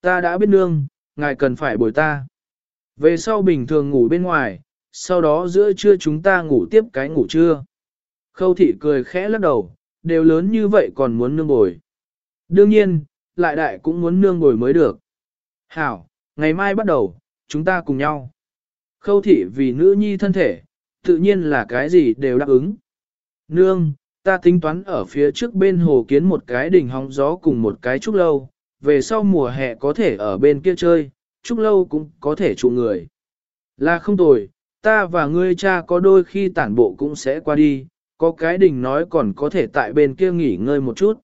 Ta đã biết nương, ngài cần phải bồi ta. Về sau bình thường ngủ bên ngoài, sau đó giữa trưa chúng ta ngủ tiếp cái ngủ trưa. Khâu thị cười khẽ lắc đầu, đều lớn như vậy còn muốn nương bồi. Đương nhiên, lại đại cũng muốn nương bồi mới được. Hảo, ngày mai bắt đầu, chúng ta cùng nhau. Khâu thị vì nữ nhi thân thể, tự nhiên là cái gì đều đáp ứng. Nương, ta tính toán ở phía trước bên hồ kiến một cái đỉnh hóng gió cùng một cái trúc lâu, về sau mùa hè có thể ở bên kia chơi, chúc lâu cũng có thể trụ người. Là không tồi, ta và ngươi cha có đôi khi tản bộ cũng sẽ qua đi, có cái đình nói còn có thể tại bên kia nghỉ ngơi một chút.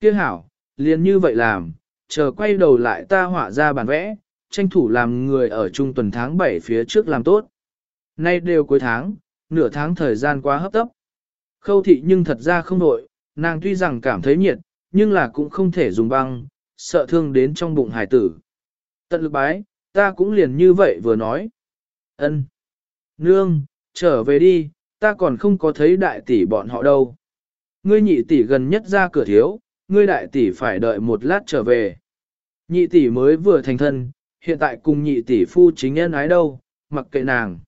Kia hảo, liền như vậy làm, chờ quay đầu lại ta họa ra bản vẽ, tranh thủ làm người ở trung tuần tháng 7 phía trước làm tốt. Nay đều cuối tháng, nửa tháng thời gian quá hấp tấp. Khâu thị nhưng thật ra không nội, nàng tuy rằng cảm thấy nhiệt, nhưng là cũng không thể dùng băng, sợ thương đến trong bụng hải tử. Tận lực bái, ta cũng liền như vậy vừa nói. ân Nương, trở về đi, ta còn không có thấy đại tỷ bọn họ đâu. Ngươi nhị tỷ gần nhất ra cửa thiếu, ngươi đại tỷ phải đợi một lát trở về. Nhị tỷ mới vừa thành thân, hiện tại cùng nhị tỷ phu chính nhân ái đâu, mặc kệ nàng.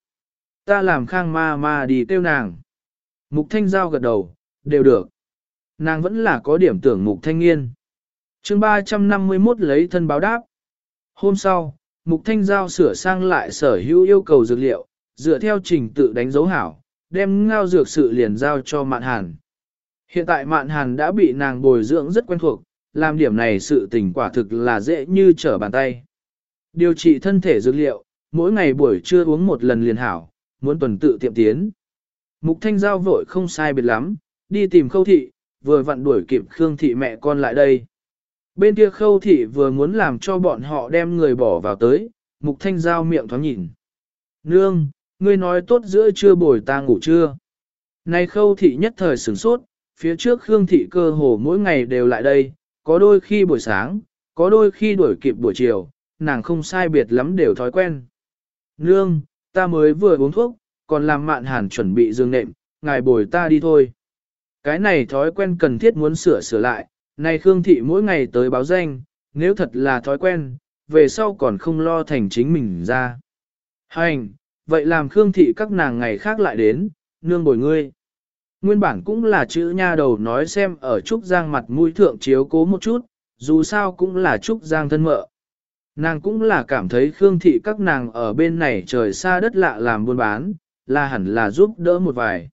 Ta làm khang ma ma đi tiêu nàng. Mục thanh giao gật đầu, đều được. Nàng vẫn là có điểm tưởng mục thanh nghiên chương 351 lấy thân báo đáp. Hôm sau, mục thanh giao sửa sang lại sở hữu yêu cầu dược liệu, dựa theo trình tự đánh dấu hảo, đem ngao dược sự liền giao cho mạn hàn. Hiện tại mạn hàn đã bị nàng bồi dưỡng rất quen thuộc, làm điểm này sự tình quả thực là dễ như trở bàn tay. Điều trị thân thể dược liệu, mỗi ngày buổi trưa uống một lần liền hảo, muốn tuần tự tiệm tiến. Mục thanh giao vội không sai biệt lắm, đi tìm khâu thị, vừa vặn đuổi kịp Khương thị mẹ con lại đây. Bên kia khâu thị vừa muốn làm cho bọn họ đem người bỏ vào tới, mục thanh giao miệng thoáng nhìn. Nương, ngươi nói tốt giữa trưa bồi ta ngủ trưa. Này khâu thị nhất thời sửng sốt, phía trước Khương thị cơ hồ mỗi ngày đều lại đây, có đôi khi buổi sáng, có đôi khi đuổi kịp buổi chiều, nàng không sai biệt lắm đều thói quen. Nương, ta mới vừa uống thuốc, còn làm mạn hàn chuẩn bị dương nệm, ngài bồi ta đi thôi. Cái này thói quen cần thiết muốn sửa sửa lại, này Khương Thị mỗi ngày tới báo danh, nếu thật là thói quen, về sau còn không lo thành chính mình ra. Hành, vậy làm Khương Thị các nàng ngày khác lại đến, nương bồi ngươi. Nguyên bản cũng là chữ nha đầu nói xem ở Trúc Giang mặt mũi thượng chiếu cố một chút, dù sao cũng là Trúc Giang thân mợ. Nàng cũng là cảm thấy Khương Thị các nàng ở bên này trời xa đất lạ làm buôn bán, là hẳn là giúp đỡ một vài.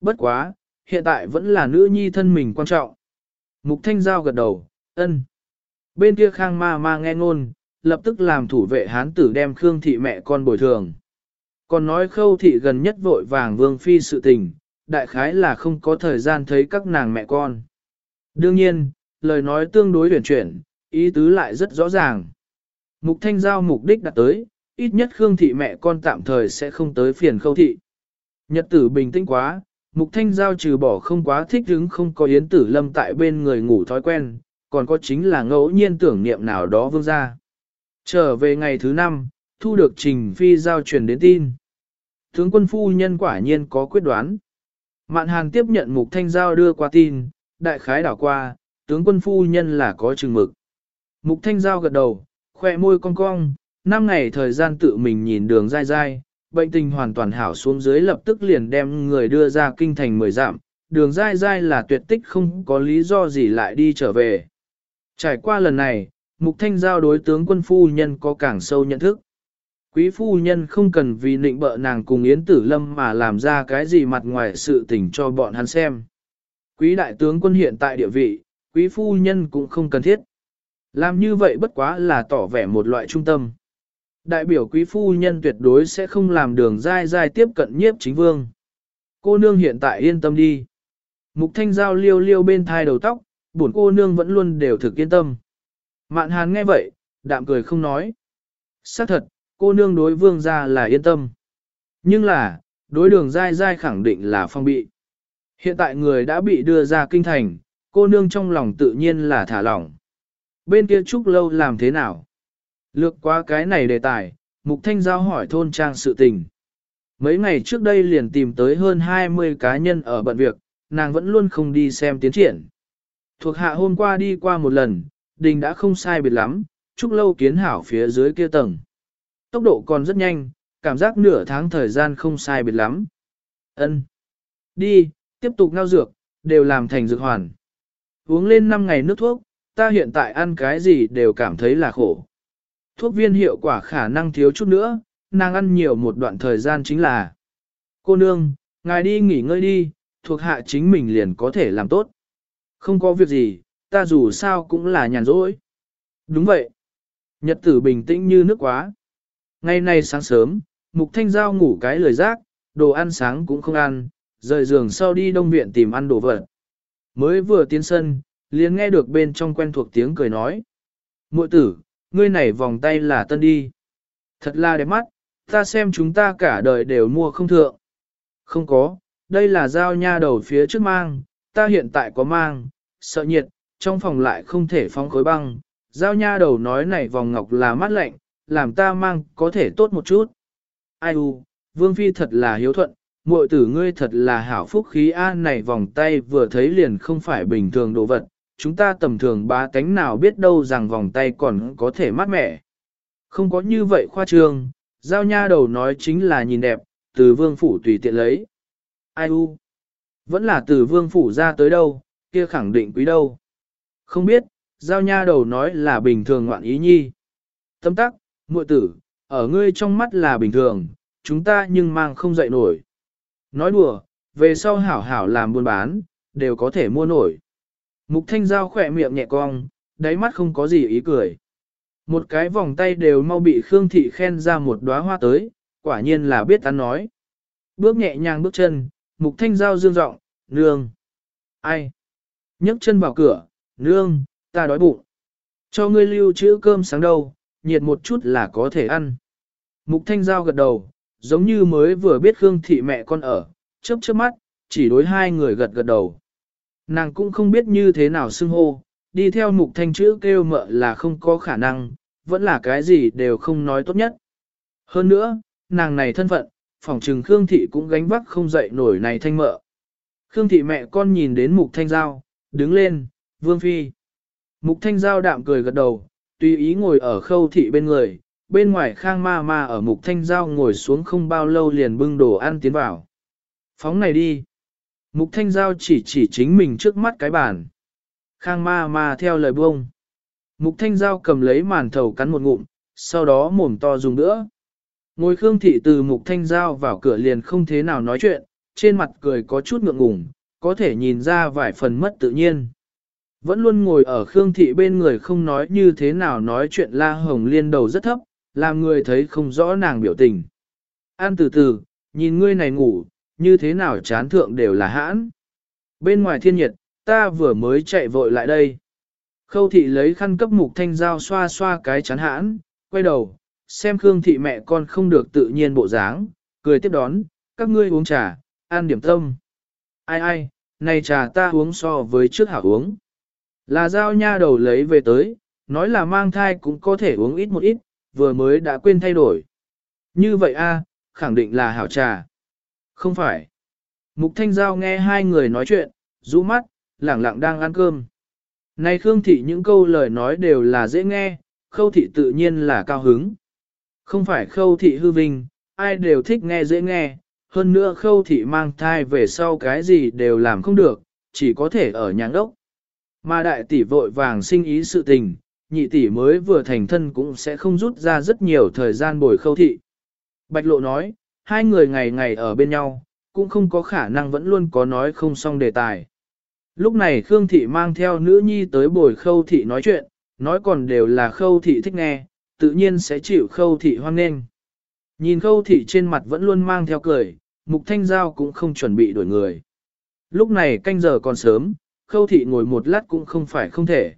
Bất quá, hiện tại vẫn là nữ nhi thân mình quan trọng. Mục Thanh Giao gật đầu, ân. Bên kia khang ma ma nghe ngôn, lập tức làm thủ vệ hán tử đem Khương Thị mẹ con bồi thường. Còn nói khâu thị gần nhất vội vàng vương phi sự tình, đại khái là không có thời gian thấy các nàng mẹ con. Đương nhiên, lời nói tương đối huyền chuyển, ý tứ lại rất rõ ràng. Mục thanh giao mục đích đặt tới, ít nhất Khương thị mẹ con tạm thời sẽ không tới phiền khâu thị. Nhật tử bình tĩnh quá, mục thanh giao trừ bỏ không quá thích hứng không có yến tử lâm tại bên người ngủ thói quen, còn có chính là ngẫu nhiên tưởng niệm nào đó vương ra. Trở về ngày thứ năm, thu được trình phi giao truyền đến tin. Tướng quân phu nhân quả nhiên có quyết đoán. Mạn hàn tiếp nhận mục thanh giao đưa qua tin, đại khái đảo qua, tướng quân phu nhân là có chừng mực. Mục thanh giao gật đầu, khoe môi cong cong, năm ngày thời gian tự mình nhìn đường dai dai, bệnh tình hoàn toàn hảo xuống dưới lập tức liền đem người đưa ra kinh thành mười dặm, đường dai dai là tuyệt tích không có lý do gì lại đi trở về. Trải qua lần này, mục thanh giao đối tướng quân phu nhân có càng sâu nhận thức. Quý phu nhân không cần vì nịnh bợ nàng cùng Yến Tử Lâm mà làm ra cái gì mặt ngoài sự tình cho bọn hắn xem. Quý đại tướng quân hiện tại địa vị, quý phu nhân cũng không cần thiết. Làm như vậy bất quá là tỏ vẻ một loại trung tâm. Đại biểu quý phu nhân tuyệt đối sẽ không làm đường dai dai tiếp cận nhiếp chính vương. Cô nương hiện tại yên tâm đi. Mục thanh giao liêu liêu bên thai đầu tóc, bổn cô nương vẫn luôn đều thực yên tâm. Mạn hàn nghe vậy, đạm cười không nói. xác thật, cô nương đối vương gia là yên tâm. Nhưng là, đối đường dai dai khẳng định là phong bị. Hiện tại người đã bị đưa ra kinh thành, cô nương trong lòng tự nhiên là thả lỏng. Bên kia Trúc Lâu làm thế nào? Lược qua cái này đề tài, Mục Thanh Giao hỏi thôn trang sự tình. Mấy ngày trước đây liền tìm tới hơn 20 cá nhân ở bận việc, nàng vẫn luôn không đi xem tiến triển. Thuộc hạ hôm qua đi qua một lần, đình đã không sai biệt lắm, chúc lâu kiến hảo phía dưới kia tầng. Tốc độ còn rất nhanh, cảm giác nửa tháng thời gian không sai biệt lắm. Ân, Đi, tiếp tục ngao dược, đều làm thành dược hoàn. Uống lên 5 ngày nước thuốc, ta hiện tại ăn cái gì đều cảm thấy là khổ. Thuốc viên hiệu quả khả năng thiếu chút nữa, nàng ăn nhiều một đoạn thời gian chính là. Cô nương, ngài đi nghỉ ngơi đi, thuộc hạ chính mình liền có thể làm tốt. Không có việc gì, ta dù sao cũng là nhàn rỗi. Đúng vậy. Nhật tử bình tĩnh như nước quá. Ngày nay sáng sớm, Mục Thanh Giao ngủ cái lời rác, đồ ăn sáng cũng không ăn, rời giường sau đi đông viện tìm ăn đồ vật. Mới vừa tiến sân, liền nghe được bên trong quen thuộc tiếng cười nói. Muội tử, ngươi này vòng tay là tân đi. Thật là đẹp mắt, ta xem chúng ta cả đời đều mua không thượng. Không có, đây là dao nha đầu phía trước mang, ta hiện tại có mang, sợ nhiệt, trong phòng lại không thể phóng khối băng. Giao nha đầu nói này vòng ngọc là mát lạnh, làm ta mang có thể tốt một chút. Ai u, Vương Phi thật là hiếu thuận, muội tử ngươi thật là hảo phúc khí an này vòng tay vừa thấy liền không phải bình thường đồ vật, chúng ta tầm thường bá tánh nào biết đâu rằng vòng tay còn có thể mát mẻ. Không có như vậy khoa trương, giao nha đầu nói chính là nhìn đẹp, từ vương phủ tùy tiện lấy. Ai u? Vẫn là từ vương phủ ra tới đâu, kia khẳng định quý đâu. Không biết, giao nha đầu nói là bình thường ngoạn ý nhi. Tâm tắc, muội tử, ở ngươi trong mắt là bình thường, chúng ta nhưng mang không dậy nổi. Nói đùa, về sau hảo hảo làm buôn bán, đều có thể mua nổi. Mục thanh giao khỏe miệng nhẹ cong, đáy mắt không có gì ý cười. Một cái vòng tay đều mau bị Khương Thị khen ra một đóa hoa tới, quả nhiên là biết ăn nói. Bước nhẹ nhàng bước chân, mục thanh giao dương giọng nương. Ai? nhấc chân vào cửa, nương, ta đói bụng. Cho ngươi lưu trữ cơm sáng đâu, nhiệt một chút là có thể ăn. Mục thanh giao gật đầu, giống như mới vừa biết Khương Thị mẹ con ở, chớp chớp mắt, chỉ đối hai người gật gật đầu. Nàng cũng không biết như thế nào xưng hô, đi theo mục thanh chữ kêu mợ là không có khả năng, vẫn là cái gì đều không nói tốt nhất. Hơn nữa, nàng này thân phận, phỏng trừng Khương Thị cũng gánh vác không dậy nổi này thanh mợ. Khương Thị mẹ con nhìn đến mục thanh giao, đứng lên, vương phi. Mục thanh giao đạm cười gật đầu, tùy ý ngồi ở khâu thị bên người, bên ngoài khang ma ma ở mục thanh giao ngồi xuống không bao lâu liền bưng đồ ăn tiến vào. Phóng này đi. Mục thanh giao chỉ chỉ chính mình trước mắt cái bàn. Khang ma ma theo lời buông. Mục thanh giao cầm lấy màn thầu cắn một ngụm, sau đó mồm to dùng nữa. Ngồi Khương Thị từ mục thanh giao vào cửa liền không thế nào nói chuyện, trên mặt cười có chút ngượng ngùng, có thể nhìn ra vài phần mất tự nhiên. Vẫn luôn ngồi ở Khương Thị bên người không nói như thế nào nói chuyện La Hồng Liên đầu rất thấp, làm người thấy không rõ nàng biểu tình. An từ từ, nhìn ngươi này ngủ, như thế nào chán thượng đều là hãn. Bên ngoài thiên nhiệt, ta vừa mới chạy vội lại đây. Khâu thị lấy khăn cấp mục thanh dao xoa xoa cái chán hãn, quay đầu, xem Khương thị mẹ con không được tự nhiên bộ dáng, cười tiếp đón, các ngươi uống trà, ăn điểm tâm. Ai ai, này trà ta uống so với trước hảo uống. Là dao nha đầu lấy về tới, nói là mang thai cũng có thể uống ít một ít, vừa mới đã quên thay đổi. Như vậy a, khẳng định là hảo trà. Không phải. Mục Thanh Giao nghe hai người nói chuyện, rũ mắt, lẳng lặng đang ăn cơm. Này Khương Thị những câu lời nói đều là dễ nghe, Khâu Thị tự nhiên là cao hứng. Không phải Khâu Thị hư vinh, ai đều thích nghe dễ nghe, hơn nữa Khâu Thị mang thai về sau cái gì đều làm không được, chỉ có thể ở nhà đốc. Mà đại tỷ vội vàng sinh ý sự tình, nhị tỷ mới vừa thành thân cũng sẽ không rút ra rất nhiều thời gian bồi Khâu Thị. Bạch Lộ nói, hai người ngày ngày ở bên nhau, cũng không có khả năng vẫn luôn có nói không xong đề tài. Lúc này Khương Thị mang theo nữ nhi tới bồi khâu thị nói chuyện, nói còn đều là khâu thị thích nghe, tự nhiên sẽ chịu khâu thị hoan nghênh. Nhìn khâu thị trên mặt vẫn luôn mang theo cười, mục thanh giao cũng không chuẩn bị đổi người. Lúc này canh giờ còn sớm, khâu thị ngồi một lát cũng không phải không thể.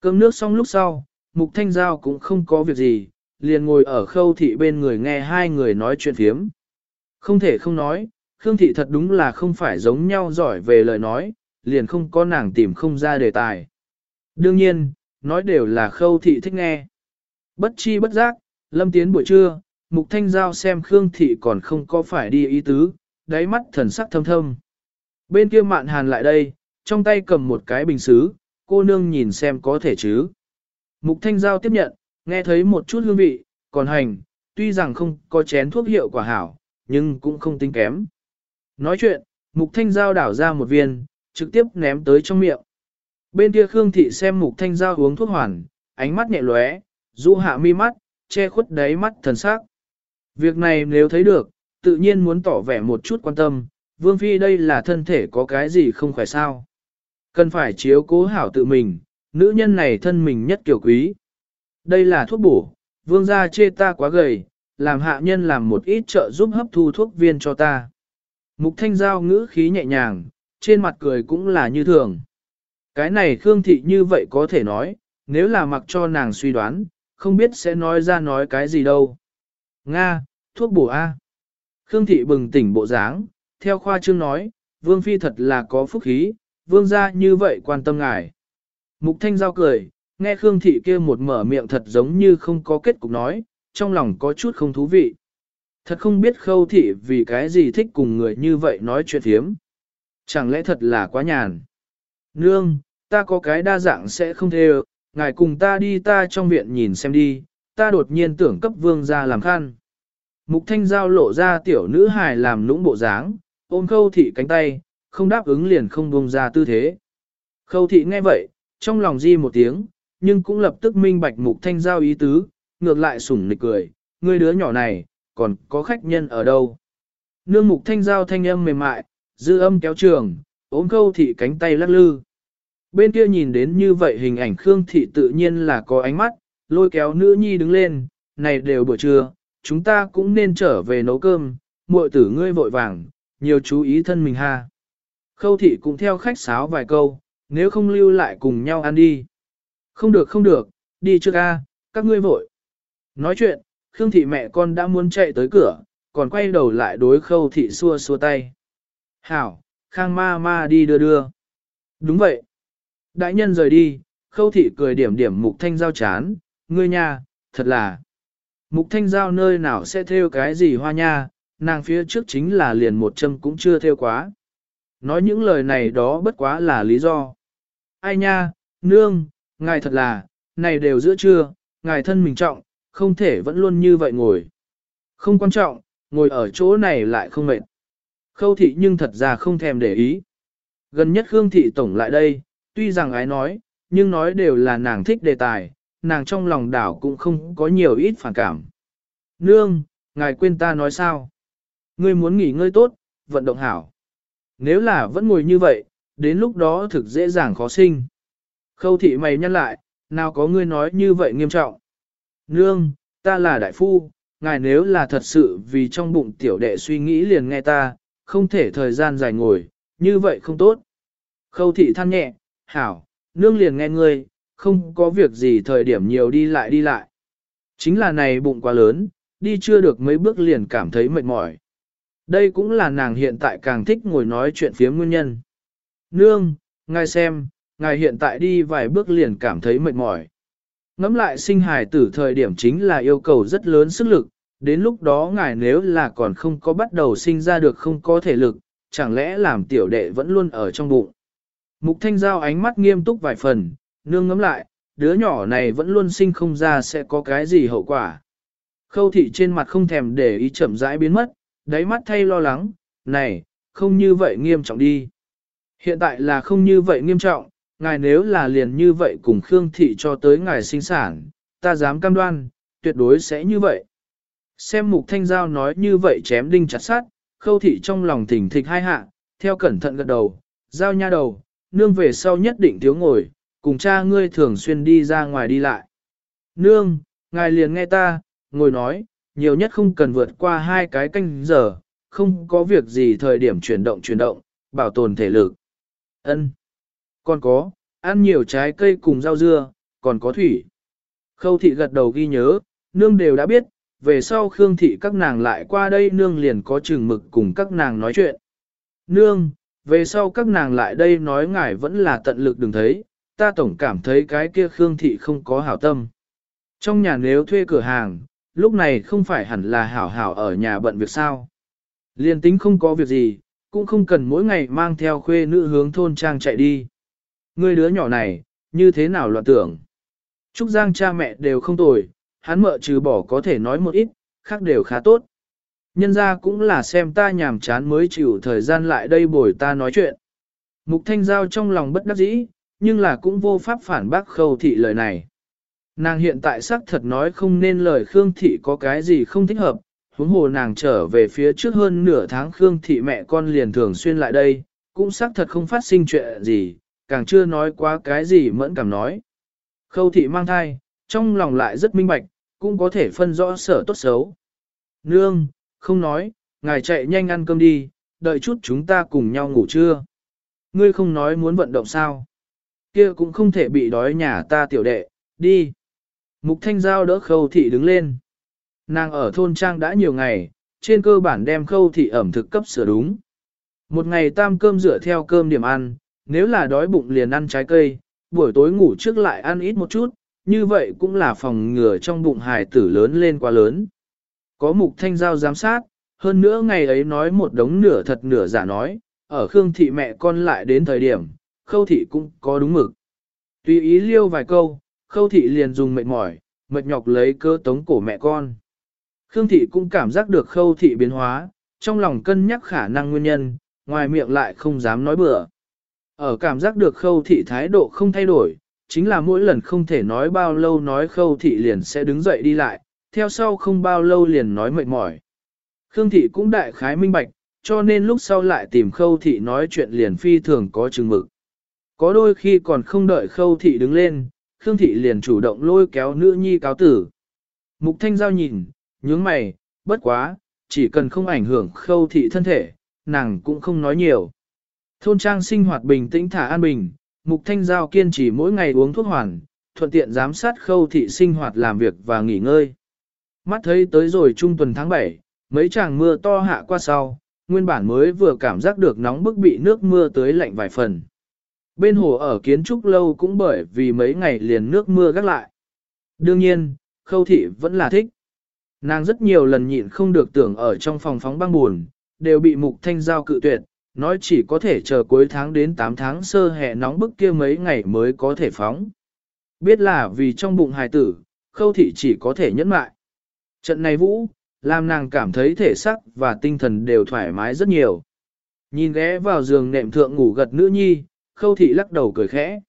Cơm nước xong lúc sau, mục thanh giao cũng không có việc gì, liền ngồi ở khâu thị bên người nghe hai người nói chuyện phiếm. Không thể không nói, Khương thị thật đúng là không phải giống nhau giỏi về lời nói, liền không có nàng tìm không ra đề tài. Đương nhiên, nói đều là khâu thị thích nghe. Bất chi bất giác, lâm tiến buổi trưa, mục thanh giao xem Khương thị còn không có phải đi ý tứ, đáy mắt thần sắc thâm thâm. Bên kia mạn hàn lại đây, trong tay cầm một cái bình xứ, cô nương nhìn xem có thể chứ. Mục thanh giao tiếp nhận, nghe thấy một chút hương vị, còn hành, tuy rằng không có chén thuốc hiệu quả hảo, nhưng cũng không tính kém. Nói chuyện, Mục Thanh Giao đảo ra một viên, trực tiếp ném tới trong miệng. Bên kia Khương Thị xem Mục Thanh Giao uống thuốc hoàn, ánh mắt nhẹ lóe, dụ hạ mi mắt, che khuất đáy mắt thần sắc. Việc này nếu thấy được, tự nhiên muốn tỏ vẻ một chút quan tâm, Vương Phi đây là thân thể có cái gì không khỏe sao. Cần phải chiếu cố hảo tự mình, nữ nhân này thân mình nhất kiểu quý. Đây là thuốc bổ, vương gia chê ta quá gầy, làm hạ nhân làm một ít trợ giúp hấp thu thuốc viên cho ta. Mục thanh giao ngữ khí nhẹ nhàng, trên mặt cười cũng là như thường. Cái này Khương Thị như vậy có thể nói, nếu là mặc cho nàng suy đoán, không biết sẽ nói ra nói cái gì đâu. Nga, thuốc bổ A. Khương Thị bừng tỉnh bộ dáng, theo khoa trương nói, Vương Phi thật là có phúc khí, Vương gia như vậy quan tâm ngài. Mục Thanh Giao cười, nghe Khương Thị kia một mở miệng thật giống như không có kết cục nói, trong lòng có chút không thú vị. Thật không biết Khâu Thị vì cái gì thích cùng người như vậy nói chuyện thiếm. Chẳng lẽ thật là quá nhàn. Nương, ta có cái đa dạng sẽ không thê ngài cùng ta đi ta trong viện nhìn xem đi, ta đột nhiên tưởng cấp vương ra làm khăn. Mục thanh giao lộ ra tiểu nữ hài làm nũng bộ dáng, ôm khâu thị cánh tay, không đáp ứng liền không buông ra tư thế. Khâu thị nghe vậy, trong lòng di một tiếng, nhưng cũng lập tức minh bạch mục thanh giao ý tứ, ngược lại sủng nịch cười, ngươi đứa nhỏ này, còn có khách nhân ở đâu. Nương mục thanh giao thanh âm mềm mại, dư âm kéo trường, ốm khâu thị cánh tay lắc lư. Bên kia nhìn đến như vậy hình ảnh Khương thị tự nhiên là có ánh mắt, lôi kéo nữ nhi đứng lên, này đều buổi trưa, chúng ta cũng nên trở về nấu cơm, muội tử ngươi vội vàng, nhiều chú ý thân mình ha. Khâu thị cũng theo khách sáo vài câu, nếu không lưu lại cùng nhau ăn đi. Không được không được, đi trước a, các ngươi vội. Nói chuyện, Khương thị mẹ con đã muốn chạy tới cửa, còn quay đầu lại đối khâu thị xua xua tay. Hảo, khang ma ma đi đưa đưa. Đúng vậy. Đại nhân rời đi, khâu thị cười điểm điểm mục thanh giao chán, ngươi nha, thật là. Mục thanh giao nơi nào sẽ theo cái gì hoa nha, nàng phía trước chính là liền một châm cũng chưa theo quá. Nói những lời này đó bất quá là lý do. Ai nha, nương, ngài thật là, này đều giữa trưa, ngài thân mình trọng, không thể vẫn luôn như vậy ngồi. Không quan trọng, ngồi ở chỗ này lại không mệt. Khâu thị nhưng thật ra không thèm để ý. Gần nhất Khương thị tổng lại đây, tuy rằng ái nói, nhưng nói đều là nàng thích đề tài, nàng trong lòng đảo cũng không có nhiều ít phản cảm. Nương, ngài quên ta nói sao? Ngươi muốn nghỉ ngơi tốt, vận động hảo. Nếu là vẫn ngồi như vậy, đến lúc đó thực dễ dàng khó sinh. Khâu thị mày nhăn lại, nào có ngươi nói như vậy nghiêm trọng. Nương, ta là đại phu, ngài nếu là thật sự vì trong bụng tiểu đệ suy nghĩ liền nghe ta, không thể thời gian dài ngồi, như vậy không tốt. Khâu thị than nhẹ, hảo, nương liền nghe ngươi, không có việc gì thời điểm nhiều đi lại đi lại. Chính là này bụng quá lớn, đi chưa được mấy bước liền cảm thấy mệt mỏi. Đây cũng là nàng hiện tại càng thích ngồi nói chuyện phía nguyên nhân. Nương, ngài xem, ngài hiện tại đi vài bước liền cảm thấy mệt mỏi. Ngắm lại sinh hài tử thời điểm chính là yêu cầu rất lớn sức lực, đến lúc đó ngài nếu là còn không có bắt đầu sinh ra được không có thể lực, chẳng lẽ làm tiểu đệ vẫn luôn ở trong bụng. Mục thanh giao ánh mắt nghiêm túc vài phần, nương ngắm lại, đứa nhỏ này vẫn luôn sinh không ra sẽ có cái gì hậu quả. Khâu thị trên mặt không thèm để ý chậm rãi biến mất, đáy mắt thay lo lắng, này, không như vậy nghiêm trọng đi. Hiện tại là không như vậy nghiêm trọng, ngài nếu là liền như vậy cùng Khương thị cho tới ngài sinh sản, ta dám cam đoan, tuyệt đối sẽ như vậy. Xem mục thanh giao nói như vậy chém đinh chặt sát, khâu thị trong lòng thỉnh thịch hai hạ, theo cẩn thận gật đầu, giao nha đầu, nương về sau nhất định thiếu ngồi, cùng cha ngươi thường xuyên đi ra ngoài đi lại. Nương, ngài liền nghe ta, ngồi nói, nhiều nhất không cần vượt qua hai cái canh giờ, không có việc gì thời điểm chuyển động chuyển động, bảo tồn thể lực. Ân, còn có, ăn nhiều trái cây cùng rau dưa, còn có thủy. Khâu thị gật đầu ghi nhớ, nương đều đã biết, về sau Khương thị các nàng lại qua đây nương liền có chừng mực cùng các nàng nói chuyện. Nương, về sau các nàng lại đây nói ngài vẫn là tận lực đừng thấy, ta tổng cảm thấy cái kia Khương thị không có hảo tâm. Trong nhà nếu thuê cửa hàng, lúc này không phải hẳn là hảo hảo ở nhà bận việc sao. Liên tính không có việc gì, cũng không cần mỗi ngày mang theo khuê nữ hướng thôn trang chạy đi. Ngươi đứa nhỏ này, như thế nào loạn tưởng? Trúc Giang cha mẹ đều không tồi, hắn mợ trừ bỏ có thể nói một ít, khác đều khá tốt. Nhân ra cũng là xem ta nhàm chán mới chịu thời gian lại đây bồi ta nói chuyện. Mục Thanh Giao trong lòng bất đắc dĩ, nhưng là cũng vô pháp phản bác khâu thị lời này. Nàng hiện tại xác thật nói không nên lời Khương Thị có cái gì không thích hợp, huống hồ nàng trở về phía trước hơn nửa tháng Khương Thị mẹ con liền thường xuyên lại đây, cũng xác thật không phát sinh chuyện gì, càng chưa nói quá cái gì mẫn cảm nói. Khâu Thị mang thai, trong lòng lại rất minh bạch, cũng có thể phân rõ sở tốt xấu. Nương, không nói, ngài chạy nhanh ăn cơm đi, đợi chút chúng ta cùng nhau ngủ trưa. Ngươi không nói muốn vận động sao? Kia cũng không thể bị đói nhà ta tiểu đệ, đi. Mục Thanh Giao đỡ khâu thị đứng lên. Nàng ở thôn trang đã nhiều ngày, trên cơ bản đem khâu thị ẩm thực cấp sửa đúng. Một ngày tam cơm rửa theo cơm điểm ăn, nếu là đói bụng liền ăn trái cây, buổi tối ngủ trước lại ăn ít một chút, như vậy cũng là phòng ngừa trong bụng hài tử lớn lên quá lớn. Có mục thanh giao giám sát, hơn nữa ngày ấy nói một đống nửa thật nửa giả nói, ở Khương thị mẹ con lại đến thời điểm, khâu thị cũng có đúng mực. Tùy ý liêu vài câu, khâu thị liền dùng mệt mỏi, mệt nhọc lấy cơ tống cổ mẹ con. Khương thị cũng cảm giác được khâu thị biến hóa, trong lòng cân nhắc khả năng nguyên nhân, ngoài miệng lại không dám nói bừa. Ở cảm giác được khâu thị thái độ không thay đổi, chính là mỗi lần không thể nói bao lâu nói khâu thị liền sẽ đứng dậy đi lại, theo sau không bao lâu liền nói mệt mỏi. Khương thị cũng đại khái minh bạch, cho nên lúc sau lại tìm khâu thị nói chuyện liền phi thường có chừng mực. Có đôi khi còn không đợi khâu thị đứng lên, Khương thị liền chủ động lôi kéo nữ nhi cáo tử. Mục thanh giao nhìn, nhướng mày, bất quá, chỉ cần không ảnh hưởng khâu thị thân thể, nàng cũng không nói nhiều. Thôn trang sinh hoạt bình tĩnh thả an bình, mục thanh giao kiên trì mỗi ngày uống thuốc hoàn, thuận tiện giám sát khâu thị sinh hoạt làm việc và nghỉ ngơi. Mắt thấy tới rồi trung tuần tháng 7, mấy tràng mưa to hạ qua sau, nguyên bản mới vừa cảm giác được nóng bức bị nước mưa tới lạnh vài phần. Bên hồ ở kiến trúc lâu cũng bởi vì mấy ngày liền nước mưa gác lại. Đương nhiên, khâu thị vẫn là thích. Nàng rất nhiều lần nhịn không được tưởng ở trong phòng phóng băng buồn, đều bị mục thanh giao cự tuyệt, nói chỉ có thể chờ cuối tháng đến 8 tháng sơ hè nóng bức kia mấy ngày mới có thể phóng. Biết là vì trong bụng hài tử, khâu thị chỉ có thể nhẫn mại. Trận này vũ, làm nàng cảm thấy thể sắc và tinh thần đều thoải mái rất nhiều. Nhìn ghé vào giường nệm thượng ngủ gật nữ nhi, khâu thị lắc đầu cười khẽ.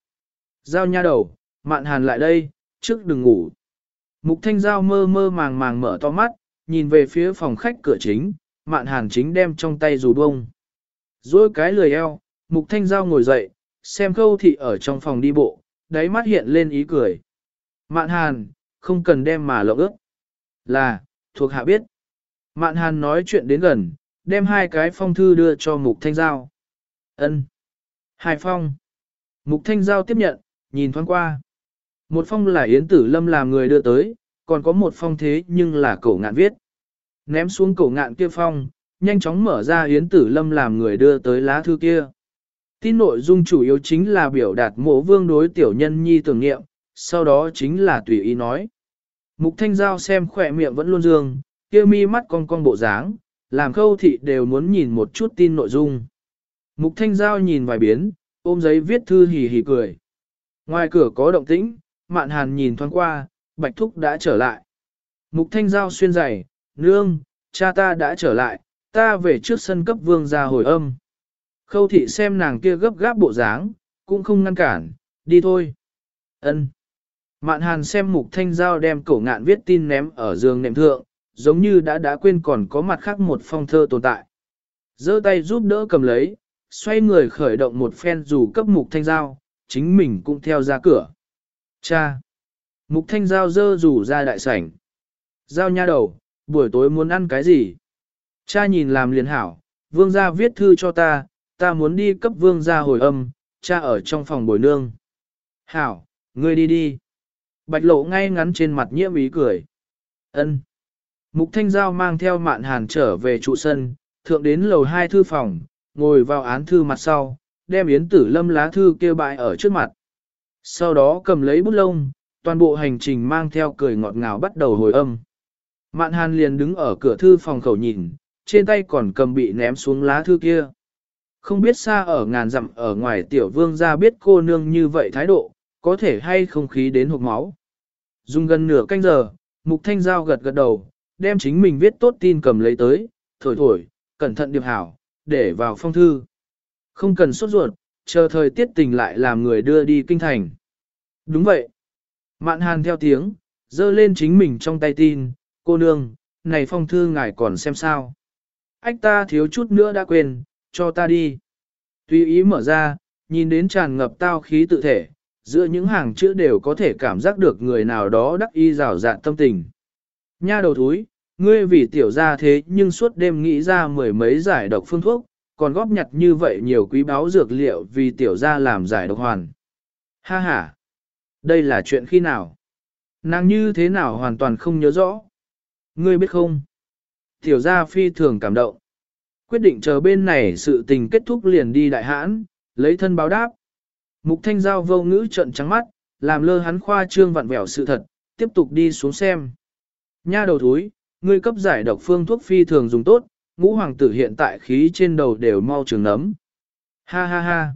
Giao nha đầu, mạn hàn lại đây, trước đừng ngủ. Mục thanh giao mơ mơ màng màng mở to mắt, nhìn về phía phòng khách cửa chính, mạn hàn chính đem trong tay dù bông. Rồi cái lười eo, mục thanh giao ngồi dậy, xem khâu thị ở trong phòng đi bộ, đáy mắt hiện lên ý cười. Mạn hàn, không cần đem mà lộng ước. Là, thuộc hạ biết. Mạn hàn nói chuyện đến gần, đem hai cái phong thư đưa cho mục thanh giao. ân Hai phong. Mục thanh giao tiếp nhận, nhìn thoáng qua. Một phong là Yến Tử Lâm làm người đưa tới, còn có một phong thế nhưng là cổ ngạn viết. Ném xuống cổ ngạn kia phong, nhanh chóng mở ra Yến Tử Lâm làm người đưa tới lá thư kia. Tin nội dung chủ yếu chính là biểu đạt mộ vương đối tiểu nhân nhi tưởng nghiệm, sau đó chính là tùy ý nói. Mục Thanh Giao xem khỏe miệng vẫn luôn dương, kia mi mắt con con bộ dáng, làm khâu thị đều muốn nhìn một chút tin nội dung. Mục Thanh Giao nhìn vài biến, ôm giấy viết thư hì hì cười. Ngoài cửa có động tĩnh, Mạn Hàn nhìn thoáng qua, Bạch Thúc đã trở lại. Mục Thanh Giao xuyên giày, nương, cha ta đã trở lại, ta về trước sân cấp vương ra hồi âm. Khâu thị xem nàng kia gấp gáp bộ dáng, cũng không ngăn cản, đi thôi. Ân. Mạn Hàn xem Mục Thanh Giao đem cổ ngạn viết tin ném ở giường nệm thượng, giống như đã đã quên còn có mặt khác một phong thơ tồn tại. giơ tay giúp đỡ cầm lấy, xoay người khởi động một phen dù cấp Mục Thanh Giao, chính mình cũng theo ra cửa. Cha! Mục Thanh Giao dơ rủ ra đại sảnh. Giao nha đầu, buổi tối muốn ăn cái gì? Cha nhìn làm liền hảo, vương gia viết thư cho ta, ta muốn đi cấp vương gia hồi âm, cha ở trong phòng bồi nương. Hảo, ngươi đi đi. Bạch lộ ngay ngắn trên mặt nhiễm ý cười. ân Mục Thanh Giao mang theo mạn hàn trở về trụ sân, thượng đến lầu hai thư phòng, ngồi vào án thư mặt sau, đem yến tử lâm lá thư kêu bại ở trước mặt. Sau đó cầm lấy bút lông, toàn bộ hành trình mang theo cười ngọt ngào bắt đầu hồi âm. Mạn hàn liền đứng ở cửa thư phòng khẩu nhìn, trên tay còn cầm bị ném xuống lá thư kia. Không biết xa ở ngàn dặm ở ngoài tiểu vương ra biết cô nương như vậy thái độ, có thể hay không khí đến hộp máu. Dùng gần nửa canh giờ, Mục Thanh Giao gật gật đầu, đem chính mình viết tốt tin cầm lấy tới, thổi thổi, cẩn thận điệp hảo, để vào phong thư. Không cần sốt ruột, chờ thời tiết tình lại làm người đưa đi kinh thành. Đúng vậy. Mạn hàn theo tiếng, dơ lên chính mình trong tay tin, cô nương, này phong thư ngài còn xem sao. Ách ta thiếu chút nữa đã quên, cho ta đi. Tùy ý mở ra, nhìn đến tràn ngập tao khí tự thể, giữa những hàng chữ đều có thể cảm giác được người nào đó đắc y rào dạn tâm tình. Nha đầu thúi, ngươi vì tiểu ra thế nhưng suốt đêm nghĩ ra mười mấy giải độc phương thuốc, còn góp nhặt như vậy nhiều quý báu dược liệu vì tiểu ra làm giải độc hoàn. Ha ha! Đây là chuyện khi nào? Nàng như thế nào hoàn toàn không nhớ rõ. Ngươi biết không? Tiểu gia phi thường cảm động. Quyết định chờ bên này sự tình kết thúc liền đi đại hãn, lấy thân báo đáp. Mục thanh giao vô ngữ trận trắng mắt, làm lơ hắn khoa trương vặn vẹo sự thật, tiếp tục đi xuống xem. Nha đầu thúi, ngươi cấp giải độc phương thuốc phi thường dùng tốt, ngũ hoàng tử hiện tại khí trên đầu đều mau trường nấm. Ha ha ha.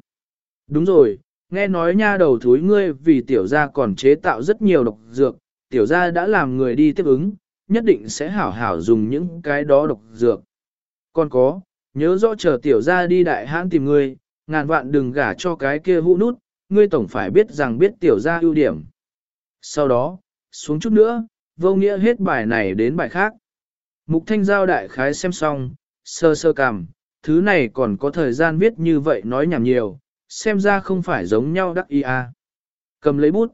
Đúng rồi, nghe nói nha đầu thúi ngươi vì tiểu gia còn chế tạo rất nhiều độc dược, tiểu gia đã làm người đi tiếp ứng, nhất định sẽ hảo hảo dùng những cái đó độc dược. Còn có, nhớ rõ chờ tiểu gia đi đại hãn tìm ngươi, ngàn vạn đừng gả cho cái kia hũ nút, ngươi tổng phải biết rằng biết tiểu gia ưu điểm. Sau đó, xuống chút nữa, vô nghĩa hết bài này đến bài khác. Mục thanh giao đại khái xem xong, sơ sơ cằm, thứ này còn có thời gian viết như vậy nói nhảm nhiều, xem ra không phải giống nhau đắc ý à. Cầm lấy bút,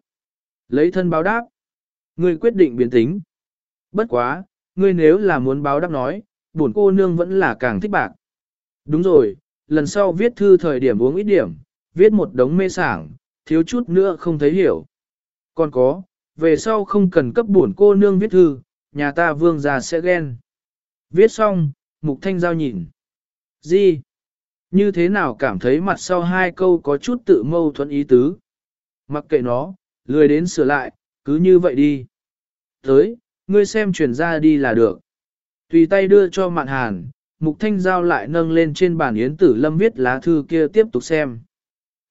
lấy thân báo đáp. Ngươi quyết định biến tính. Bất quá, ngươi nếu là muốn báo đáp nói, bổn cô nương vẫn là càng thích bạc. Đúng rồi, lần sau viết thư thời điểm uống ít điểm, viết một đống mê sảng, thiếu chút nữa không thấy hiểu. Còn có, về sau không cần cấp bổn cô nương viết thư, nhà ta vương già sẽ ghen. Viết xong, mục thanh giao nhìn. Gì? Như thế nào cảm thấy mặt sau hai câu có chút tự mâu thuẫn ý tứ? Mặc kệ nó, lười đến sửa lại, cứ như vậy đi. Tới, ngươi xem chuyển ra đi là được. Tùy tay đưa cho mạn hàn, mục thanh giao lại nâng lên trên bàn yến tử lâm viết lá thư kia tiếp tục xem.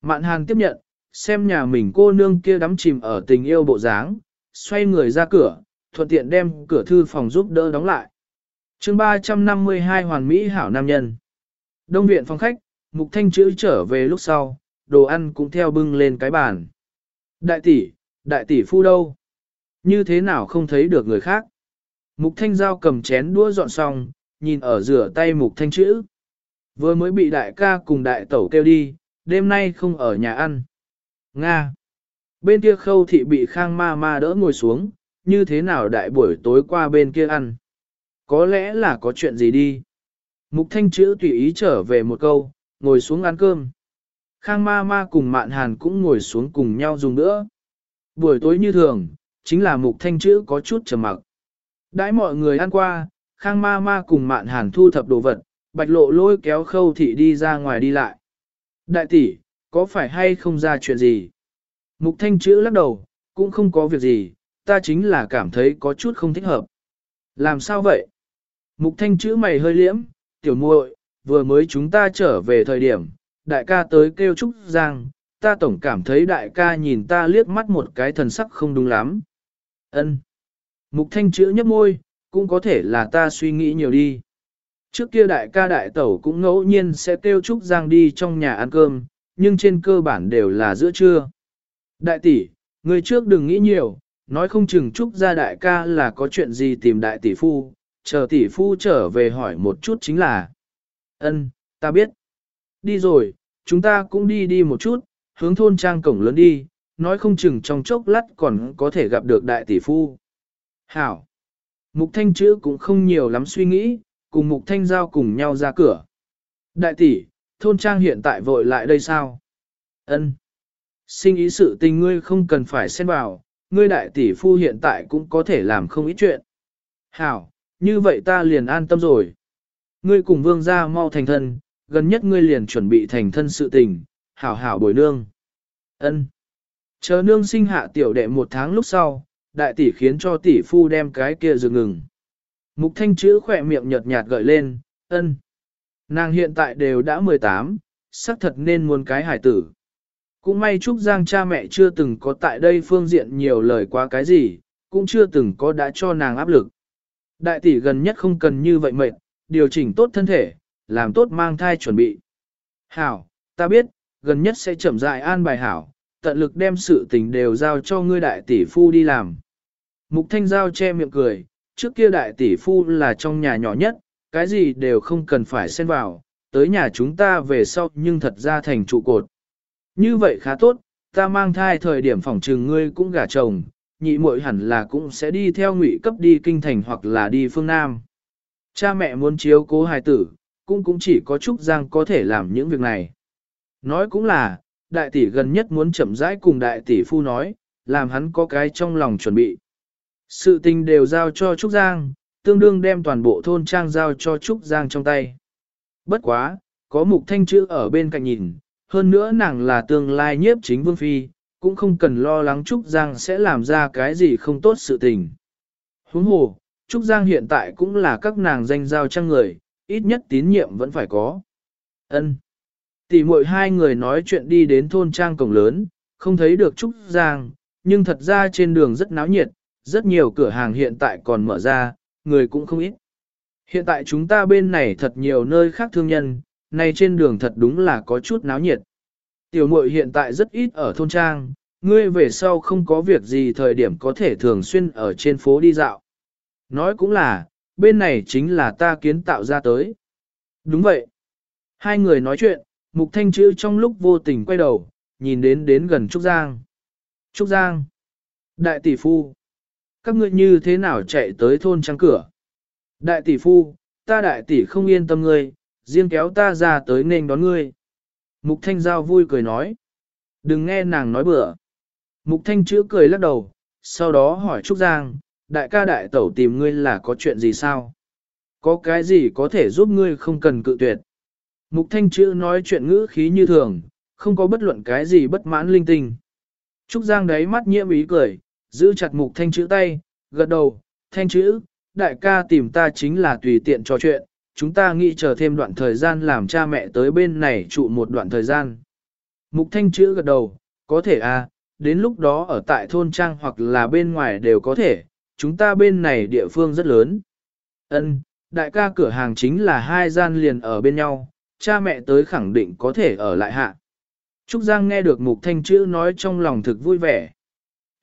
Mạn hàn tiếp nhận, xem nhà mình cô nương kia đắm chìm ở tình yêu bộ dáng, xoay người ra cửa, thuận tiện đem cửa thư phòng giúp đỡ đóng lại. chương 352 Hoàn Mỹ Hảo Nam Nhân Đông viện phòng khách, mục thanh chữ trở về lúc sau, đồ ăn cũng theo bưng lên cái bàn. Đại tỷ, đại tỷ phu đâu? Như thế nào không thấy được người khác? Mục thanh giao cầm chén đũa dọn xong, nhìn ở rửa tay mục thanh chữ. Vừa mới bị đại ca cùng đại tẩu kêu đi, đêm nay không ở nhà ăn. Nga. Bên kia khâu thị bị khang ma ma đỡ ngồi xuống, như thế nào đại buổi tối qua bên kia ăn. Có lẽ là có chuyện gì đi. Mục thanh chữ tùy ý trở về một câu, ngồi xuống ăn cơm. Khang ma ma cùng mạn hàn cũng ngồi xuống cùng nhau dùng nữa. Buổi tối như thường, chính là mục thanh chữ có chút trầm mặc. Đãi mọi người ăn qua, khang ma ma cùng mạn hàn thu thập đồ vật, bạch lộ lôi kéo khâu thị đi ra ngoài đi lại. Đại tỷ, có phải hay không ra chuyện gì? Mục thanh chữ lắc đầu, cũng không có việc gì, ta chính là cảm thấy có chút không thích hợp. Làm sao vậy? Mục thanh chữ mày hơi liễm, tiểu muội, vừa mới chúng ta trở về thời điểm, đại ca tới kêu Trúc Giang, ta tổng cảm thấy đại ca nhìn ta liếc mắt một cái thần sắc không đúng lắm. Ân. Mục thanh chữ nhấp môi, cũng có thể là ta suy nghĩ nhiều đi. Trước kia đại ca đại tẩu cũng ngẫu nhiên sẽ kêu Trúc Giang đi trong nhà ăn cơm, nhưng trên cơ bản đều là giữa trưa. Đại tỷ, người trước đừng nghĩ nhiều, nói không chừng Trúc gia đại ca là có chuyện gì tìm đại tỷ phu, chờ tỷ phu trở về hỏi một chút chính là. Ân, ta biết. Đi rồi, chúng ta cũng đi đi một chút, hướng thôn trang cổng lớn đi, nói không chừng trong chốc lát còn có thể gặp được đại tỷ phu. Hảo. Mục thanh chữ cũng không nhiều lắm suy nghĩ, cùng mục thanh giao cùng nhau ra cửa. Đại tỷ, thôn trang hiện tại vội lại đây sao? Ân. Sinh ý sự tình ngươi không cần phải xen vào, ngươi đại tỷ phu hiện tại cũng có thể làm không ít chuyện. Hảo, như vậy ta liền an tâm rồi. Ngươi cùng vương gia mau thành thân, gần nhất ngươi liền chuẩn bị thành thân sự tình, hảo hảo bồi nương. Ân. Chờ nương sinh hạ tiểu đệ một tháng lúc sau, đại tỷ khiến cho tỷ phu đem cái kia dừng ngừng. Mục thanh chữ khỏe miệng nhợt nhạt gợi lên, ân. Nàng hiện tại đều đã 18, xác thật nên muốn cái hải tử. Cũng may Trúc Giang cha mẹ chưa từng có tại đây phương diện nhiều lời quá cái gì, cũng chưa từng có đã cho nàng áp lực. Đại tỷ gần nhất không cần như vậy mệt, điều chỉnh tốt thân thể, làm tốt mang thai chuẩn bị. Hảo, ta biết, gần nhất sẽ chậm rãi an bài hảo, tận lực đem sự tình đều giao cho ngươi đại tỷ phu đi làm. Mục thanh giao che miệng cười, trước kia đại tỷ phu là trong nhà nhỏ nhất, cái gì đều không cần phải xen vào, tới nhà chúng ta về sau nhưng thật ra thành trụ cột. Như vậy khá tốt, ta mang thai thời điểm phòng trừng ngươi cũng gả chồng, nhị muội hẳn là cũng sẽ đi theo ngụy cấp đi kinh thành hoặc là đi phương Nam. Cha mẹ muốn chiếu cố hài tử, cũng cũng chỉ có Trúc Giang có thể làm những việc này. Nói cũng là, đại tỷ gần nhất muốn chậm rãi cùng đại tỷ phu nói, làm hắn có cái trong lòng chuẩn bị. Sự tình đều giao cho Trúc Giang, tương đương đem toàn bộ thôn trang giao cho Trúc Giang trong tay. Bất quá, có mục thanh chữ ở bên cạnh nhìn, hơn nữa nàng là tương lai nhiếp chính vương phi, cũng không cần lo lắng Trúc Giang sẽ làm ra cái gì không tốt sự tình. Huống hồ, Trúc Giang hiện tại cũng là các nàng danh giao trang người, ít nhất tín nhiệm vẫn phải có. Ân. Tỷ muội hai người nói chuyện đi đến thôn trang cổng lớn, không thấy được Trúc Giang, nhưng thật ra trên đường rất náo nhiệt, rất nhiều cửa hàng hiện tại còn mở ra, người cũng không ít. Hiện tại chúng ta bên này thật nhiều nơi khác thương nhân, này trên đường thật đúng là có chút náo nhiệt. Tiểu muội hiện tại rất ít ở thôn trang, ngươi về sau không có việc gì thời điểm có thể thường xuyên ở trên phố đi dạo. Nói cũng là, bên này chính là ta kiến tạo ra tới. Đúng vậy. Hai người nói chuyện, Mục Thanh chữ trong lúc vô tình quay đầu, nhìn đến đến gần Trúc Giang. Trúc Giang. Đại tỷ phu. Các ngươi như thế nào chạy tới thôn trang cửa? Đại tỷ phu, ta đại tỷ không yên tâm ngươi, riêng kéo ta ra tới nên đón ngươi. Mục Thanh Giao vui cười nói. Đừng nghe nàng nói bừa. Mục Thanh chữ cười lắc đầu, sau đó hỏi Trúc Giang, đại ca đại tẩu tìm ngươi là có chuyện gì sao? Có cái gì có thể giúp ngươi không cần cự tuyệt? Mục Thanh chữ nói chuyện ngữ khí như thường, không có bất luận cái gì bất mãn linh tinh. Trúc Giang đáy mắt nhiễm ý cười, giữ chặt mục thanh chữ tay, gật đầu, thanh chữ, đại ca tìm ta chính là tùy tiện trò chuyện, chúng ta nghĩ chờ thêm đoạn thời gian làm cha mẹ tới bên này trụ một đoạn thời gian. Mục thanh chữ gật đầu, có thể à, đến lúc đó ở tại thôn trang hoặc là bên ngoài đều có thể, chúng ta bên này địa phương rất lớn. Ân, đại ca cửa hàng chính là hai gian liền ở bên nhau, cha mẹ tới khẳng định có thể ở lại hạ. Trúc Giang nghe được mục thanh chữ nói trong lòng thực vui vẻ.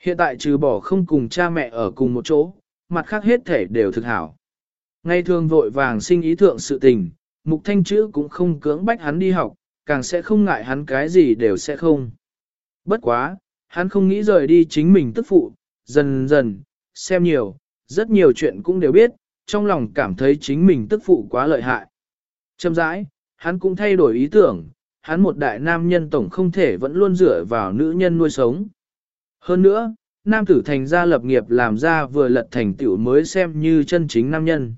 Hiện tại trừ bỏ không cùng cha mẹ ở cùng một chỗ, mặt khác hết thể đều thực hảo. Ngay thường vội vàng sinh ý thượng sự tình, mục thanh chữ cũng không cưỡng bách hắn đi học, càng sẽ không ngại hắn cái gì đều sẽ không. Bất quá, hắn không nghĩ rời đi chính mình tức phụ, dần dần, xem nhiều, rất nhiều chuyện cũng đều biết, trong lòng cảm thấy chính mình tức phụ quá lợi hại. Châm rãi, hắn cũng thay đổi ý tưởng, hắn một đại nam nhân tổng không thể vẫn luôn dựa vào nữ nhân nuôi sống. Hơn nữa, nam tử thành gia lập nghiệp làm ra vừa lật thành tiểu mới xem như chân chính nam nhân.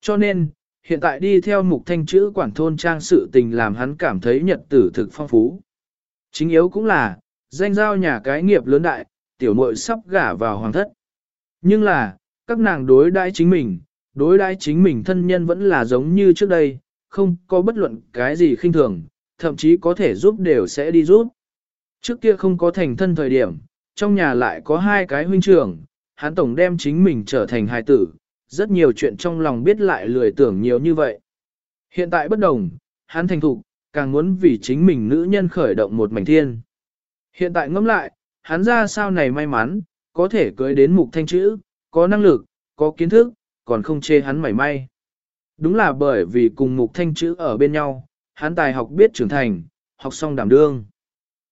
Cho nên, hiện tại đi theo mục thanh chữ quản thôn trang sự tình làm hắn cảm thấy nhật tử thực phong phú. Chính yếu cũng là, danh giao nhà cái nghiệp lớn đại, tiểu muội sắp gả vào hoàng thất. Nhưng là, các nàng đối đãi chính mình, đối đãi chính mình thân nhân vẫn là giống như trước đây, không có bất luận cái gì khinh thường, thậm chí có thể giúp đều sẽ đi giúp. Trước kia không có thành thân thời điểm, trong nhà lại có hai cái huynh trưởng, hắn tổng đem chính mình trở thành hài tử, rất nhiều chuyện trong lòng biết lại lười tưởng nhiều như vậy. Hiện tại bất đồng, hắn thành thục, càng muốn vì chính mình nữ nhân khởi động một mảnh thiên. Hiện tại ngẫm lại, hắn ra sao này may mắn, có thể cưới đến mục thanh chữ, có năng lực, có kiến thức, còn không chê hắn mảy may. Đúng là bởi vì cùng mục thanh chữ ở bên nhau, hắn tài học biết trưởng thành, học xong đảm đương.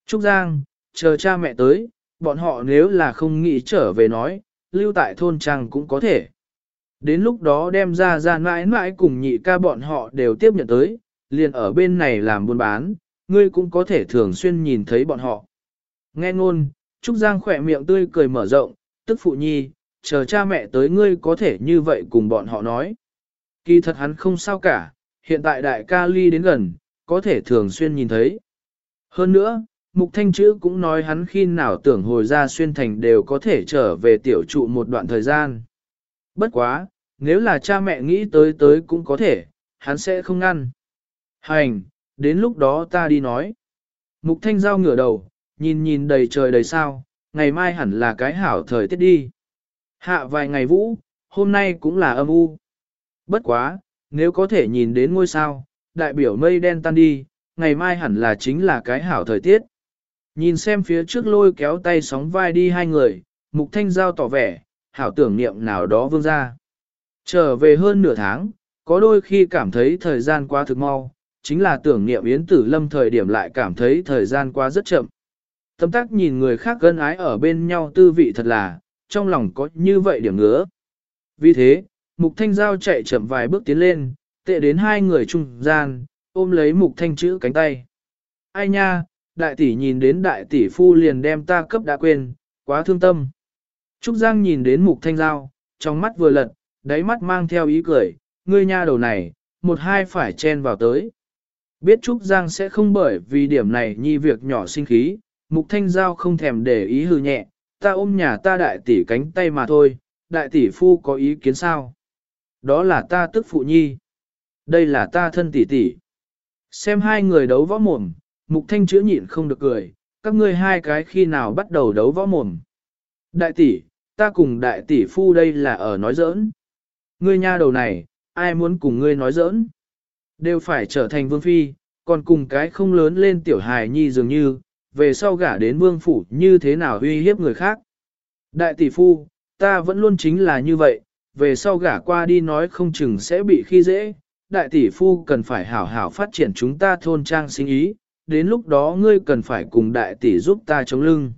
Trúc Giang, chờ cha mẹ tới, bọn họ nếu là không nghĩ trở về nói, lưu tại thôn trang cũng có thể. Đến lúc đó đem ra ra mãi mãi cùng nhị ca bọn họ đều tiếp nhận tới, liền ở bên này làm buôn bán, ngươi cũng có thể thường xuyên nhìn thấy bọn họ. Nghe ngôn, Trúc Giang khỏe miệng tươi cười mở rộng, tức phụ nhi, chờ cha mẹ tới ngươi có thể như vậy cùng bọn họ nói. Kỳ thật hắn không sao cả, hiện tại đại ca ly đến gần, có thể thường xuyên nhìn thấy. Hơn nữa, Mục Thanh Chữ cũng nói hắn khi nào tưởng hồi ra xuyên thành đều có thể trở về tiểu trụ một đoạn thời gian. Bất quá, nếu là cha mẹ nghĩ tới tới cũng có thể, hắn sẽ không ngăn. Hành, đến lúc đó ta đi nói. Mục Thanh Giao ngửa đầu, nhìn nhìn đầy trời đầy sao, ngày mai hẳn là cái hảo thời tiết đi. Hạ vài ngày vũ, hôm nay cũng là âm u. Bất quá, nếu có thể nhìn đến ngôi sao, đại biểu mây đen tan đi, ngày mai hẳn là chính là cái hảo thời tiết. Nhìn xem phía trước lôi kéo tay sóng vai đi hai người, mục thanh giao tỏ vẻ, hảo tưởng niệm nào đó vương ra. Trở về hơn nửa tháng, có đôi khi cảm thấy thời gian quá thực mau, chính là tưởng niệm Yến Tử Lâm thời điểm lại cảm thấy thời gian qua rất chậm. Tâm tác nhìn người khác gân ái ở bên nhau tư vị thật là, trong lòng có như vậy điểm ngứa. Vì thế, Mục Thanh Giao chạy chậm vài bước tiến lên, tệ đến hai người trung gian, ôm lấy Mục Thanh chữ cánh tay. Ai nha, đại tỷ nhìn đến đại tỷ phu liền đem ta cấp đã quên, quá thương tâm. Trúc Giang nhìn đến Mục Thanh Giao, trong mắt vừa lật, đáy mắt mang theo ý cười, ngươi nha đầu này, một hai phải chen vào tới. Biết Trúc Giang sẽ không bởi vì điểm này nhi việc nhỏ sinh khí, Mục Thanh Giao không thèm để ý hư nhẹ, ta ôm nhà ta đại tỷ cánh tay mà thôi, đại tỷ phu có ý kiến sao? Đó là ta tức phụ nhi. Đây là ta thân tỷ tỷ. Xem hai người đấu võ mồm, Mục Thanh chữa nhịn không được cười, các ngươi hai cái khi nào bắt đầu đấu võ mồm. Đại tỷ, ta cùng đại tỷ phu đây là ở nói giỡn. Ngươi nha đầu này, ai muốn cùng ngươi nói giỡn? Đều phải trở thành vương phi, còn cùng cái không lớn lên tiểu hài nhi dường như, về sau gả đến vương phủ như thế nào uy hiếp người khác. Đại tỷ phu, ta vẫn luôn chính là như vậy, về sau gả qua đi nói không chừng sẽ bị khi dễ. Đại tỷ phu cần phải hảo hảo phát triển chúng ta thôn trang sinh ý, đến lúc đó ngươi cần phải cùng đại tỷ giúp ta chống lưng.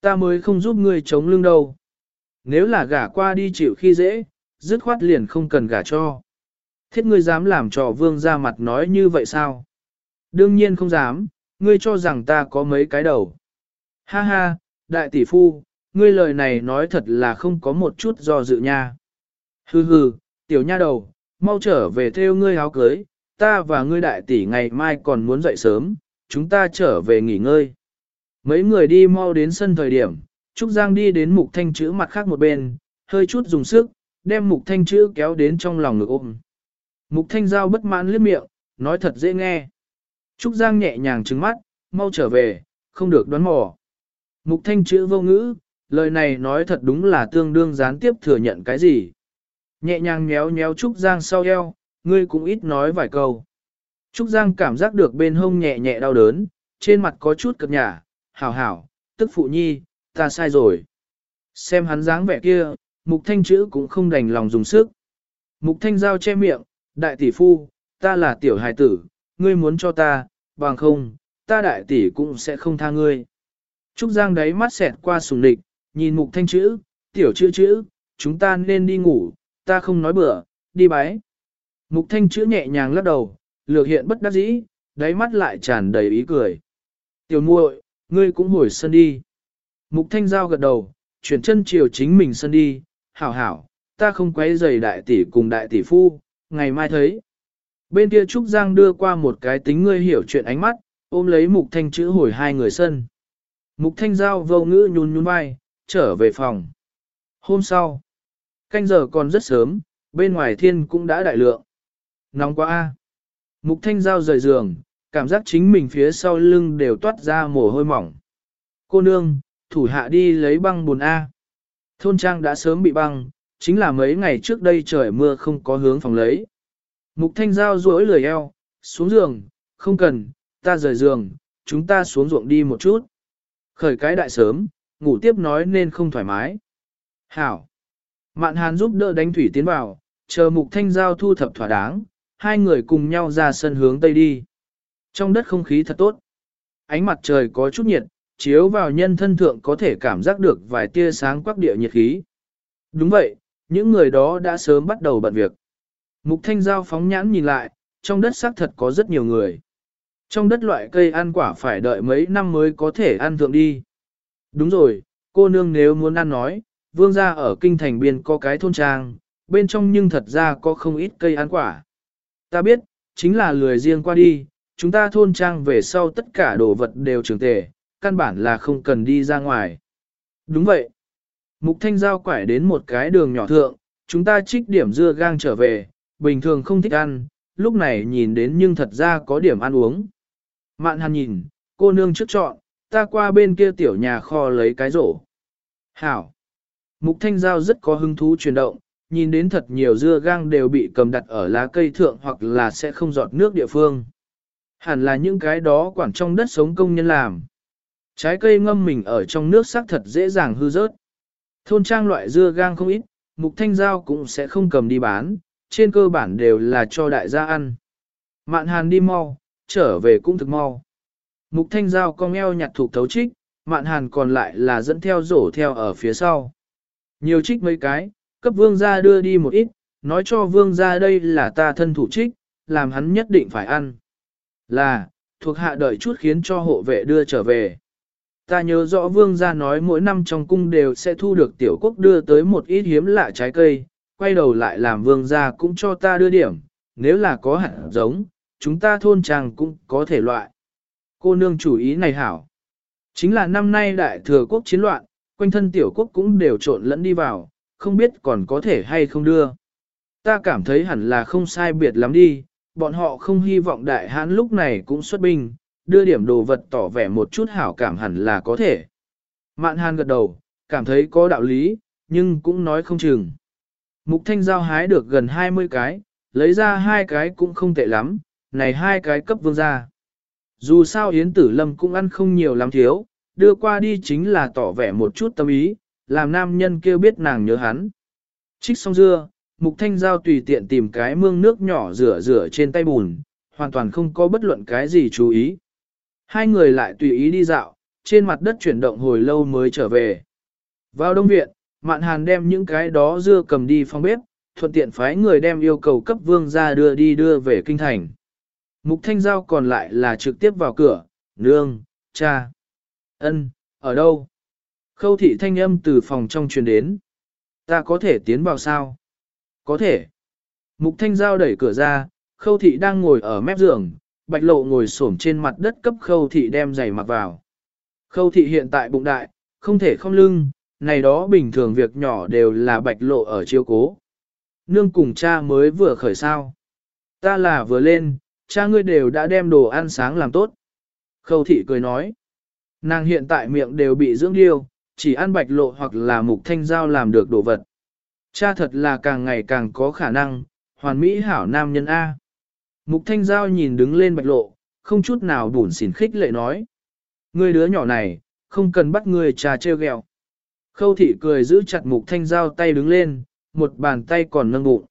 Ta mới không giúp ngươi chống lưng đâu. Nếu là gả qua đi chịu khi dễ, dứt khoát liền không cần gả cho. Thiết ngươi dám làm trò vương ra mặt nói như vậy sao? Đương nhiên không dám, ngươi cho rằng ta có mấy cái đầu. Ha ha, đại tỷ phu, ngươi lời này nói thật là không có một chút do dự nha. Hừ hừ, tiểu nha đầu, mau trở về theo ngươi áo cưới, ta và ngươi đại tỷ ngày mai còn muốn dậy sớm, chúng ta trở về nghỉ ngơi. Mấy người đi mau đến sân thời điểm, Trúc Giang đi đến mục thanh chữ mặt khác một bên, hơi chút dùng sức, đem mục thanh chữ kéo đến trong lòng ngực ôm. Mục thanh giao bất mãn liếc miệng, nói thật dễ nghe. Trúc Giang nhẹ nhàng trừng mắt, mau trở về, không được đoán mò. Mục thanh chữ vô ngữ, lời này nói thật đúng là tương đương gián tiếp thừa nhận cái gì. Nhẹ nhàng nhéo nhéo Trúc Giang sau eo, ngươi cũng ít nói vài câu. Trúc Giang cảm giác được bên hông nhẹ nhẹ đau đớn, trên mặt có chút cập nhả, hảo hảo, tức phụ nhi, ta sai rồi. Xem hắn dáng vẻ kia, mục thanh chữ cũng không đành lòng dùng sức. Mục thanh giao che miệng, đại tỷ phu, ta là tiểu hài tử, ngươi muốn cho ta, bằng không, ta đại tỷ cũng sẽ không tha ngươi. Trúc Giang đáy mắt xẹt qua sùng địch, nhìn mục thanh chữ, tiểu chữ chữ, chúng ta nên đi ngủ, ta không nói bừa, đi bái. Mục thanh chữ nhẹ nhàng lắc đầu, lược hiện bất đắc dĩ, đáy mắt lại tràn đầy ý cười. Tiểu muội, ngươi cũng hồi sân đi. Mục thanh giao gật đầu, chuyển chân chiều chính mình sân đi, hảo hảo, ta không quấy giày đại tỷ cùng đại tỷ phu, ngày mai thấy. Bên kia Trúc Giang đưa qua một cái tính ngươi hiểu chuyện ánh mắt, ôm lấy mục thanh chữ hồi hai người sân. Mục thanh giao vô ngữ nhún nhún vai, trở về phòng. Hôm sau, canh giờ còn rất sớm, bên ngoài thiên cũng đã đại lượng. Nóng quá a. Mục thanh giao rời giường, cảm giác chính mình phía sau lưng đều toát ra mồ hôi mỏng. Cô nương, thủ hạ đi lấy băng bùn A. Thôn trang đã sớm bị băng, chính là mấy ngày trước đây trời mưa không có hướng phòng lấy. Mục thanh giao duỗi lười eo, xuống giường, không cần, ta rời giường, chúng ta xuống ruộng đi một chút. Khởi cái đại sớm, ngủ tiếp nói nên không thoải mái. Hảo. Mạn hàn giúp đỡ đánh thủy tiến vào, chờ mục thanh giao thu thập thỏa đáng, hai người cùng nhau ra sân hướng tây đi. Trong đất không khí thật tốt. Ánh mặt trời có chút nhiệt, chiếu vào nhân thân thượng có thể cảm giác được vài tia sáng quắc địa nhiệt khí. Đúng vậy, những người đó đã sớm bắt đầu bận việc. Mục thanh giao phóng nhãn nhìn lại, trong đất xác thật có rất nhiều người. Trong đất loại cây ăn quả phải đợi mấy năm mới có thể ăn thượng đi. Đúng rồi, cô nương nếu muốn ăn nói, vương gia ở kinh thành biên có cái thôn trang, bên trong nhưng thật ra có không ít cây ăn quả. Ta biết, chính là lười riêng qua đi, chúng ta thôn trang về sau tất cả đồ vật đều trường tề, căn bản là không cần đi ra ngoài. Đúng vậy. Mục thanh giao quải đến một cái đường nhỏ thượng, chúng ta trích điểm dưa gang trở về, bình thường không thích ăn, lúc này nhìn đến nhưng thật ra có điểm ăn uống. Mạn hàn nhìn, cô nương trước chọn, ta qua bên kia tiểu nhà kho lấy cái rổ. Hảo. Mục Thanh Giao rất có hứng thú chuyển động, nhìn đến thật nhiều dưa gang đều bị cầm đặt ở lá cây thượng hoặc là sẽ không giọt nước địa phương. Hẳn là những cái đó quản trong đất sống công nhân làm. Trái cây ngâm mình ở trong nước xác thật dễ dàng hư rớt. Thôn trang loại dưa gang không ít, mục thanh giao cũng sẽ không cầm đi bán, trên cơ bản đều là cho đại gia ăn. Mạn hàn đi mau, trở về cũng thực mau. Mục thanh giao cong eo nhặt thuộc thấu trích, mạn hàn còn lại là dẫn theo rổ theo ở phía sau. Nhiều trích mấy cái, cấp vương gia đưa đi một ít, nói cho vương gia đây là ta thân thủ trích, làm hắn nhất định phải ăn. Là, thuộc hạ đợi chút khiến cho hộ vệ đưa trở về. Ta nhớ rõ vương gia nói mỗi năm trong cung đều sẽ thu được tiểu quốc đưa tới một ít hiếm lạ trái cây, quay đầu lại làm vương gia cũng cho ta đưa điểm, nếu là có hạt giống, chúng ta thôn chàng cũng có thể loại. Cô nương chủ ý này hảo. Chính là năm nay đại thừa quốc chiến loạn, quanh thân tiểu quốc cũng đều trộn lẫn đi vào, không biết còn có thể hay không đưa. Ta cảm thấy hẳn là không sai biệt lắm đi, bọn họ không hy vọng đại hãn lúc này cũng xuất binh, đưa điểm đồ vật tỏ vẻ một chút hảo cảm hẳn là có thể. Mạn hàn gật đầu, cảm thấy có đạo lý, nhưng cũng nói không chừng. Mục thanh giao hái được gần 20 cái, lấy ra hai cái cũng không tệ lắm, này hai cái cấp vương ra. Dù sao Yến Tử Lâm cũng ăn không nhiều lắm thiếu, đưa qua đi chính là tỏ vẻ một chút tâm ý, làm nam nhân kêu biết nàng nhớ hắn. Trích xong dưa, Mục Thanh Giao tùy tiện tìm cái mương nước nhỏ rửa rửa trên tay bùn, hoàn toàn không có bất luận cái gì chú ý. Hai người lại tùy ý đi dạo, trên mặt đất chuyển động hồi lâu mới trở về. Vào đông viện, Mạn Hàn đem những cái đó dưa cầm đi phòng bếp, thuận tiện phái người đem yêu cầu cấp vương ra đưa đi đưa về kinh thành. Mục Thanh Giao còn lại là trực tiếp vào cửa, nương, cha, ân, ở đâu? Khâu thị thanh âm từ phòng trong truyền đến. Ta có thể tiến vào sao? Có thể. Mục thanh giao đẩy cửa ra, khâu thị đang ngồi ở mép giường, bạch lộ ngồi xổm trên mặt đất cấp khâu thị đem giày mặc vào. Khâu thị hiện tại bụng đại, không thể không lưng, này đó bình thường việc nhỏ đều là bạch lộ ở chiêu cố. Nương cùng cha mới vừa khởi sao. Ta là vừa lên, cha ngươi đều đã đem đồ ăn sáng làm tốt. Khâu thị cười nói. Nàng hiện tại miệng đều bị dưỡng điêu, chỉ ăn bạch lộ hoặc là mục thanh giao làm được đồ vật. Cha thật là càng ngày càng có khả năng, hoàn mỹ hảo nam nhân A. Mục thanh giao nhìn đứng lên bạch lộ, không chút nào bủn xỉn khích lệ nói. Ngươi đứa nhỏ này, không cần bắt người trà treo gẹo Khâu thị cười giữ chặt mục thanh giao tay đứng lên, một bàn tay còn nâng bụng.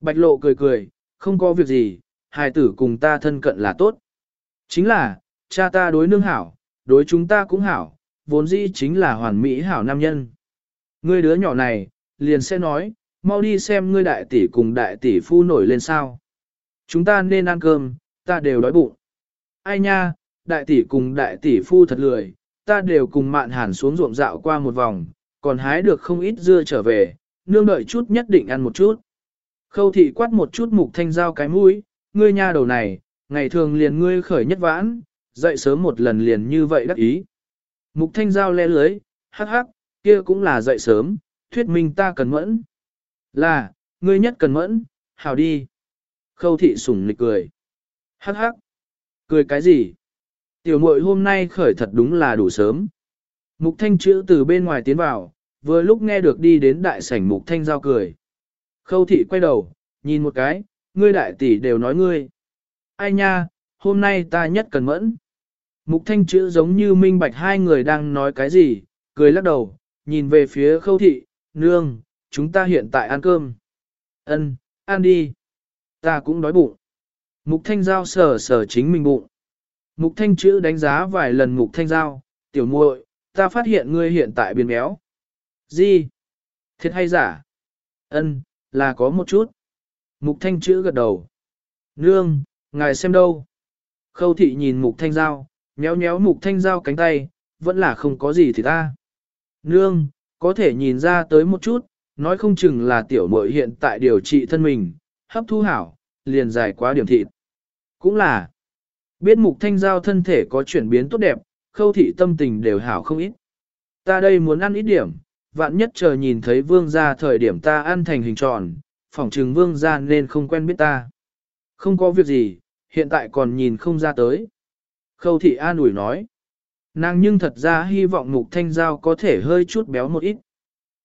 Bạch lộ cười cười, không có việc gì, hài tử cùng ta thân cận là tốt. Chính là, cha ta đối nương hảo, đối chúng ta cũng hảo, vốn dĩ chính là hoàn mỹ hảo nam nhân. Ngươi đứa nhỏ này, liền sẽ nói, mau đi xem ngươi đại tỷ cùng đại tỷ phu nổi lên sao. Chúng ta nên ăn cơm, ta đều đói bụng. Ai nha, đại tỷ cùng đại tỷ phu thật lười, ta đều cùng mạn hàn xuống ruộng dạo qua một vòng, còn hái được không ít dưa trở về, nương đợi chút nhất định ăn một chút. Khâu thị quát một chút mục thanh dao cái mũi, ngươi nha đầu này, ngày thường liền ngươi khởi nhất vãn, dậy sớm một lần liền như vậy đắc ý. Mục thanh giao le lưới, hắc hắc, kia cũng là dậy sớm, thuyết minh ta cần mẫn. Là, ngươi nhất cần mẫn, hào đi. Khâu thị sủng nịch cười. Hắc hắc. Cười cái gì? Tiểu muội hôm nay khởi thật đúng là đủ sớm. Mục thanh chữ từ bên ngoài tiến vào, vừa lúc nghe được đi đến đại sảnh mục thanh giao cười. Khâu thị quay đầu, nhìn một cái, ngươi đại tỷ đều nói ngươi. Ai nha, hôm nay ta nhất cần mẫn. Mục thanh chữ giống như minh bạch hai người đang nói cái gì, cười lắc đầu, nhìn về phía khâu thị, nương, chúng ta hiện tại ăn cơm. Ân, ăn đi. Ta cũng đói bụng. Mục thanh giao sờ sờ chính mình bụng. Mục thanh chữ đánh giá vài lần mục thanh giao, tiểu muội, ta phát hiện ngươi hiện tại biến béo. Gì? Thiệt hay giả? Ân, là có một chút. Mục thanh chữ gật đầu. Nương, ngài xem đâu? Khâu thị nhìn mục thanh giao, nhéo nhéo mục thanh giao cánh tay, vẫn là không có gì thì ta. Nương, có thể nhìn ra tới một chút, nói không chừng là tiểu muội hiện tại điều trị thân mình, hấp thu hảo, liền dài quá điểm thịt. Cũng là, biết mục thanh giao thân thể có chuyển biến tốt đẹp, khâu thị tâm tình đều hảo không ít. Ta đây muốn ăn ít điểm, vạn nhất chờ nhìn thấy vương gia thời điểm ta ăn thành hình tròn, phỏng chừng vương gia nên không quen biết ta. Không có việc gì, hiện tại còn nhìn không ra tới. Khâu thị an ủi nói. Nàng nhưng thật ra hy vọng mục thanh giao có thể hơi chút béo một ít.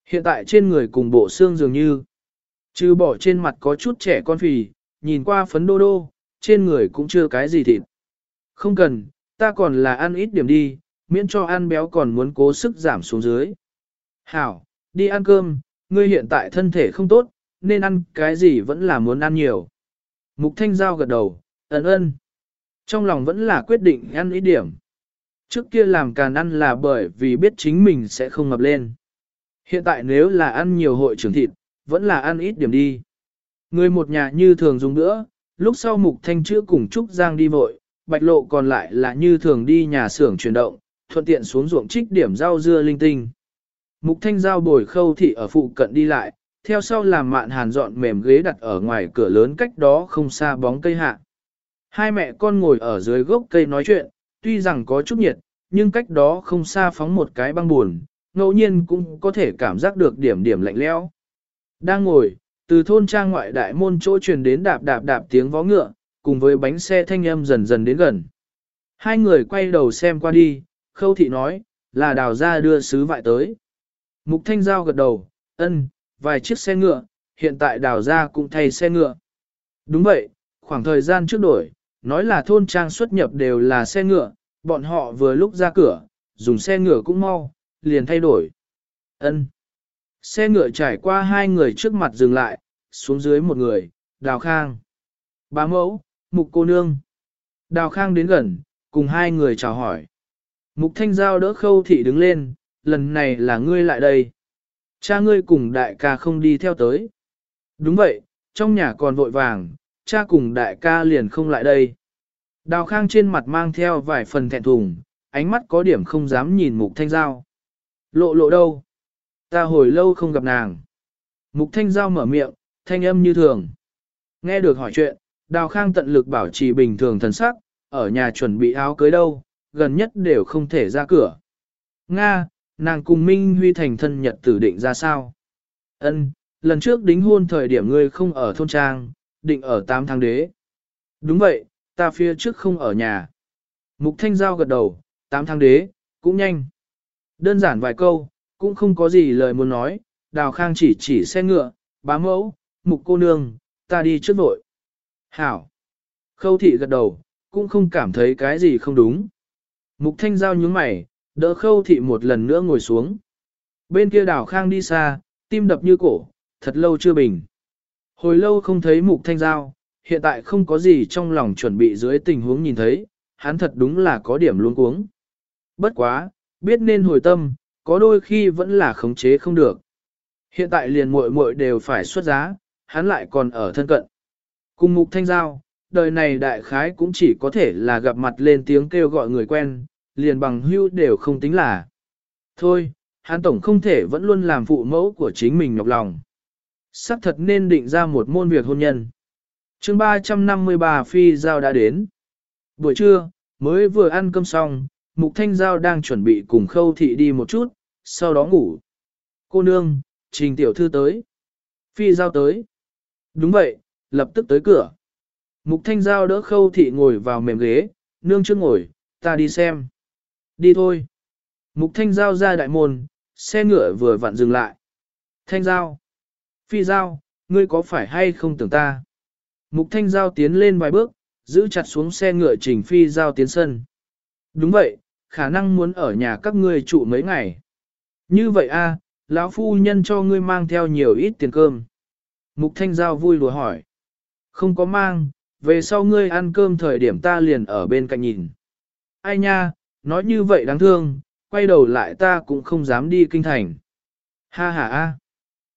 Hiện tại trên người cùng bộ xương dường như, trừ bỏ trên mặt có chút trẻ con phì, nhìn qua phấn đô đô, trên người cũng chưa cái gì thịt. Không cần, ta còn là ăn ít điểm đi, miễn cho ăn béo còn muốn cố sức giảm xuống dưới. Hảo, đi ăn cơm, ngươi hiện tại thân thể không tốt, nên ăn cái gì vẫn là muốn ăn nhiều. Mục Thanh Giao gật đầu, ấn ơn. Trong lòng vẫn là quyết định ăn ít điểm. Trước kia làm càn ăn là bởi vì biết chính mình sẽ không ngập lên. Hiện tại nếu là ăn nhiều hội trưởng thịt, vẫn là ăn ít điểm đi. Người một nhà như thường dùng nữa, lúc sau Mục Thanh chữa cùng Trúc Giang đi vội, bạch lộ còn lại là như thường đi nhà xưởng chuyển động, thuận tiện xuống ruộng trích điểm rau dưa linh tinh. Mục thanh giao bồi khâu thị ở phụ cận đi lại, theo sau làm mạn hàn dọn mềm ghế đặt ở ngoài cửa lớn cách đó không xa bóng cây hạ. Hai mẹ con ngồi ở dưới gốc cây nói chuyện, tuy rằng có chút nhiệt, nhưng cách đó không xa phóng một cái băng buồn, ngẫu nhiên cũng có thể cảm giác được điểm điểm lạnh lẽo. Đang ngồi, từ thôn trang ngoại đại môn chỗ truyền đến đạp đạp đạp tiếng vó ngựa, cùng với bánh xe thanh âm dần dần đến gần. Hai người quay đầu xem qua đi, khâu thị nói, là đào ra đưa sứ vại tới. Mục thanh giao gật đầu, ân, vài chiếc xe ngựa, hiện tại đào ra cũng thay xe ngựa. Đúng vậy, khoảng thời gian trước đổi, nói là thôn trang xuất nhập đều là xe ngựa, bọn họ vừa lúc ra cửa, dùng xe ngựa cũng mau, liền thay đổi. Ân. Xe ngựa trải qua hai người trước mặt dừng lại, xuống dưới một người, đào khang. Bá mẫu, mục cô nương. Đào khang đến gần, cùng hai người chào hỏi. Mục thanh giao đỡ khâu thị đứng lên, lần này là ngươi lại đây. Cha ngươi cùng đại ca không đi theo tới. Đúng vậy, trong nhà còn vội vàng, cha cùng đại ca liền không lại đây. Đào khang trên mặt mang theo vài phần thẹn thùng, ánh mắt có điểm không dám nhìn mục thanh giao. Lộ lộ đâu? Ta hồi lâu không gặp nàng. Mục thanh giao mở miệng, thanh âm như thường. Nghe được hỏi chuyện, đào khang tận lực bảo trì bình thường thần sắc, ở nhà chuẩn bị áo cưới đâu, gần nhất đều không thể ra cửa. Nga, nàng cùng Minh Huy thành thân nhật tử định ra sao? Ân, lần trước đính hôn thời điểm ngươi không ở thôn trang, định ở 8 tháng đế. Đúng vậy, ta phía trước không ở nhà. Mục Thanh Giao gật đầu, 8 tháng đế, cũng nhanh. Đơn giản vài câu, cũng không có gì lời muốn nói, Đào Khang chỉ chỉ xe ngựa, bá mẫu, mục cô nương, ta đi trước vội. Hảo. Khâu thị gật đầu, cũng không cảm thấy cái gì không đúng. Mục Thanh Giao nhướng mày, đỡ khâu thị một lần nữa ngồi xuống. Bên kia đào khang đi xa, tim đập như cổ, thật lâu chưa bình. Hồi lâu không thấy mục thanh giao, hiện tại không có gì trong lòng chuẩn bị dưới tình huống nhìn thấy, hắn thật đúng là có điểm luống cuống. Bất quá, biết nên hồi tâm, có đôi khi vẫn là khống chế không được. Hiện tại liền muội muội đều phải xuất giá, hắn lại còn ở thân cận. Cùng mục thanh giao, đời này đại khái cũng chỉ có thể là gặp mặt lên tiếng kêu gọi người quen, liền bằng hưu đều không tính là. Thôi, hắn tổng không thể vẫn luôn làm phụ mẫu của chính mình nhọc lòng sắp thật nên định ra một môn việc hôn nhân. chương 353 Phi Giao đã đến. Buổi trưa, mới vừa ăn cơm xong, Mục Thanh Giao đang chuẩn bị cùng Khâu Thị đi một chút, sau đó ngủ. Cô nương, trình tiểu thư tới. Phi Giao tới. Đúng vậy, lập tức tới cửa. Mục Thanh Giao đỡ Khâu Thị ngồi vào mềm ghế, nương chưa ngồi, ta đi xem. Đi thôi. Mục Thanh Giao ra đại môn, xe ngựa vừa vặn dừng lại. Thanh Giao. Phi Giao, ngươi có phải hay không tưởng ta? Mục Thanh Giao tiến lên vài bước, giữ chặt xuống xe ngựa trình Phi Giao tiến sân. Đúng vậy, khả năng muốn ở nhà các ngươi trụ mấy ngày. Như vậy a, lão phu nhân cho ngươi mang theo nhiều ít tiền cơm. Mục Thanh Giao vui lùa hỏi. Không có mang, về sau ngươi ăn cơm thời điểm ta liền ở bên cạnh nhìn. Ai nha, nói như vậy đáng thương, quay đầu lại ta cũng không dám đi kinh thành. Ha ha a.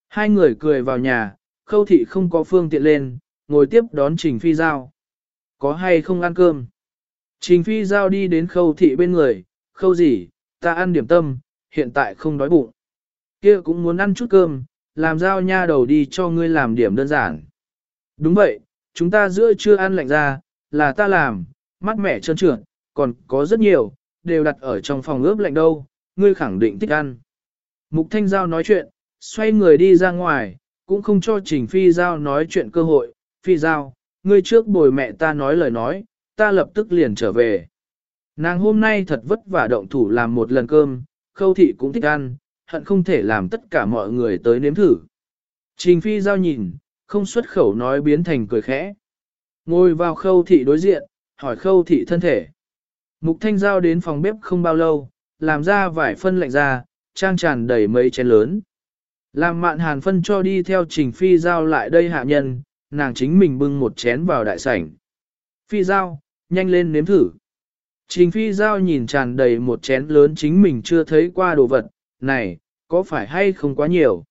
Hai người cười vào nhà, khâu thị không có phương tiện lên, ngồi tiếp đón Trình Phi Giao. Có hay không ăn cơm? Trình Phi Giao đi đến khâu thị bên người, khâu gì, ta ăn điểm tâm, hiện tại không đói bụng. Kia cũng muốn ăn chút cơm, làm giao nha đầu đi cho ngươi làm điểm đơn giản. Đúng vậy, chúng ta giữa chưa ăn lạnh ra, là ta làm, mắt mẻ trơn trượt, còn có rất nhiều, đều đặt ở trong phòng ướp lạnh đâu, ngươi khẳng định thích ăn. Mục Thanh Giao nói chuyện, xoay người đi ra ngoài, cũng không cho Trình Phi Giao nói chuyện cơ hội. Phi Giao, ngươi trước bồi mẹ ta nói lời nói, ta lập tức liền trở về. Nàng hôm nay thật vất vả động thủ làm một lần cơm, khâu thị cũng thích ăn, hận không thể làm tất cả mọi người tới nếm thử. Trình phi giao nhìn, không xuất khẩu nói biến thành cười khẽ. Ngồi vào khâu thị đối diện, hỏi khâu thị thân thể. Mục thanh giao đến phòng bếp không bao lâu, làm ra vài phân lạnh ra, trang tràn đầy mấy chén lớn. Làm mạn hàn phân cho đi theo trình phi giao lại đây hạ nhân, nàng chính mình bưng một chén vào đại sảnh. Phi giao, nhanh lên nếm thử. Trình phi giao nhìn tràn đầy một chén lớn chính mình chưa thấy qua đồ vật, này, có phải hay không quá nhiều?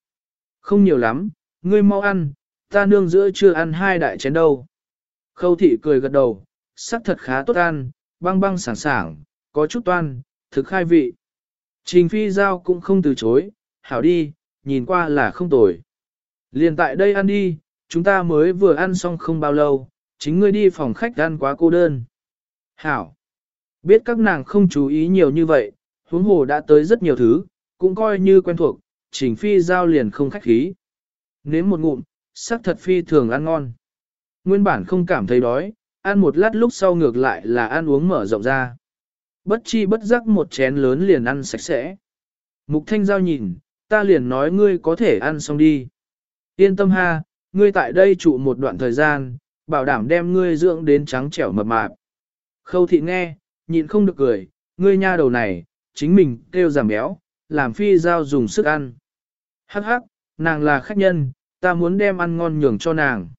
Không nhiều lắm, ngươi mau ăn, ta nương giữa chưa ăn hai đại chén đâu. Khâu thị cười gật đầu, sắc thật khá tốt ăn, băng băng sảng sảng, có chút toan, thực khai vị. Trình phi giao cũng không từ chối, hảo đi, nhìn qua là không tồi. Liền tại đây ăn đi, chúng ta mới vừa ăn xong không bao lâu, chính ngươi đi phòng khách ăn quá cô đơn. Hảo, biết các nàng không chú ý nhiều như vậy, huống hồ đã tới rất nhiều thứ, cũng coi như quen thuộc, trình phi giao liền không khách khí. Nếm một ngụm, sắc thật phi thường ăn ngon. Nguyên bản không cảm thấy đói, ăn một lát lúc sau ngược lại là ăn uống mở rộng ra. Bất chi bất giác một chén lớn liền ăn sạch sẽ. Mục thanh giao nhìn, ta liền nói ngươi có thể ăn xong đi. Yên tâm ha, ngươi tại đây trụ một đoạn thời gian, bảo đảm đem ngươi dưỡng đến trắng trẻo mập mạp. Khâu thị nghe, nhịn không được cười, ngươi nha đầu này, chính mình kêu giảm béo, làm phi giao dùng sức ăn. Hắc hắc, nàng là khách nhân, ta muốn đem ăn ngon nhường cho nàng.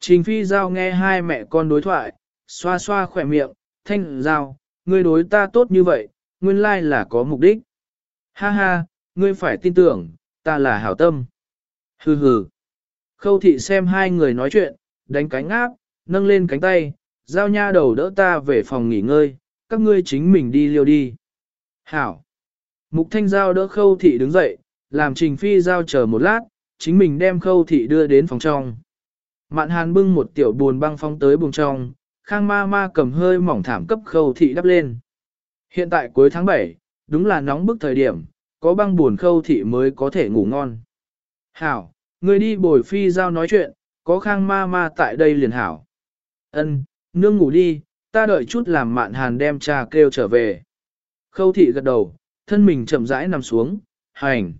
Trình phi giao nghe hai mẹ con đối thoại, xoa xoa khỏe miệng, thanh giao, ngươi đối ta tốt như vậy, nguyên lai là có mục đích. Ha ha, ngươi phải tin tưởng, ta là hảo tâm. Hừ hừ. Khâu thị xem hai người nói chuyện, đánh cánh áp, nâng lên cánh tay, giao nha đầu đỡ ta về phòng nghỉ ngơi, các ngươi chính mình đi liêu đi. Hảo. Mục thanh giao đỡ khâu thị đứng dậy, làm trình phi giao chờ một lát, chính mình đem khâu thị đưa đến phòng trong. Mạn hàn bưng một tiểu buồn băng phong tới buồng trong, khang ma ma cầm hơi mỏng thảm cấp khâu thị đắp lên. Hiện tại cuối tháng 7, đúng là nóng bức thời điểm, có băng buồn khâu thị mới có thể ngủ ngon. Hảo, người đi bồi phi giao nói chuyện, có khang ma ma tại đây liền hảo. Ân, nương ngủ đi, ta đợi chút làm mạn hàn đem trà kêu trở về. Khâu thị gật đầu, thân mình chậm rãi nằm xuống, hành.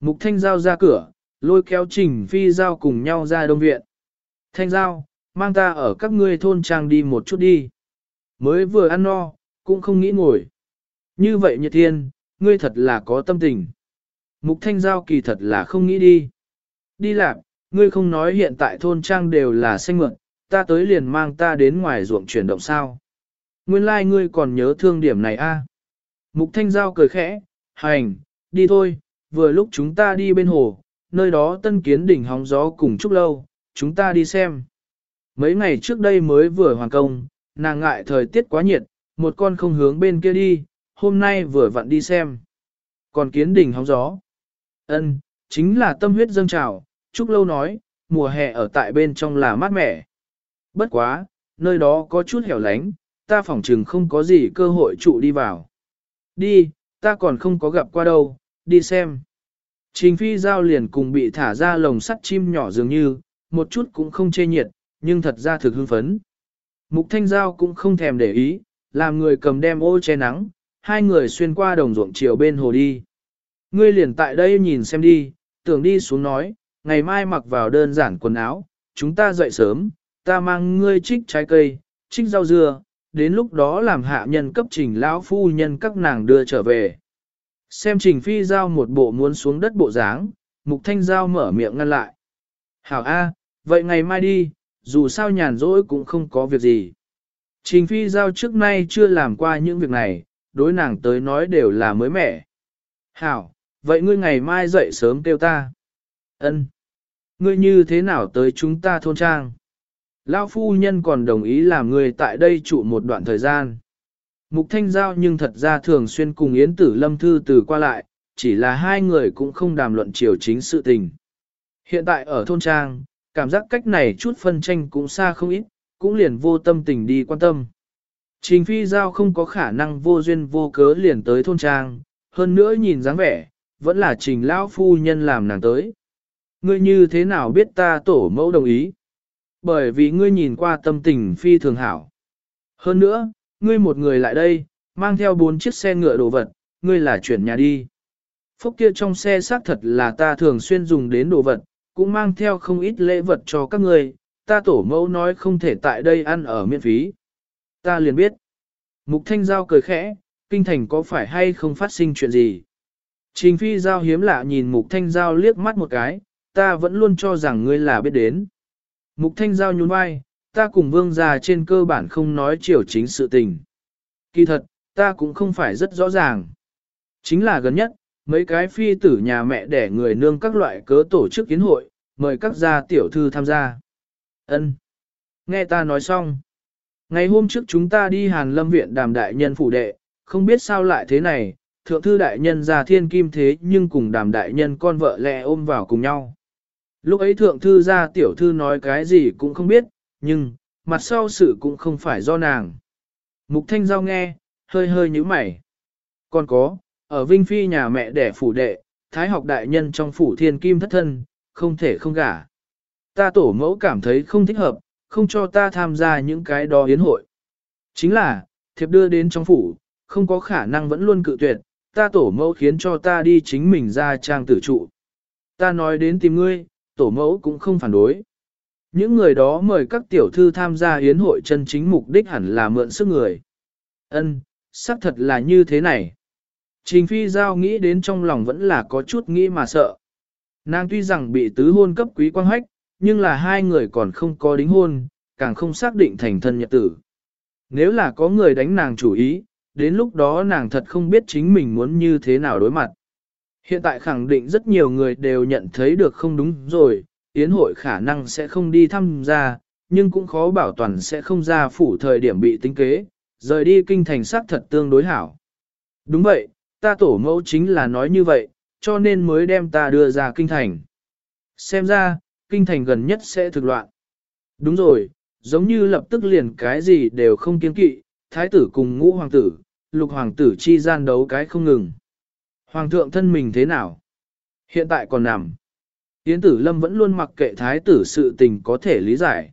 Mục thanh giao ra cửa, lôi kéo trình phi giao cùng nhau ra đông viện. Thanh giao, mang ta ở các ngươi thôn trang đi một chút đi. Mới vừa ăn no, cũng không nghĩ ngồi. Như vậy nhiệt thiên, ngươi thật là có tâm tình. Mục thanh giao kỳ thật là không nghĩ đi. Đi lạc, ngươi không nói hiện tại thôn trang đều là xanh mượn, ta tới liền mang ta đến ngoài ruộng chuyển động sao. Nguyên lai like ngươi còn nhớ thương điểm này a. Mục thanh giao cười khẽ, hành, đi thôi, vừa lúc chúng ta đi bên hồ, nơi đó tân kiến đỉnh hóng gió cùng chúc lâu, chúng ta đi xem. Mấy ngày trước đây mới vừa hoàn công, nàng ngại thời tiết quá nhiệt, một con không hướng bên kia đi, hôm nay vừa vặn đi xem. Còn kiến đỉnh hóng gió. ân chính là tâm huyết dâng trào, Trúc Lâu nói, mùa hè ở tại bên trong là mát mẻ. Bất quá, nơi đó có chút hẻo lánh, ta phỏng chừng không có gì cơ hội trụ đi vào. Đi, ta còn không có gặp qua đâu, đi xem. Trình phi giao liền cùng bị thả ra lồng sắt chim nhỏ dường như, một chút cũng không chê nhiệt, nhưng thật ra thực hưng phấn. Mục thanh giao cũng không thèm để ý, làm người cầm đem ô che nắng, hai người xuyên qua đồng ruộng chiều bên hồ đi. Ngươi liền tại đây nhìn xem đi, tưởng đi xuống nói, ngày mai mặc vào đơn giản quần áo, chúng ta dậy sớm, ta mang ngươi trích trái cây, trích rau dưa, đến lúc đó làm hạ nhân cấp trình lão phu nhân các nàng đưa trở về. Xem trình phi giao một bộ muốn xuống đất bộ dáng, mục thanh giao mở miệng ngăn lại. Hảo A, vậy ngày mai đi, dù sao nhàn rỗi cũng không có việc gì. Trình phi giao trước nay chưa làm qua những việc này, đối nàng tới nói đều là mới mẻ. Hảo, vậy ngươi ngày mai dậy sớm kêu ta. Ân, Ngươi như thế nào tới chúng ta thôn trang? Lão phu nhân còn đồng ý làm ngươi tại đây trụ một đoạn thời gian. Mục Thanh Giao nhưng thật ra thường xuyên cùng Yến Tử Lâm Thư từ qua lại, chỉ là hai người cũng không đàm luận chiều chính sự tình. Hiện tại ở thôn trang, cảm giác cách này chút phân tranh cũng xa không ít, cũng liền vô tâm tình đi quan tâm. Trình Phi Giao không có khả năng vô duyên vô cớ liền tới thôn trang, hơn nữa nhìn dáng vẻ, vẫn là trình lão phu nhân làm nàng tới. Ngươi như thế nào biết ta tổ mẫu đồng ý? Bởi vì ngươi nhìn qua tâm tình phi thường hảo. Hơn nữa, ngươi một người lại đây, mang theo bốn chiếc xe ngựa đồ vật, ngươi là chuyển nhà đi. phúc kia trong xe xác thật là ta thường xuyên dùng đến đồ vật, cũng mang theo không ít lễ vật cho các người, ta tổ mẫu nói không thể tại đây ăn ở miễn phí. Ta liền biết. Mục Thanh Giao cười khẽ, kinh thành có phải hay không phát sinh chuyện gì? Trình Phi Giao hiếm lạ nhìn Mục Thanh Giao liếc mắt một cái, ta vẫn luôn cho rằng ngươi là biết đến. Mục Thanh Giao nhún vai, ta cùng vương gia trên cơ bản không nói chiều chính sự tình. Kỳ thật, ta cũng không phải rất rõ ràng. Chính là gần nhất, mấy cái phi tử nhà mẹ đẻ người nương các loại cớ tổ chức kiến hội, mời các gia tiểu thư tham gia. Ân, Nghe ta nói xong. Ngày hôm trước chúng ta đi Hàn Lâm Viện đàm đại nhân phủ đệ, không biết sao lại thế này, thượng thư đại nhân ra thiên kim thế nhưng cùng đàm đại nhân con vợ lẽ ôm vào cùng nhau. Lúc ấy thượng thư ra tiểu thư nói cái gì cũng không biết, nhưng, mặt sau sự cũng không phải do nàng. Mục thanh giao nghe, hơi hơi nhíu mày. Còn có, ở Vinh Phi nhà mẹ đẻ phủ đệ, thái học đại nhân trong phủ thiên kim thất thân, không thể không gả. Ta tổ mẫu cảm thấy không thích hợp, không cho ta tham gia những cái đó yến hội. Chính là, thiệp đưa đến trong phủ, không có khả năng vẫn luôn cự tuyệt, ta tổ mẫu khiến cho ta đi chính mình ra trang tử trụ. Ta nói đến tìm ngươi, tổ mẫu cũng không phản đối. Những người đó mời các tiểu thư tham gia yến hội chân chính mục đích hẳn là mượn sức người. Ân, xác thật là như thế này. Trình phi giao nghĩ đến trong lòng vẫn là có chút nghĩ mà sợ. Nàng tuy rằng bị tứ hôn cấp quý quang hách, nhưng là hai người còn không có đính hôn, càng không xác định thành thân nhật tử. Nếu là có người đánh nàng chủ ý, đến lúc đó nàng thật không biết chính mình muốn như thế nào đối mặt. Hiện tại khẳng định rất nhiều người đều nhận thấy được không đúng rồi, Yến hội khả năng sẽ không đi tham gia, nhưng cũng khó bảo toàn sẽ không ra phủ thời điểm bị tính kế, rời đi kinh thành xác thật tương đối hảo. Đúng vậy, ta tổ mẫu chính là nói như vậy, cho nên mới đem ta đưa ra kinh thành. Xem ra, kinh thành gần nhất sẽ thực loạn. Đúng rồi, giống như lập tức liền cái gì đều không kiên kỵ, thái tử cùng ngũ hoàng tử, lục hoàng tử chi gian đấu cái không ngừng. Hoàng thượng thân mình thế nào? Hiện tại còn nằm. Yến tử lâm vẫn luôn mặc kệ thái tử sự tình có thể lý giải.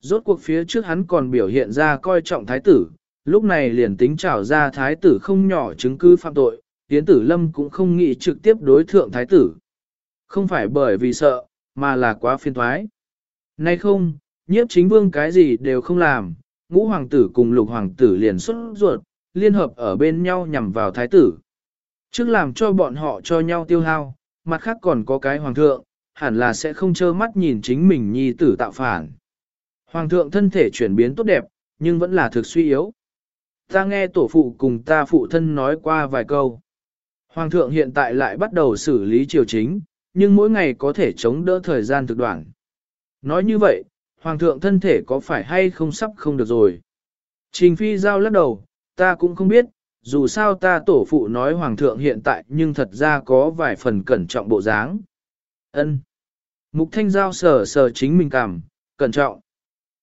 Rốt cuộc phía trước hắn còn biểu hiện ra coi trọng thái tử, lúc này liền tính trảo ra thái tử không nhỏ chứng cứ phạm tội, Yến tử lâm cũng không nghĩ trực tiếp đối thượng thái tử. Không phải bởi vì sợ, mà là quá phiền thoái. Nay không, nhiếp chính vương cái gì đều không làm, ngũ hoàng tử cùng lục hoàng tử liền xuất ruột, liên hợp ở bên nhau nhằm vào thái tử. Trước làm cho bọn họ cho nhau tiêu hao, mặt khác còn có cái hoàng thượng, hẳn là sẽ không trơ mắt nhìn chính mình nhi tử tạo phản. Hoàng thượng thân thể chuyển biến tốt đẹp, nhưng vẫn là thực suy yếu. Ta nghe tổ phụ cùng ta phụ thân nói qua vài câu. Hoàng thượng hiện tại lại bắt đầu xử lý triều chính, nhưng mỗi ngày có thể chống đỡ thời gian thực đoạn. Nói như vậy, Hoàng thượng thân thể có phải hay không sắp không được rồi. Trình phi giao lắc đầu, ta cũng không biết, dù sao ta tổ phụ nói Hoàng thượng hiện tại nhưng thật ra có vài phần cẩn trọng bộ dáng. Ân. Mục thanh giao sờ sờ chính mình cảm, cẩn trọng.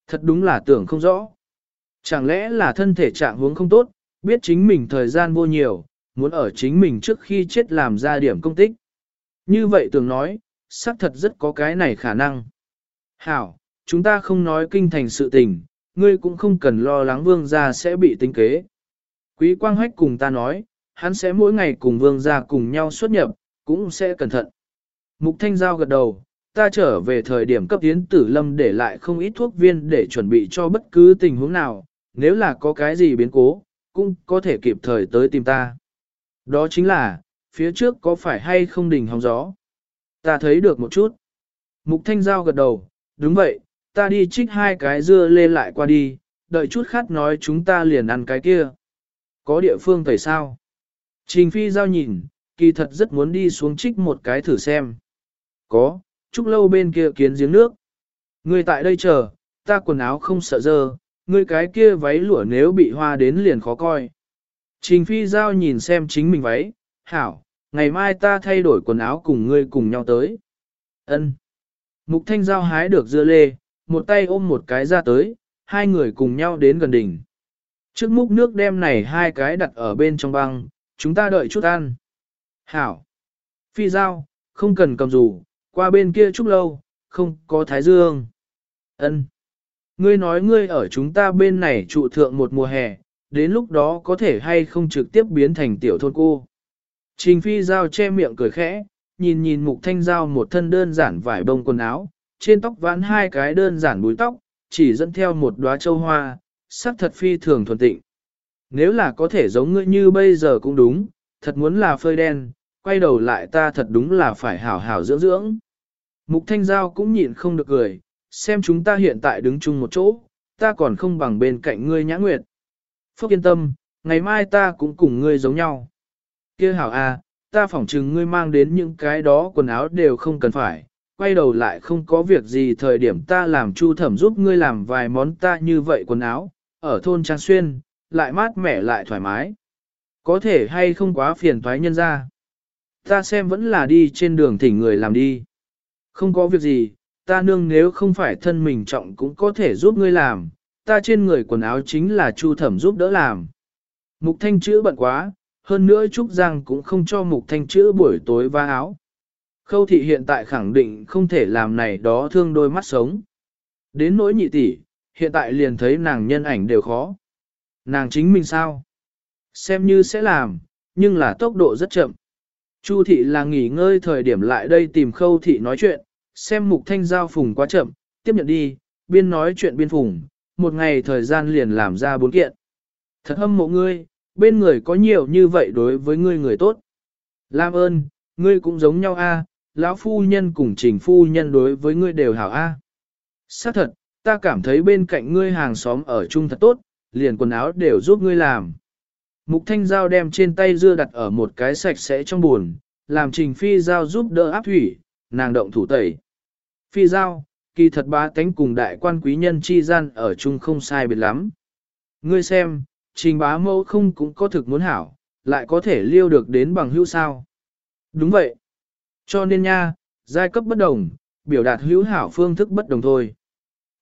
Thật đúng là tưởng không rõ. Chẳng lẽ là thân thể trạng huống không tốt, biết chính mình thời gian vô nhiều, muốn ở chính mình trước khi chết làm ra điểm công tích. Như vậy tưởng nói, xác thật rất có cái này khả năng. Hảo, chúng ta không nói kinh thành sự tình, ngươi cũng không cần lo lắng vương gia sẽ bị tính kế. Quý quang hách cùng ta nói, hắn sẽ mỗi ngày cùng vương gia cùng nhau xuất nhập, cũng sẽ cẩn thận. Mục thanh giao gật đầu, ta trở về thời điểm cấp tiến tử lâm để lại không ít thuốc viên để chuẩn bị cho bất cứ tình huống nào, nếu là có cái gì biến cố, cũng có thể kịp thời tới tìm ta. Đó chính là, phía trước có phải hay không đỉnh hóng gió? Ta thấy được một chút. Mục thanh giao gật đầu, đúng vậy, ta đi trích hai cái dưa lê lại qua đi, đợi chút khát nói chúng ta liền ăn cái kia. Có địa phương tẩy sao? Trình phi giao nhìn, kỳ thật rất muốn đi xuống trích một cái thử xem. Có, chúc lâu bên kia kiến giếng nước. Ngươi tại đây chờ, ta quần áo không sợ dơ, ngươi cái kia váy lụa nếu bị hoa đến liền khó coi. Trình phi giao nhìn xem chính mình váy, hảo, ngày mai ta thay đổi quần áo cùng ngươi cùng nhau tới. Ân. Mục thanh giao hái được dưa lê, một tay ôm một cái ra tới, hai người cùng nhau đến gần đỉnh. Trước múc nước đem này hai cái đặt ở bên trong băng, chúng ta đợi chút ăn. Hảo. Phi giao, không cần cầm dù, qua bên kia chút lâu, không có thái dương. Ân. Ngươi nói ngươi ở chúng ta bên này trụ thượng một mùa hè, đến lúc đó có thể hay không trực tiếp biến thành tiểu thôn cô. Trình phi giao che miệng cười khẽ, nhìn nhìn mục thanh giao một thân đơn giản vải bông quần áo, trên tóc vãn hai cái đơn giản búi tóc, chỉ dẫn theo một đóa châu hoa, sắc thật phi thường thuần tịnh. Nếu là có thể giống ngươi như bây giờ cũng đúng, thật muốn là phơi đen, quay đầu lại ta thật đúng là phải hảo hảo dưỡng dưỡng. Mục Thanh Giao cũng nhịn không được cười, xem chúng ta hiện tại đứng chung một chỗ, ta còn không bằng bên cạnh ngươi nhã nguyệt. Phúc yên tâm, ngày mai ta cũng cùng ngươi giống nhau kia hảo à, ta phỏng chừng ngươi mang đến những cái đó quần áo đều không cần phải, quay đầu lại không có việc gì thời điểm ta làm chu thẩm giúp ngươi làm vài món ta như vậy quần áo, ở thôn Trang Xuyên, lại mát mẻ lại thoải mái. Có thể hay không quá phiền thoái nhân ra. Ta xem vẫn là đi trên đường thỉnh người làm đi. Không có việc gì, ta nương nếu không phải thân mình trọng cũng có thể giúp ngươi làm, ta trên người quần áo chính là chu thẩm giúp đỡ làm. Mục thanh chữ bận quá, hơn nữa Trúc Giang cũng không cho mục thanh chữa buổi tối và áo. Khâu thị hiện tại khẳng định không thể làm này đó thương đôi mắt sống. Đến nỗi nhị tỷ, hiện tại liền thấy nàng nhân ảnh đều khó. Nàng chính mình sao? Xem như sẽ làm, nhưng là tốc độ rất chậm. Chu thị là nghỉ ngơi thời điểm lại đây tìm khâu thị nói chuyện, xem mục thanh giao phùng quá chậm, tiếp nhận đi, biên nói chuyện biên phùng, một ngày thời gian liền làm ra bốn kiện. Thật hâm mộ ngươi, bên người có nhiều như vậy đối với ngươi người tốt. Lam ơn, ngươi cũng giống nhau a, lão phu nhân cùng trình phu nhân đối với ngươi đều hảo a. À. Xác thật, ta cảm thấy bên cạnh ngươi hàng xóm ở chung thật tốt, liền quần áo đều giúp ngươi làm. Mục thanh giao đem trên tay dưa đặt ở một cái sạch sẽ trong buồn, làm trình phi giao giúp đỡ áp thủy, nàng động thủ tẩy. Phi giao, kỳ thật bá tánh cùng đại quan quý nhân chi gian ở chung không sai biệt lắm. Ngươi xem, trình bá mẫu không cũng có thực muốn hảo, lại có thể liêu được đến bằng hữu sao. Đúng vậy. Cho nên nha, giai cấp bất đồng, biểu đạt hữu hảo phương thức bất đồng thôi.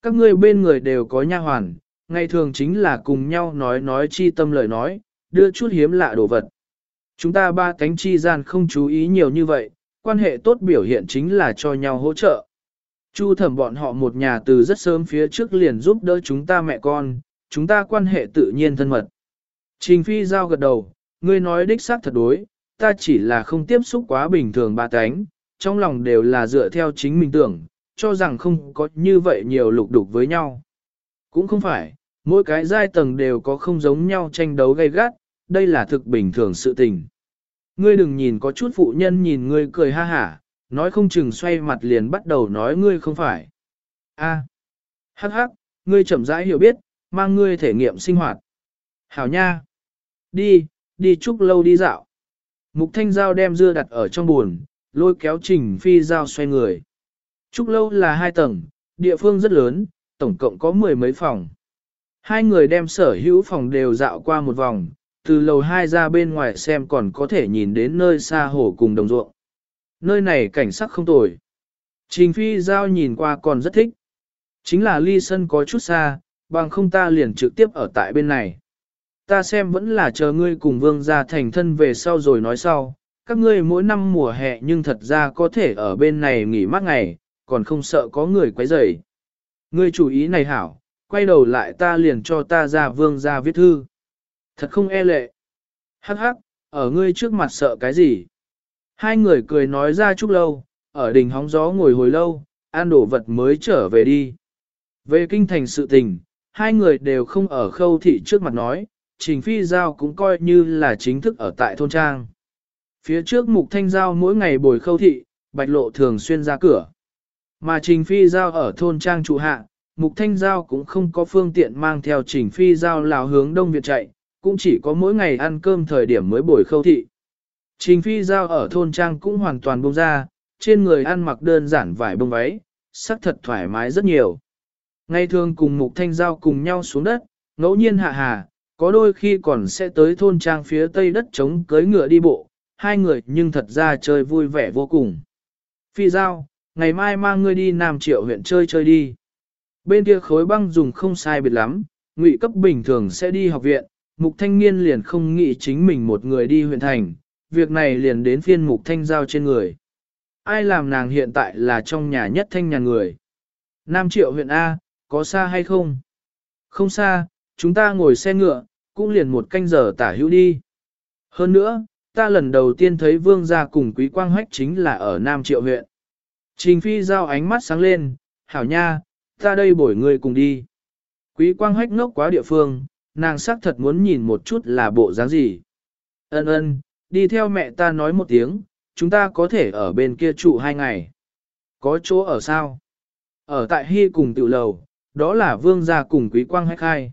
Các ngươi bên người đều có nha hoàn, ngày thường chính là cùng nhau nói nói chi tâm lời nói, đưa chút hiếm lạ đồ vật. Chúng ta ba cánh chi gian không chú ý nhiều như vậy, quan hệ tốt biểu hiện chính là cho nhau hỗ trợ. Chu thẩm bọn họ một nhà từ rất sớm phía trước liền giúp đỡ chúng ta mẹ con, chúng ta quan hệ tự nhiên thân mật. Trình phi giao gật đầu, ngươi nói đích xác thật đối, ta chỉ là không tiếp xúc quá bình thường ba cánh, trong lòng đều là dựa theo chính mình tưởng, cho rằng không có như vậy nhiều lục đục với nhau. Cũng không phải, mỗi cái giai tầng đều có không giống nhau tranh đấu gay gắt, đây là thực bình thường sự tình. Ngươi đừng nhìn có chút phụ nhân nhìn ngươi cười ha hả, nói không chừng xoay mặt liền bắt đầu nói ngươi không phải. A, hắc hắc, ngươi chậm rãi hiểu biết, mang ngươi thể nghiệm sinh hoạt. Hảo nha, đi, đi chúc lâu đi dạo. Mục thanh giao đem dưa đặt ở trong buồn, lôi kéo trình phi giao xoay người. Trúc lâu là hai tầng, địa phương rất lớn, tổng cộng có mười mấy phòng. Hai người đem sở hữu phòng đều dạo qua một vòng, từ lầu hai ra bên ngoài xem còn có thể nhìn đến nơi xa hồ cùng đồng ruộng. Nơi này cảnh sắc không tồi. Trình phi giao nhìn qua còn rất thích. Chính là ly sân có chút xa, bằng không ta liền trực tiếp ở tại bên này. Ta xem vẫn là chờ ngươi cùng vương gia thành thân về sau rồi nói sau. Các ngươi mỗi năm mùa hè nhưng thật ra có thể ở bên này nghỉ mát ngày, còn không sợ có người quấy rầy. Ngươi chủ ý này hảo, quay đầu lại ta liền cho ta ra vương gia viết thư. Thật không e lệ. Hắc hắc, ở ngươi trước mặt sợ cái gì? Hai người cười nói ra chút lâu, ở đỉnh hóng gió ngồi hồi lâu, an đổ vật mới trở về đi. Về kinh thành sự tình, hai người đều không ở khâu thị trước mặt nói, trình phi giao cũng coi như là chính thức ở tại thôn trang. Phía trước mục thanh giao mỗi ngày bồi khâu thị, bạch lộ thường xuyên ra cửa. Mà trình phi giao ở thôn trang trụ hạ, Mục Thanh Giao cũng không có phương tiện mang theo Trình Phi Giao lào hướng đông viện chạy, cũng chỉ có mỗi ngày ăn cơm thời điểm mới bồi khâu thị. Trình Phi Giao ở thôn trang cũng hoàn toàn bông ra, trên người ăn mặc đơn giản vải bông váy, sắc thật thoải mái rất nhiều. Ngày thường cùng Mục Thanh Giao cùng nhau xuống đất, ngẫu nhiên hạ hà, có đôi khi còn sẽ tới thôn trang phía tây đất trống cưới ngựa đi bộ, hai người nhưng thật ra chơi vui vẻ vô cùng. Phi Giao, ngày mai mang ngươi đi Nam Triệu huyện chơi chơi đi. Bên kia khối băng dùng không sai biệt lắm, ngụy cấp bình thường sẽ đi học viện, mục thanh niên liền không nghĩ chính mình một người đi huyện thành, việc này liền đến phiên mục thanh giao trên người. Ai làm nàng hiện tại là trong nhà nhất thanh nhà người? Nam triệu huyện A, có xa hay không? Không xa, chúng ta ngồi xe ngựa, cũng liền một canh giờ tả hữu đi. Hơn nữa, ta lần đầu tiên thấy vương gia cùng quý quang hách chính là ở Nam Triệu huyện. Trình phi giao ánh mắt sáng lên, hảo nha, ta đây bổi người cùng đi. Quý quang hách ngốc quá địa phương, nàng xác thật muốn nhìn một chút là bộ dáng gì. Ân ân, đi theo mẹ ta nói một tiếng, chúng ta có thể ở bên kia trụ hai ngày. Có chỗ ở sao? Ở tại Hy cùng tiểu lầu, đó là vương gia cùng quý quang hách hai.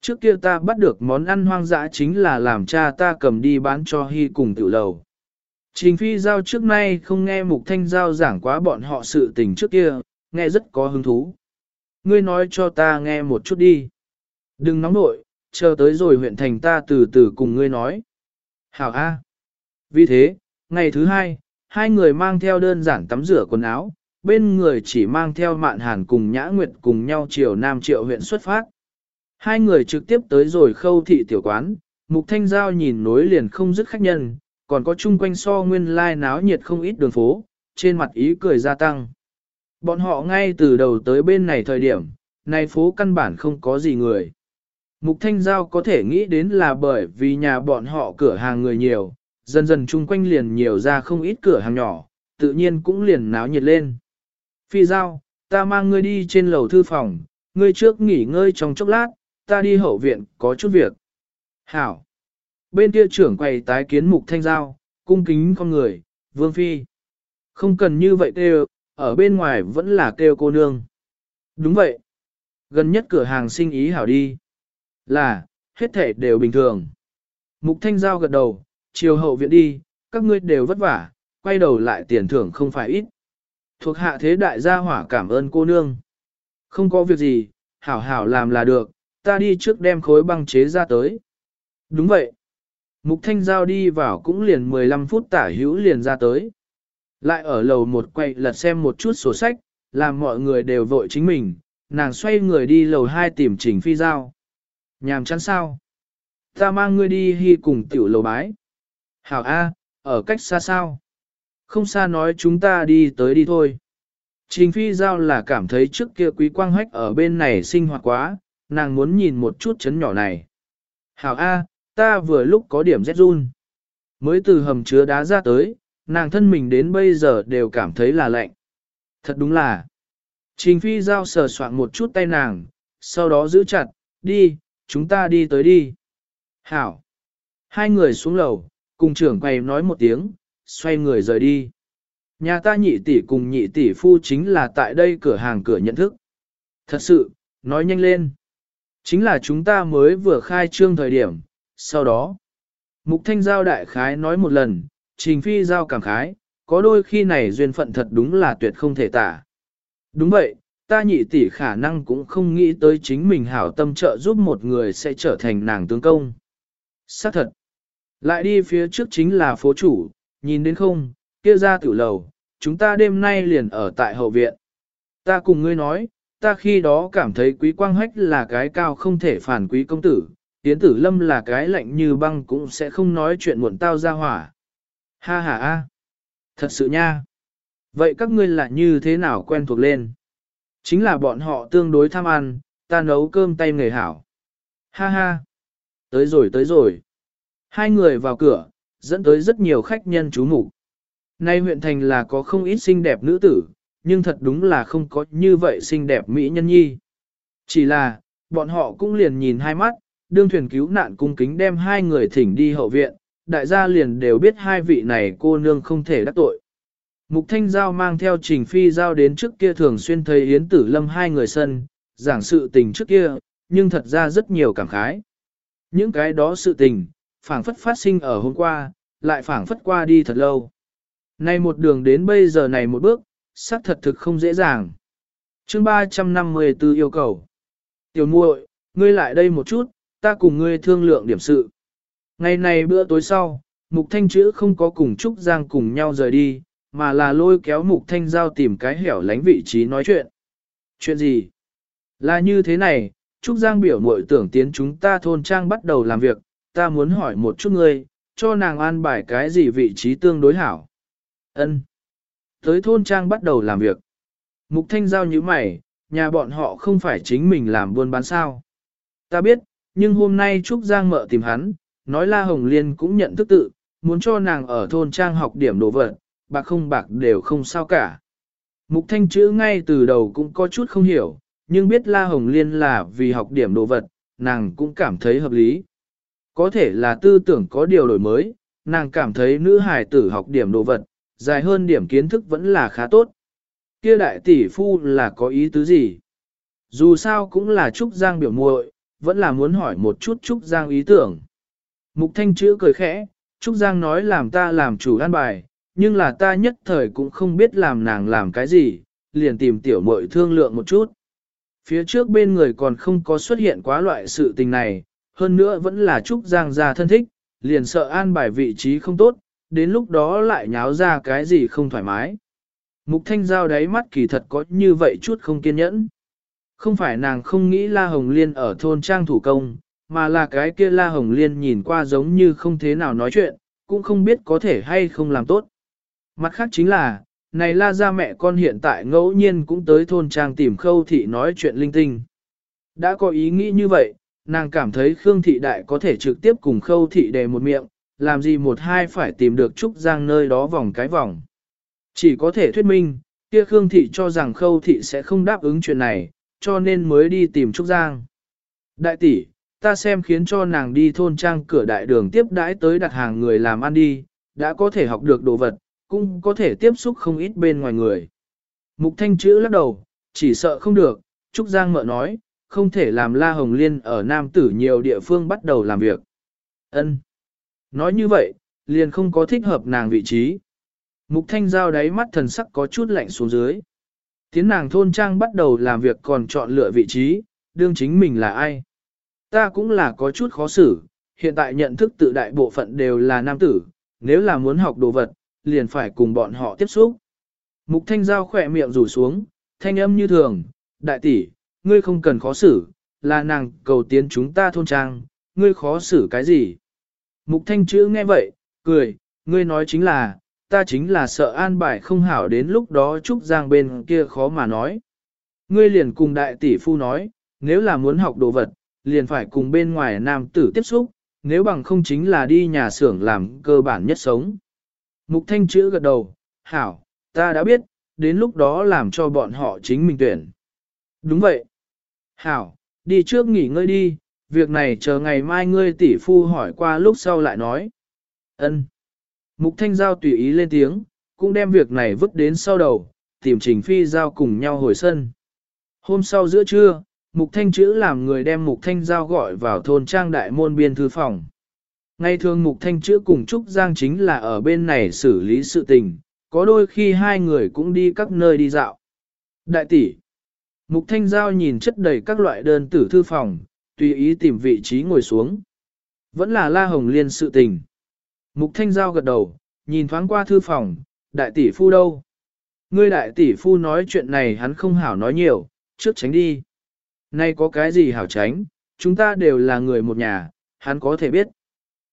Trước kia ta bắt được món ăn hoang dã chính là làm cha ta cầm đi bán cho Hy cùng tự lầu. Trình phi giao trước nay không nghe mục thanh giao giảng quá bọn họ sự tình trước kia, nghe rất có hứng thú. Ngươi nói cho ta nghe một chút đi. Đừng nóng nội, chờ tới rồi huyện thành ta từ từ cùng ngươi nói. Hảo A. Vì thế, ngày thứ hai, hai người mang theo đơn giản tắm rửa quần áo, bên người chỉ mang theo mạn hàn cùng nhã nguyệt cùng nhau chiều Nam Triệu huyện xuất phát. Hai người trực tiếp tới rồi khâu thị tiểu quán, mục thanh giao nhìn nối liền không dứt khách nhân, còn có chung quanh so nguyên lai náo nhiệt không ít đường phố, trên mặt ý cười gia tăng. Bọn họ ngay từ đầu tới bên này thời điểm, này phố căn bản không có gì người. Mục Thanh Giao có thể nghĩ đến là bởi vì nhà bọn họ cửa hàng người nhiều, dần dần chung quanh liền nhiều ra không ít cửa hàng nhỏ, tự nhiên cũng liền náo nhiệt lên. Phi Giao, ta mang ngươi đi trên lầu thư phòng, ngươi trước nghỉ ngơi trong chốc lát, ta đi hậu viện có chút việc. Hảo. Bên kia trưởng quầy tái kiến Mục Thanh Giao, cung kính con người, Vương Phi. Không cần như vậy kêu, ở bên ngoài vẫn là kêu cô nương. Đúng vậy. Gần nhất cửa hàng sinh ý hảo đi. Là, hết thể đều bình thường. Mục Thanh Giao gật đầu, chiều hậu viện đi, các ngươi đều vất vả, quay đầu lại tiền thưởng không phải ít. Thuộc hạ thế đại gia hỏa cảm ơn cô nương. Không có việc gì, hảo hảo làm là được, ta đi trước đem khối băng chế ra tới. Đúng vậy. Mục Thanh Giao đi vào cũng liền 15 phút tả hữu liền ra tới. Lại ở lầu một quay lật xem một chút sổ sách, làm mọi người đều vội chính mình, nàng xoay người đi lầu hai tìm trình phi giao. Nhàm chán sao? Ta mang ngươi đi hy cùng tiểu lầu bái. Hảo A, ở cách xa sao? Không xa nói chúng ta đi tới đi thôi. Trình phi giao là cảm thấy trước kia quý quang hách ở bên này sinh hoạt quá, nàng muốn nhìn một chút chấn nhỏ này. Hảo A, ta vừa lúc có điểm rét run. Mới từ hầm chứa đá ra tới, nàng thân mình đến bây giờ đều cảm thấy là lạnh. Thật đúng là. Trình phi giao sờ soạn một chút tay nàng, sau đó giữ chặt, đi, chúng ta đi tới đi. Hảo. Hai người xuống lầu, cùng trưởng quầy nói một tiếng, xoay người rời đi. Nhà ta nhị tỷ cùng nhị tỷ phu chính là tại đây cửa hàng cửa nhận thức. Thật sự, nói nhanh lên. Chính là chúng ta mới vừa khai trương thời điểm, sau đó. Mục Thanh Giao đại khái nói một lần, Trình Phi Giao cảm khái, có đôi khi này duyên phận thật đúng là tuyệt không thể tả. Đúng vậy, ta nhị tỷ khả năng cũng không nghĩ tới chính mình hảo tâm trợ giúp một người sẽ trở thành nàng tướng công. Xác thật. Lại đi phía trước chính là phố chủ, nhìn đến không, kia ra tiểu lầu, chúng ta đêm nay liền ở tại hậu viện. Ta cùng ngươi nói, ta khi đó cảm thấy quý quang hách là cái cao không thể phản quý công tử, tiến tử lâm là cái lạnh như băng cũng sẽ không nói chuyện muộn tao ra hỏa. Ha ha ha. Thật sự nha. Vậy các ngươi là như thế nào quen thuộc lên? Chính là bọn họ tương đối tham ăn, ta nấu cơm tay người hảo. Ha ha. Tới rồi tới rồi. Hai người vào cửa, dẫn tới rất nhiều khách nhân chú mục. Nay huyện thành là có không ít xinh đẹp nữ tử, nhưng thật đúng là không có như vậy xinh đẹp mỹ nhân nhi. Chỉ là, bọn họ cũng liền nhìn hai mắt, đương thuyền cứu nạn cung kính đem hai người thỉnh đi hậu viện, đại gia liền đều biết hai vị này cô nương không thể đắc tội. Mục Thanh Giao mang theo Trình Phi Giao đến trước kia thường xuyên thấy Yến Tử Lâm hai người sân, giảng sự tình trước kia, nhưng thật ra rất nhiều cảm khái. Những cái đó sự tình, phảng phất phát sinh ở hôm qua, lại phảng phất qua đi thật lâu. Nay một đường đến bây giờ này một bước, xác thật thực không dễ dàng. chương 354 yêu cầu. Tiểu muội, ngươi lại đây một chút, ta cùng ngươi thương lượng điểm sự. Ngày này bữa tối sau, Mục Thanh chữ không có cùng Trúc Giang cùng nhau rời đi, mà là lôi kéo Mục Thanh Giao tìm cái hẻo lánh vị trí nói chuyện. Chuyện gì? Là như thế này, Trúc Giang biểu muội tưởng tiến chúng ta thôn trang bắt đầu làm việc, ta muốn hỏi một chút ngươi, cho nàng an bài cái gì vị trí tương đối hảo. Ân. Tới thôn trang bắt đầu làm việc. Mục Thanh Giao như mày, nhà bọn họ không phải chính mình làm buôn bán sao. Ta biết, nhưng hôm nay Trúc Giang mợ tìm hắn, nói La Hồng Liên cũng nhận thức tự, muốn cho nàng ở thôn trang học điểm đồ vật, bạc không bạc đều không sao cả. Mục thanh chữ ngay từ đầu cũng có chút không hiểu, nhưng biết La Hồng Liên là vì học điểm đồ vật, nàng cũng cảm thấy hợp lý. Có thể là tư tưởng có điều đổi mới, nàng cảm thấy nữ hài tử học điểm đồ vật, dài hơn điểm kiến thức vẫn là khá tốt. Kia đại tỷ phu là có ý tứ gì? Dù sao cũng là Trúc Giang biểu muội, vẫn là muốn hỏi một chút Trúc Giang ý tưởng. Mục Thanh chữ cười khẽ, Trúc Giang nói làm ta làm chủ an bài, nhưng là ta nhất thời cũng không biết làm nàng làm cái gì, liền tìm tiểu muội thương lượng một chút. Phía trước bên người còn không có xuất hiện quá loại sự tình này, hơn nữa vẫn là Trúc Giang gia thân thích, liền sợ an bài vị trí không tốt, đến lúc đó lại nháo ra cái gì không thoải mái. Mục Thanh Giao đáy mắt kỳ thật có như vậy chút không kiên nhẫn. Không phải nàng không nghĩ La Hồng Liên ở thôn trang thủ công, mà là cái kia La Hồng Liên nhìn qua giống như không thế nào nói chuyện, cũng không biết có thể hay không làm tốt. Mặt khác chính là, này La gia mẹ con hiện tại ngẫu nhiên cũng tới thôn trang tìm khâu thị nói chuyện linh tinh. Đã có ý nghĩ như vậy, nàng cảm thấy Khương thị đại có thể trực tiếp cùng khâu thị đề một miệng, làm gì một hai phải tìm được Trúc Giang nơi đó vòng cái vòng. Chỉ có thể thuyết minh, kia Khương thị cho rằng khâu thị sẽ không đáp ứng chuyện này, cho nên mới đi tìm Trúc Giang. Đại tỷ, ta xem khiến cho nàng đi thôn trang cửa đại đường tiếp đãi tới đặt hàng người làm ăn đi, đã có thể học được đồ vật, cũng có thể tiếp xúc không ít bên ngoài người. Mục thanh chữ lắc đầu, chỉ sợ không được, Trúc Giang mợ nói, không thể làm La Hồng Liên ở Nam Tử nhiều địa phương bắt đầu làm việc. Ân. Nói như vậy, liền không có thích hợp nàng vị trí. Mục thanh giao đáy mắt thần sắc có chút lạnh xuống dưới. Tiến nàng thôn trang bắt đầu làm việc còn chọn lựa vị trí, đương chính mình là ai. Ta cũng là có chút khó xử, hiện tại nhận thức tự đại bộ phận đều là nam tử, nếu là muốn học đồ vật, liền phải cùng bọn họ tiếp xúc. Mục thanh giao khỏe miệng rủ xuống, thanh âm như thường, đại tỷ, ngươi không cần khó xử, là nàng cầu tiến chúng ta thôn trang, ngươi khó xử cái gì? Mục thanh chữ nghe vậy, cười, ngươi nói chính là, ta chính là sợ an bài không hảo đến lúc đó Trúc Giang bên kia khó mà nói. Ngươi liền cùng đại tỷ phu nói, nếu là muốn học đồ vật, liền phải cùng bên ngoài nam tử tiếp xúc, nếu bằng không chính là đi nhà xưởng làm cơ bản nhất sống. Mục thanh chữ gật đầu, hảo, ta đã biết, đến lúc đó làm cho bọn họ chính mình tuyển. Đúng vậy. Hảo, đi trước nghỉ ngơi đi, việc này chờ ngày mai ngươi tỷ phu hỏi qua lúc sau lại nói. Ân. Mục Thanh Giao tùy ý lên tiếng, cũng đem việc này vứt đến sau đầu, tìm Trình Phi Giao cùng nhau hồi sân. Hôm sau giữa trưa, Mục Thanh Chữ làm người đem Mục Thanh Giao gọi vào thôn trang đại môn biên thư phòng. Ngày thường Mục Thanh Chữ cùng Trúc Giang chính là ở bên này xử lý sự tình, có đôi khi hai người cũng đi các nơi đi dạo. Đại tỷ Mục Thanh Giao nhìn chất đầy các loại đơn tử thư phòng, tùy ý tìm vị trí ngồi xuống. Vẫn là La Hồng Liên sự tình. Mục Thanh Giao gật đầu, nhìn thoáng qua thư phòng, đại tỷ phu đâu? Ngươi đại tỷ phu nói chuyện này hắn không hảo nói nhiều, trước tránh đi. Nay có cái gì hảo tránh, chúng ta đều là người một nhà, hắn có thể biết.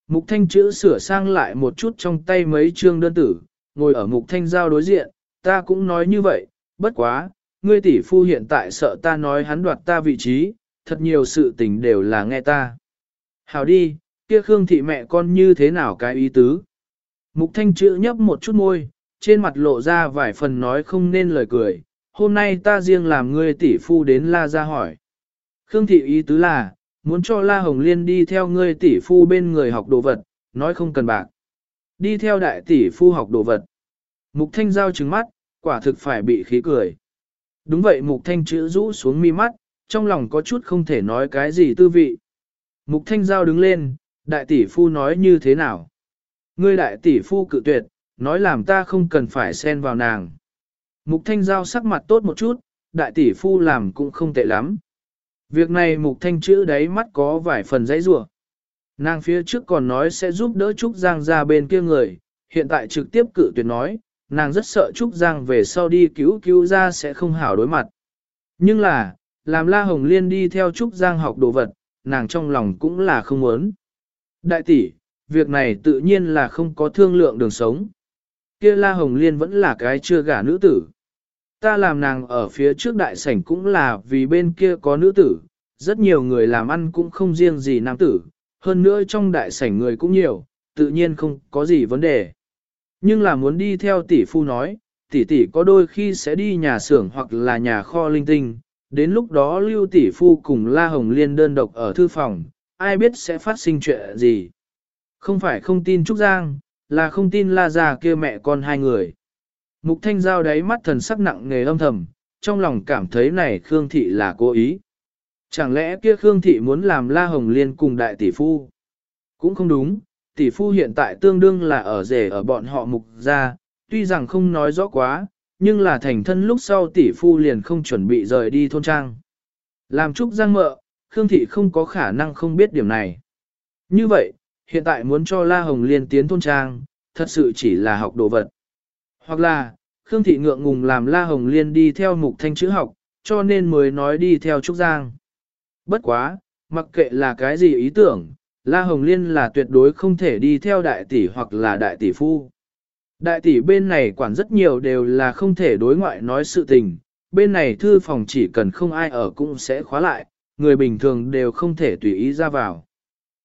Mục Thanh chữ sửa sang lại một chút trong tay mấy chương đơn tử, ngồi ở Mục Thanh Giao đối diện, ta cũng nói như vậy, bất quá, ngươi tỷ phu hiện tại sợ ta nói hắn đoạt ta vị trí, thật nhiều sự tình đều là nghe ta. Hảo đi, kia Khương thị mẹ con như thế nào cái ý tứ? Mục thanh chữ nhấp một chút môi, trên mặt lộ ra vài phần nói không nên lời cười, hôm nay ta riêng làm ngươi tỷ phu đến la ra hỏi. Khương thị ý tứ là, muốn cho la hồng liên đi theo ngươi tỷ phu bên người học đồ vật, nói không cần bạc. Đi theo đại tỷ phu học đồ vật. Mục thanh giao trừng mắt, quả thực phải bị khí cười. Đúng vậy mục thanh chữ rũ xuống mi mắt, trong lòng có chút không thể nói cái gì tư vị. Mục thanh giao đứng lên, đại tỷ phu nói như thế nào? Ngươi đại tỷ phu cự tuyệt, nói làm ta không cần phải xen vào nàng. Mục thanh giao sắc mặt tốt một chút, đại tỷ phu làm cũng không tệ lắm. Việc này mục thanh chữ đáy mắt có vài phần dãy rủa. Nàng phía trước còn nói sẽ giúp đỡ Trúc Giang ra bên kia người, hiện tại trực tiếp cự tuyệt nói, nàng rất sợ Trúc Giang về sau đi cứu cứu ra sẽ không hảo đối mặt. Nhưng là, làm La Hồng Liên đi theo Trúc Giang học đồ vật, nàng trong lòng cũng là không muốn. Đại tỷ, việc này tự nhiên là không có thương lượng đường sống. Kia La Hồng Liên vẫn là cái chưa gả nữ tử. Ta làm nàng ở phía trước đại sảnh cũng là vì bên kia có nữ tử, rất nhiều người làm ăn cũng không riêng gì nam tử, hơn nữa trong đại sảnh người cũng nhiều, tự nhiên không có gì vấn đề. Nhưng là muốn đi theo tỷ phu nói, tỷ tỷ có đôi khi sẽ đi nhà xưởng hoặc là nhà kho linh tinh, đến lúc đó lưu tỷ phu cùng La Hồng Liên đơn độc ở thư phòng, ai biết sẽ phát sinh chuyện gì. Không phải không tin Trúc Giang, là không tin La già kia mẹ con hai người. Mục Thanh Giao đáy mắt thần sắc nặng nề âm thầm, trong lòng cảm thấy này Khương Thị là cố ý. Chẳng lẽ kia Khương Thị muốn làm La Hồng Liên cùng đại tỷ phu? Cũng không đúng, tỷ phu hiện tại tương đương là ở rể ở bọn họ mục gia, tuy rằng không nói rõ quá, nhưng là thành thân lúc sau tỷ phu liền không chuẩn bị rời đi thôn trang. Làm Trúc Giang mợ, Khương Thị không có khả năng không biết điểm này. Như vậy, hiện tại muốn cho La Hồng Liên tiến thôn trang, thật sự chỉ là học đồ vật. Hoặc là, Khương Thị ngượng ngùng làm La Hồng Liên đi theo mục thanh chữ học, cho nên mới nói đi theo Trúc Giang. Bất quá, mặc kệ là cái gì ý tưởng, La Hồng Liên là tuyệt đối không thể đi theo đại tỷ hoặc là đại tỷ phu. Đại tỷ bên này quản rất nhiều đều là không thể đối ngoại nói sự tình, bên này thư phòng chỉ cần không ai ở cũng sẽ khóa lại, người bình thường đều không thể tùy ý ra vào.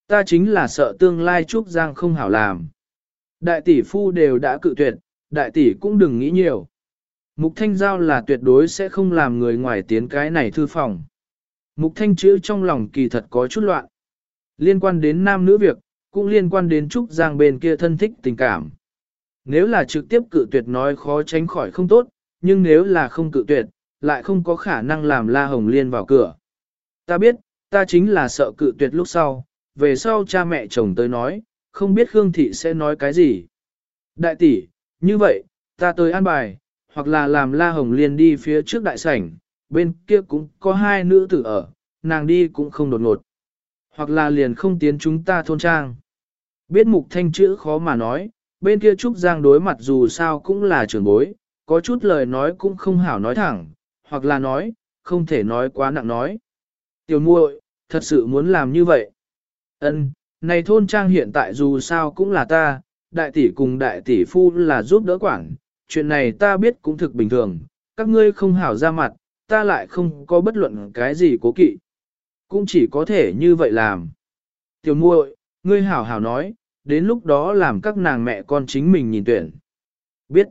Ta chính là sợ tương lai Trúc Giang không hảo làm. Đại tỷ phu đều đã cự tuyệt, đại tỷ cũng đừng nghĩ nhiều. Mục Thanh Giao là tuyệt đối sẽ không làm người ngoài tiến cái này thư phòng. Mục Thanh chữ trong lòng kỳ thật có chút loạn. Liên quan đến nam nữ việc, cũng liên quan đến Trúc Giang bên kia thân thích tình cảm. Nếu là trực tiếp cự tuyệt nói khó tránh khỏi không tốt, nhưng nếu là không cự tuyệt, lại không có khả năng làm La Hồng Liên vào cửa. Ta biết, ta chính là sợ cự tuyệt lúc sau, về sau cha mẹ chồng tới nói, không biết Khương Thị sẽ nói cái gì. Đại tỷ, như vậy, ta tới an bài, hoặc là làm La Hồng Liên đi phía trước đại sảnh, bên kia cũng có hai nữ tử ở, nàng đi cũng không đột ngột. Hoặc là liền không tiến chúng ta thôn trang. Biết mục thanh chữ khó mà nói, bên kia Trúc Giang đối mặt dù sao cũng là trưởng bối, có chút lời nói cũng không hảo nói thẳng, hoặc là nói, không thể nói quá nặng nói. Tiểu muội, thật sự muốn làm như vậy. Ân, này thôn trang hiện tại dù sao cũng là ta, đại tỷ cùng đại tỷ phu là giúp đỡ quản, chuyện này ta biết cũng thực bình thường, các ngươi không hảo ra mặt, ta lại không có bất luận cái gì cố kỵ. Cũng chỉ có thể như vậy làm. Tiểu muội, ngươi hảo hảo nói, đến lúc đó làm các nàng mẹ con chính mình nhìn tuyển. Biết.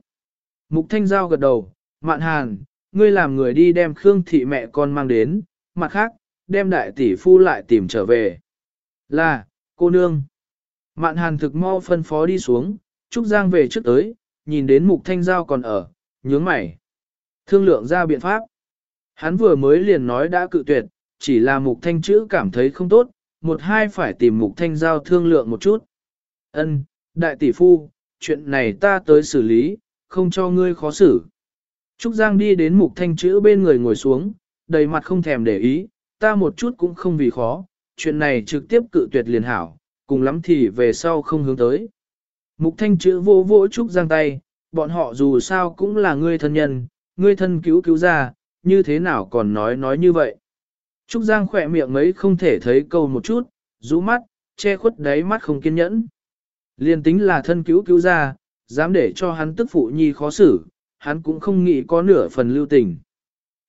Mục Thanh Giao gật đầu, Mạn Hàn, ngươi làm người đi đem Khương thị mẹ con mang đến, mặt khác, đem đại tỷ phu lại tìm trở về. Là, cô nương. Mạn Hàn thực mau phân phó đi xuống, Trúc Giang về trước tới, nhìn đến Mục Thanh Giao còn ở, nhướng mày. Thương lượng ra biện pháp. Hắn vừa mới liền nói đã cự tuyệt, chỉ là Mục Thanh chữ cảm thấy không tốt, một hai phải tìm Mục Thanh Giao thương lượng một chút. Ân, đại tỷ phu, chuyện này ta tới xử lý, không cho ngươi khó xử. Trúc Giang đi đến mục thanh chữ bên người ngồi xuống, đầy mặt không thèm để ý, ta một chút cũng không vì khó, chuyện này trực tiếp cự tuyệt liền hảo, cùng lắm thì về sau không hướng tới. Mục thanh chữ vô vỗ Trúc Giang tay, bọn họ dù sao cũng là ngươi thân nhân, ngươi thân cứu cứu ra, như thế nào còn nói nói như vậy. Trúc Giang khỏe miệng mấy không thể thấy câu một chút, rũ mắt, che khuất đáy mắt không kiên nhẫn. Liên tính là thân cứu cứu ra, dám để cho hắn tức phụ nhi khó xử, hắn cũng không nghĩ có nửa phần lưu tình.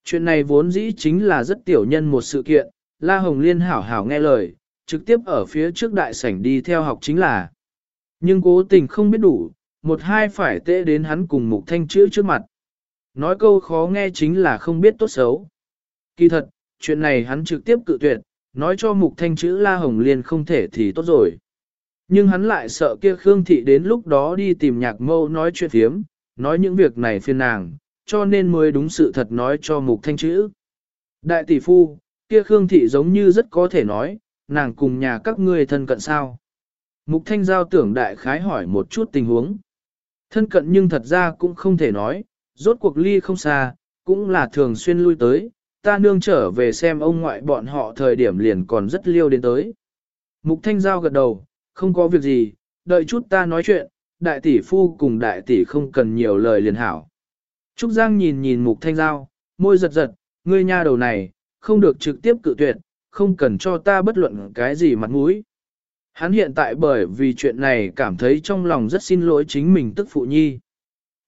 Chuyện này vốn dĩ chính là rất tiểu nhân một sự kiện, La Hồng Liên hảo hảo nghe lời, trực tiếp ở phía trước đại sảnh đi theo học chính là. Nhưng cố tình không biết đủ, một hai phải tệ đến hắn cùng mục thanh chữ trước mặt. Nói câu khó nghe chính là không biết tốt xấu. Kỳ thật, chuyện này hắn trực tiếp cự tuyệt, nói cho mục thanh chữ La Hồng Liên không thể thì tốt rồi. Nhưng hắn lại sợ kia Khương Thị đến lúc đó đi tìm nhạc mâu nói chuyện thiếm, nói những việc này phiền nàng, cho nên mới đúng sự thật nói cho mục thanh chữ. Đại tỷ phu, kia Khương Thị giống như rất có thể nói, nàng cùng nhà các ngươi thân cận sao. Mục thanh giao tưởng đại khái hỏi một chút tình huống. Thân cận nhưng thật ra cũng không thể nói, rốt cuộc ly không xa, cũng là thường xuyên lui tới, ta nương trở về xem ông ngoại bọn họ thời điểm liền còn rất liêu đến tới. Mục thanh giao gật đầu, không có việc gì, đợi chút ta nói chuyện, đại tỷ phu cùng đại tỷ không cần nhiều lời liền hảo. Trúc Giang nhìn nhìn mục thanh giao, môi giật giật, ngươi nha đầu này, không được trực tiếp cự tuyệt, không cần cho ta bất luận cái gì mặt mũi. Hắn hiện tại bởi vì chuyện này cảm thấy trong lòng rất xin lỗi chính mình tức phụ nhi.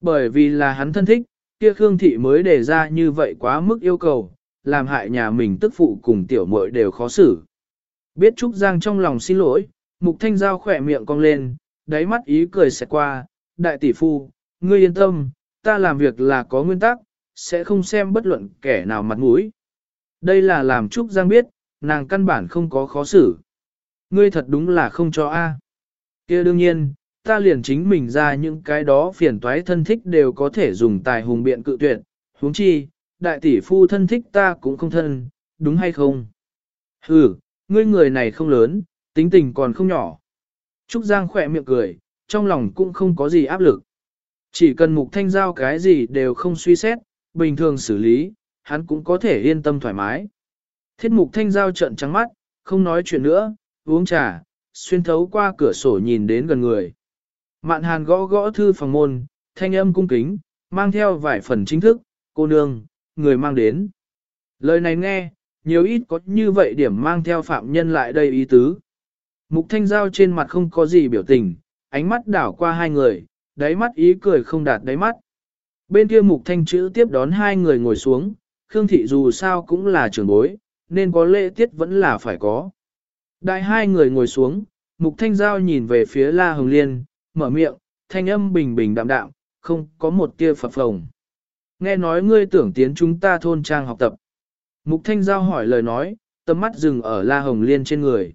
Bởi vì là hắn thân thích, kia Khương Thị mới đề ra như vậy quá mức yêu cầu, làm hại nhà mình tức phụ cùng tiểu muội đều khó xử. Biết Trúc Giang trong lòng xin lỗi, Mục Thanh Giao khỏe miệng cong lên, đáy mắt ý cười sẽ qua, đại tỷ phu, ngươi yên tâm, ta làm việc là có nguyên tắc, sẽ không xem bất luận kẻ nào mặt mũi. Đây là làm Trúc Giang biết, nàng căn bản không có khó xử. Ngươi thật đúng là không cho A. kia đương nhiên, ta liền chính mình ra những cái đó phiền toái thân thích đều có thể dùng tài hùng biện cự tuyệt, huống chi, đại tỷ phu thân thích ta cũng không thân, đúng hay không? Ừ, ngươi người này không lớn, tính tình còn không nhỏ. Trúc Giang khỏe miệng cười, trong lòng cũng không có gì áp lực. Chỉ cần mục thanh giao cái gì đều không suy xét, bình thường xử lý, hắn cũng có thể yên tâm thoải mái. Thiết mục thanh giao trận trắng mắt, không nói chuyện nữa, uống trà, xuyên thấu qua cửa sổ nhìn đến gần người. Mạn hàn gõ gõ thư phòng môn, thanh âm cung kính, mang theo vài phần chính thức, cô nương, người mang đến. Lời này nghe, nhiều ít có như vậy điểm mang theo phạm nhân lại đây ý tứ. Mục thanh giao trên mặt không có gì biểu tình, ánh mắt đảo qua hai người, đáy mắt ý cười không đạt đáy mắt. Bên kia mục thanh chữ tiếp đón hai người ngồi xuống, Khương Thị dù sao cũng là trưởng bối, nên có lễ tiết vẫn là phải có. Đại hai người ngồi xuống, mục thanh giao nhìn về phía La Hồng Liên, mở miệng, thanh âm bình bình đạm đạm, không có một tia phập phồng. Nghe nói ngươi tưởng tiến chúng ta thôn trang học tập. Mục thanh giao hỏi lời nói, tầm mắt dừng ở La Hồng Liên trên người.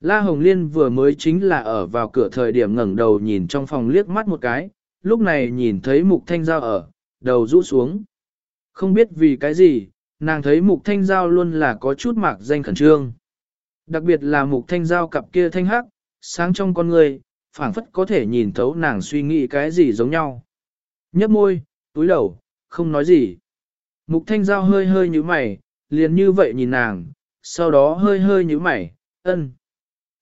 La Hồng Liên vừa mới chính là ở vào cửa thời điểm ngẩng đầu nhìn trong phòng liếc mắt một cái, lúc này nhìn thấy mục thanh giao ở, đầu rũ xuống. Không biết vì cái gì, nàng thấy mục thanh giao luôn là có chút mạc danh khẩn trương. Đặc biệt là mục thanh giao cặp kia thanh hắc, sáng trong con người, phảng phất có thể nhìn thấu nàng suy nghĩ cái gì giống nhau. Nhấp môi, túi đầu, không nói gì. Mục thanh giao hơi hơi như mày, liền như vậy nhìn nàng, sau đó hơi hơi như mày, ân.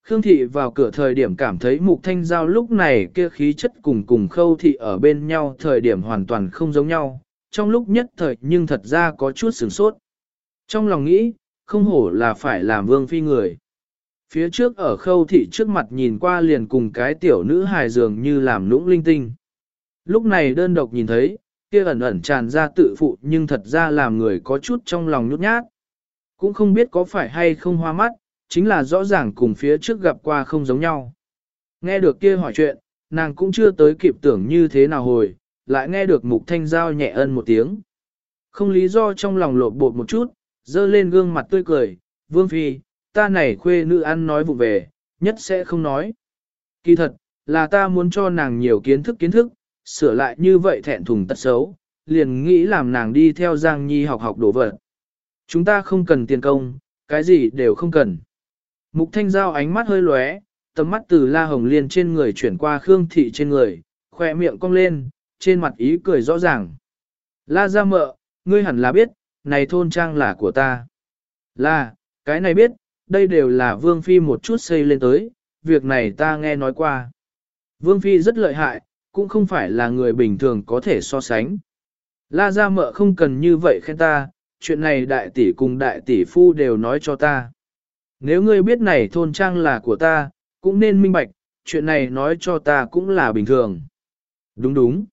Khương thị vào cửa thời điểm cảm thấy mục thanh giao lúc này kia khí chất cùng cùng khâu thị ở bên nhau thời điểm hoàn toàn không giống nhau, trong lúc nhất thời nhưng thật ra có chút sửng sốt. Trong lòng nghĩ, không hổ là phải làm vương phi người. Phía trước ở khâu thị trước mặt nhìn qua liền cùng cái tiểu nữ hài dường như làm lũng linh tinh. Lúc này đơn độc nhìn thấy, kia ẩn ẩn tràn ra tự phụ nhưng thật ra làm người có chút trong lòng nhút nhát. Cũng không biết có phải hay không hoa mắt, chính là rõ ràng cùng phía trước gặp qua không giống nhau. Nghe được kia hỏi chuyện, nàng cũng chưa tới kịp tưởng như thế nào hồi, lại nghe được mục thanh giao nhẹ ân một tiếng. Không lý do trong lòng lột bột một chút, dơ lên gương mặt tươi cười, vương phi, ta này khuê nữ ăn nói vụ về, nhất sẽ không nói. Kỳ thật, là ta muốn cho nàng nhiều kiến thức kiến thức, sửa lại như vậy thẹn thùng tật xấu, liền nghĩ làm nàng đi theo Giang Nhi học học đồ vật. Chúng ta không cần tiền công, cái gì đều không cần. Mục thanh giao ánh mắt hơi lóe, tầm mắt từ La Hồng Liên trên người chuyển qua Khương Thị trên người, khỏe miệng cong lên, trên mặt ý cười rõ ràng. La gia mợ, ngươi hẳn là biết, này thôn trang là của ta. Là, cái này biết, đây đều là Vương Phi một chút xây lên tới, việc này ta nghe nói qua. Vương Phi rất lợi hại, cũng không phải là người bình thường có thể so sánh. La gia mợ không cần như vậy khen ta, chuyện này đại tỷ cùng đại tỷ phu đều nói cho ta. Nếu ngươi biết này thôn trang là của ta, cũng nên minh bạch, chuyện này nói cho ta cũng là bình thường. Đúng đúng.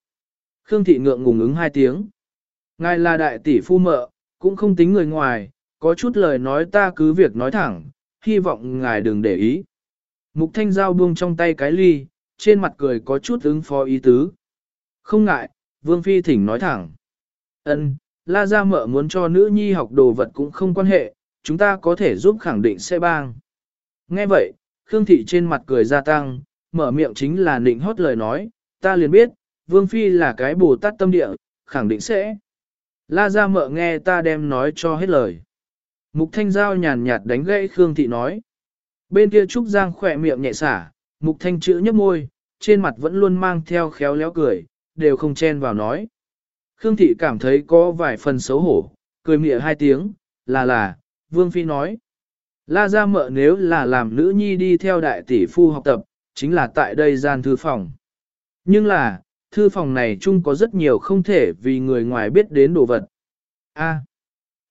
Khương thị ngượng ngùng ứng hai tiếng. Ngài là đại tỷ phu mợ, cũng không tính người ngoài, có chút lời nói ta cứ việc nói thẳng, hy vọng ngài đừng để ý. Mục thanh giao buông trong tay cái ly, trên mặt cười có chút ứng phó ý tứ. Không ngại, vương phi thỉnh nói thẳng. Ân, la gia mợ muốn cho nữ nhi học đồ vật cũng không quan hệ, chúng ta có thể giúp khẳng định sẽ bang. Nghe vậy, Khương thị trên mặt cười gia tăng, mở miệng chính là nịnh hót lời nói, ta liền biết, vương phi là cái bồ tát tâm địa, khẳng định sẽ. La gia mợ nghe ta đem nói cho hết lời. Mục thanh giao nhàn nhạt đánh gãy Khương thị nói. Bên kia Trúc Giang khỏe miệng nhẹ xả, mục thanh chữ nhấp môi, trên mặt vẫn luôn mang theo khéo léo cười, đều không chen vào nói. Khương thị cảm thấy có vài phần xấu hổ, cười mỉa hai tiếng, là là, Vương Phi nói. La gia mợ nếu là làm nữ nhi đi theo đại tỷ phu học tập, chính là tại đây gian thư phòng. Nhưng là, thư phòng này chung có rất nhiều không thể vì người ngoài biết đến đồ vật. A.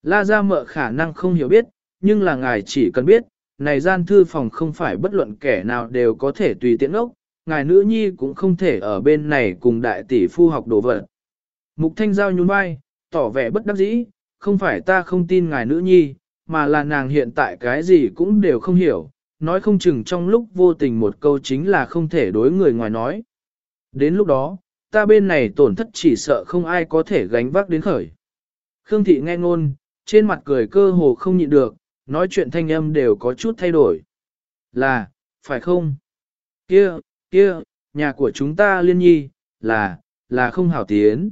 La Gia Mợ khả năng không hiểu biết, nhưng là ngài chỉ cần biết, này gian thư phòng không phải bất luận kẻ nào đều có thể tùy tiện ốc, ngài nữ nhi cũng không thể ở bên này cùng đại tỷ phu học đồ vật. Mục Thanh Giao nhún vai, tỏ vẻ bất đắc dĩ, không phải ta không tin ngài nữ nhi, mà là nàng hiện tại cái gì cũng đều không hiểu, nói không chừng trong lúc vô tình một câu chính là không thể đối người ngoài nói. Đến lúc đó, ta bên này tổn thất chỉ sợ không ai có thể gánh vác đến khởi. Khương Thị nghe ngôn, trên mặt cười cơ hồ không nhịn được, nói chuyện thanh âm đều có chút thay đổi. Là, phải không? Kia, kia, nhà của chúng ta liên nhi, là, là không hảo tiến.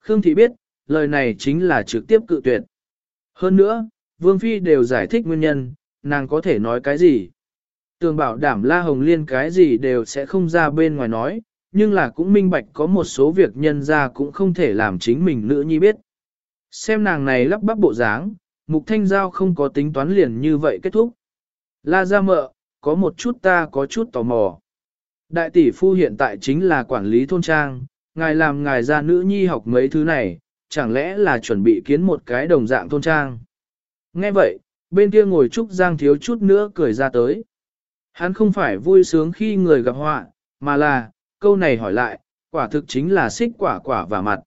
Khương Thị biết, lời này chính là trực tiếp cự tuyệt. Hơn nữa, Vương Phi đều giải thích nguyên nhân, nàng có thể nói cái gì. Tường bảo đảm La Hồng Liên cái gì đều sẽ không ra bên ngoài nói, nhưng là cũng minh bạch có một số việc nhân ra cũng không thể làm chính mình nữ nhi biết. Xem nàng này lắp bắp bộ dáng, Mục Thanh Giao không có tính toán liền như vậy kết thúc. La ra mợ, có một chút ta có chút tò mò. Đại tỷ phu hiện tại chính là quản lý thôn trang, ngài làm ngài ra nữ nhi học mấy thứ này, chẳng lẽ là chuẩn bị kiến một cái đồng dạng thôn trang. Nghe vậy, bên kia ngồi Trúc Giang thiếu chút nữa cười ra tới. Hắn không phải vui sướng khi người gặp họa, mà là, câu này hỏi lại, quả thực chính là xích quả quả và mặt.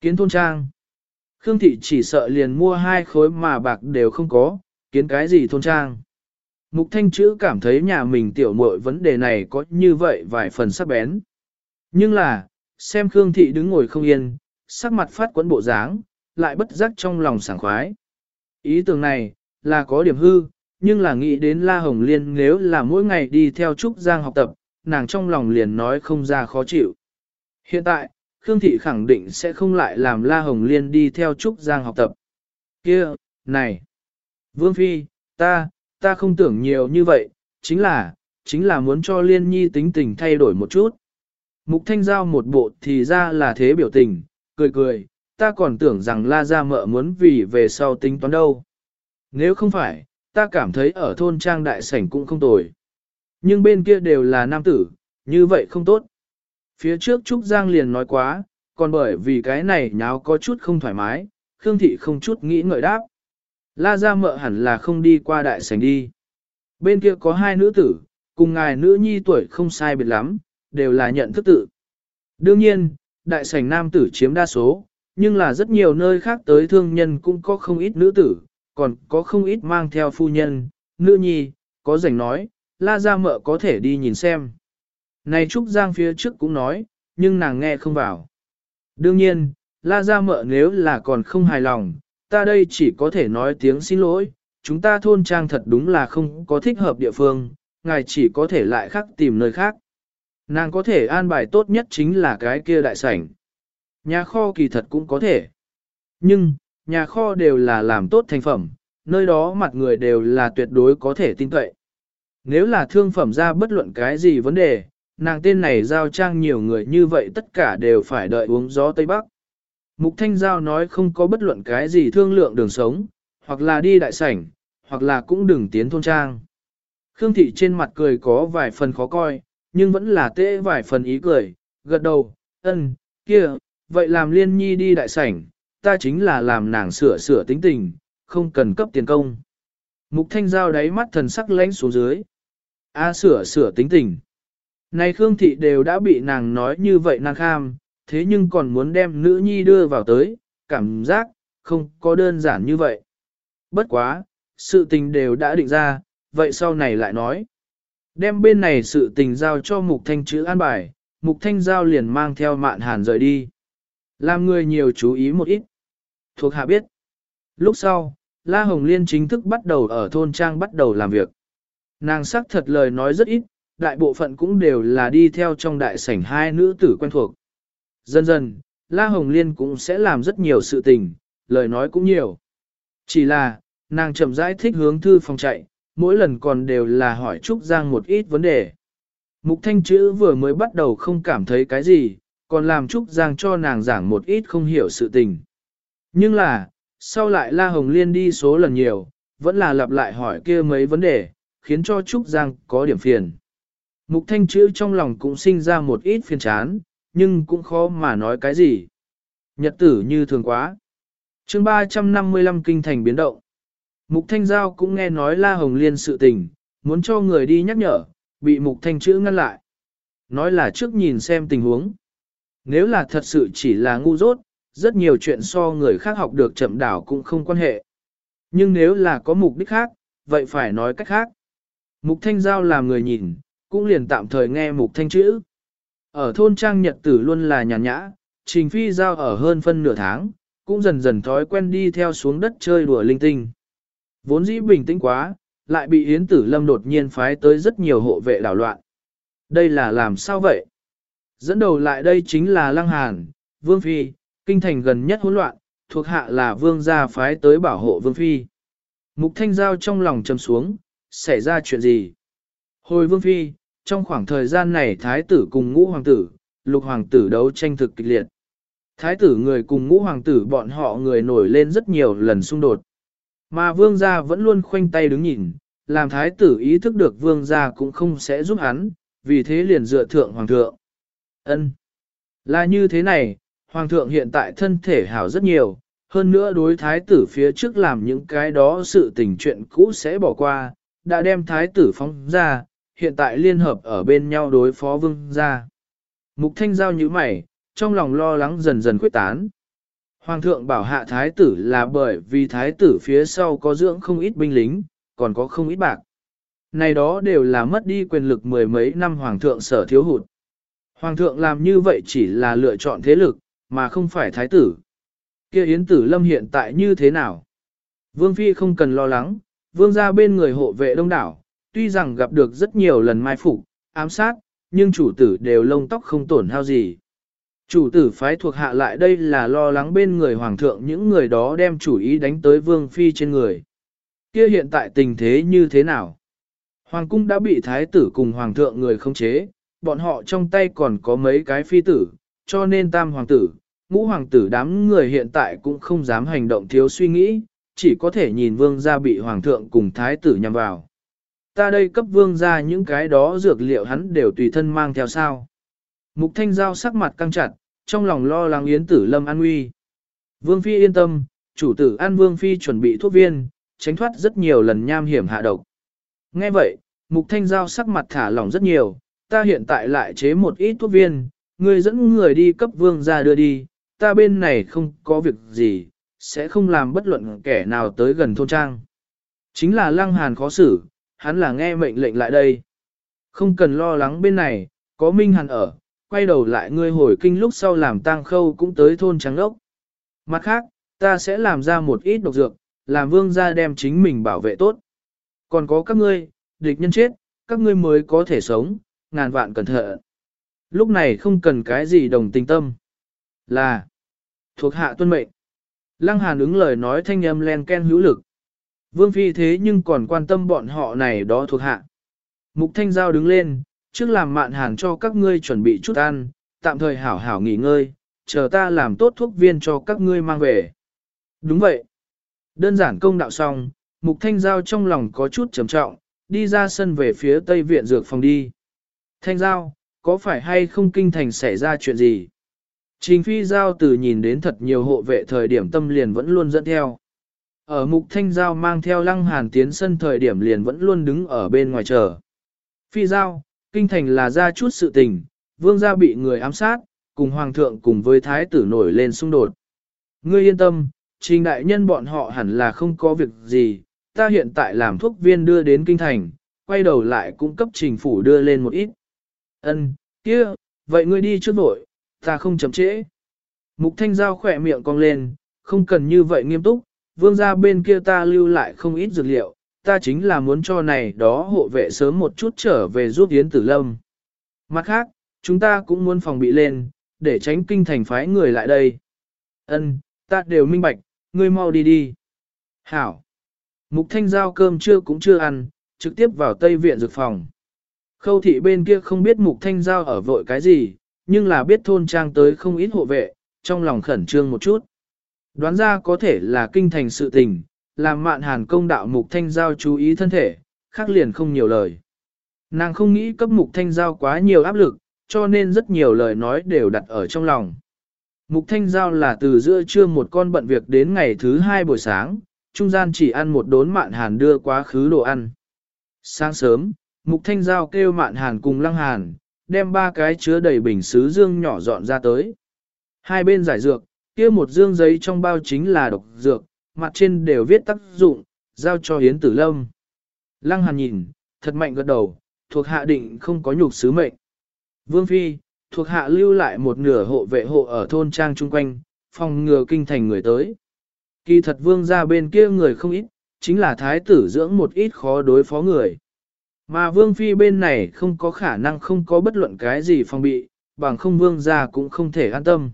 Kiến thôn trang. Khương thị chỉ sợ liền mua hai khối mà bạc đều không có, kiến cái gì thôn trang. Mục thanh chữ cảm thấy nhà mình tiểu muội vấn đề này có như vậy vài phần sắc bén. Nhưng là, xem Khương thị đứng ngồi không yên, sắc mặt phát quẫn bộ dáng, lại bất giác trong lòng sảng khoái. Ý tưởng này, là có điểm hư, nhưng là nghĩ đến La Hồng Liên nếu là mỗi ngày đi theo Trúc Giang học tập, nàng trong lòng liền nói không ra khó chịu. Hiện tại, Khương Thị khẳng định sẽ không lại làm La Hồng Liên đi theo Trúc Giang học tập. Kia, này, Vương Phi, ta, ta không tưởng nhiều như vậy, chính là, chính là muốn cho Liên Nhi tính tình thay đổi một chút. Mục Thanh Giao một bộ thì ra là thế biểu tình, cười cười, ta còn tưởng rằng La Gia mợ muốn vì về sau tính toán đâu. Nếu không phải, ta cảm thấy ở thôn trang đại sảnh cũng không tồi. Nhưng bên kia đều là nam tử, như vậy không tốt. Phía trước Trúc Giang liền nói quá, còn bởi vì cái này nháo có chút không thoải mái, Khương Thị không chút nghĩ ngợi đáp. La Gia mợ hẳn là không đi qua đại sảnh đi. Bên kia có hai nữ tử, cùng ngài nữ nhi tuổi không sai biệt lắm, đều là nhận thức tự. Đương nhiên, đại sảnh nam tử chiếm đa số, nhưng là rất nhiều nơi khác tới thương nhân cũng có không ít nữ tử, còn có không ít mang theo phu nhân, nữ nhi, có rảnh nói, la ra mợ có thể đi nhìn xem. Này Trúc Giang phía trước cũng nói, nhưng nàng nghe không vào. Đương nhiên, la ra mợ nếu là còn không hài lòng, ta đây chỉ có thể nói tiếng xin lỗi, chúng ta thôn trang thật đúng là không có thích hợp địa phương, ngài chỉ có thể lại khác tìm nơi khác. Nàng có thể an bài tốt nhất chính là cái kia đại sảnh. Nhà kho kỳ thật cũng có thể. Nhưng, nhà kho đều là làm tốt thành phẩm, nơi đó mặt người đều là tuyệt đối có thể tin cậy. Nếu là thương phẩm ra bất luận cái gì vấn đề, nàng tên này giao trang nhiều người như vậy tất cả đều phải đợi uống gió Tây Bắc. Mục Thanh Giao nói không có bất luận cái gì thương lượng đường sống, hoặc là đi đại sảnh, hoặc là cũng đừng tiến thôn trang. Khương Thị trên mặt cười có vài phần khó coi, nhưng vẫn là tệ vài phần ý cười, gật đầu, ân, kia, vậy làm liên nhi đi đại sảnh, ta chính là làm nàng sửa sửa tính tình, không cần cấp tiền công. Mục thanh giao đáy mắt thần sắc lánh xuống dưới. A sửa sửa tính tình. Này Khương Thị đều đã bị nàng nói như vậy nàng kham, thế nhưng còn muốn đem nữ nhi đưa vào tới, cảm giác, không có đơn giản như vậy. Bất quá, sự tình đều đã định ra, vậy sau này lại nói. Đem bên này sự tình giao cho Mục Thanh chữ an bài, Mục Thanh giao liền mang theo mạn hàn rời đi. Làm người nhiều chú ý một ít. Thuộc hạ biết. Lúc sau, La Hồng Liên chính thức bắt đầu ở thôn trang bắt đầu làm việc. Nàng sắc thật lời nói rất ít, đại bộ phận cũng đều là đi theo trong đại sảnh hai nữ tử quen thuộc. Dần dần, La Hồng Liên cũng sẽ làm rất nhiều sự tình, lời nói cũng nhiều. Chỉ là, nàng chậm rãi thích hướng thư phòng chạy, mỗi lần còn đều là hỏi Trúc Giang một ít vấn đề. Mục Thanh chữ vừa mới bắt đầu không cảm thấy cái gì, còn làm Trúc Giang cho nàng giảng một ít không hiểu sự tình. Nhưng là, sau lại La Hồng Liên đi số lần nhiều, vẫn là lặp lại hỏi kia mấy vấn đề, khiến cho Trúc Giang có điểm phiền. Mục Thanh chữ trong lòng cũng sinh ra một ít phiền chán, nhưng cũng khó mà nói cái gì. Nhật tử như thường quá. chương 355 kinh thành biến động. Mục Thanh Giao cũng nghe nói La Hồng Liên sự tình, muốn cho người đi nhắc nhở, bị Mục Thanh chữ ngăn lại. Nói là trước nhìn xem tình huống. Nếu là thật sự chỉ là ngu dốt, rất nhiều chuyện so người khác học được chậm đảo cũng không quan hệ. Nhưng nếu là có mục đích khác, vậy phải nói cách khác. Mục Thanh Giao làm người nhìn, cũng liền tạm thời nghe Mục Thanh chữ. Ở thôn trang nhật tử luôn là nhàn nhã, Trình Phi Giao ở hơn phân nửa tháng, cũng dần dần thói quen đi theo xuống đất chơi đùa linh tinh. Vốn dĩ bình tĩnh quá, lại bị Yến Tử Lâm đột nhiên phái tới rất nhiều hộ vệ đảo loạn. Đây là làm sao vậy? Dẫn đầu lại đây chính là Lăng Hàn, Vương Phi, kinh thành gần nhất hỗn loạn, thuộc hạ là Vương gia phái tới bảo hộ Vương Phi. Mục Thanh Giao trong lòng trầm xuống, xảy ra chuyện gì? Hồi Vương Phi, trong khoảng thời gian này Thái tử cùng ngũ hoàng tử, lục hoàng tử đấu tranh thực kịch liệt. Thái tử người cùng ngũ hoàng tử bọn họ người nổi lên rất nhiều lần xung đột. Mà vương gia vẫn luôn khoanh tay đứng nhìn, làm thái tử ý thức được vương gia cũng không sẽ giúp hắn, vì thế liền dựa thượng hoàng thượng. Ân, Là như thế này, hoàng thượng hiện tại thân thể hảo rất nhiều, hơn nữa đối thái tử phía trước làm những cái đó sự tình chuyện cũ sẽ bỏ qua, đã đem thái tử phóng ra, hiện tại liên hợp ở bên nhau đối phó vương gia. Mục thanh giao như mày, trong lòng lo lắng dần dần quyết tán. Hoàng thượng bảo hạ thái tử là bởi vì thái tử phía sau có dưỡng không ít binh lính, còn có không ít bạc. Này đó đều là mất đi quyền lực mười mấy năm hoàng thượng sở thiếu hụt. Hoàng thượng làm như vậy chỉ là lựa chọn thế lực, mà không phải thái tử. Kia Yến Tử Lâm hiện tại như thế nào? Vương Phi không cần lo lắng, vương ra bên người hộ vệ đông đảo, tuy rằng gặp được rất nhiều lần mai phục, ám sát, nhưng chủ tử đều lông tóc không tổn hao gì. Chủ tử phái thuộc hạ lại đây là lo lắng bên người hoàng thượng những người đó đem chủ ý đánh tới vương phi trên người. Kia hiện tại tình thế như thế nào? Hoàng cung đã bị thái tử cùng hoàng thượng người không chế, bọn họ trong tay còn có mấy cái phi tử, cho nên tam hoàng tử, ngũ hoàng tử đám người hiện tại cũng không dám hành động thiếu suy nghĩ, chỉ có thể nhìn vương gia bị hoàng thượng cùng thái tử nhằm vào. Ta đây cấp vương gia những cái đó dược liệu hắn đều tùy thân mang theo sao. Mục thanh giao sắc mặt căng chặt, trong lòng lo lắng Yến Tử Lâm an nguy. Vương Phi yên tâm, chủ tử An Vương Phi chuẩn bị thuốc viên, tránh thoát rất nhiều lần nham hiểm hạ độc. Nghe vậy, Mục Thanh Giao sắc mặt thả lỏng rất nhiều, ta hiện tại lại chế một ít thuốc viên, người dẫn người đi cấp vương ra đưa đi, ta bên này không có việc gì, sẽ không làm bất luận kẻ nào tới gần thôn trang. Chính là Lăng Hàn khó xử, hắn là nghe mệnh lệnh lại đây. Không cần lo lắng bên này, có Minh Hàn ở, quay đầu lại ngươi hồi kinh lúc sau làm tang khâu cũng tới thôn trắng ốc. Mặt khác, ta sẽ làm ra một ít độc dược, làm vương gia đem chính mình bảo vệ tốt. Còn có các ngươi, địch nhân chết, các ngươi mới có thể sống, ngàn vạn cẩn thận. Lúc này không cần cái gì đồng tình tâm. Là, thuộc hạ tuân mệnh. Lăng Hàn ứng lời nói thanh âm len ken hữu lực. Vương Phi thế nhưng còn quan tâm bọn họ này đó thuộc hạ. Mục Thanh Giao đứng lên, trước làm mạn hàn cho các ngươi chuẩn bị chút ăn, tạm thời hảo hảo nghỉ ngơi, chờ ta làm tốt thuốc viên cho các ngươi mang về. Đúng vậy. Đơn giản công đạo xong, Mục Thanh Giao trong lòng có chút trầm trọng, đi ra sân về phía tây viện dược phòng đi. Thanh Giao, có phải hay không kinh thành xảy ra chuyện gì? Trình Phi Giao từ nhìn đến thật nhiều hộ vệ thời điểm tâm liền vẫn luôn dẫn theo. Ở Mục Thanh Giao mang theo Lăng Hàn tiến sân thời điểm liền vẫn luôn đứng ở bên ngoài chờ. Phi Giao, kinh thành là ra chút sự tình, vương gia bị người ám sát, cùng hoàng thượng cùng với thái tử nổi lên xung đột. Ngươi yên tâm, trình đại nhân bọn họ hẳn là không có việc gì, ta hiện tại làm thuốc viên đưa đến kinh thành, quay đầu lại cung cấp trình phủ đưa lên một ít. Ân, kia, vậy ngươi đi trước vội, ta không chậm trễ. Mục thanh giao khỏe miệng cong lên, không cần như vậy nghiêm túc, vương gia bên kia ta lưu lại không ít dược liệu, ta chính là muốn cho này đó hộ vệ sớm một chút trở về giúp Yến Tử Lâm. Mặt khác, chúng ta cũng muốn phòng bị lên, để tránh kinh thành phái người lại đây. Ân, ta đều minh bạch, ngươi mau đi đi. Hảo. Mục thanh giao cơm trưa cũng chưa ăn, trực tiếp vào Tây Viện dược phòng. Khâu thị bên kia không biết mục thanh giao ở vội cái gì, nhưng là biết thôn trang tới không ít hộ vệ, trong lòng khẩn trương một chút. Đoán ra có thể là kinh thành sự tình, làm mạn hàn công đạo mục thanh giao chú ý thân thể, khác liền không nhiều lời. Nàng không nghĩ cấp mục thanh giao quá nhiều áp lực, cho nên rất nhiều lời nói đều đặt ở trong lòng. Mục thanh giao là từ giữa trưa một con bận việc đến ngày thứ hai buổi sáng, trung gian chỉ ăn một đốn mạn hàn đưa quá khứ đồ ăn. Sáng sớm, mục thanh giao kêu mạn hàn cùng lăng hàn, đem ba cái chứa đầy bình sứ dương nhỏ dọn ra tới. Hai bên giải dược, kia một dương giấy trong bao chính là độc dược, mặt trên đều viết tác dụng, giao cho Yến Tử Lâm. Lăng Hàn nhìn, thật mạnh gật đầu, thuộc hạ định không có nhục sứ mệnh. Vương Phi, thuộc hạ lưu lại một nửa hộ vệ hộ ở thôn trang chung quanh, phòng ngừa kinh thành người tới. Kỳ thật vương ra bên kia người không ít, chính là thái tử dưỡng một ít khó đối phó người. Mà vương phi bên này không có khả năng không có bất luận cái gì phòng bị, bằng không vương ra cũng không thể an tâm.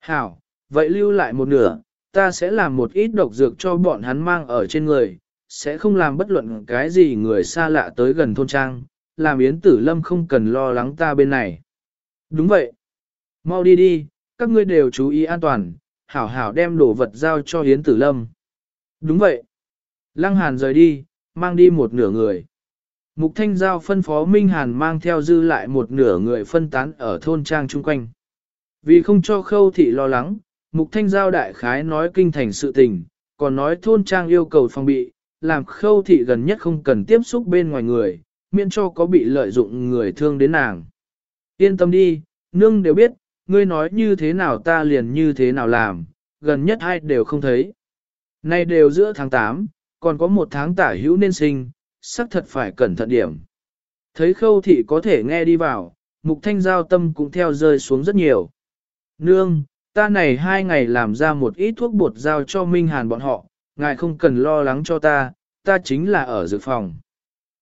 Hảo, vậy lưu lại một nửa, ta sẽ làm một ít độc dược cho bọn hắn mang ở trên người, sẽ không làm bất luận cái gì người xa lạ tới gần thôn trang, làm Yến Tử Lâm không cần lo lắng ta bên này. Đúng vậy. Mau đi đi, các ngươi đều chú ý an toàn, hảo hảo đem đồ vật giao cho Yến Tử Lâm. Đúng vậy. Lăng Hàn rời đi, mang đi một nửa người. Mục Thanh Giao phân phó Minh Hàn mang theo dư lại một nửa người phân tán ở thôn trang chung quanh. Vì không cho khâu thị lo lắng, Mục Thanh Giao đại khái nói kinh thành sự tình, còn nói thôn trang yêu cầu phòng bị, làm khâu thị gần nhất không cần tiếp xúc bên ngoài người, miễn cho có bị lợi dụng người thương đến nàng. Yên tâm đi, nương đều biết, ngươi nói như thế nào ta liền như thế nào làm, gần nhất hai đều không thấy. Nay đều giữa tháng 8, còn có một tháng tả hữu nên sinh, sắc thật phải cẩn thận điểm. Thấy khâu thị có thể nghe đi vào, mục thanh giao tâm cũng theo rơi xuống rất nhiều. Nương, ta này hai ngày làm ra một ít thuốc bột giao cho Minh Hàn bọn họ, ngài không cần lo lắng cho ta, ta chính là ở dự phòng.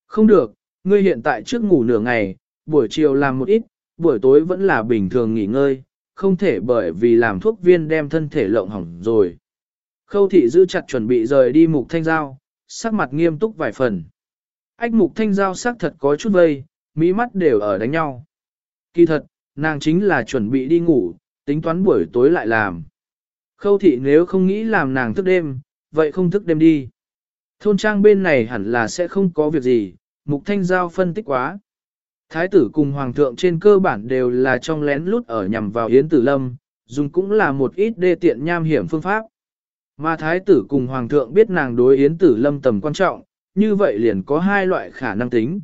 Không được, ngươi hiện tại trước ngủ nửa ngày, buổi chiều làm một ít, buổi tối vẫn là bình thường nghỉ ngơi, không thể bởi vì làm thuốc viên đem thân thể lộng hỏng rồi. Khâu thị giữ chặt chuẩn bị rời đi mục thanh giao, sắc mặt nghiêm túc vài phần. Ách mục thanh giao sắc thật có chút vây, mỹ mắt đều ở đánh nhau. Kỳ thật, nàng chính là chuẩn bị đi ngủ, tính toán buổi tối lại làm. Khâu thị nếu không nghĩ làm nàng thức đêm, vậy không thức đêm đi. Thôn trang bên này hẳn là sẽ không có việc gì, mục thanh giao phân tích quá. Thái tử cùng hoàng thượng trên cơ bản đều là trong lén lút ở nhằm vào Yến Tử Lâm, dùng cũng là một ít đê tiện nham hiểm phương pháp. Mà thái tử cùng hoàng thượng biết nàng đối Yến Tử Lâm tầm quan trọng, như vậy liền có hai loại khả năng tính.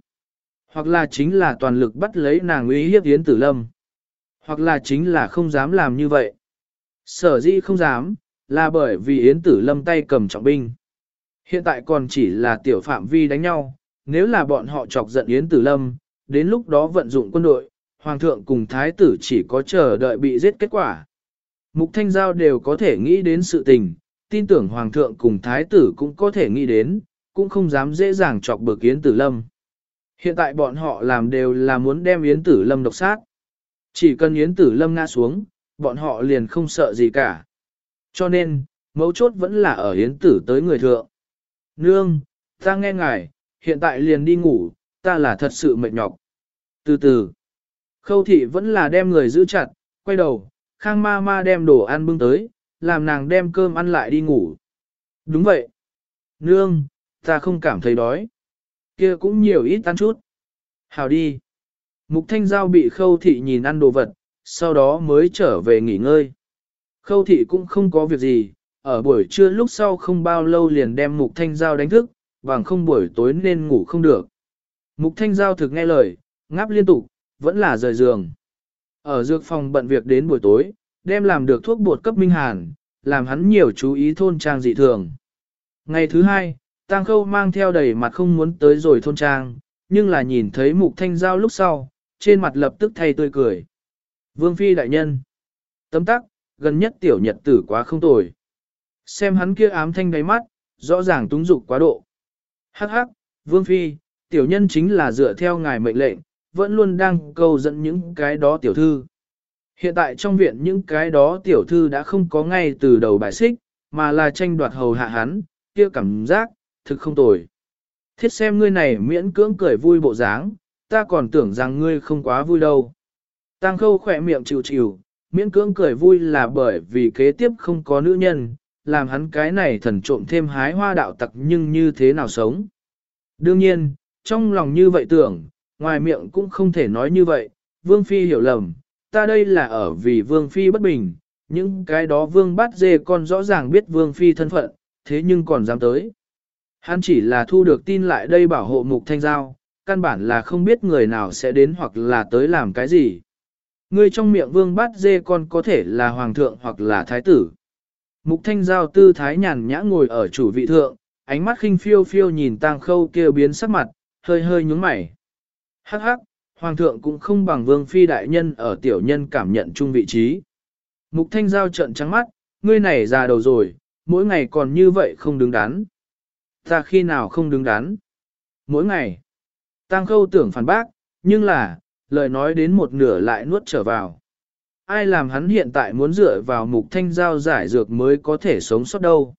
Hoặc là chính là toàn lực bắt lấy nàng uy hiếp Yến Tử Lâm. Hoặc là chính là không dám làm như vậy. Sở dĩ không dám, là bởi vì Yến Tử Lâm tay cầm trọng binh. Hiện tại còn chỉ là tiểu phạm vi đánh nhau, nếu là bọn họ chọc giận Yến Tử Lâm, đến lúc đó vận dụng quân đội, Hoàng thượng cùng Thái tử chỉ có chờ đợi bị giết kết quả. Mục Thanh Giao đều có thể nghĩ đến sự tình, tin tưởng Hoàng thượng cùng Thái tử cũng có thể nghĩ đến, cũng không dám dễ dàng chọc bực Yến Tử Lâm. Hiện tại bọn họ làm đều là muốn đem Yến Tử Lâm độc sát. Chỉ cần Yến Tử Lâm ngã xuống, bọn họ liền không sợ gì cả. Cho nên, mấu chốt vẫn là ở Yến Tử tới người thượng. Nương, ta nghe ngài, hiện tại liền đi ngủ, ta là thật sự mệt nhọc. Từ từ, khâu thị vẫn là đem người giữ chặt, quay đầu, khang ma ma đem đồ ăn bưng tới, làm nàng đem cơm ăn lại đi ngủ. Đúng vậy. Nương, ta không cảm thấy đói. kia cũng nhiều ít ăn chút. Hào đi. Mục thanh giao bị khâu thị nhìn ăn đồ vật, sau đó mới trở về nghỉ ngơi. Khâu thị cũng không có việc gì, ở buổi trưa lúc sau không bao lâu liền đem mục thanh giao đánh thức, bằng không buổi tối nên ngủ không được. Mục thanh giao thực nghe lời, ngáp liên tục, vẫn là rời giường. Ở dược phòng bận việc đến buổi tối, đem làm được thuốc bột cấp minh hàn, làm hắn nhiều chú ý thôn trang dị thường. Ngày thứ hai, Tang Khâu mang theo đầy mặt không muốn tới rồi thôn trang, nhưng là nhìn thấy mục thanh giao lúc sau, trên mặt lập tức thay tươi cười. Vương Phi đại nhân. Tấm tắc, gần nhất tiểu nhật tử quá không tồi. Xem hắn kia ám thanh đáy mắt, rõ ràng túng dục quá độ. Hắc hắc, Vương Phi, tiểu nhân chính là dựa theo ngài mệnh lệnh, vẫn luôn đang câu dẫn những cái đó tiểu thư. Hiện tại trong viện những cái đó tiểu thư đã không có ngay từ đầu bài xích, mà là tranh đoạt hầu hạ hắn, kia cảm giác, thực không tồi. Thiết xem ngươi này miễn cưỡng cười vui bộ dáng, ta còn tưởng rằng ngươi không quá vui đâu. Tăng khâu khỏe miệng chịu chịu, miễn cưỡng cười vui là bởi vì kế tiếp không có nữ nhân, làm hắn cái này thần trộm thêm hái hoa đạo tặc nhưng như thế nào sống. Đương nhiên, trong lòng như vậy tưởng, ngoài miệng cũng không thể nói như vậy, Vương Phi hiểu lầm, ta đây là ở vì Vương Phi bất bình, những cái đó Vương bắt dê con rõ ràng biết Vương Phi thân phận, thế nhưng còn dám tới. Hắn chỉ là thu được tin lại đây bảo hộ mục thanh giao, căn bản là không biết người nào sẽ đến hoặc là tới làm cái gì. Người trong miệng vương bát dê con có thể là hoàng thượng hoặc là thái tử. Mục thanh giao tư thái nhàn nhã ngồi ở chủ vị thượng, ánh mắt khinh phiêu phiêu nhìn tang khâu kêu biến sắc mặt, hơi hơi nhúng mày. Hắc hắc, hoàng thượng cũng không bằng vương phi đại nhân ở tiểu nhân cảm nhận chung vị trí. Mục thanh giao trận trắng mắt, ngươi này già đầu rồi, mỗi ngày còn như vậy không đứng đắn. Ta khi nào không đứng đắn? Mỗi ngày. Tăng khâu tưởng phản bác, nhưng là, lời nói đến một nửa lại nuốt trở vào. Ai làm hắn hiện tại muốn dựa vào mục thanh giao giải dược mới có thể sống sót đâu.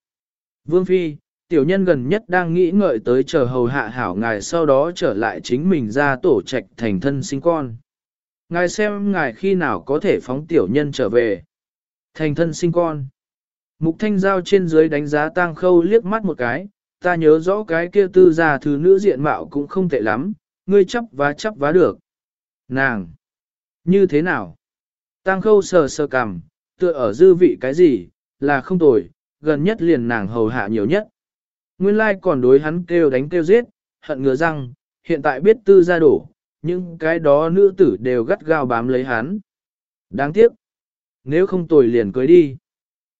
Vương Phi, tiểu nhân gần nhất đang nghĩ ngợi tới chờ hầu hạ hảo ngài sau đó trở lại chính mình ra tổ trạch thành thân sinh con. Ngài xem ngài khi nào có thể phóng tiểu nhân trở về. Thành thân sinh con. Mục thanh giao trên dưới đánh giá tang khâu liếc mắt một cái, ta nhớ rõ cái kia tư gia thứ nữ diện mạo cũng không tệ lắm, ngươi chấp vá chấp vá được. Nàng! Như thế nào? Tang khâu sờ sờ cằm, tựa ở dư vị cái gì, là không tồi, gần nhất liền nàng hầu hạ nhiều nhất. Nguyên lai còn đối hắn kêu đánh kêu giết, hận ngừa răng, hiện tại biết tư ra đổ, nhưng cái đó nữ tử đều gắt gao bám lấy hắn. Đáng tiếc! Nếu không tồi liền cưới đi.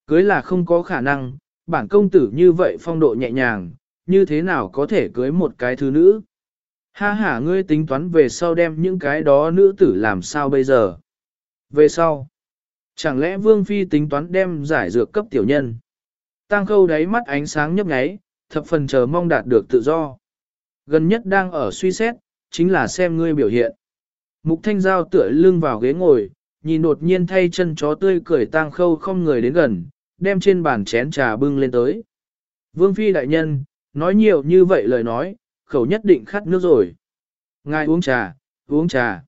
Cưới là không có khả năng, bản công tử như vậy phong độ nhẹ nhàng, như thế nào có thể cưới một cái thứ nữ. Ha ha ngươi tính toán về sau đem những cái đó nữ tử làm sao bây giờ. Về sau, chẳng lẽ Vương Phi tính toán đem giải dược cấp tiểu nhân. Tăng khâu đáy mắt ánh sáng nhấp nháy, thập phần chờ mong đạt được tự do. Gần nhất đang ở suy xét, chính là xem ngươi biểu hiện. Mục thanh giao tựa lưng vào ghế ngồi, nhìn đột nhiên thay chân chó tươi cười tang khâu không người đến gần, đem trên bàn chén trà bưng lên tới. Vương Phi đại nhân, nói nhiều như vậy lời nói, khẩu nhất định khát nước rồi. Ngài uống trà, uống trà.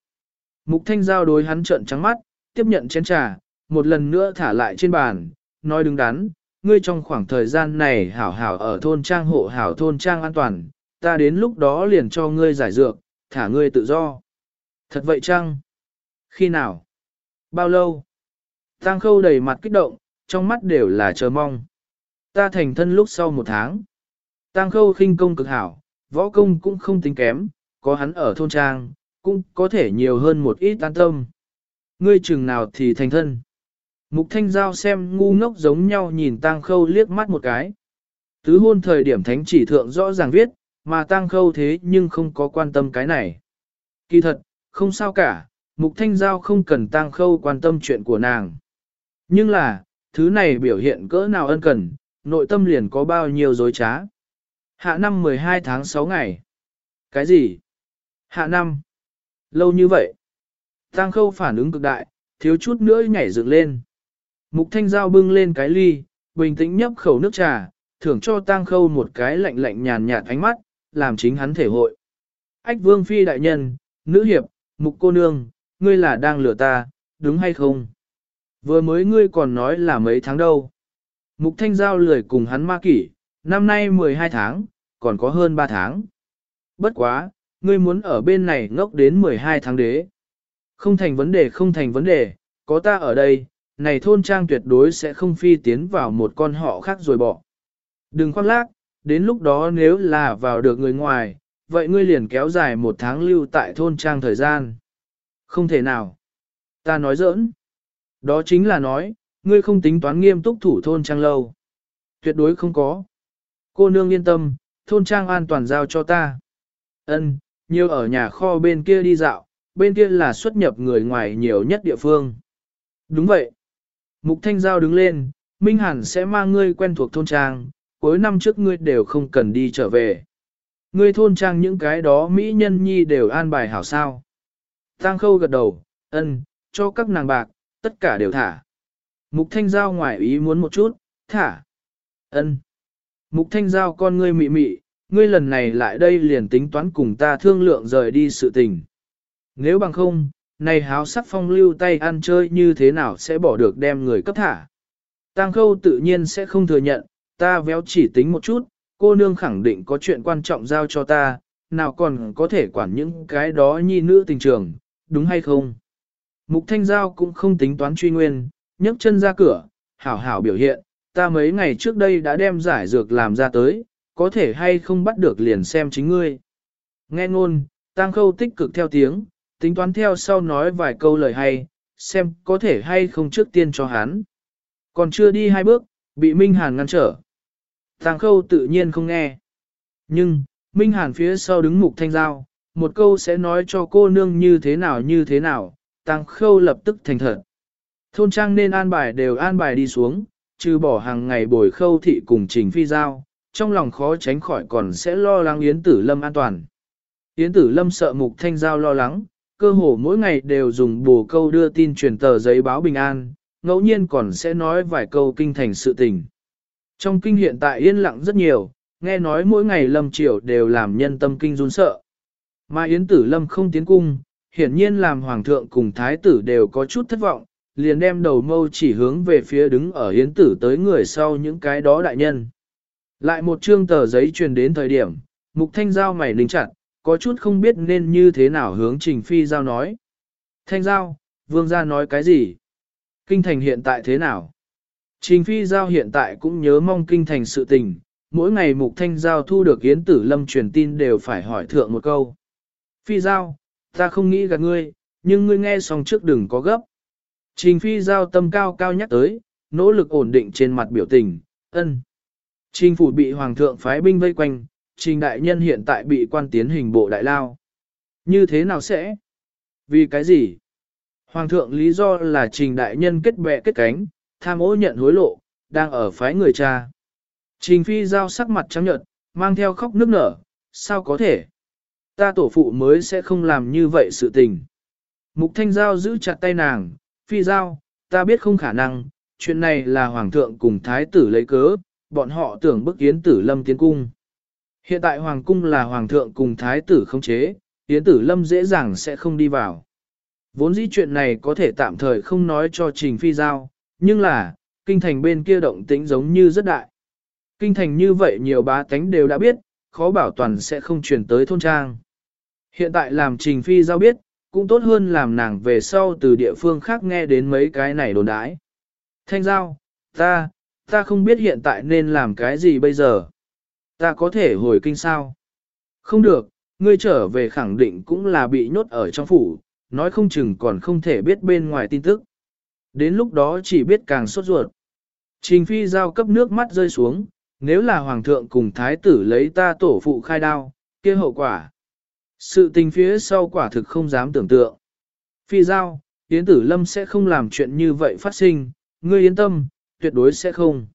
Mục thanh giao đối hắn trợn trắng mắt, tiếp nhận chén trà, một lần nữa thả lại trên bàn, nói đứng đắn, ngươi trong khoảng thời gian này hảo hảo ở thôn trang hộ hảo thôn trang an toàn, ta đến lúc đó liền cho ngươi giải dược, thả ngươi tự do. Thật vậy chăng? Khi nào? Bao lâu? Tăng khâu đầy mặt kích động, trong mắt đều là chờ mong. Ta thành thân lúc sau một tháng. Tăng khâu khinh công cực hảo, võ công cũng không tính kém, có hắn ở thôn trang, cũng có thể nhiều hơn một ít an tâm. Ngươi chừng nào thì thành thân. Mục thanh giao xem ngu ngốc giống nhau nhìn Tang khâu liếc mắt một cái. Tứ hôn thời điểm thánh chỉ thượng rõ ràng viết, mà Tang khâu thế nhưng không có quan tâm cái này. Kỳ thật, không sao cả, mục thanh giao không cần Tang khâu quan tâm chuyện của nàng. Nhưng là, thứ này biểu hiện cỡ nào ân cần, nội tâm liền có bao nhiêu dối trá. Hạ năm 12 tháng 6 ngày. Cái gì? Hạ năm. Lâu như vậy. Tăng khâu phản ứng cực đại, thiếu chút nữa nhảy dựng lên. Mục thanh giao bưng lên cái ly, bình tĩnh nhấp khẩu nước trà, thưởng cho tăng khâu một cái lạnh lạnh nhàn nhạt ánh mắt, làm chính hắn thể hội. Ách vương phi đại nhân, nữ hiệp, mục cô nương, ngươi là đang lừa ta, đúng hay không? Vừa mới ngươi còn nói là mấy tháng đâu. Mục Thanh Giao lười cùng hắn ma kỷ, năm nay 12 tháng, còn có hơn 3 tháng. Bất quá, ngươi muốn ở bên này ngốc đến 12 tháng đế. Không thành vấn đề không thành vấn đề, có ta ở đây, này thôn trang tuyệt đối sẽ không phi tiến vào một con họ khác rồi bỏ. Đừng khoác lác, đến lúc đó nếu là vào được người ngoài, vậy ngươi liền kéo dài một tháng lưu tại thôn trang thời gian. Không thể nào. Ta nói giỡn. Đó chính là nói, ngươi không tính toán nghiêm túc thủ thôn trang lâu. Tuyệt đối không có. Cô nương yên tâm, thôn trang an toàn giao cho ta. Ân, nhiều ở nhà kho bên kia đi dạo, bên kia là xuất nhập người ngoài nhiều nhất địa phương. Đúng vậy. Mục Thanh Giao đứng lên, Minh Hàn sẽ mang ngươi quen thuộc thôn trang, cuối năm trước ngươi đều không cần đi trở về. Ngươi thôn trang những cái đó Mỹ nhân nhi đều an bài hảo sao. Tăng khâu gật đầu, ân, cho các nàng bạc, tất cả đều thả. Mục thanh giao ngoài ý muốn một chút, thả. ân. Mục thanh giao con ngươi mị mị, ngươi lần này lại đây liền tính toán cùng ta thương lượng rời đi sự tình. Nếu bằng không, này háo sắc phong lưu tay ăn chơi như thế nào sẽ bỏ được đem người cấp thả. Tăng khâu tự nhiên sẽ không thừa nhận, ta véo chỉ tính một chút, cô nương khẳng định có chuyện quan trọng giao cho ta, nào còn có thể quản những cái đó nhi nữ tình trường, đúng hay không? Mục Thanh Giao cũng không tính toán truy nguyên, nhấc chân ra cửa, hảo hảo biểu hiện, ta mấy ngày trước đây đã đem giải dược làm ra tới, có thể hay không bắt được liền xem chính ngươi. Nghe ngôn, Tang Khâu tích cực theo tiếng, tính toán theo sau nói vài câu lời hay, xem có thể hay không trước tiên cho hắn. Còn chưa đi hai bước, bị Minh Hàn ngăn trở. Tàng Khâu tự nhiên không nghe. Nhưng, Minh Hàn phía sau đứng mục thanh giao, một câu sẽ nói cho cô nương như thế nào như thế nào, tàng khâu lập tức thành thật. Thôn trang nên an bài đều an bài đi xuống, trừ bỏ hàng ngày bồi khâu thị cùng trình phi giao, trong lòng khó tránh khỏi còn sẽ lo lắng Yến Tử Lâm an toàn. Yến Tử Lâm sợ mục thanh giao lo lắng, cơ hồ mỗi ngày đều dùng bồ câu đưa tin truyền tờ giấy báo bình an, ngẫu nhiên còn sẽ nói vài câu kinh thành sự tình. Trong kinh hiện tại yên lặng rất nhiều, nghe nói mỗi ngày lâm triều đều làm nhân tâm kinh run sợ. Mà Yến Tử Lâm không tiến cung, hiển nhiên làm hoàng thượng cùng thái tử đều có chút thất vọng, liền đem đầu mâu chỉ hướng về phía đứng ở hiến Tử tới người sau những cái đó đại nhân. Lại một chương tờ giấy truyền đến thời điểm, mục thanh giao mày lính chặt, có chút không biết nên như thế nào hướng trình phi giao nói. Thanh giao, vương gia nói cái gì? Kinh thành hiện tại thế nào? Trình phi giao hiện tại cũng nhớ mong kinh thành sự tình, mỗi ngày mục thanh giao thu được yến tử lâm truyền tin đều phải hỏi thượng một câu. Phi giao, ta không nghĩ gạt ngươi, nhưng ngươi nghe xong trước đừng có gấp. Trình phi giao tâm cao cao nhắc tới, nỗ lực ổn định trên mặt biểu tình, ân. Trình phủ bị hoàng thượng phái binh vây quanh, trình đại nhân hiện tại bị quan tiến hình bộ đại lao. Như thế nào sẽ? Vì cái gì? Hoàng thượng lý do là trình đại nhân kết bè kết cánh, tham ô nhận hối lộ, đang ở phái người cha. Trình phi giao sắc mặt trắng nhợt, mang theo khóc nước nở, sao có thể? Ta tổ phụ mới sẽ không làm như vậy sự tình. Mục thanh giao giữ chặt tay nàng, phi giao, ta biết không khả năng, chuyện này là hoàng thượng cùng thái tử lấy cớ, bọn họ tưởng bức yến tử lâm tiến cung. Hiện tại hoàng cung là hoàng thượng cùng thái tử không chế, yến tử lâm dễ dàng sẽ không đi vào. Vốn dĩ chuyện này có thể tạm thời không nói cho trình phi giao, nhưng là, kinh thành bên kia động tĩnh giống như rất đại. Kinh thành như vậy nhiều bá tánh đều đã biết, khó bảo toàn sẽ không chuyển tới thôn trang. Hiện tại làm trình phi giao biết, cũng tốt hơn làm nàng về sau từ địa phương khác nghe đến mấy cái này đồn đãi. Thanh giao, ta, ta không biết hiện tại nên làm cái gì bây giờ. Ta có thể hồi kinh sao? Không được, ngươi trở về khẳng định cũng là bị nhốt ở trong phủ, nói không chừng còn không thể biết bên ngoài tin tức. Đến lúc đó chỉ biết càng sốt ruột. Trình phi giao cấp nước mắt rơi xuống, nếu là hoàng thượng cùng thái tử lấy ta tổ phụ khai đao, kia hậu quả. Sự tình phía sau quả thực không dám tưởng tượng. Phi giao, Yến Tử Lâm sẽ không làm chuyện như vậy phát sinh, ngươi yên tâm, tuyệt đối sẽ không.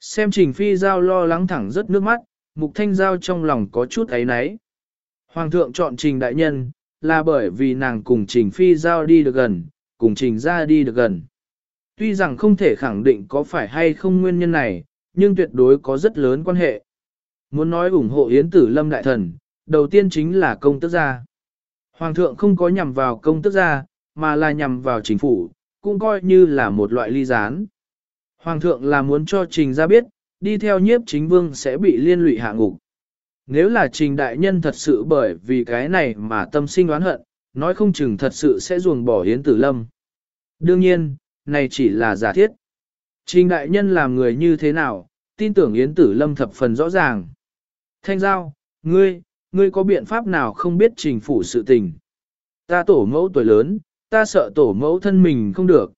Xem Trình Phi giao lo lắng thẳng rất nước mắt, Mục Thanh Giao trong lòng có chút ấy náy. Hoàng thượng chọn Trình Đại Nhân, là bởi vì nàng cùng Trình Phi giao đi được gần, cùng Trình ra đi được gần. Tuy rằng không thể khẳng định có phải hay không nguyên nhân này, nhưng tuyệt đối có rất lớn quan hệ. Muốn nói ủng hộ Yến Tử Lâm Đại Thần, đầu tiên chính là công tước gia. Hoàng thượng không có nhằm vào công tước gia, mà là nhằm vào chính phủ, cũng coi như là một loại ly gián. Hoàng thượng là muốn cho trình ra biết, đi theo nhiếp chính vương sẽ bị liên lụy hạ ngục. Nếu là trình đại nhân thật sự bởi vì cái này mà tâm sinh đoán hận, nói không chừng thật sự sẽ ruồng bỏ hiến tử lâm. Đương nhiên, này chỉ là giả thiết. Trình đại nhân làm người như thế nào, tin tưởng Yến Tử Lâm thập phần rõ ràng. Thanh giao, ngươi, ngươi có biện pháp nào không biết trình phủ sự tình. Ta tổ mẫu tuổi lớn, ta sợ tổ mẫu thân mình không được.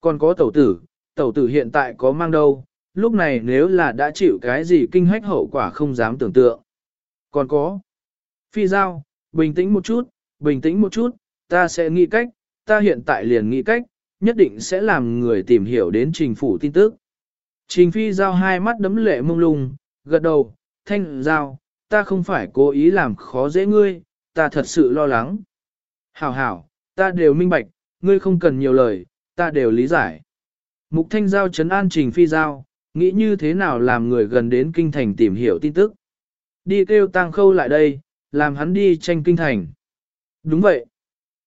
Còn có tẩu tử, tẩu tử hiện tại có mang đâu, lúc này nếu là đã chịu cái gì kinh hách hậu quả không dám tưởng tượng. Còn có, phi giao, bình tĩnh một chút, bình tĩnh một chút, ta sẽ nghĩ cách, ta hiện tại liền nghĩ cách, nhất định sẽ làm người tìm hiểu đến trình phủ tin tức. Trình phi giao hai mắt đấm lệ mông lung, gật đầu, thanh giao, ta không phải cố ý làm khó dễ ngươi, ta thật sự lo lắng. Hảo hảo, ta đều minh bạch, ngươi không cần nhiều lời, ta đều lý giải. Mục thanh giao chấn an trình phi giao, nghĩ như thế nào làm người gần đến kinh thành tìm hiểu tin tức. Đi kêu tang khâu lại đây, làm hắn đi tranh kinh thành. Đúng vậy.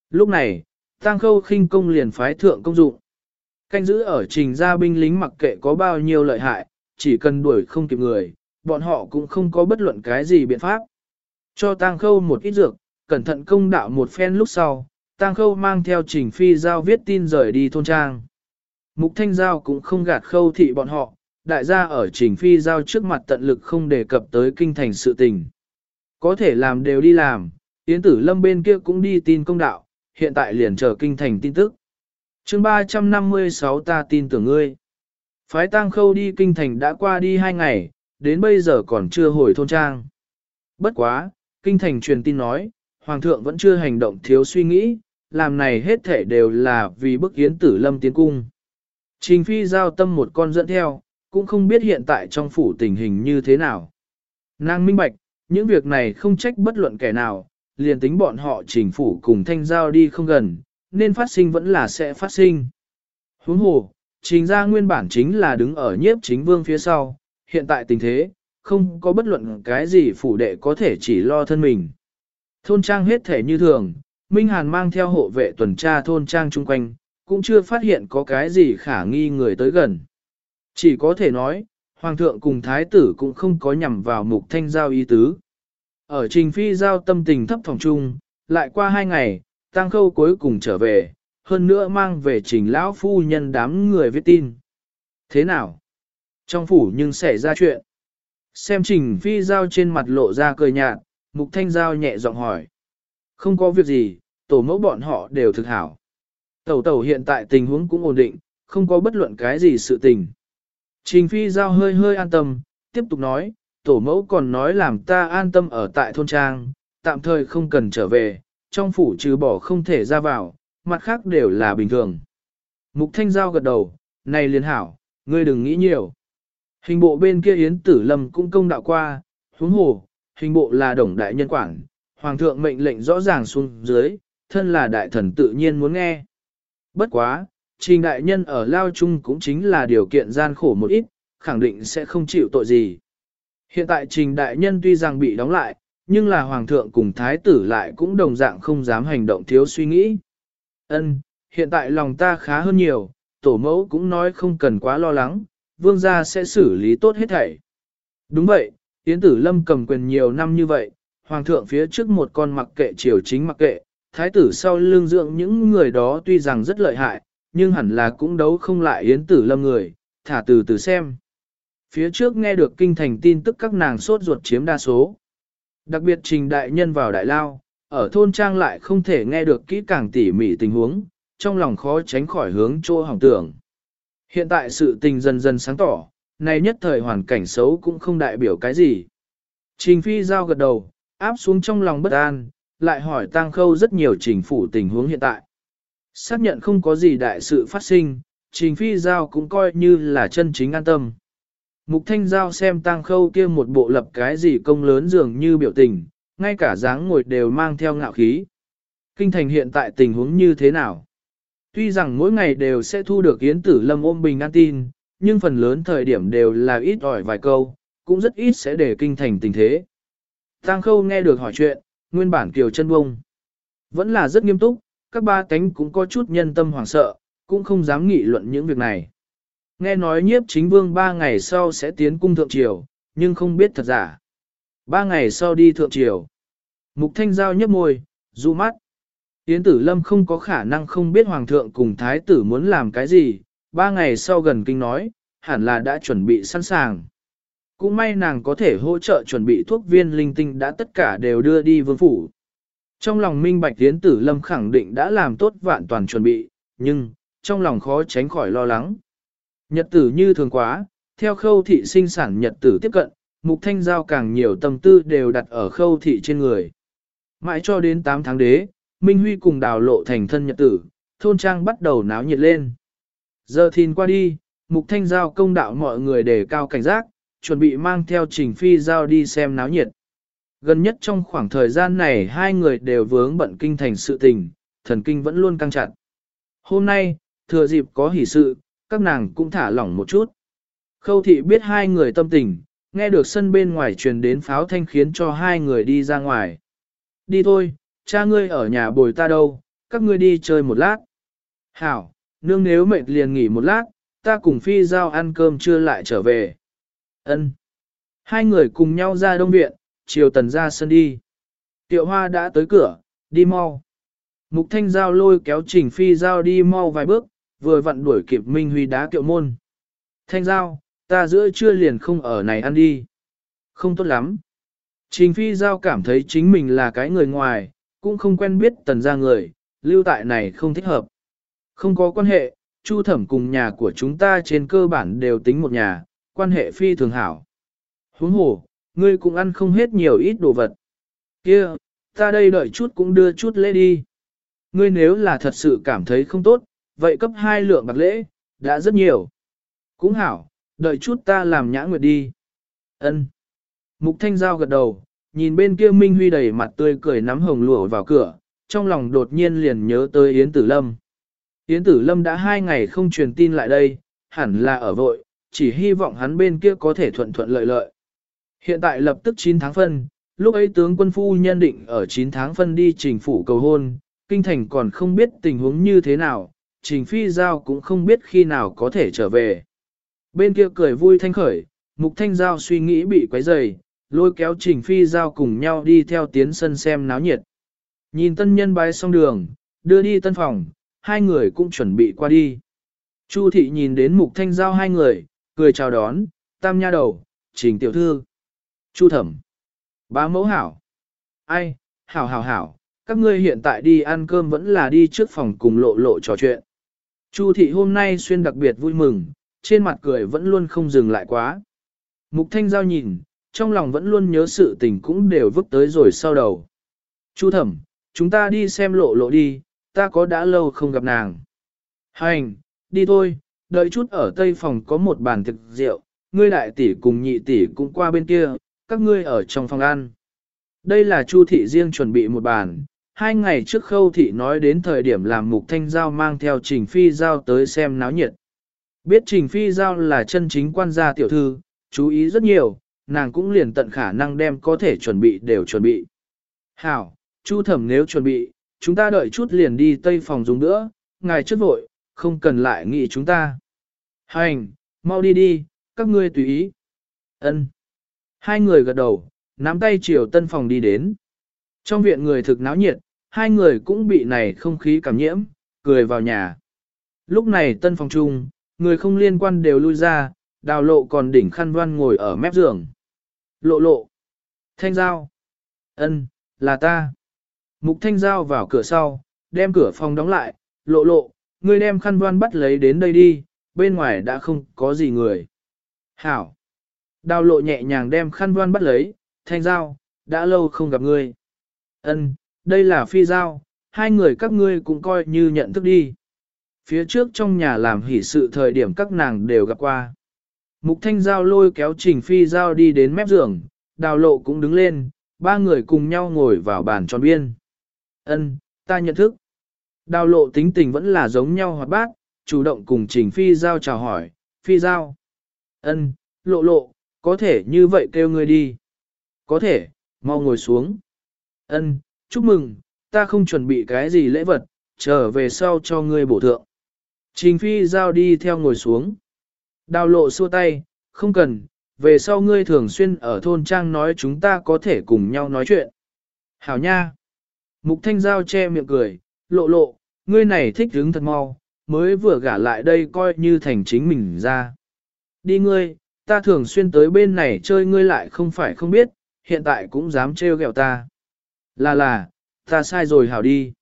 Lúc này, tang khâu khinh công liền phái thượng công dụng. Canh giữ ở trình gia binh lính mặc kệ có bao nhiêu lợi hại, chỉ cần đuổi không kịp người, bọn họ cũng không có bất luận cái gì biện pháp. Cho tang khâu một ít dược, cẩn thận công đạo một phen lúc sau, tang khâu mang theo trình phi giao viết tin rời đi thôn trang. Mục thanh giao cũng không gạt khâu thị bọn họ, đại gia ở trình phi giao trước mặt tận lực không đề cập tới kinh thành sự tình. Có thể làm đều đi làm, Yến tử lâm bên kia cũng đi tin công đạo, hiện tại liền chờ kinh thành tin tức. chương 356 ta tin tưởng ngươi. Phái tang khâu đi kinh thành đã qua đi hai ngày, đến bây giờ còn chưa hồi thôn trang. Bất quá, kinh thành truyền tin nói, Hoàng thượng vẫn chưa hành động thiếu suy nghĩ, làm này hết thể đều là vì bức hiến tử lâm tiến cung. Trình phi giao tâm một con dẫn theo, cũng không biết hiện tại trong phủ tình hình như thế nào. Nàng minh bạch, những việc này không trách bất luận kẻ nào, liền tính bọn họ trình phủ cùng thanh giao đi không gần, nên phát sinh vẫn là sẽ phát sinh. Huống hồ, trình ra nguyên bản chính là đứng ở nhiếp chính vương phía sau, hiện tại tình thế, không có bất luận cái gì phủ đệ có thể chỉ lo thân mình. Thôn trang hết thể như thường, Minh Hàn mang theo hộ vệ tuần tra thôn trang chung quanh, cũng chưa phát hiện có cái gì khả nghi người tới gần. Chỉ có thể nói, Hoàng thượng cùng Thái tử cũng không có nhằm vào mục thanh giao ý tứ. Ở trình phi giao tâm tình thấp phòng chung, lại qua hai ngày, tăng khâu cuối cùng trở về, hơn nữa mang về trình lão phu nhân đám người viết tin. Thế nào? Trong phủ nhưng xảy ra chuyện. Xem trình phi giao trên mặt lộ ra cười nhạt, mục thanh giao nhẹ giọng hỏi. Không có việc gì, tổ mẫu bọn họ đều thực hảo. Tẩu tẩu hiện tại tình huống cũng ổn định, không có bất luận cái gì sự tình. Trình phi giao hơi hơi an tâm, tiếp tục nói, tổ mẫu còn nói làm ta an tâm ở tại thôn trang, tạm thời không cần trở về, trong phủ trừ bỏ không thể ra vào, mặt khác đều là bình thường. Mục thanh giao gật đầu, này liên hảo, ngươi đừng nghĩ nhiều. Hình bộ bên kia Yến Tử Lâm cũng công đạo qua, huống hồ, hình bộ là đồng đại nhân quản, hoàng thượng mệnh lệnh rõ ràng xuống dưới, thân là đại thần tự nhiên muốn nghe. Bất quá, trình đại nhân ở Lao Trung cũng chính là điều kiện gian khổ một ít, khẳng định sẽ không chịu tội gì. Hiện tại trình đại nhân tuy rằng bị đóng lại, nhưng là hoàng thượng cùng thái tử lại cũng đồng dạng không dám hành động thiếu suy nghĩ. Ân, hiện tại lòng ta khá hơn nhiều, tổ mẫu cũng nói không cần quá lo lắng, vương gia sẽ xử lý tốt hết thảy. Đúng vậy, Yến Tử Lâm cầm quyền nhiều năm như vậy, hoàng thượng phía trước một con mặc kệ triều chính mặc kệ, thái tử sau lưng dưỡng những người đó tuy rằng rất lợi hại, nhưng hẳn là cũng đấu không lại Yến Tử Lâm người, thả từ từ xem. Phía trước nghe được kinh thành tin tức các nàng sốt ruột chiếm đa số. Đặc biệt trình đại nhân vào đại lao, ở thôn trang lại không thể nghe được kỹ càng tỉ mỉ tình huống, trong lòng khó tránh khỏi hướng trô hỏng tưởng. Hiện tại sự tình dần dần sáng tỏ, này nhất thời hoàn cảnh xấu cũng không đại biểu cái gì. Trình phi giao gật đầu, áp xuống trong lòng bất an, lại hỏi tang khâu rất nhiều trình phủ tình huống hiện tại. Xác nhận không có gì đại sự phát sinh, trình phi giao cũng coi như là chân chính an tâm. Mục thanh giao xem tang khâu kia một bộ lập cái gì công lớn dường như biểu tình, ngay cả dáng ngồi đều mang theo ngạo khí. Kinh thành hiện tại tình huống như thế nào? Tuy rằng mỗi ngày đều sẽ thu được Yến Tử Lâm ôm bình an tin, nhưng phần lớn thời điểm đều là ít ỏi vài câu, cũng rất ít sẽ để kinh thành tình thế. Tang khâu nghe được hỏi chuyện, nguyên bản kiều chân bông. Vẫn là rất nghiêm túc, các ba cánh cũng có chút nhân tâm hoảng sợ, cũng không dám nghị luận những việc này. Nghe nói nhiếp chính vương ba ngày sau sẽ tiến cung thượng triều, nhưng không biết thật giả. Ba ngày sau đi thượng triều. Mục thanh giao nhấp môi, du mắt. Yến tử lâm không có khả năng không biết hoàng thượng cùng thái tử muốn làm cái gì, ba ngày sau gần kinh nói, hẳn là đã chuẩn bị sẵn sàng. Cũng may nàng có thể hỗ trợ chuẩn bị thuốc viên linh tinh đã tất cả đều đưa đi vương phủ. Trong lòng minh bạch Yến tử lâm khẳng định đã làm tốt vạn toàn chuẩn bị, nhưng, trong lòng khó tránh khỏi lo lắng. Nhật tử như thường quá, theo khâu thị sinh sản nhật tử tiếp cận, mục thanh giao càng nhiều tâm tư đều đặt ở khâu thị trên người. Mãi cho đến 8 tháng đế, Minh Huy cùng đào lộ thành thân nhật tử, thôn trang bắt đầu náo nhiệt lên. Giờ thìn qua đi, mục thanh giao công đạo mọi người để cao cảnh giác, chuẩn bị mang theo trình phi giao đi xem náo nhiệt. Gần nhất trong khoảng thời gian này hai người đều vướng bận kinh thành sự tình, thần kinh vẫn luôn căng chặt. Hôm nay, thừa dịp có hỷ sự, các nàng cũng thả lỏng một chút. Khâu thị biết hai người tâm tình, nghe được sân bên ngoài truyền đến pháo thanh khiến cho hai người đi ra ngoài. Đi thôi, cha ngươi ở nhà bồi ta đâu, các ngươi đi chơi một lát. Hảo, nương nếu mệt liền nghỉ một lát, ta cùng phi giao ăn cơm trưa lại trở về. Ân. Hai người cùng nhau ra đông viện, chiều tần ra sân đi. Tiệu hoa đã tới cửa, đi mau. Mục thanh giao lôi kéo trình phi giao đi mau vài bước, vừa vặn đuổi kịp Minh Huy đá kiệu môn. Thanh giao, ta giữa trưa liền không ở này ăn đi. Không tốt lắm. Trình phi giao cảm thấy chính mình là cái người ngoài, cũng không quen biết tần gia người, lưu tại này không thích hợp. Không có quan hệ, chu thẩm cùng nhà của chúng ta trên cơ bản đều tính một nhà, quan hệ phi thường hảo. Huống hồ, ngươi cũng ăn không hết nhiều ít đồ vật. Kia, ta đây đợi chút cũng đưa chút lễ đi. Ngươi nếu là thật sự cảm thấy không tốt, vậy cấp hai lượng bạc lễ, đã rất nhiều. Cũng hảo, đợi chút ta làm nhã nguyệt đi. Ân. Mục Thanh Giao gật đầu, nhìn bên kia Minh Huy đầy mặt tươi cười nắm hồng lụa vào cửa, trong lòng đột nhiên liền nhớ tới Yến Tử Lâm. Yến Tử Lâm đã hai ngày không truyền tin lại đây, hẳn là ở vội, chỉ hy vọng hắn bên kia có thể thuận thuận lợi lợi. Hiện tại lập tức 9 tháng phân, lúc ấy tướng quân phu nhân định ở 9 tháng phân đi trình phủ cầu hôn, kinh thành còn không biết tình huống như thế nào, trình phi giao cũng không biết khi nào có thể trở về. Bên kia cười vui thanh khởi, mục thanh giao suy nghĩ bị quấy rầy, lôi kéo trình phi giao cùng nhau đi theo tiến sân xem náo nhiệt. Nhìn tân nhân bái xong đường, đưa đi tân phòng, hai người cũng chuẩn bị qua đi. Chu thị nhìn đến mục thanh giao hai người, cười chào đón, tam nha đầu, trình tiểu thư. Chu thẩm, bá mẫu hảo. Ai, hảo hảo hảo, các ngươi hiện tại đi ăn cơm vẫn là đi trước phòng cùng lộ lộ trò chuyện. Chu thị hôm nay xuyên đặc biệt vui mừng, trên mặt cười vẫn luôn không dừng lại quá. Mục thanh giao nhìn, trong lòng vẫn luôn nhớ sự tình cũng đều vứt tới rồi sau đầu. Chu thẩm, chúng ta đi xem lộ lộ đi, ta có đã lâu không gặp nàng. Hành, đi thôi, đợi chút ở tây phòng có một bàn thực rượu, ngươi đại tỷ cùng nhị tỷ cũng qua bên kia, các ngươi ở trong phòng ăn. Đây là Chu thị riêng chuẩn bị một bàn, hai ngày trước khâu thị nói đến thời điểm làm mục thanh giao mang theo trình phi giao tới xem náo nhiệt. Biết trình phi giao là chân chính quan gia tiểu thư, chú ý rất nhiều, nàng cũng liền tận khả năng đem có thể chuẩn bị đều chuẩn bị. Hảo, Chu thẩm nếu chuẩn bị, chúng ta đợi chút liền đi tây phòng dùng nữa, ngài chất vội, không cần lại nghĩ chúng ta. Hành, mau đi đi, các ngươi tùy ý. Ân. Hai người gật đầu, nắm tay chiều tân phòng đi đến. Trong viện người thực náo nhiệt, hai người cũng bị này không khí cảm nhiễm, cười vào nhà. Lúc này tân phòng chung, người không liên quan đều lui ra, đào lộ còn đỉnh khăn đoan ngồi ở mép giường. Lộ lộ. Thanh giao. ân, là ta. Mục thanh giao vào cửa sau, đem cửa phòng đóng lại, lộ lộ, ngươi đem khăn đoan bắt lấy đến đây đi, bên ngoài đã không có gì người. Hảo. Đào lộ nhẹ nhàng đem khăn đoan bắt lấy, thanh giao, đã lâu không gặp ngươi. Ân, đây là phi giao, hai người các ngươi cũng coi như nhận thức đi. Phía trước trong nhà làm hỷ sự thời điểm các nàng đều gặp qua. Mục thanh giao lôi kéo trình phi giao đi đến mép giường, đào lộ cũng đứng lên, ba người cùng nhau ngồi vào bàn tròn biên. Ân, ta nhận thức. Đào lộ tính tình vẫn là giống nhau hoạt bát, chủ động cùng trình phi giao chào hỏi, phi giao. Ân, lộ lộ, có thể như vậy kêu ngươi đi. Có thể, mau ngồi xuống. Ân, chúc mừng, ta không chuẩn bị cái gì lễ vật, trở về sau cho ngươi bổ thượng. Trình phi giao đi theo ngồi xuống. Đào lộ xua tay, không cần, về sau ngươi thường xuyên ở thôn trang nói chúng ta có thể cùng nhau nói chuyện. Hảo nha. Mục thanh giao che miệng cười, lộ lộ, ngươi này thích hứng thật mau, mới vừa gả lại đây coi như thành chính mình ra. Đi ngươi, ta thường xuyên tới bên này chơi ngươi lại không phải không biết, hiện tại cũng dám trêu ghẹo ta. Là là, ta sai rồi hảo đi.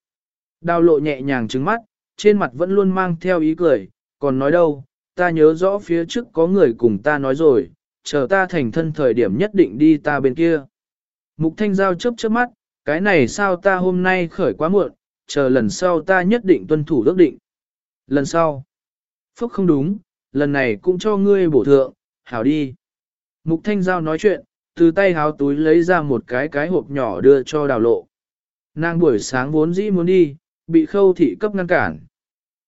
Đào lộ nhẹ nhàng trứng mắt, trên mặt vẫn luôn mang theo ý cười, còn nói đâu, ta nhớ rõ phía trước có người cùng ta nói rồi, chờ ta thành thân thời điểm nhất định đi ta bên kia. Mục thanh giao chớp chớp mắt, cái này sao ta hôm nay khởi quá muộn, chờ lần sau ta nhất định tuân thủ ước định. Lần sau, phúc không đúng, lần này cũng cho ngươi bổ thượng, hảo đi. Mục thanh giao nói chuyện, từ tay háo túi lấy ra một cái cái hộp nhỏ đưa cho đào lộ. Nàng buổi sáng vốn dĩ muốn đi, bị khâu thị cấp ngăn cản.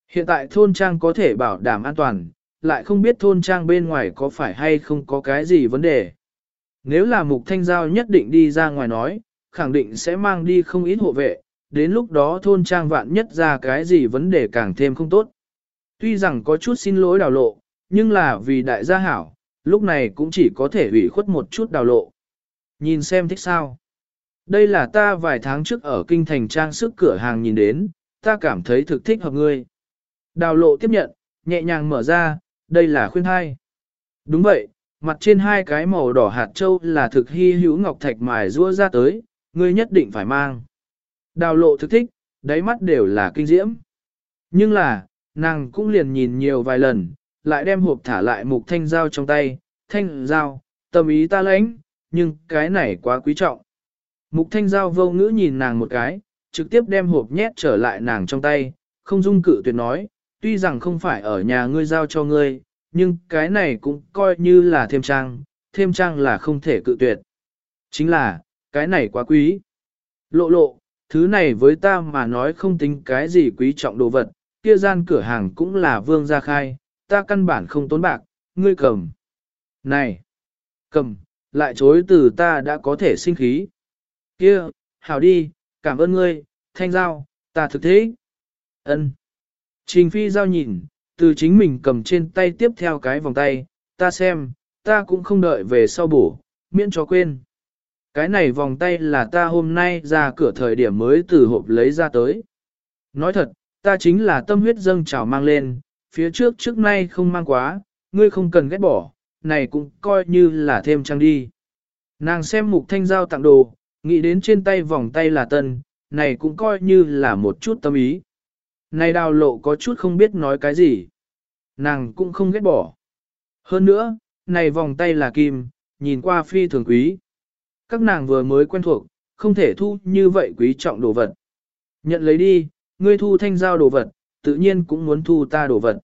Hiện tại thôn trang có thể bảo đảm an toàn, lại không biết thôn trang bên ngoài có phải hay không có cái gì vấn đề. Nếu là mục thanh giao nhất định đi ra ngoài nói, khẳng định sẽ mang đi không ít hộ vệ, đến lúc đó thôn trang vạn nhất ra cái gì vấn đề càng thêm không tốt. Tuy rằng có chút xin lỗi đào lộ, nhưng là vì đại gia hảo, lúc này cũng chỉ có thể ủy khuất một chút đào lộ. Nhìn xem thích sao. Đây là ta vài tháng trước ở kinh thành trang sức cửa hàng nhìn đến, ta cảm thấy thực thích hợp ngươi. Đào lộ tiếp nhận, nhẹ nhàng mở ra, đây là khuyên hai. Đúng vậy, mặt trên hai cái màu đỏ hạt châu là thực hy hữu ngọc thạch mài rua ra tới, ngươi nhất định phải mang. Đào lộ thực thích, đáy mắt đều là kinh diễm. Nhưng là, nàng cũng liền nhìn nhiều vài lần, lại đem hộp thả lại mục thanh dao trong tay, thanh dao, tâm ý ta lãnh, nhưng cái này quá quý trọng. Mục thanh giao vô ngữ nhìn nàng một cái, trực tiếp đem hộp nhét trở lại nàng trong tay, không dung cự tuyệt nói, tuy rằng không phải ở nhà ngươi giao cho ngươi, nhưng cái này cũng coi như là thêm trang, thêm trang là không thể cự tuyệt. Chính là, cái này quá quý. Lộ lộ, thứ này với ta mà nói không tính cái gì quý trọng đồ vật, kia gian cửa hàng cũng là vương gia khai, ta căn bản không tốn bạc, ngươi cầm. Này, cầm, lại chối từ ta đã có thể sinh khí. Kia, hảo đi, cảm ơn ngươi, thanh giao, ta thực thế. ân Trình phi giao nhìn, từ chính mình cầm trên tay tiếp theo cái vòng tay, ta xem, ta cũng không đợi về sau bổ, miễn cho quên. Cái này vòng tay là ta hôm nay ra cửa thời điểm mới từ hộp lấy ra tới. Nói thật, ta chính là tâm huyết dâng trào mang lên, phía trước trước nay không mang quá, ngươi không cần ghét bỏ, này cũng coi như là thêm trang đi. Nàng xem mục thanh giao tặng đồ, nghĩ đến trên tay vòng tay là tân, này cũng coi như là một chút tâm ý. Này đào lộ có chút không biết nói cái gì. Nàng cũng không ghét bỏ. Hơn nữa, này vòng tay là kim, nhìn qua phi thường quý. Các nàng vừa mới quen thuộc, không thể thu như vậy quý trọng đồ vật. Nhận lấy đi, ngươi thu thanh giao đồ vật, tự nhiên cũng muốn thu ta đồ vật.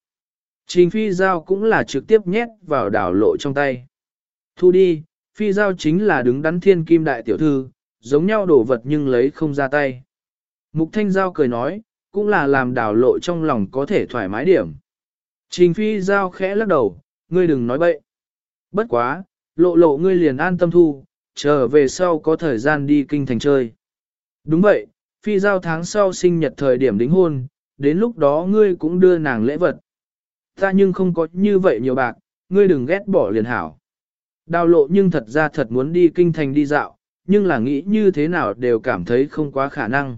Trình phi giao cũng là trực tiếp nhét vào đảo lộ trong tay. Thu đi, phi giao chính là đứng đắn thiên kim đại tiểu thư, giống nhau đồ vật nhưng lấy không ra tay. Mục thanh giao cười nói, cũng là làm đảo lộ trong lòng có thể thoải mái điểm. Trình phi giao khẽ lắc đầu, ngươi đừng nói bậy. Bất quá, lộ lộ ngươi liền an tâm thu, chờ về sau có thời gian đi kinh thành chơi. Đúng vậy, phi giao tháng sau sinh nhật thời điểm đính hôn, đến lúc đó ngươi cũng đưa nàng lễ vật. Ta nhưng không có như vậy nhiều bạc, ngươi đừng ghét bỏ liền hảo. Đào lộ nhưng thật ra thật muốn đi kinh thành đi dạo, nhưng là nghĩ như thế nào đều cảm thấy không quá khả năng.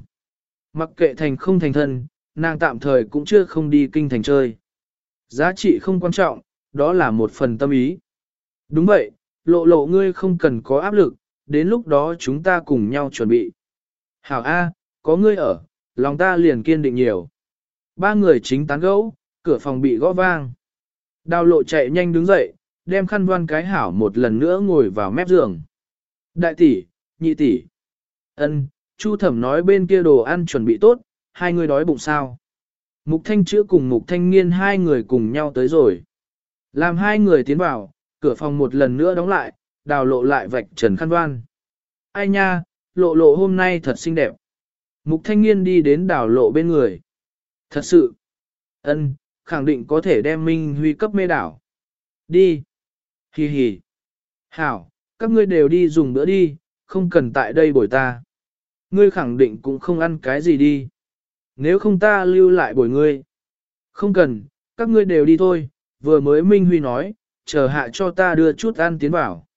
Mặc kệ thành không thành thân, nàng tạm thời cũng chưa không đi kinh thành chơi. Giá trị không quan trọng, đó là một phần tâm ý. Đúng vậy, lộ lộ ngươi không cần có áp lực, đến lúc đó chúng ta cùng nhau chuẩn bị. Hảo A, có ngươi ở, lòng ta liền kiên định nhiều. Ba người chính tán gẫu, cửa phòng bị gõ vang. Đào lộ chạy nhanh đứng dậy, đem khăn voan cái hảo một lần nữa ngồi vào mép giường. Đại tỷ, nhị tỷ. ân, Chu thẩm nói bên kia đồ ăn chuẩn bị tốt, hai người đói bụng sao. Mục thanh chữa cùng mục thanh nghiên hai người cùng nhau tới rồi. Làm hai người tiến vào, cửa phòng một lần nữa đóng lại, đào lộ lại vạch trần khăn đoan. Ai nha, lộ lộ hôm nay thật xinh đẹp. Mục thanh niên đi đến đào lộ bên người. Thật sự, ân, khẳng định có thể đem Minh Huy cấp mê đảo. Đi. Hi hi. Hảo, các ngươi đều đi dùng bữa đi, không cần tại đây bồi ta. Ngươi khẳng định cũng không ăn cái gì đi. Nếu không ta lưu lại bồi ngươi. Không cần, các ngươi đều đi thôi, vừa mới Minh Huy nói, chờ hạ cho ta đưa chút ăn tiến vào.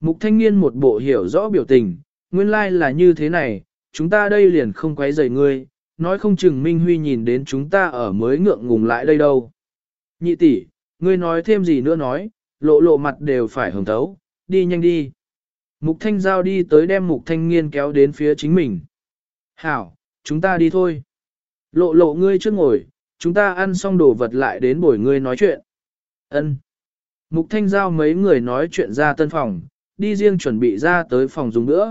Mục thanh niên một bộ hiểu rõ biểu tình, nguyên lai like là như thế này, chúng ta đây liền không quấy rầy ngươi, nói không chừng Minh Huy nhìn đến chúng ta ở mới ngượng ngùng lại đây đâu. Nhị tỷ, ngươi nói thêm gì nữa nói, lộ lộ mặt đều phải hưởng thấu, đi nhanh đi. Mục thanh giao đi tới đem mục thanh Nghiên kéo đến phía chính mình. Hảo, chúng ta đi thôi. Lộ lộ ngươi trước ngồi, chúng ta ăn xong đồ vật lại đến bồi ngươi nói chuyện. Ân. Mục Thanh Giao mấy người nói chuyện ra tân phòng, đi riêng chuẩn bị ra tới phòng dùng bữa.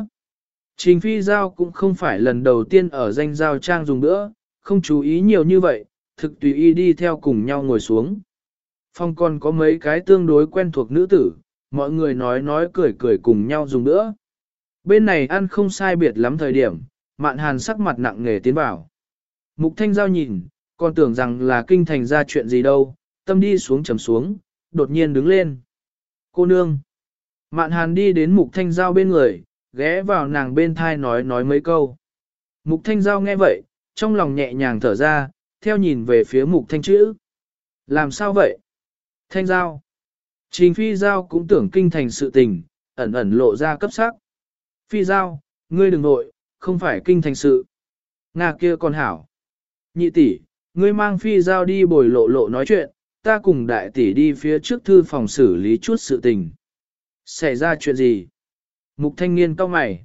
Trình Phi Giao cũng không phải lần đầu tiên ở danh giao trang dùng bữa, không chú ý nhiều như vậy, thực tùy ý đi theo cùng nhau ngồi xuống. Phòng còn có mấy cái tương đối quen thuộc nữ tử, mọi người nói nói cười cười cùng nhau dùng nữa. Bên này ăn không sai biệt lắm thời điểm, mạn hàn sắc mặt nặng nề tiến vào. Mục Thanh Giao nhìn, còn tưởng rằng là kinh thành ra chuyện gì đâu, tâm đi xuống trầm xuống, đột nhiên đứng lên. Cô nương. Mạn hàn đi đến mục thanh giao bên người, ghé vào nàng bên thai nói nói mấy câu. Mục thanh giao nghe vậy, trong lòng nhẹ nhàng thở ra, theo nhìn về phía mục thanh chữ. Làm sao vậy? Thanh giao. Trình phi giao cũng tưởng kinh thành sự tình, ẩn ẩn lộ ra cấp sắc. Phi giao, ngươi đừng nội, không phải kinh thành sự. Nga kia còn hảo. Nhị tỷ, ngươi mang phi giao đi bồi lộ lộ nói chuyện, ta cùng đại tỷ đi phía trước thư phòng xử lý chút sự tình. Xảy ra chuyện gì? Mục thanh niên cau mày.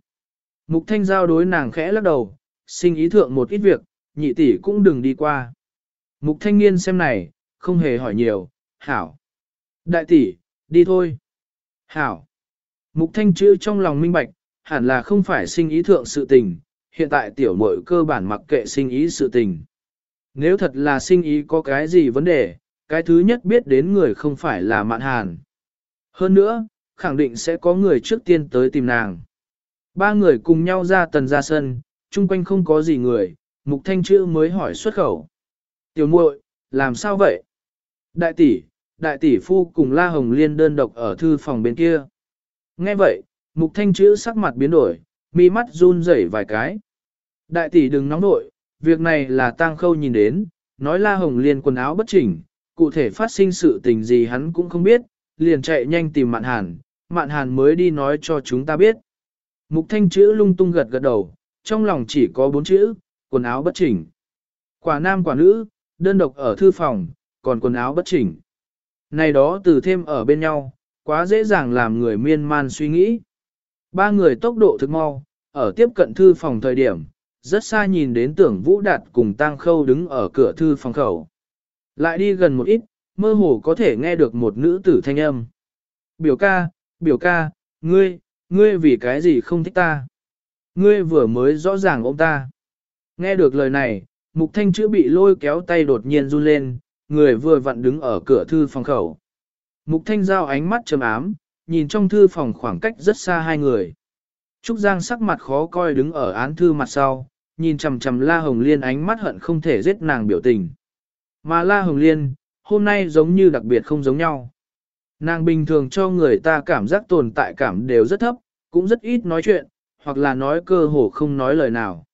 Mục thanh giao đối nàng khẽ lắc đầu, sinh ý thượng một ít việc, nhị tỷ cũng đừng đi qua. Mục thanh niên xem này, không hề hỏi nhiều, hảo. Đại tỷ, đi thôi. Hảo. Mục thanh chữ trong lòng minh bạch, hẳn là không phải sinh ý thượng sự tình, hiện tại tiểu muội cơ bản mặc kệ sinh ý sự tình. Nếu thật là sinh ý có cái gì vấn đề, cái thứ nhất biết đến người không phải là mạn hàn. Hơn nữa, khẳng định sẽ có người trước tiên tới tìm nàng. Ba người cùng nhau ra tần ra sân, chung quanh không có gì người, mục thanh chữ mới hỏi xuất khẩu. Tiểu muội, làm sao vậy? Đại tỷ, đại tỷ phu cùng La Hồng Liên đơn độc ở thư phòng bên kia. Nghe vậy, mục thanh chữ sắc mặt biến đổi, mi mắt run rẩy vài cái. Đại tỷ đừng nóng nội, việc này là tang khâu nhìn đến, nói La Hồng Liên quần áo bất chỉnh, cụ thể phát sinh sự tình gì hắn cũng không biết, liền chạy nhanh tìm Mạn Hàn, Mạn Hàn mới đi nói cho chúng ta biết. Mục thanh chữ lung tung gật gật đầu, trong lòng chỉ có bốn chữ, quần áo bất chỉnh. Quả nam quả nữ, đơn độc ở thư phòng, còn quần áo bất chỉnh. Này đó từ thêm ở bên nhau, quá dễ dàng làm người miên man suy nghĩ. Ba người tốc độ thực mau, ở tiếp cận thư phòng thời điểm, rất xa nhìn đến tưởng Vũ Đạt cùng Tăng Khâu đứng ở cửa thư phòng khẩu. Lại đi gần một ít, mơ hồ có thể nghe được một nữ tử thanh âm. Biểu ca, biểu ca, ngươi, ngươi vì cái gì không thích ta? Ngươi vừa mới rõ ràng ôm ta. Nghe được lời này, mục thanh chữ bị lôi kéo tay đột nhiên run lên, người vừa vặn đứng ở cửa thư phòng khẩu. Mục thanh giao ánh mắt trầm ám, nhìn trong thư phòng khoảng cách rất xa hai người. Trúc Giang sắc mặt khó coi đứng ở án thư mặt sau, nhìn chằm chằm La Hồng Liên ánh mắt hận không thể giết nàng biểu tình. Mà La Hồng Liên, hôm nay giống như đặc biệt không giống nhau. Nàng bình thường cho người ta cảm giác tồn tại cảm đều rất thấp, cũng rất ít nói chuyện, hoặc là nói cơ hồ không nói lời nào.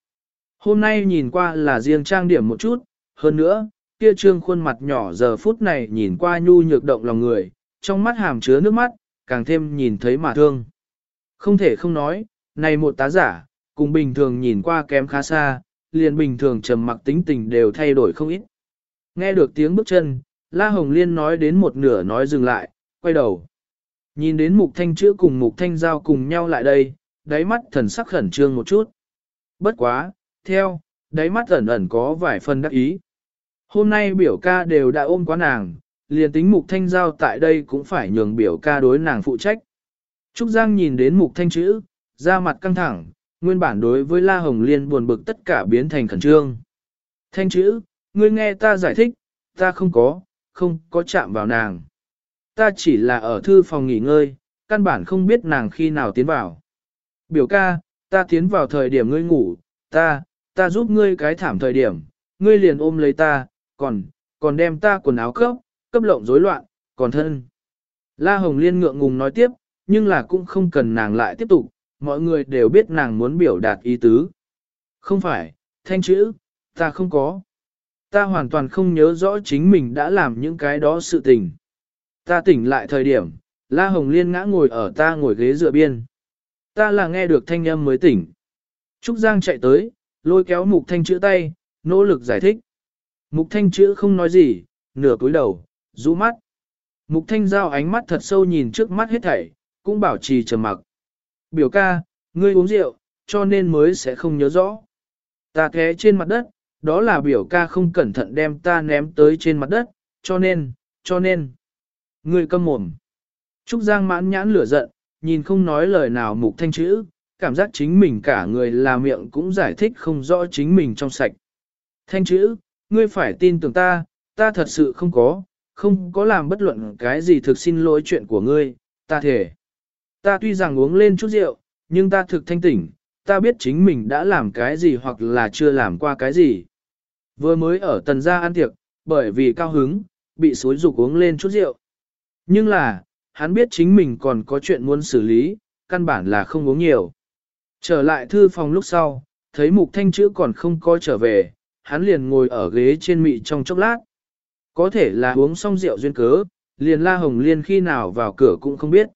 Hôm nay nhìn qua là riêng trang điểm một chút, hơn nữa, kia trương khuôn mặt nhỏ giờ phút này nhìn qua nhu nhược động lòng người, trong mắt hàm chứa nước mắt, càng thêm nhìn thấy mà thương. Không thể không nói, này một tá giả, cùng bình thường nhìn qua kém khá xa, liền bình thường trầm mặc tính tình đều thay đổi không ít. Nghe được tiếng bước chân, La Hồng Liên nói đến một nửa nói dừng lại, quay đầu. Nhìn đến mục thanh chữa cùng mục thanh giao cùng nhau lại đây, đáy mắt thần sắc khẩn trương một chút. Bất quá, theo, đáy mắt ẩn ẩn có vài phần đắc ý. Hôm nay biểu ca đều đã ôm quá nàng, liền tính mục thanh giao tại đây cũng phải nhường biểu ca đối nàng phụ trách. Trúc Giang nhìn đến mục thanh chữ, da mặt căng thẳng, nguyên bản đối với La Hồng Liên buồn bực tất cả biến thành khẩn trương. Thanh chữ, ngươi nghe ta giải thích, ta không có, không có chạm vào nàng. Ta chỉ là ở thư phòng nghỉ ngơi, căn bản không biết nàng khi nào tiến vào. Biểu ca, ta tiến vào thời điểm ngươi ngủ, ta, ta giúp ngươi cái thảm thời điểm, ngươi liền ôm lấy ta, còn, còn đem ta quần áo cấp, cấp lộng rối loạn, còn thân. La Hồng Liên ngượng ngùng nói tiếp, nhưng là cũng không cần nàng lại tiếp tục, mọi người đều biết nàng muốn biểu đạt ý tứ. Không phải, thanh chữ, ta không có. Ta hoàn toàn không nhớ rõ chính mình đã làm những cái đó sự tình. Ta tỉnh lại thời điểm, La Hồng Liên ngã ngồi ở ta ngồi ghế dựa biên. Ta là nghe được thanh âm mới tỉnh. Trúc Giang chạy tới, lôi kéo mục thanh chữ tay, nỗ lực giải thích. Mục thanh chữ không nói gì, nửa cúi đầu, rũ mắt. Mục thanh giao ánh mắt thật sâu nhìn trước mắt hết thảy, cũng bảo trì trầm mặc. Biểu ca, ngươi uống rượu, cho nên mới sẽ không nhớ rõ. Ta thế trên mặt đất, đó là biểu ca không cẩn thận đem ta ném tới trên mặt đất, cho nên, cho nên. Ngươi câm mồm. Trúc Giang mãn nhãn lửa giận, nhìn không nói lời nào mục thanh chữ, cảm giác chính mình cả người là miệng cũng giải thích không rõ chính mình trong sạch. Thanh chữ, ngươi phải tin tưởng ta, ta thật sự không có, không có làm bất luận cái gì thực xin lỗi chuyện của ngươi, ta thể. Ta tuy rằng uống lên chút rượu, nhưng ta thực thanh tỉnh, ta biết chính mình đã làm cái gì hoặc là chưa làm qua cái gì. Vừa mới ở tần gia ăn tiệc, bởi vì cao hứng, bị xối dục uống lên chút rượu. Nhưng là, hắn biết chính mình còn có chuyện muốn xử lý, căn bản là không uống nhiều. Trở lại thư phòng lúc sau, thấy mục thanh chữ còn không có trở về, hắn liền ngồi ở ghế trên mị trong chốc lát. Có thể là uống xong rượu duyên cớ, liền la hồng liên khi nào vào cửa cũng không biết.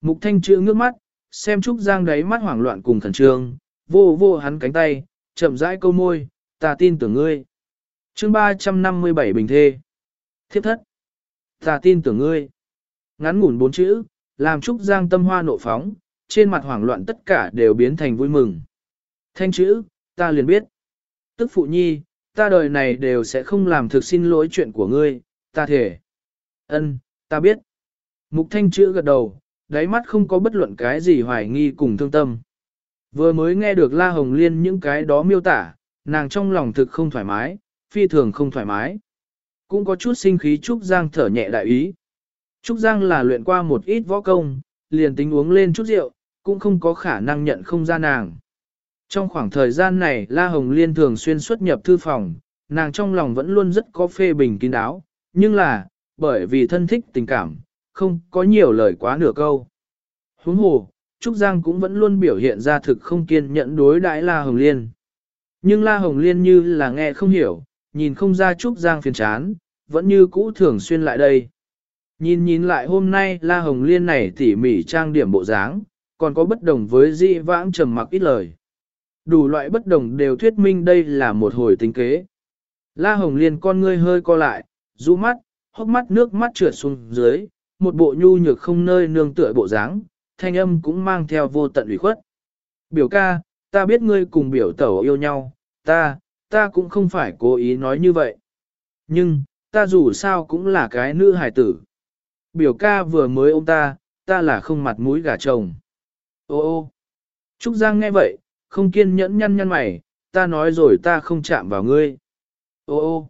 Mục thanh chữ ngước mắt, xem Trúc Giang đáy mắt hoảng loạn cùng thần trương, vô vô hắn cánh tay, chậm rãi câu môi, ta tin tưởng ngươi. chương 357 bình thê. Thiếp thất. Ta tin tưởng ngươi. Ngắn ngủn bốn chữ, làm Trúc Giang tâm hoa nộ phóng, trên mặt hoảng loạn tất cả đều biến thành vui mừng. Thanh chữ, ta liền biết. Tức phụ nhi, ta đời này đều sẽ không làm thực xin lỗi chuyện của ngươi, ta thể. Ân, ta biết. Mục thanh chữ gật đầu, đáy mắt không có bất luận cái gì hoài nghi cùng thương tâm. Vừa mới nghe được La Hồng Liên những cái đó miêu tả, nàng trong lòng thực không thoải mái, phi thường không thoải mái. Cũng có chút sinh khí Trúc Giang thở nhẹ đại ý. Trúc Giang là luyện qua một ít võ công, liền tính uống lên chút rượu, cũng không có khả năng nhận không ra nàng. Trong khoảng thời gian này La Hồng Liên thường xuyên xuất nhập thư phòng, nàng trong lòng vẫn luôn rất có phê bình kín đáo, nhưng là, bởi vì thân thích tình cảm, không có nhiều lời quá nửa câu. Huống hồ, Trúc Giang cũng vẫn luôn biểu hiện ra thực không kiên nhẫn đối đãi La Hồng Liên. Nhưng La Hồng Liên như là nghe không hiểu, nhìn không ra Trúc Giang phiền chán, vẫn như cũ thường xuyên lại đây. Nhìn nhìn lại hôm nay La Hồng Liên này tỉ mỉ trang điểm bộ dáng, còn có bất đồng với dị vãng trầm mặc ít lời. Đủ loại bất đồng đều thuyết minh đây là một hồi tính kế. La Hồng Liên con ngươi hơi co lại, rũ mắt, hốc mắt nước mắt trượt xuống dưới, một bộ nhu nhược không nơi nương tựa bộ dáng, thanh âm cũng mang theo vô tận ủy khuất. Biểu ca, ta biết ngươi cùng biểu tẩu yêu nhau, ta, ta cũng không phải cố ý nói như vậy. Nhưng, ta dù sao cũng là cái nữ hài tử. Biểu ca vừa mới ôm ta, ta là không mặt mũi gả chồng. Ô ô, Trúc Giang nghe vậy, không kiên nhẫn nhăn nhăn mày, ta nói rồi ta không chạm vào ngươi. Ô ô,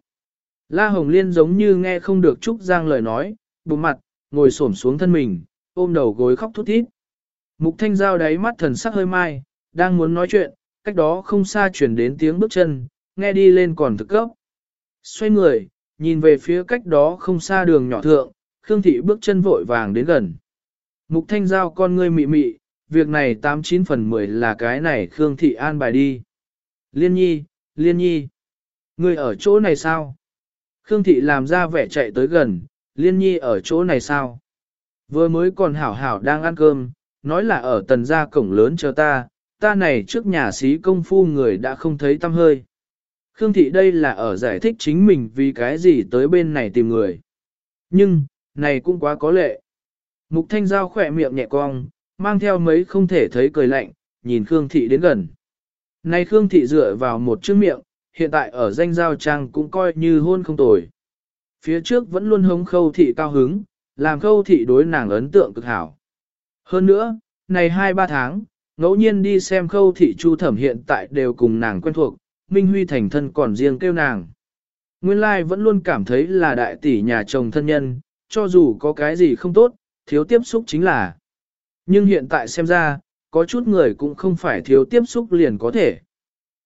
La Hồng Liên giống như nghe không được Trúc Giang lời nói, bụng mặt, ngồi xổm xuống thân mình, ôm đầu gối khóc thút thít. Mục thanh giao đáy mắt thần sắc hơi mai, đang muốn nói chuyện, cách đó không xa chuyển đến tiếng bước chân, nghe đi lên còn thực cấp. Xoay người, nhìn về phía cách đó không xa đường nhỏ thượng, Khương Thị bước chân vội vàng đến gần. Mục thanh giao con ngươi mị mị, việc này 89 phần 10 là cái này Khương Thị an bài đi. Liên nhi, liên nhi, ngươi ở chỗ này sao? Khương Thị làm ra vẻ chạy tới gần, liên nhi ở chỗ này sao? Vừa mới còn hảo hảo đang ăn cơm, nói là ở tần gia cổng lớn chờ ta, ta này trước nhà sĩ công phu người đã không thấy tâm hơi. Khương Thị đây là ở giải thích chính mình vì cái gì tới bên này tìm người. Nhưng, này cũng quá có lệ. Mục Thanh Giao khỏe miệng nhẹ cong, mang theo mấy không thể thấy cười lạnh, nhìn Khương Thị đến gần. nay Khương Thị dựa vào một chiếc miệng, hiện tại ở danh giao trang cũng coi như hôn không tồi. Phía trước vẫn luôn hống khâu thị cao hứng, làm khâu thị đối nàng ấn tượng cực hảo. Hơn nữa, này 2-3 tháng, ngẫu nhiên đi xem khâu thị chu thẩm hiện tại đều cùng nàng quen thuộc, Minh Huy thành thân còn riêng kêu nàng. Nguyên lai vẫn luôn cảm thấy là đại tỷ nhà chồng thân nhân, cho dù có cái gì không tốt, thiếu tiếp xúc chính là. Nhưng hiện tại xem ra, có chút người cũng không phải thiếu tiếp xúc liền có thể.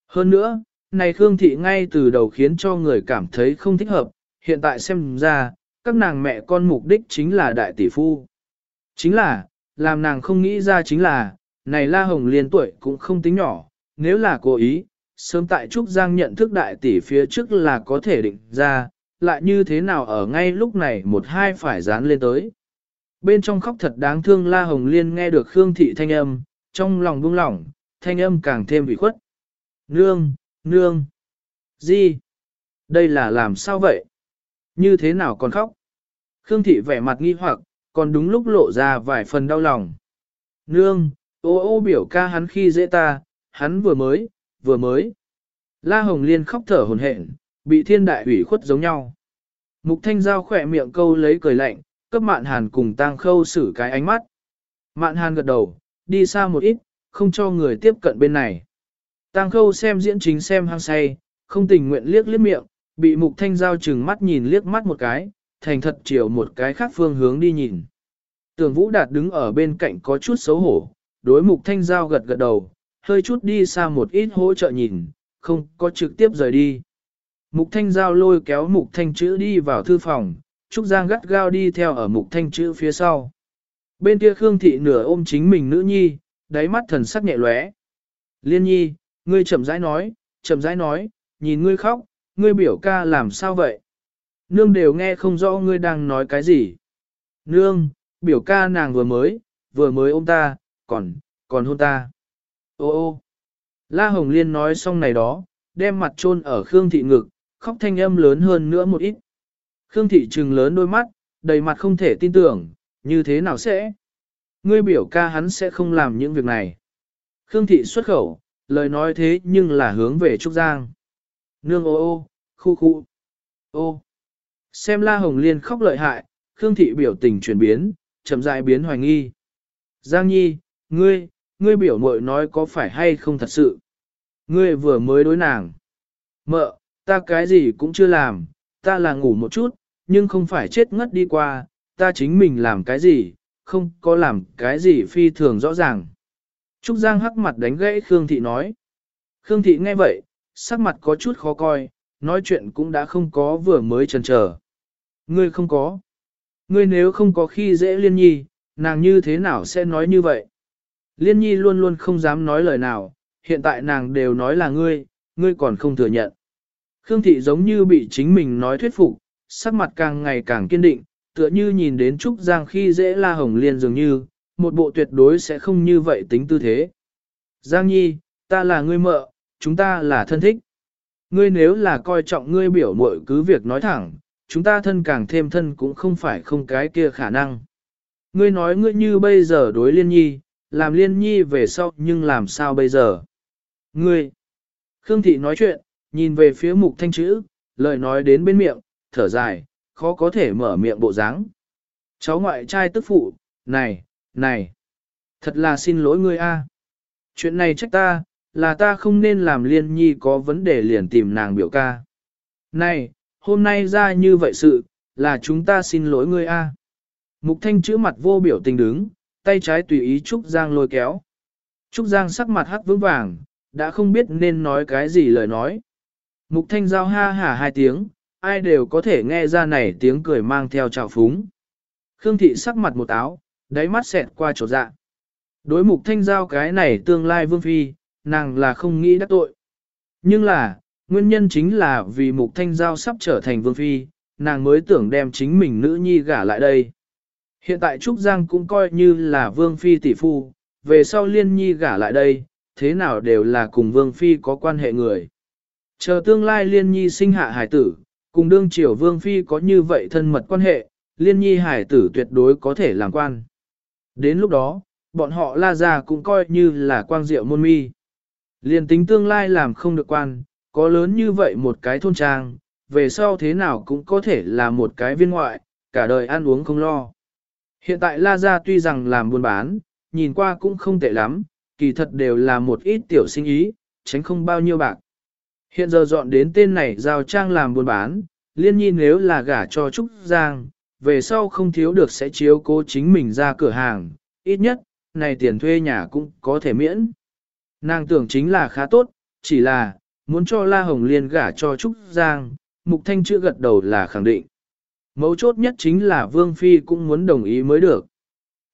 Hơn nữa, này Khương Thị ngay từ đầu khiến cho người cảm thấy không thích hợp, hiện tại xem ra, các nàng mẹ con mục đích chính là đại tỷ phu. Chính là, làm nàng không nghĩ ra chính là, này La Hồng Liên tuổi cũng không tính nhỏ, nếu là cố ý, sớm tại Trúc Giang nhận thức đại tỷ phía trước là có thể định ra, lại như thế nào ở ngay lúc này một hai phải dán lên tới. Bên trong khóc thật đáng thương La Hồng Liên nghe được Khương Thị thanh âm, trong lòng buông lỏng, thanh âm càng thêm ủy khuất. Nương, nương, gì? Đây là làm sao vậy? Như thế nào còn khóc? Khương Thị vẻ mặt nghi hoặc, còn đúng lúc lộ ra vài phần đau lòng. Nương, ô ô biểu ca hắn khi dễ ta, hắn vừa mới, vừa mới. La Hồng Liên khóc thở hồn hển, bị thiên đại ủy khuất giống nhau. Mục Thanh Giao khỏe miệng câu lấy cười lạnh, cấp mạn hàn cùng tang khâu xử cái ánh mắt. Mạn hàn gật đầu, đi xa một ít, không cho người tiếp cận bên này. Tang khâu xem diễn chính xem hăng say, không tình nguyện liếc liếc miệng, bị mục thanh giao chừng mắt nhìn liếc mắt một cái, thành thật chiều một cái khác phương hướng đi nhìn. Tưởng Vũ Đạt đứng ở bên cạnh có chút xấu hổ, đối mục thanh giao gật gật đầu, hơi chút đi xa một ít hỗ trợ nhìn, không có trực tiếp rời đi. Mục thanh giao lôi kéo mục thanh chữ đi vào thư phòng, Trúc Giang gắt gao đi theo ở mục thanh chữ phía sau. Bên kia Khương Thị nửa ôm chính mình nữ nhi, đáy mắt thần sắc nhẹ lóe. Liên nhi, ngươi chậm rãi nói, chậm rãi nói, nhìn ngươi khóc, ngươi biểu ca làm sao vậy? Nương đều nghe không rõ ngươi đang nói cái gì. Nương, biểu ca nàng vừa mới, vừa mới ôm ta, còn, còn hôn ta. Ô ô. La Hồng Liên nói xong này đó, đem mặt chôn ở Khương Thị ngực, khóc thanh âm lớn hơn nữa một ít. Khương Thị trừng lớn đôi mắt, đầy mặt không thể tin tưởng, như thế nào sẽ? Ngươi biểu ca hắn sẽ không làm những việc này. Khương Thị xuất khẩu, lời nói thế nhưng là hướng về Trúc Giang. Nương ô ô, khu khu. Ô. Xem La Hồng Liên khóc lợi hại, Khương Thị biểu tình chuyển biến, chậm rãi biến hoài nghi. Giang Nhi, ngươi, ngươi biểu mội nói có phải hay không thật sự? Ngươi vừa mới đối nàng. Mợ, ta cái gì cũng chưa làm, ta là ngủ một chút, nhưng không phải chết ngất đi qua, ta chính mình làm cái gì, không có làm cái gì phi thường rõ ràng. Trúc Giang hắc mặt đánh gãy Khương Thị nói. Khương Thị nghe vậy, sắc mặt có chút khó coi, nói chuyện cũng đã không có vừa mới chần chờ. Ngươi không có. Ngươi nếu không có khi dễ liên nhi, nàng như thế nào sẽ nói như vậy? Liên nhi luôn luôn không dám nói lời nào, hiện tại nàng đều nói là ngươi, ngươi còn không thừa nhận. Khương thị giống như bị chính mình nói thuyết phục, sắc mặt càng ngày càng kiên định, tựa như nhìn đến Trúc Giang khi dễ la hồng liên dường như, một bộ tuyệt đối sẽ không như vậy tính tư thế. Giang nhi, ta là ngươi mợ, chúng ta là thân thích. Ngươi nếu là coi trọng ngươi biểu muội cứ việc nói thẳng, chúng ta thân càng thêm thân cũng không phải không cái kia khả năng. Ngươi nói ngươi như bây giờ đối liên nhi, làm liên nhi về sau nhưng làm sao bây giờ? Ngươi! Khương thị nói chuyện, nhìn về phía mục thanh chữ, lời nói đến bên miệng, thở dài, khó có thể mở miệng bộ dáng. Cháu ngoại trai tức phụ, này, này, thật là xin lỗi ngươi a. Chuyện này trách ta, là ta không nên làm liên nhi có vấn đề liền tìm nàng biểu ca. Này, hôm nay ra như vậy sự, là chúng ta xin lỗi ngươi a. Mục thanh chữ mặt vô biểu tình đứng, tay trái tùy ý Trúc Giang lôi kéo. Trúc Giang sắc mặt hắc vững vàng, đã không biết nên nói cái gì lời nói. Mục thanh giao ha hả hai tiếng, ai đều có thể nghe ra này tiếng cười mang theo trào phúng. Khương thị sắc mặt một áo, đáy mắt xẹt qua chỗ dạ. Đối mục thanh giao cái này tương lai vương phi, nàng là không nghĩ đắc tội. Nhưng là, nguyên nhân chính là vì mục thanh giao sắp trở thành vương phi, nàng mới tưởng đem chính mình nữ nhi gả lại đây. Hiện tại Trúc Giang cũng coi như là vương phi tỷ phu, về sau liên nhi gả lại đây, thế nào đều là cùng vương phi có quan hệ người. Chờ tương lai liên nhi sinh hạ hải tử, cùng đương triều vương phi có như vậy thân mật quan hệ, liên nhi hải tử tuyệt đối có thể làm quan. Đến lúc đó, bọn họ la ra cũng coi như là quang diệu môn mi. Liên tính tương lai làm không được quan, có lớn như vậy một cái thôn trang, về sau thế nào cũng có thể là một cái viên ngoại, cả đời ăn uống không lo. Hiện tại La Gia tuy rằng làm buôn bán, nhìn qua cũng không tệ lắm, kỳ thật đều là một ít tiểu sinh ý, tránh không bao nhiêu bạc. Hiện giờ dọn đến tên này giao trang làm buôn bán, liên nhi nếu là gả cho Trúc Giang, về sau không thiếu được sẽ chiếu cố chính mình ra cửa hàng, ít nhất, này tiền thuê nhà cũng có thể miễn. Nàng tưởng chính là khá tốt, chỉ là, muốn cho La Hồng Liên gả cho Trúc Giang, Mục Thanh chưa gật đầu là khẳng định. Mấu chốt nhất chính là Vương Phi cũng muốn đồng ý mới được.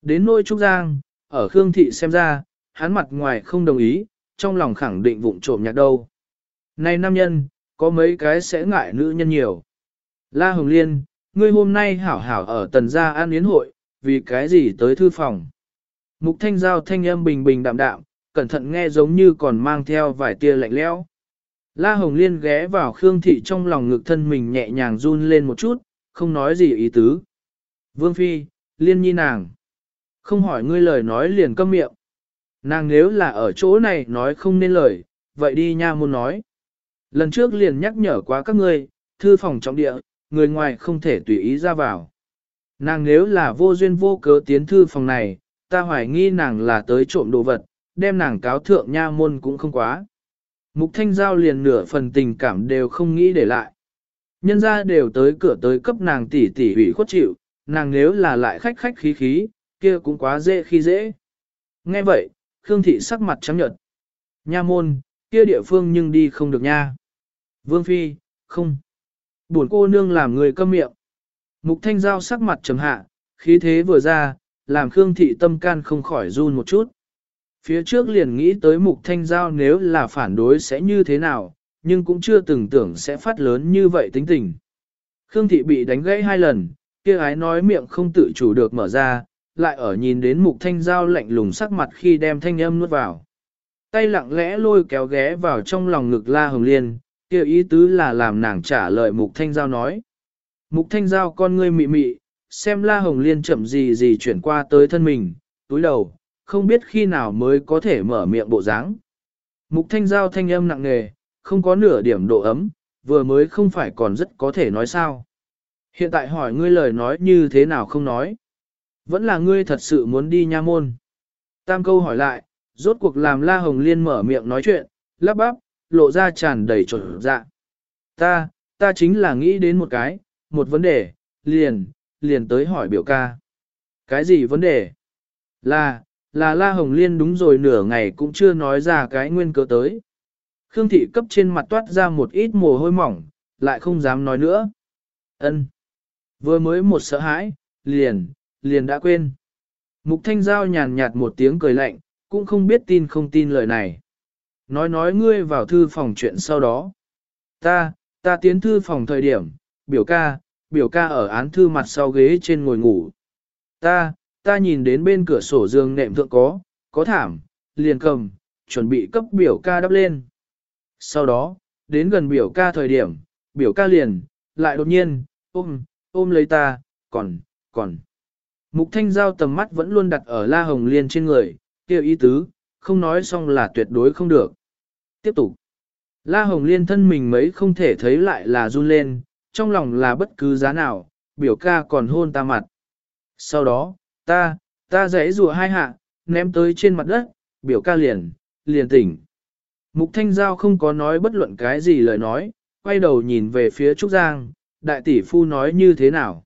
Đến nôi Trúc Giang, ở Khương Thị xem ra, hắn mặt ngoài không đồng ý, trong lòng khẳng định vụng trộm nhạc đâu. Này nam nhân, có mấy cái sẽ ngại nữ nhân nhiều. La Hồng Liên, ngươi hôm nay hảo hảo ở tần gia an yến hội, vì cái gì tới thư phòng. Mục thanh giao thanh âm bình bình đạm đạm, cẩn thận nghe giống như còn mang theo vài tia lạnh lẽo. La Hồng Liên ghé vào Khương Thị trong lòng ngực thân mình nhẹ nhàng run lên một chút, không nói gì ý tứ. Vương Phi, Liên nhi nàng. Không hỏi ngươi lời nói liền câm miệng. Nàng nếu là ở chỗ này nói không nên lời, vậy đi nha muốn nói. Lần trước liền nhắc nhở quá các ngươi, thư phòng trọng địa, người ngoài không thể tùy ý ra vào. Nàng nếu là vô duyên vô cớ tiến thư phòng này, ta hoài nghi nàng là tới trộm đồ vật, đem nàng cáo thượng nha môn cũng không quá. Mục thanh giao liền nửa phần tình cảm đều không nghĩ để lại. Nhân ra đều tới cửa tới cấp nàng tỷ tỷ hủy khuất chịu, nàng nếu là lại khách khách khí khí, kia cũng quá dễ khi dễ. Nghe vậy, Khương Thị sắc mặt trắng nhợt. Nha môn, kia địa phương nhưng đi không được nha. Vương Phi, không. Buồn cô nương làm người câm miệng. Mục Thanh Giao sắc mặt trầm hạ, khí thế vừa ra, làm Khương Thị tâm can không khỏi run một chút. Phía trước liền nghĩ tới Mục Thanh Giao nếu là phản đối sẽ như thế nào, nhưng cũng chưa từng tưởng sẽ phát lớn như vậy tính tình. Khương Thị bị đánh gãy hai lần, kia ái nói miệng không tự chủ được mở ra, lại ở nhìn đến Mục Thanh Giao lạnh lùng sắc mặt khi đem thanh âm nuốt vào. Tay lặng lẽ lôi kéo ghé vào trong lòng ngực La Hồng Liên, kia ý tứ là làm nàng trả lời Mục Thanh Giao nói. Mục Thanh Giao con ngươi mị mị, xem La Hồng Liên chậm gì gì chuyển qua tới thân mình, túi đầu, không biết khi nào mới có thể mở miệng bộ dáng. Mục Thanh Giao thanh âm nặng nề, không có nửa điểm độ ấm, vừa mới không phải còn rất có thể nói sao. Hiện tại hỏi ngươi lời nói như thế nào không nói. Vẫn là ngươi thật sự muốn đi nha môn. Tam câu hỏi lại, rốt cuộc làm La Hồng Liên mở miệng nói chuyện, lắp bắp, lộ ra tràn đầy trộn dạ. Ta, ta chính là nghĩ đến một cái, một vấn đề, liền, liền tới hỏi biểu ca. Cái gì vấn đề? Là, là La Hồng Liên đúng rồi nửa ngày cũng chưa nói ra cái nguyên cớ tới. Khương thị cấp trên mặt toát ra một ít mồ hôi mỏng, lại không dám nói nữa. Ân, Vừa mới một sợ hãi, liền, liền đã quên. Mục Thanh Giao nhàn nhạt một tiếng cười lạnh, cũng không biết tin không tin lời này. Nói nói ngươi vào thư phòng chuyện sau đó. Ta, ta tiến thư phòng thời điểm, biểu ca, biểu ca ở án thư mặt sau ghế trên ngồi ngủ. Ta, ta nhìn đến bên cửa sổ giường nệm thượng có, có thảm, liền cầm, chuẩn bị cấp biểu ca đắp lên. Sau đó, đến gần biểu ca thời điểm, biểu ca liền, lại đột nhiên, ôm, ôm lấy ta, còn, còn. Mục thanh giao tầm mắt vẫn luôn đặt ở La Hồng Liên trên người, kêu ý tứ, không nói xong là tuyệt đối không được. Tiếp tục. La Hồng Liên thân mình mấy không thể thấy lại là run lên, trong lòng là bất cứ giá nào, biểu ca còn hôn ta mặt. Sau đó, ta, ta giấy rùa hai hạ, ném tới trên mặt đất, biểu ca liền, liền tỉnh. Mục Thanh Giao không có nói bất luận cái gì lời nói, quay đầu nhìn về phía Trúc Giang, đại tỷ phu nói như thế nào.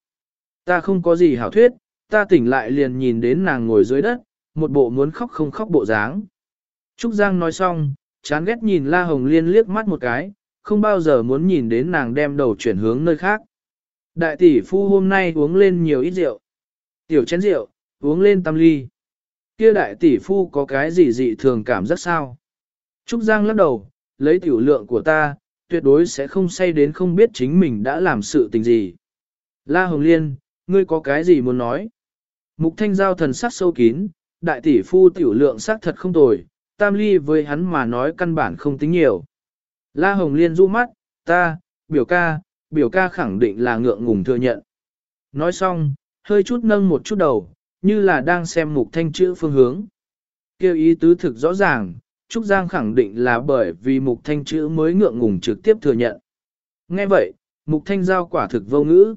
Ta không có gì hảo thuyết, ta tỉnh lại liền nhìn đến nàng ngồi dưới đất, một bộ muốn khóc không khóc bộ dáng. Trúc Giang nói xong, chán ghét nhìn La Hồng Liên liếc mắt một cái, không bao giờ muốn nhìn đến nàng đem đầu chuyển hướng nơi khác. Đại tỷ phu hôm nay uống lên nhiều ít rượu. Tiểu chén rượu, uống lên tam ly. Kia đại tỷ phu có cái gì dị thường cảm giác sao? Trúc Giang lắc đầu, lấy tiểu lượng của ta, tuyệt đối sẽ không say đến không biết chính mình đã làm sự tình gì. La Hồng Liên, ngươi có cái gì muốn nói? Mục thanh giao thần sắc sâu kín, đại tỷ phu tiểu lượng sắc thật không tồi, tam ly với hắn mà nói căn bản không tính nhiều. La Hồng Liên du mắt, ta, biểu ca, biểu ca khẳng định là ngượng ngùng thừa nhận. Nói xong, hơi chút nâng một chút đầu, như là đang xem mục thanh chữ phương hướng. Kêu ý tứ thực rõ ràng, Trúc Giang khẳng định là bởi vì mục thanh chữ mới ngượng ngùng trực tiếp thừa nhận. Nghe vậy, mục thanh giao quả thực vô ngữ.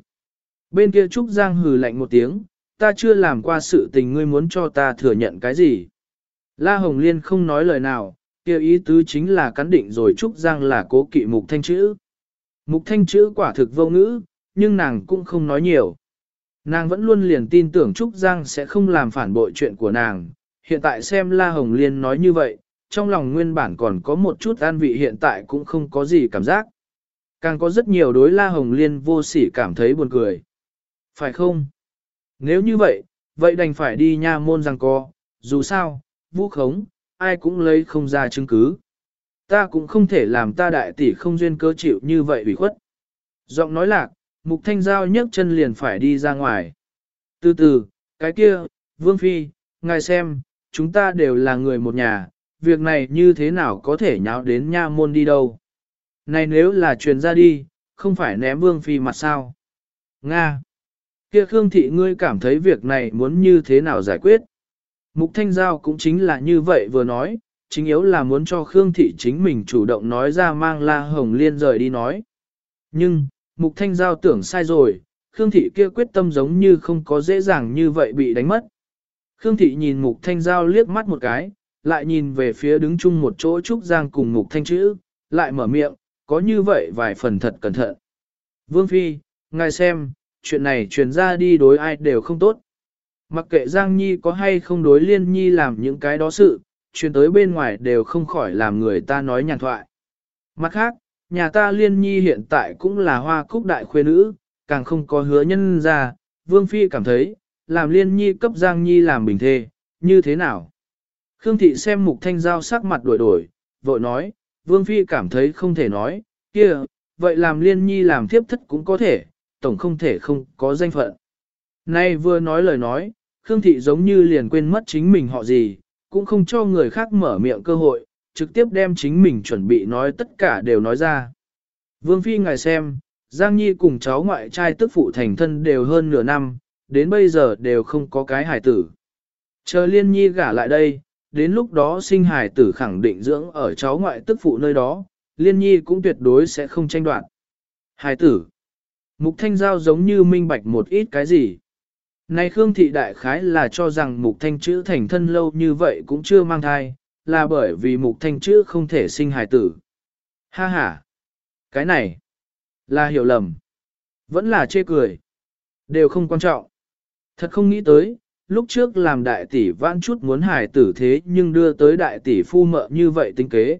Bên kia Trúc Giang hừ lạnh một tiếng, ta chưa làm qua sự tình ngươi muốn cho ta thừa nhận cái gì. La Hồng Liên không nói lời nào, kia ý tứ chính là cắn định rồi Trúc Giang là cố kỵ mục thanh chữ. Mục thanh chữ quả thực vô ngữ, nhưng nàng cũng không nói nhiều. Nàng vẫn luôn liền tin tưởng Trúc Giang sẽ không làm phản bội chuyện của nàng. Hiện tại xem La Hồng Liên nói như vậy, trong lòng nguyên bản còn có một chút an vị hiện tại cũng không có gì cảm giác. Càng có rất nhiều đối La Hồng Liên vô sỉ cảm thấy buồn cười. Phải không? Nếu như vậy, vậy đành phải đi nha môn rằng co, dù sao, vũ khống, ai cũng lấy không ra chứng cứ. Ta cũng không thể làm ta đại tỷ không duyên cơ chịu như vậy ủy khuất. Giọng nói lạc, mục thanh giao nhấc chân liền phải đi ra ngoài. Từ từ, cái kia, Vương Phi, ngài xem, chúng ta đều là người một nhà, việc này như thế nào có thể nháo đến nha môn đi đâu. Này nếu là truyền ra đi, không phải ném Vương Phi mặt sao. Nga. Kia Khương Thị ngươi cảm thấy việc này muốn như thế nào giải quyết? Mục Thanh Giao cũng chính là như vậy vừa nói, chính yếu là muốn cho Khương Thị chính mình chủ động nói ra mang La Hồng Liên rời đi nói. Nhưng, Mục Thanh Giao tưởng sai rồi, Khương Thị kia quyết tâm giống như không có dễ dàng như vậy bị đánh mất. Khương Thị nhìn Mục Thanh Giao liếc mắt một cái, lại nhìn về phía đứng chung một chỗ Trúc Giang cùng Mục Thanh Chữ, lại mở miệng, có như vậy vài phần thật cẩn thận. Vương Phi, ngài xem, chuyện này truyền ra đi đối ai đều không tốt. Mặc kệ Giang Nhi có hay không đối Liên Nhi làm những cái đó sự, truyền tới bên ngoài đều không khỏi làm người ta nói nhàn thoại. Mặt khác, nhà ta Liên Nhi hiện tại cũng là hoa cúc đại khuê nữ, càng không có hứa nhân ra, Vương Phi cảm thấy, làm Liên Nhi cấp Giang Nhi làm bình thê, như thế nào? Khương Thị xem Mục Thanh Giao sắc mặt đổi đổi, vội nói, Vương Phi cảm thấy không thể nói, kia, vậy làm Liên Nhi làm thiếp thất cũng có thể, tổng không thể không có danh phận. Nay vừa nói lời nói, Khương Thị giống như liền quên mất chính mình họ gì, cũng không cho người khác mở miệng cơ hội, trực tiếp đem chính mình chuẩn bị nói tất cả đều nói ra. Vương Phi ngài xem, Giang Nhi cùng cháu ngoại trai tức phụ thành thân đều hơn nửa năm, đến bây giờ đều không có cái hài tử. Chờ Liên Nhi gả lại đây, đến lúc đó sinh hài tử khẳng định dưỡng ở cháu ngoại tức phụ nơi đó, Liên Nhi cũng tuyệt đối sẽ không tranh đoạt. Hài tử. Mục Thanh Giao giống như minh bạch một ít cái gì. Này Khương Thị Đại Khái là cho rằng Mục Thanh chữ thành thân lâu như vậy cũng chưa mang thai, là bởi vì Mục Thanh chữ không thể sinh hài tử. Ha ha! Cái này là hiểu lầm. Vẫn là chê cười. Đều không quan trọng. Thật không nghĩ tới, lúc trước làm đại tỷ vãn chút muốn hài tử thế nhưng đưa tới đại tỷ phu mợ như vậy tinh kế.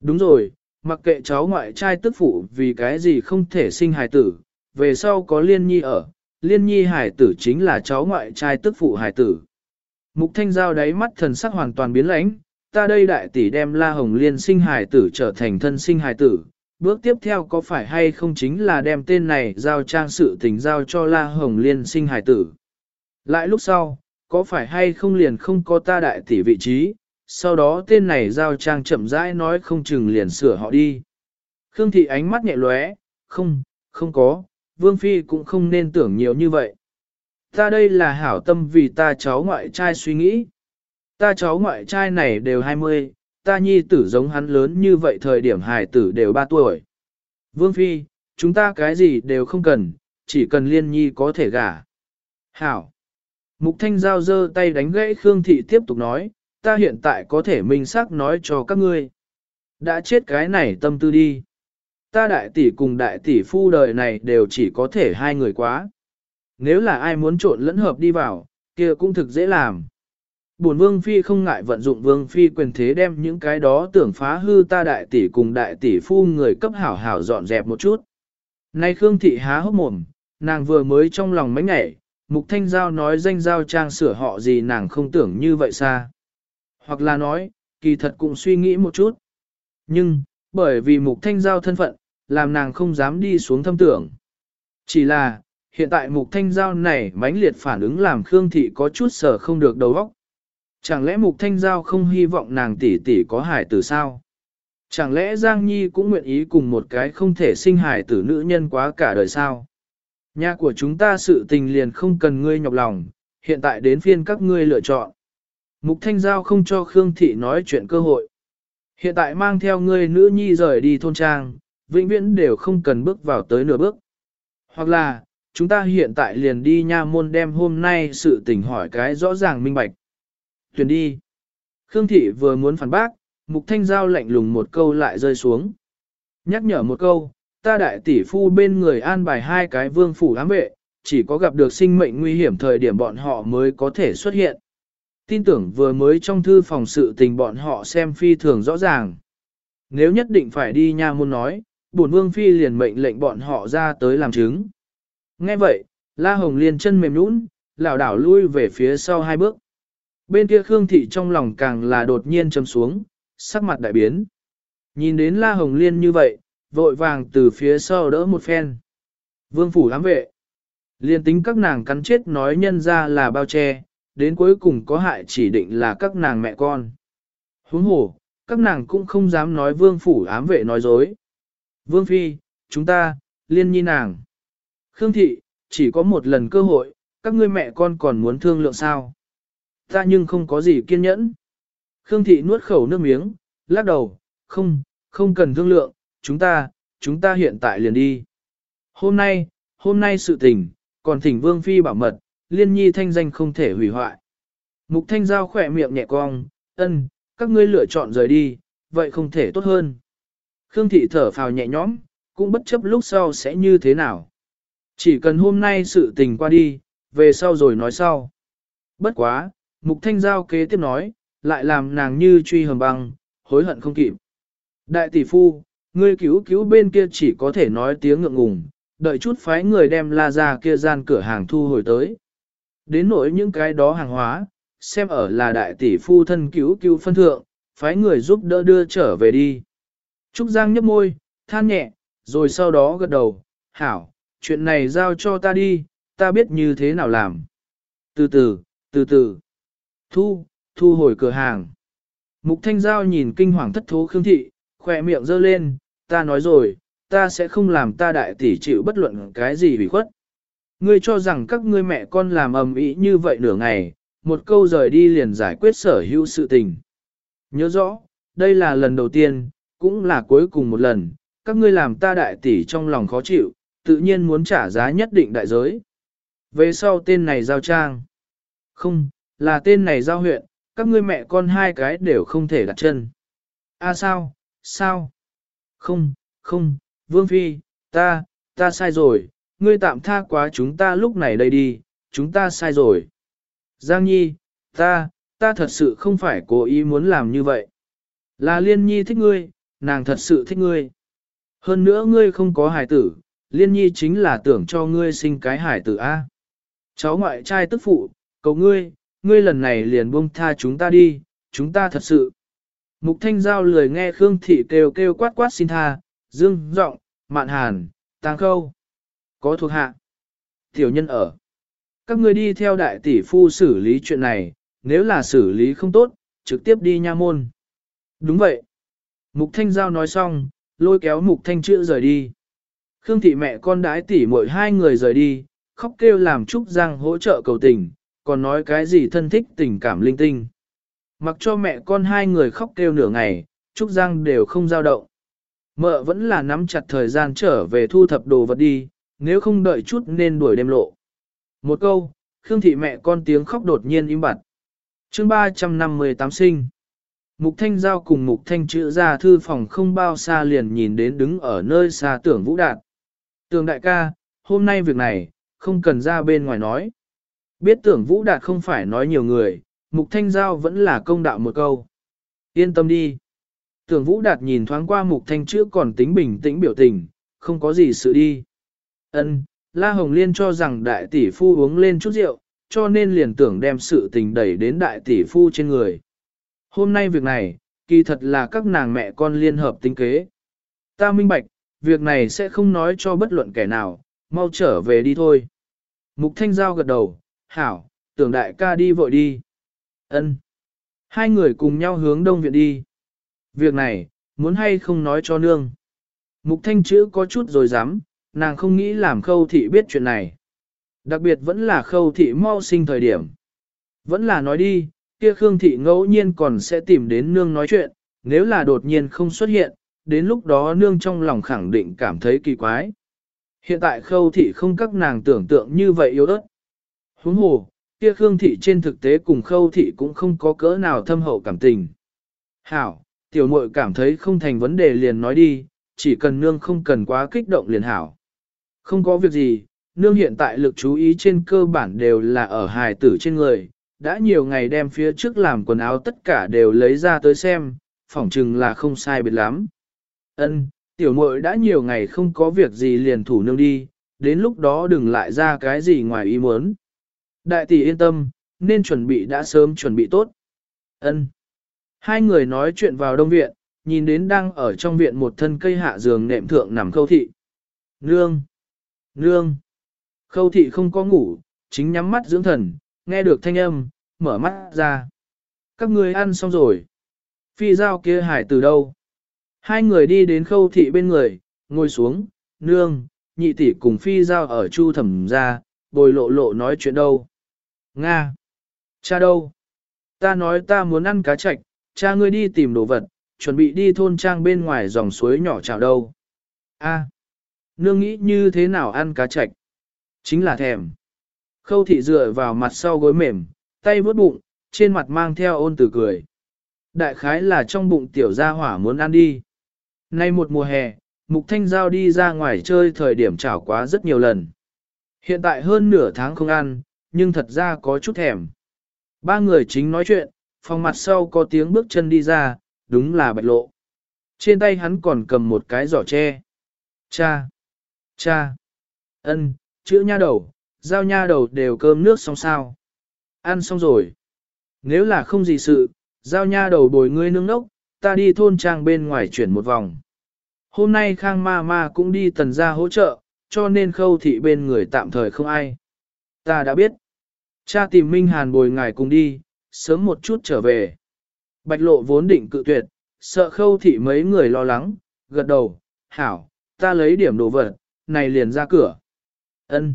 Đúng rồi, mặc kệ cháu ngoại trai tức phụ vì cái gì không thể sinh hài tử, về sau có liên nhi ở, liên nhi Hải tử chính là cháu ngoại trai tức phụ Hải tử. Mục thanh giao đáy mắt thần sắc hoàn toàn biến lãnh, ta đây đại tỷ đem la hồng liên sinh Hải tử trở thành thân sinh Hải tử. Bước tiếp theo có phải hay không chính là đem tên này giao trang sự tình giao cho La Hồng Liên sinh Hải tử. Lại lúc sau, có phải hay không liền không có ta đại tỷ vị trí, sau đó tên này giao trang chậm rãi nói không chừng liền sửa họ đi. Khương thị ánh mắt nhẹ lóe, không, không có, Vương Phi cũng không nên tưởng nhiều như vậy. Ta đây là hảo tâm vì ta cháu ngoại trai suy nghĩ. Ta cháu ngoại trai này đều 20, ta nhi tử giống hắn lớn như vậy thời điểm hài tử đều 3 tuổi. Vương Phi, chúng ta cái gì đều không cần, chỉ cần liên nhi có thể gả. Hảo. Mục Thanh Giao giơ tay đánh gãy Khương Thị tiếp tục nói, ta hiện tại có thể minh xác nói cho các ngươi. Đã chết cái này tâm tư đi. Ta đại tỷ cùng đại tỷ phu đời này đều chỉ có thể hai người quá. Nếu là ai muốn trộn lẫn hợp đi vào, kia cũng thực dễ làm. Bổn vương phi không ngại vận dụng vương phi quyền thế đem những cái đó tưởng phá hư ta đại tỷ cùng đại tỷ phu người cấp hảo hảo dọn dẹp một chút. Nay Khương thị há hốc mồm, nàng vừa mới trong lòng mấy ngày, Mục Thanh Giao nói danh giao trang sửa họ gì nàng không tưởng như vậy xa. Hoặc là nói, kỳ thật cũng suy nghĩ một chút. Nhưng, bởi vì Mục Thanh Giao thân phận, làm nàng không dám đi xuống thâm tưởng. Chỉ là, hiện tại Mục Thanh Giao này mãnh liệt phản ứng làm Khương Thị có chút sở không được đầu óc. Chẳng lẽ Mục Thanh Giao không hy vọng nàng tỷ tỷ có hải tử sao? Chẳng lẽ Giang Nhi cũng nguyện ý cùng một cái không thể sinh hải tử nữ nhân quá cả đời sao? Nhà của chúng ta sự tình liền không cần ngươi nhọc lòng, hiện tại đến phiên các ngươi lựa chọn. Mục Thanh Giao không cho Khương Thị nói chuyện cơ hội. Hiện tại mang theo ngươi nữ nhi rời đi thôn trang, vĩnh viễn đều không cần bước vào tới nửa bước. Hoặc là, chúng ta hiện tại liền đi nha môn đem hôm nay sự tình hỏi cái rõ ràng minh bạch. Tuyển đi. Khương Thị vừa muốn phản bác, Mục Thanh Giao lạnh lùng một câu lại rơi xuống. Nhắc nhở một câu, ta đại tỷ phu bên người an bài hai cái vương phủ ám vệ, chỉ có gặp được sinh mệnh nguy hiểm thời điểm bọn họ mới có thể xuất hiện. Tin tưởng vừa mới trong thư phòng sự tình bọn họ xem phi thường rõ ràng. Nếu nhất định phải đi nha môn nói, bổn vương phi liền mệnh lệnh bọn họ ra tới làm chứng. Nghe vậy, La Hồng liền chân mềm nhũn, lảo đảo lui về phía sau hai bước. Bên kia Khương Thị trong lòng càng là đột nhiên châm xuống, sắc mặt đại biến. Nhìn đến La Hồng Liên như vậy, vội vàng từ phía sau đỡ một phen. Vương phủ ám vệ. Liên tính các nàng cắn chết nói nhân ra là bao che, đến cuối cùng có hại chỉ định là các nàng mẹ con. Huống hồ, các nàng cũng không dám nói vương phủ ám vệ nói dối. Vương phi, chúng ta, liên nhi nàng. Khương thị, chỉ có một lần cơ hội, các ngươi mẹ con còn muốn thương lượng sao. Ta nhưng không có gì kiên nhẫn. Khương thị nuốt khẩu nước miếng, lắc đầu, không, không cần thương lượng, chúng ta, chúng ta hiện tại liền đi. Hôm nay, hôm nay sự tình, còn thỉnh Vương Phi bảo mật, liên nhi thanh danh không thể hủy hoại. Mục thanh giao khỏe miệng nhẹ cong, ân, các ngươi lựa chọn rời đi, vậy không thể tốt hơn. Khương thị thở phào nhẹ nhõm, cũng bất chấp lúc sau sẽ như thế nào. Chỉ cần hôm nay sự tình qua đi, về sau rồi nói sau. Bất quá, mục thanh giao kế tiếp nói, lại làm nàng như truy hầm băng, hối hận không kịp. Đại tỷ phu, Ngươi cứu cứu bên kia chỉ có thể nói tiếng ngượng ngùng, đợi chút phái người đem la ra kia gian cửa hàng thu hồi tới. Đến nỗi những cái đó hàng hóa, xem ở là đại tỷ phu thân cứu cứu phân thượng, phái người giúp đỡ đưa trở về đi. Trúc Giang nhấp môi, than nhẹ, rồi sau đó gật đầu, hảo, chuyện này giao cho ta đi, ta biết như thế nào làm. Từ từ, từ từ. Thu, thu hồi cửa hàng. Mục Thanh Giao nhìn kinh hoàng thất thố Khương Thị, khỏe miệng giơ lên, ta nói rồi, ta sẽ không làm ta đại tỷ chịu bất luận cái gì bị khuất. Ngươi cho rằng các ngươi mẹ con làm ầm ĩ như vậy nửa ngày, một câu rời đi liền giải quyết sở hữu sự tình. Nhớ rõ, đây là lần đầu tiên, cũng là cuối cùng một lần, các ngươi làm ta đại tỷ trong lòng khó chịu, tự nhiên muốn trả giá nhất định đại giới. Về sau tên này giao trang. Không, là tên này giao huyện, các ngươi mẹ con hai cái đều không thể đặt chân. A à sao, sao? Không, không, Vương Phi, ta, ta sai rồi, ngươi tạm tha quá chúng ta lúc này đây đi, chúng ta sai rồi. Giang Nhi, ta, ta thật sự không phải cố ý muốn làm như vậy. Là Liên Nhi thích ngươi, nàng thật sự thích ngươi. Hơn nữa ngươi không có hài tử, Liên Nhi chính là tưởng cho ngươi sinh cái hài tử A. Cháu ngoại trai tức phụ, cầu ngươi, ngươi lần này liền buông tha chúng ta đi, chúng ta thật sự. Mục Thanh Giao lười nghe Khương Thị kêu kêu quát quát xin tha, dương giọng, mạn hàn, tang khâu. Có thuộc hạ. Tiểu nhân ở. Các ngươi đi theo đại tỷ phu xử lý chuyện này, nếu là xử lý không tốt, trực tiếp đi nha môn. Đúng vậy. Mục Thanh Giao nói xong, lôi kéo Mục Thanh Chữ rời đi. Khương thị mẹ con đái tỷ mỗi hai người rời đi, khóc kêu làm Trúc Giang hỗ trợ cầu tình, còn nói cái gì thân thích tình cảm linh tinh. Mặc cho mẹ con hai người khóc kêu nửa ngày, Trúc Giang đều không giao động. Mợ vẫn là nắm chặt thời gian trở về thu thập đồ vật đi, nếu không đợi chút nên đuổi đêm lộ. Một câu, Khương thị mẹ con tiếng khóc đột nhiên im bặt. chương 358 sinh. Mục Thanh Giao cùng Mục Thanh chữ ra thư phòng không bao xa liền nhìn đến đứng ở nơi xa tưởng Vũ Đạt. Tưởng đại ca, hôm nay việc này, không cần ra bên ngoài nói. Biết tưởng Vũ Đạt không phải nói nhiều người, Mục Thanh Giao vẫn là công đạo một câu. Yên tâm đi. Tưởng Vũ Đạt nhìn thoáng qua Mục Thanh chữ còn tính bình tĩnh biểu tình, không có gì sự đi. Ân, La Hồng Liên cho rằng đại tỷ phu uống lên chút rượu, cho nên liền tưởng đem sự tình đẩy đến đại tỷ phu trên người. Hôm nay việc này, kỳ thật là các nàng mẹ con liên hợp tính kế. Ta minh bạch, việc này sẽ không nói cho bất luận kẻ nào, mau trở về đi thôi. Mục Thanh Giao gật đầu, hảo, tưởng đại ca đi vội đi. Ân. Hai người cùng nhau hướng đông viện đi. Việc này, muốn hay không nói cho nương. Mục Thanh chữ có chút rồi dám, nàng không nghĩ làm khâu thị biết chuyện này. Đặc biệt vẫn là khâu thị mau sinh thời điểm. Vẫn là nói đi, kia Khương thị ngẫu nhiên còn sẽ tìm đến nương nói chuyện, nếu là đột nhiên không xuất hiện, đến lúc đó nương trong lòng khẳng định cảm thấy kỳ quái. Hiện tại khâu thị không các nàng tưởng tượng như vậy yếu ớt. Huống hồ, kia Khương thị trên thực tế cùng khâu thị cũng không có cỡ nào thâm hậu cảm tình. Hảo, tiểu muội cảm thấy không thành vấn đề liền nói đi, chỉ cần nương không cần quá kích động liền hảo. Không có việc gì, nương hiện tại lực chú ý trên cơ bản đều là ở hài tử trên người, đã nhiều ngày đem phía trước làm quần áo tất cả đều lấy ra tới xem, phỏng chừng là không sai biệt lắm. Ân, tiểu muội đã nhiều ngày không có việc gì liền thủ nương đi, đến lúc đó đừng lại ra cái gì ngoài ý muốn. Đại tỷ yên tâm, nên chuẩn bị đã sớm chuẩn bị tốt. Ân. Hai người nói chuyện vào đông viện, nhìn đến đang ở trong viện một thân cây hạ giường nệm thượng nằm khâu thị. Nương! Nương! Khâu thị không có ngủ, chính nhắm mắt dưỡng thần, nghe được thanh âm, mở mắt ra. Các người ăn xong rồi. Phi dao kia hải từ đâu? Hai người đi đến khâu thị bên người, ngồi xuống, nương, nhị tỷ cùng phi dao ở chu thẩm ra, bồi lộ lộ nói chuyện đâu. Nga! Cha đâu? Ta nói ta muốn ăn cá chạch, cha ngươi đi tìm đồ vật, chuẩn bị đi thôn trang bên ngoài dòng suối nhỏ chào đâu. A, nương nghĩ như thế nào ăn cá chạch? Chính là thèm. Khâu thị dựa vào mặt sau gối mềm, tay vớt bụng, trên mặt mang theo ôn từ cười. Đại khái là trong bụng tiểu gia hỏa muốn ăn đi. Nay một mùa hè, Mục Thanh Giao đi ra ngoài chơi thời điểm chảo quá rất nhiều lần. Hiện tại hơn nửa tháng không ăn, nhưng thật ra có chút thèm. Ba người chính nói chuyện, phòng mặt sau có tiếng bước chân đi ra, đúng là bạch lộ. Trên tay hắn còn cầm một cái giỏ tre. Cha! Cha! ân, chữ nha đầu, giao nha đầu đều cơm nước xong sao. Ăn xong rồi. Nếu là không gì sự, giao nha đầu bồi ngươi nương nốc, ta đi thôn trang bên ngoài chuyển một vòng. Hôm nay Khang Ma Ma cũng đi tần ra hỗ trợ, cho nên khâu thị bên người tạm thời không ai. Ta đã biết. Cha tìm Minh Hàn bồi ngài cùng đi, sớm một chút trở về. Bạch lộ vốn định cự tuyệt, sợ khâu thị mấy người lo lắng, gật đầu, hảo, ta lấy điểm đồ vật, này liền ra cửa. ân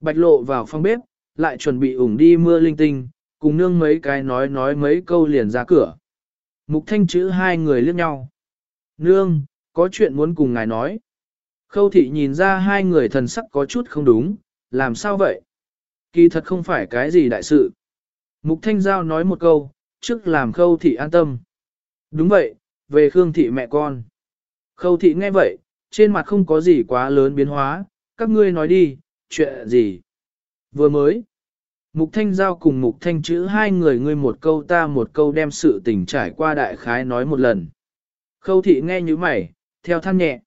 Bạch lộ vào phòng bếp, lại chuẩn bị ủng đi mưa linh tinh, cùng nương mấy cái nói nói mấy câu liền ra cửa. Mục thanh chữ hai người liếc nhau. Nương, có chuyện muốn cùng ngài nói. Khâu thị nhìn ra hai người thần sắc có chút không đúng, làm sao vậy? Kỳ thật không phải cái gì đại sự. Mục Thanh Giao nói một câu, trước làm khâu thị an tâm. Đúng vậy, về Khương thị mẹ con. Khâu thị nghe vậy, trên mặt không có gì quá lớn biến hóa, các ngươi nói đi, chuyện gì. Vừa mới, Mục Thanh Giao cùng Mục Thanh chữ hai người ngươi một câu ta một câu đem sự tình trải qua đại khái nói một lần. Khâu thị nghe như mày, theo than nhẹ.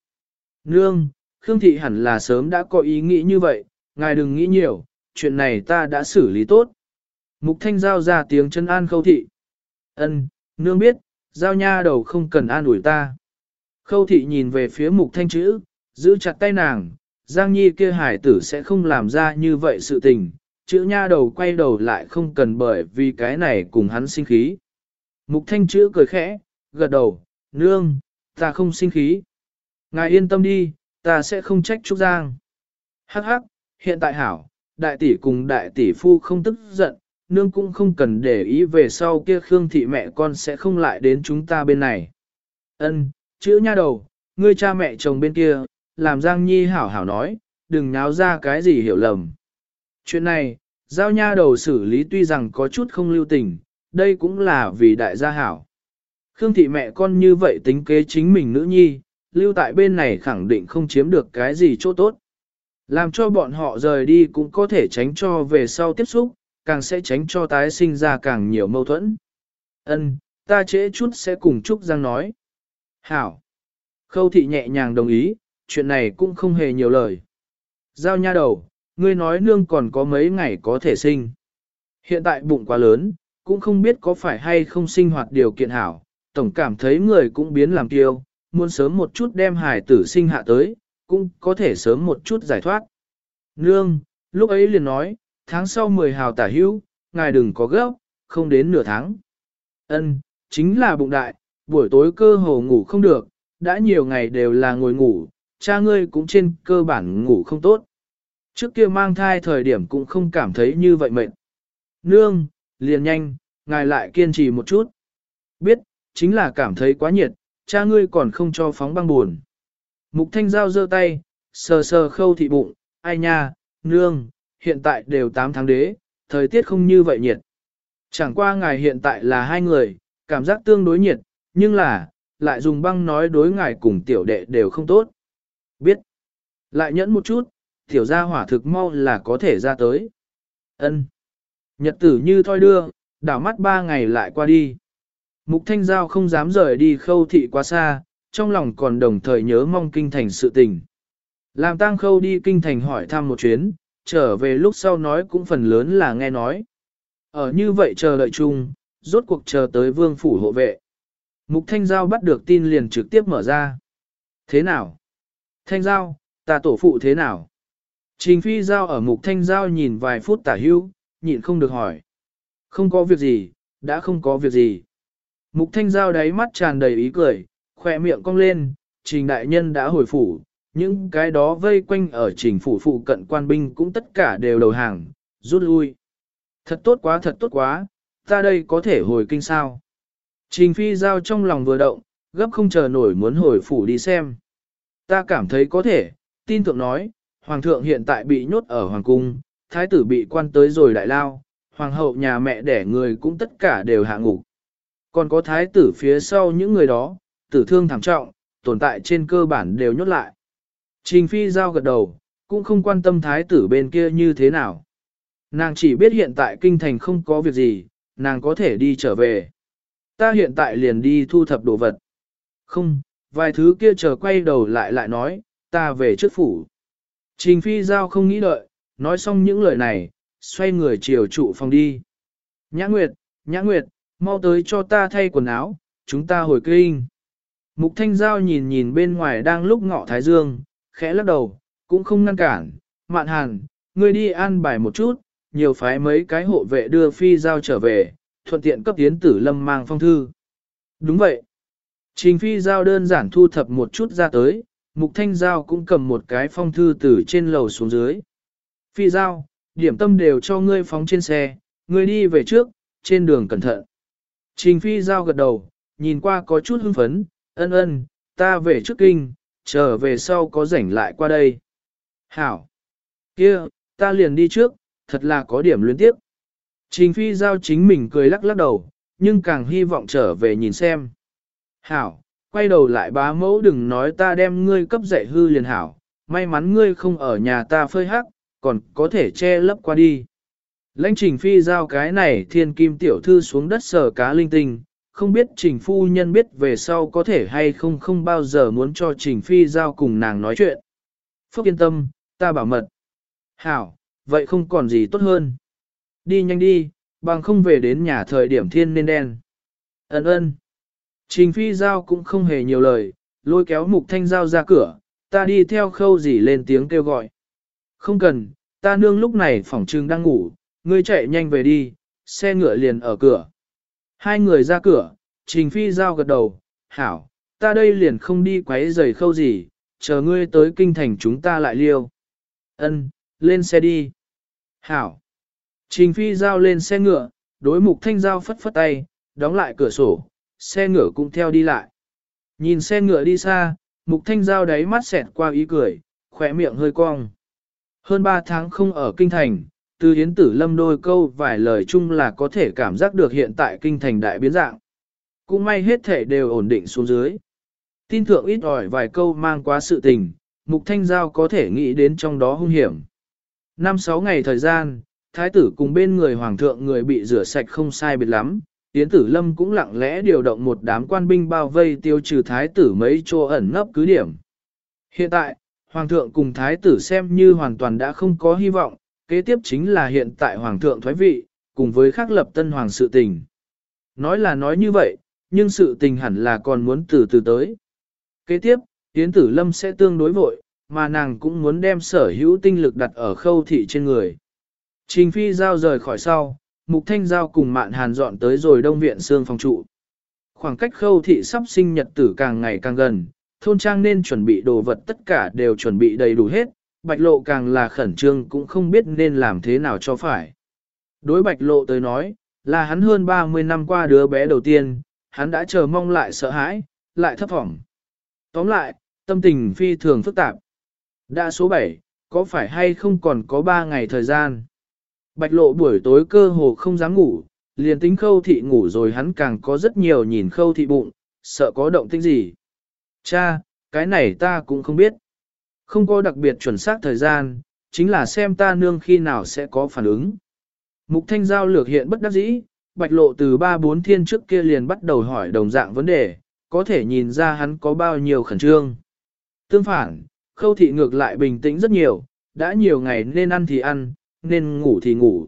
Nương, Khương thị hẳn là sớm đã có ý nghĩ như vậy, ngài đừng nghĩ nhiều, chuyện này ta đã xử lý tốt. Mục Thanh Giao ra tiếng chân an khâu thị. Ân, nương biết, Giao nha đầu không cần an ủi ta. Khâu thị nhìn về phía Mục Thanh chữ, giữ chặt tay nàng, Giang Nhi kia hải tử sẽ không làm ra như vậy sự tình, chữ nha đầu quay đầu lại không cần bởi vì cái này cùng hắn sinh khí. Mục thanh chữ cười khẽ, gật đầu, nương, ta không sinh khí. Ngài yên tâm đi, ta sẽ không trách Trúc Giang. Hắc hắc, hiện tại hảo, đại tỷ cùng đại tỷ phu không tức giận, nương cũng không cần để ý về sau kia Khương thị mẹ con sẽ không lại đến chúng ta bên này. Ân, chữ nha đầu, ngươi cha mẹ chồng bên kia, làm Giang Nhi hảo hảo nói, đừng náo ra cái gì hiểu lầm. Chuyện này, giao nha đầu xử lý tuy rằng có chút không lưu tình, đây cũng là vì đại gia hảo. Khương thị mẹ con như vậy tính kế chính mình nữ nhi, lưu tại bên này khẳng định không chiếm được cái gì chỗ tốt. Làm cho bọn họ rời đi cũng có thể tránh cho về sau tiếp xúc, càng sẽ tránh cho tái sinh ra càng nhiều mâu thuẫn. Ân, ta trễ chút sẽ cùng Trúc Giang nói. Hảo. Khâu thị nhẹ nhàng đồng ý, chuyện này cũng không hề nhiều lời. Giao nha đầu, ngươi nói nương còn có mấy ngày có thể sinh. Hiện tại bụng quá lớn, cũng không biết có phải hay không sinh hoạt điều kiện hảo, tổng cảm thấy người cũng biến làm tiêu, muốn sớm một chút đem hài tử sinh hạ tới, cũng có thể sớm một chút giải thoát. Nương, lúc ấy liền nói, tháng sau 10 hào tả hữu, ngài đừng có gấp, không đến nửa tháng. Ân, chính là bụng đại, buổi tối cơ hồ ngủ không được, đã nhiều ngày đều là ngồi ngủ, cha ngươi cũng trên cơ bản ngủ không tốt. Trước kia mang thai thời điểm cũng không cảm thấy như vậy mệt. Nương, liền nhanh, ngài lại kiên trì một chút. Biết, chính là cảm thấy quá nhiệt, cha ngươi còn không cho phóng băng buồn. Mục thanh giao giơ tay, sờ sờ khâu thị bụng, ai nha, nương, hiện tại đều 8 tháng đế, thời tiết không như vậy nhiệt. Chẳng qua ngài hiện tại là hai người, cảm giác tương đối nhiệt, nhưng là, lại dùng băng nói đối ngài cùng tiểu đệ đều không tốt. Biết. Lại nhẫn một chút, tiểu gia hỏa thực mau là có thể ra tới. Ân. Nhật tử như thoi đưa, đảo mắt ba ngày lại qua đi. Mục Thanh Giao không dám rời đi khâu thị quá xa, trong lòng còn đồng thời nhớ mong kinh thành sự tình. Làm tang khâu đi kinh thành hỏi thăm một chuyến, trở về lúc sau nói cũng phần lớn là nghe nói. Ở như vậy chờ đợi chung, rốt cuộc chờ tới vương phủ hộ vệ. Mục Thanh Giao bắt được tin liền trực tiếp mở ra. Thế nào? Thanh Giao, ta tổ phụ thế nào? Trình Phi Giao ở Mục Thanh Giao nhìn vài phút tả hưu, nhịn không được hỏi. Không có việc gì, đã không có việc gì. Mục Thanh Giao đáy mắt tràn đầy ý cười, khỏe miệng cong lên, Trình Đại Nhân đã hồi phủ, những cái đó vây quanh ở trình phủ phụ cận quan binh cũng tất cả đều đầu hàng, rút lui. Thật tốt quá thật tốt quá, ta đây có thể hồi kinh sao. Trình Phi Giao trong lòng vừa động, gấp không chờ nổi muốn hồi phủ đi xem. Ta cảm thấy có thể, tin tưởng nói, Hoàng thượng hiện tại bị nhốt ở Hoàng cung, Thái tử bị quan tới rồi đại lao, Hoàng hậu nhà mẹ đẻ người cũng tất cả đều hạ ngục. Còn có Thái tử phía sau những người đó, tử thương thảm trọng, tồn tại trên cơ bản đều nhốt lại. Trình Phi Giao gật đầu, cũng không quan tâm Thái tử bên kia như thế nào. Nàng chỉ biết hiện tại kinh thành không có việc gì, nàng có thể đi trở về. Ta hiện tại liền đi thu thập đồ vật. Không, vài thứ kia chờ quay đầu lại lại nói, ta về trước phủ. Trình Phi Giao không nghĩ đợi, nói xong những lời này, xoay người chiều trụ phòng đi. Nhã Nguyệt, Nhã Nguyệt, mau tới cho ta thay quần áo, chúng ta hồi kinh. Mục Thanh Giao nhìn nhìn bên ngoài đang lúc ngọ Thái Dương, khẽ lắc đầu, cũng không ngăn cản. Mạn hàn, ngươi đi an bài một chút, nhiều phái mấy cái hộ vệ đưa Phi Giao trở về, thuận tiện cấp tiến tử lâm mang phong thư. Đúng vậy. Trình Phi Giao đơn giản thu thập một chút ra tới, Mục Thanh Giao cũng cầm một cái phong thư từ trên lầu xuống dưới. Phi Giao, điểm tâm đều cho ngươi phóng trên xe, ngươi đi về trước, trên đường cẩn thận. Trình Phi Giao gật đầu, nhìn qua có chút hưng phấn, ân ân, ta về trước kinh, trở về sau có rảnh lại qua đây. Hảo! kia, ta liền đi trước, thật là có điểm luyến tiếp. Trình phi giao chính mình cười lắc lắc đầu, nhưng càng hy vọng trở về nhìn xem. Hảo, quay đầu lại bá mẫu đừng nói ta đem ngươi cấp dạy hư liền hảo, may mắn ngươi không ở nhà ta phơi hắc, còn có thể che lấp qua đi. Lãnh trình phi giao cái này thiên kim tiểu thư xuống đất sờ cá linh tinh, không biết trình phu nhân biết về sau có thể hay không không bao giờ muốn cho trình phi giao cùng nàng nói chuyện. Phúc yên tâm, ta bảo mật. Hảo, vậy không còn gì tốt hơn. Đi nhanh đi, bằng không về đến nhà thời điểm thiên nên đen. Ấn ơn. Trình phi giao cũng không hề nhiều lời, lôi kéo mục thanh giao ra cửa, ta đi theo khâu gì lên tiếng kêu gọi. Không cần, ta nương lúc này phỏng trưng đang ngủ, ngươi chạy nhanh về đi, xe ngựa liền ở cửa. Hai người ra cửa, trình phi giao gật đầu, hảo, ta đây liền không đi quấy giày khâu gì, chờ ngươi tới kinh thành chúng ta lại liêu. Ân, lên xe đi. Hảo. Trình phi giao lên xe ngựa, đối mục thanh giao phất phất tay, đóng lại cửa sổ, xe ngựa cũng theo đi lại. Nhìn xe ngựa đi xa, mục thanh giao đáy mắt xẹt qua ý cười, khỏe miệng hơi cong. Hơn ba tháng không ở kinh thành, từ hiến tử lâm đôi câu vài lời chung là có thể cảm giác được hiện tại kinh thành đại biến dạng. Cũng may hết thể đều ổn định xuống dưới. Tin thượng ít ỏi vài câu mang quá sự tình, mục thanh giao có thể nghĩ đến trong đó hung hiểm. Năm sáu ngày thời gian, thái tử cùng bên người hoàng thượng người bị rửa sạch không sai biệt lắm, Yến Tử Lâm cũng lặng lẽ điều động một đám quan binh bao vây tiêu trừ thái tử mấy chỗ ẩn nấp cứ điểm. Hiện tại, Hoàng thượng cùng thái tử xem như hoàn toàn đã không có hy vọng, kế tiếp chính là hiện tại Hoàng thượng thoái vị, cùng với khắc lập tân hoàng sự tình. Nói là nói như vậy, nhưng sự tình hẳn là còn muốn từ từ tới. Kế tiếp, Yến Tử Lâm sẽ tương đối vội, mà nàng cũng muốn đem sở hữu tinh lực đặt ở khâu thị trên người. Trình Phi giao rời khỏi sau, Mục Thanh Giao cùng Mạn Hàn dọn tới rồi đông viện xương phòng trụ. Khoảng cách khâu thị sắp sinh nhật tử càng ngày càng gần, thôn trang nên chuẩn bị đồ vật tất cả đều chuẩn bị đầy đủ hết, bạch lộ càng là khẩn trương cũng không biết nên làm thế nào cho phải. Đối bạch lộ tới nói, là hắn hơn 30 năm qua đứa bé đầu tiên, hắn đã chờ mong lại sợ hãi, lại thấp thỏm. Tóm lại, tâm tình phi thường phức tạp. Đã số 7, có phải hay không còn có 3 ngày thời gian? Bạch lộ buổi tối cơ hồ không dám ngủ, liền tính khâu thị ngủ rồi hắn càng có rất nhiều nhìn khâu thị bụng, sợ có động tĩnh gì. Cha, cái này ta cũng không biết. Không có đặc biệt chuẩn xác thời gian, chính là xem ta nương khi nào sẽ có phản ứng. Mục thanh giao lược hiện bất đắc dĩ, bạch lộ từ ba bốn thiên trước kia liền bắt đầu hỏi đồng dạng vấn đề, có thể nhìn ra hắn có bao nhiêu khẩn trương. Tương phản, khâu thị ngược lại bình tĩnh rất nhiều, đã nhiều ngày nên ăn thì ăn, nên ngủ thì ngủ.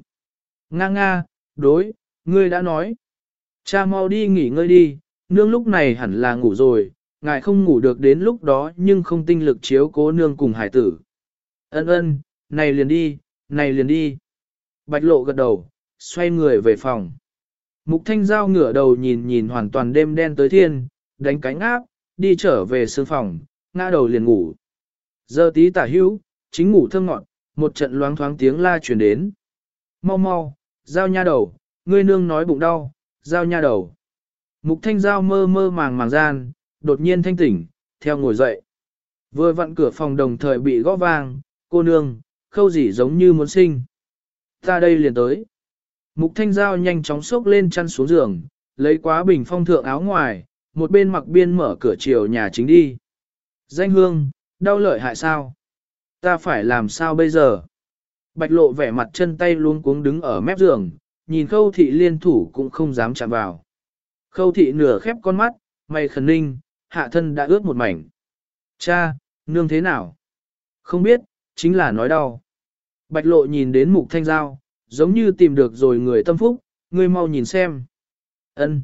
Nga nga, đối, ngươi đã nói. Cha mau đi nghỉ ngơi đi, nương lúc này hẳn là ngủ rồi, ngài không ngủ được đến lúc đó nhưng không tinh lực chiếu cố nương cùng hải tử. Ân ân, này liền đi, này liền đi. Bạch lộ gật đầu, xoay người về phòng. Mục thanh giao ngửa đầu nhìn nhìn hoàn toàn đêm đen tới thiên, đánh cánh áp, đi trở về sương phòng, ngã đầu liền ngủ. Giờ tí tả hữu, chính ngủ thơm ngọn, một trận loáng thoáng tiếng la truyền đến. Mau mau, giao nha đầu, ngươi nương nói bụng đau, giao nha đầu. Mục thanh giao mơ mơ màng màng gian, đột nhiên thanh tỉnh, theo ngồi dậy. Vừa vặn cửa phòng đồng thời bị gõ vang, cô nương, khâu gì giống như muốn sinh. Ta đây liền tới. Mục thanh giao nhanh chóng xốc lên chăn xuống giường, lấy quá bình phong thượng áo ngoài, một bên mặc biên mở cửa chiều nhà chính đi. Danh hương, đau lợi hại sao? Ta phải làm sao bây giờ? Bạch lộ vẻ mặt chân tay luôn cuống đứng ở mép giường, nhìn khâu thị liên thủ cũng không dám chạm vào. Khâu thị nửa khép con mắt, mày khẩn ninh, hạ thân đã ướt một mảnh. Cha, nương thế nào? Không biết, chính là nói đau. Bạch lộ nhìn đến mục thanh giao, giống như tìm được rồi người tâm phúc, người mau nhìn xem. Ân.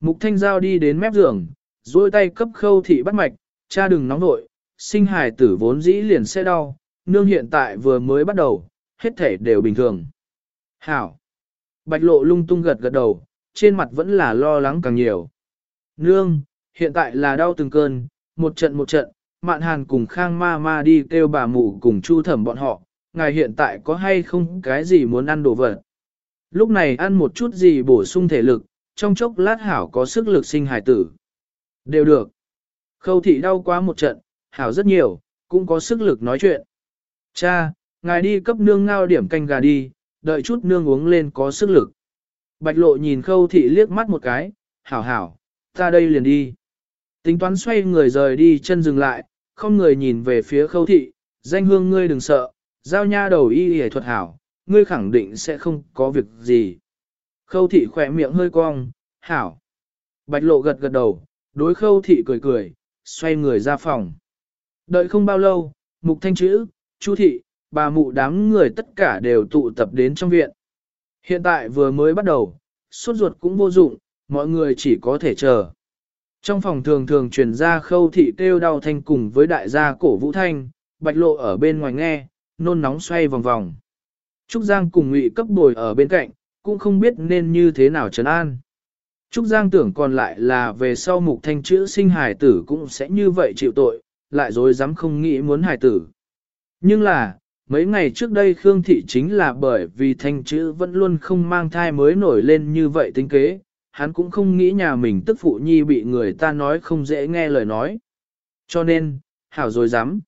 Mục thanh giao đi đến mép giường, duỗi tay cấp khâu thị bắt mạch, cha đừng nóng nội, sinh hài tử vốn dĩ liền sẽ đau, nương hiện tại vừa mới bắt đầu, hết thể đều bình thường. Hảo. Bạch lộ lung tung gật gật đầu, trên mặt vẫn là lo lắng càng nhiều. Nương, hiện tại là đau từng cơn, một trận một trận, mạn hàn cùng khang ma ma đi kêu bà mụ cùng chu thẩm bọn họ, ngài hiện tại có hay không cái gì muốn ăn đồ vật. Lúc này ăn một chút gì bổ sung thể lực, trong chốc lát hảo có sức lực sinh hài tử. Đều được. Khâu thị đau quá một trận, hảo rất nhiều, cũng có sức lực nói chuyện. Cha, ngài đi cấp nương ngao điểm canh gà đi, đợi chút nương uống lên có sức lực. Bạch lộ nhìn khâu thị liếc mắt một cái, hảo hảo, ta đây liền đi. Tính toán xoay người rời đi chân dừng lại, không người nhìn về phía khâu thị, danh hương ngươi đừng sợ, giao nha đầu y y thuật hảo, ngươi khẳng định sẽ không có việc gì. Khâu thị khỏe miệng hơi cong, hảo. Bạch lộ gật gật đầu, đối khâu thị cười cười, xoay người ra phòng. Đợi không bao lâu, mục thanh chữ, chu thị, bà mụ đám người tất cả đều tụ tập đến trong viện. Hiện tại vừa mới bắt đầu, suốt ruột cũng vô dụng, mọi người chỉ có thể chờ. Trong phòng thường thường truyền ra khâu thị kêu đau thanh cùng với đại gia cổ vũ thanh, bạch lộ ở bên ngoài nghe, nôn nóng xoay vòng vòng. Trúc Giang cùng ngụy cấp bồi ở bên cạnh, cũng không biết nên như thế nào trấn an. Trúc Giang tưởng còn lại là về sau mục thanh chữ sinh hài tử cũng sẽ như vậy chịu tội, lại dối dám không nghĩ muốn hài tử. Nhưng là, mấy ngày trước đây Khương Thị chính là bởi vì thanh chữ vẫn luôn không mang thai mới nổi lên như vậy tính kế, hắn cũng không nghĩ nhà mình tức phụ nhi bị người ta nói không dễ nghe lời nói. Cho nên, hảo rồi dám.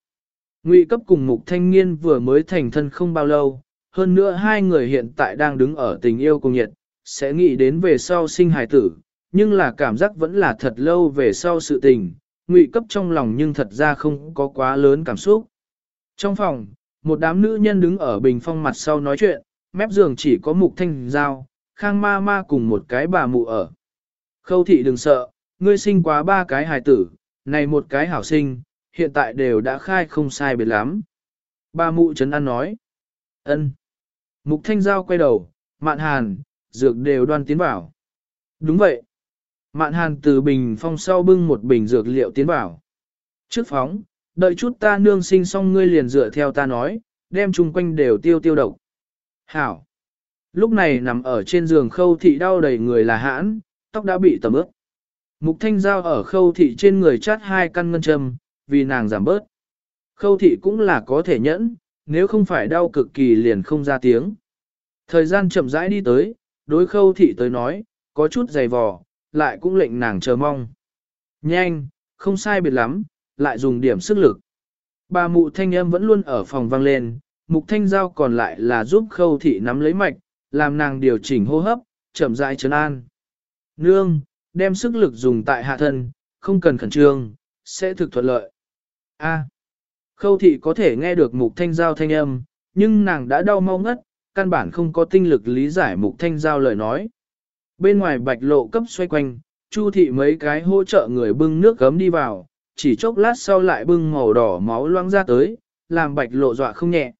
Ngụy cấp cùng mục thanh niên vừa mới thành thân không bao lâu, hơn nữa hai người hiện tại đang đứng ở tình yêu cùng nhiệt, sẽ nghĩ đến về sau sinh hài tử, nhưng là cảm giác vẫn là thật lâu về sau sự tình, ngụy cấp trong lòng nhưng thật ra không có quá lớn cảm xúc. Trong phòng, một đám nữ nhân đứng ở bình phong mặt sau nói chuyện, mép giường chỉ có mục thanh giao, khang ma ma cùng một cái bà mụ ở. Khâu thị đừng sợ, ngươi sinh quá ba cái hài tử, này một cái hảo sinh, hiện tại đều đã khai không sai biệt lắm. Bà mụ trấn an nói. ân. Mục thanh giao quay đầu, mạn hàn, dược đều đoan tiến vào. Đúng vậy. Mạn hàn từ bình phong sau bưng một bình dược liệu tiến vào. Trước phóng, đợi chút ta nương sinh xong ngươi liền dựa theo ta nói, đem chung quanh đều tiêu tiêu độc. Hảo. Lúc này nằm ở trên giường khâu thị đau đầy người là hãn, tóc đã bị tầm ướp. Mục thanh giao ở khâu thị trên người chát hai căn ngân châm, vì nàng giảm bớt. Khâu thị cũng là có thể nhẫn, nếu không phải đau cực kỳ liền không ra tiếng. Thời gian chậm rãi đi tới, đối khâu thị tới nói, có chút dày vò, lại cũng lệnh nàng chờ mong. Nhanh, không sai biệt lắm, lại dùng điểm sức lực. Bà mụ thanh âm vẫn luôn ở phòng vang lên, mục thanh giao còn lại là giúp khâu thị nắm lấy mạch, làm nàng điều chỉnh hô hấp, chậm rãi trấn an. Nương, đem sức lực dùng tại hạ thân, không cần khẩn trương, sẽ thực thuận lợi. A. khâu thị có thể nghe được mục thanh giao thanh âm, nhưng nàng đã đau mau ngất, căn bản không có tinh lực lý giải mục thanh giao lời nói. Bên ngoài bạch lộ cấp xoay quanh, chu thị mấy cái hỗ trợ người bưng nước gấm đi vào, chỉ chốc lát sau lại bưng màu đỏ máu loang ra tới, làm bạch lộ dọa không nhẹ.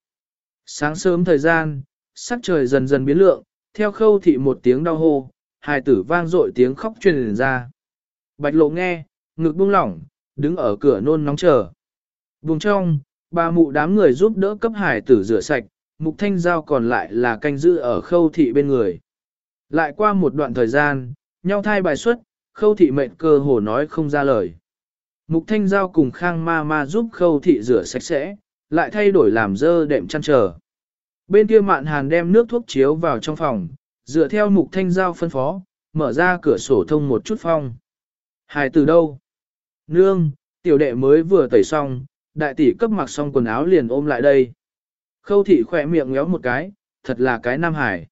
Sáng sớm thời gian, sắc trời dần dần biến lượng, theo khâu thị một tiếng đau hô, hài tử vang dội tiếng khóc truyền ra. Bạch lộ nghe, ngực buông lỏng, đứng ở cửa nôn nóng chờ. Vùng trong, bà mụ đám người giúp đỡ cấp hải tử rửa sạch, mục thanh giao còn lại là canh giữ ở khâu thị bên người. Lại qua một đoạn thời gian, nhau thai bài xuất, khâu thị mệnh cơ hồ nói không ra lời. Mục thanh giao cùng khang ma ma giúp khâu thị rửa sạch sẽ, lại thay đổi làm dơ đệm chăn trở. Bên kia mạn hàn đem nước thuốc chiếu vào trong phòng, dựa theo mục thanh giao phân phó, mở ra cửa sổ thông một chút phong. Hài từ đâu? Nương, tiểu đệ mới vừa tẩy xong, đại tỷ cấp mặc xong quần áo liền ôm lại đây. Khâu thị khỏe miệng ngéo một cái, thật là cái nam hải.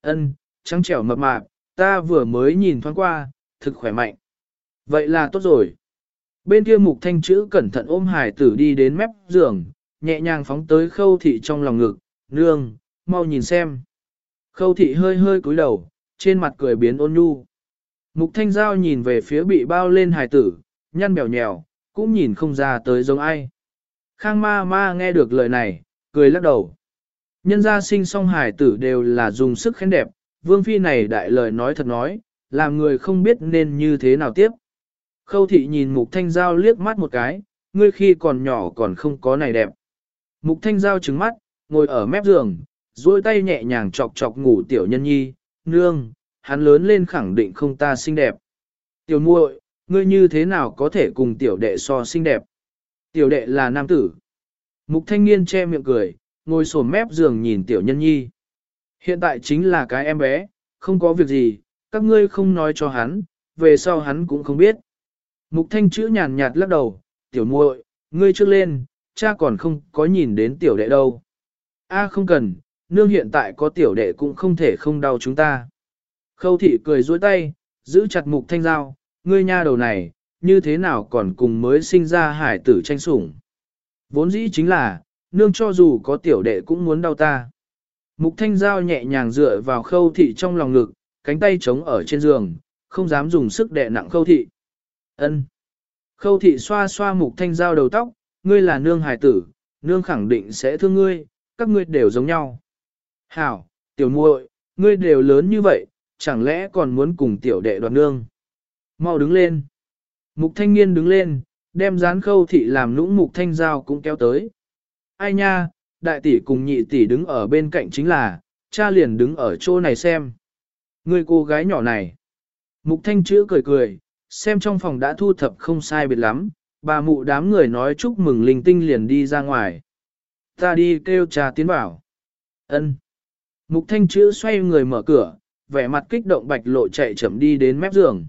Ân, trắng trẻo mập mạp, ta vừa mới nhìn thoáng qua, thực khỏe mạnh. Vậy là tốt rồi. Bên kia mục thanh chữ cẩn thận ôm hải tử đi đến mép giường, nhẹ nhàng phóng tới khâu thị trong lòng ngực, nương, mau nhìn xem. Khâu thị hơi hơi cúi đầu, trên mặt cười biến ôn nhu. Mục thanh giao nhìn về phía bị bao lên hải tử, nhăn bèo nhèo, cũng nhìn không ra tới giống ai. Khang ma ma nghe được lời này, cười lắc đầu. Nhân gia sinh song hải tử đều là dùng sức khen đẹp, vương phi này đại lời nói thật nói, làm người không biết nên như thế nào tiếp. Khâu thị nhìn mục thanh giao liếc mắt một cái, ngươi khi còn nhỏ còn không có này đẹp. Mục thanh giao trứng mắt, ngồi ở mép giường, duỗi tay nhẹ nhàng chọc chọc ngủ tiểu nhân nhi, nương, hắn lớn lên khẳng định không ta xinh đẹp. Tiểu muội, ngươi như thế nào có thể cùng tiểu đệ so xinh đẹp? Tiểu đệ là nam tử. Mục thanh niên che miệng cười, ngồi sổ mép giường nhìn tiểu nhân nhi. Hiện tại chính là cái em bé, không có việc gì, các ngươi không nói cho hắn, về sau hắn cũng không biết. Mục thanh chữ nhàn nhạt lắc đầu, tiểu muội, ngươi trước lên, cha còn không có nhìn đến tiểu đệ đâu. A không cần, nương hiện tại có tiểu đệ cũng không thể không đau chúng ta. Khâu thị cười duỗi tay, giữ chặt mục thanh dao, ngươi nha đầu này, như thế nào còn cùng mới sinh ra hải tử tranh sủng. Vốn dĩ chính là, nương cho dù có tiểu đệ cũng muốn đau ta. Mục thanh giao nhẹ nhàng dựa vào khâu thị trong lòng ngực, cánh tay trống ở trên giường, không dám dùng sức đè nặng khâu thị. Ân. Khâu thị xoa xoa mục thanh giao đầu tóc, ngươi là nương hải tử, nương khẳng định sẽ thương ngươi, các ngươi đều giống nhau. Hảo, tiểu muội, ngươi đều lớn như vậy, chẳng lẽ còn muốn cùng tiểu đệ đoạt nương? Mau đứng lên. Mục thanh niên đứng lên, đem dán khâu thị làm lũng mục thanh giao cũng kéo tới. Ai nha, đại tỷ cùng nhị tỷ đứng ở bên cạnh chính là, cha liền đứng ở chỗ này xem. Người cô gái nhỏ này. Mục thanh chữ cười cười, xem trong phòng đã thu thập không sai biệt lắm, bà mụ đám người nói chúc mừng linh tinh liền đi ra ngoài. Ta đi kêu cha tiến bảo. Ân. Mục thanh chữ xoay người mở cửa, vẻ mặt kích động bạch lộ chạy chậm đi đến mép giường.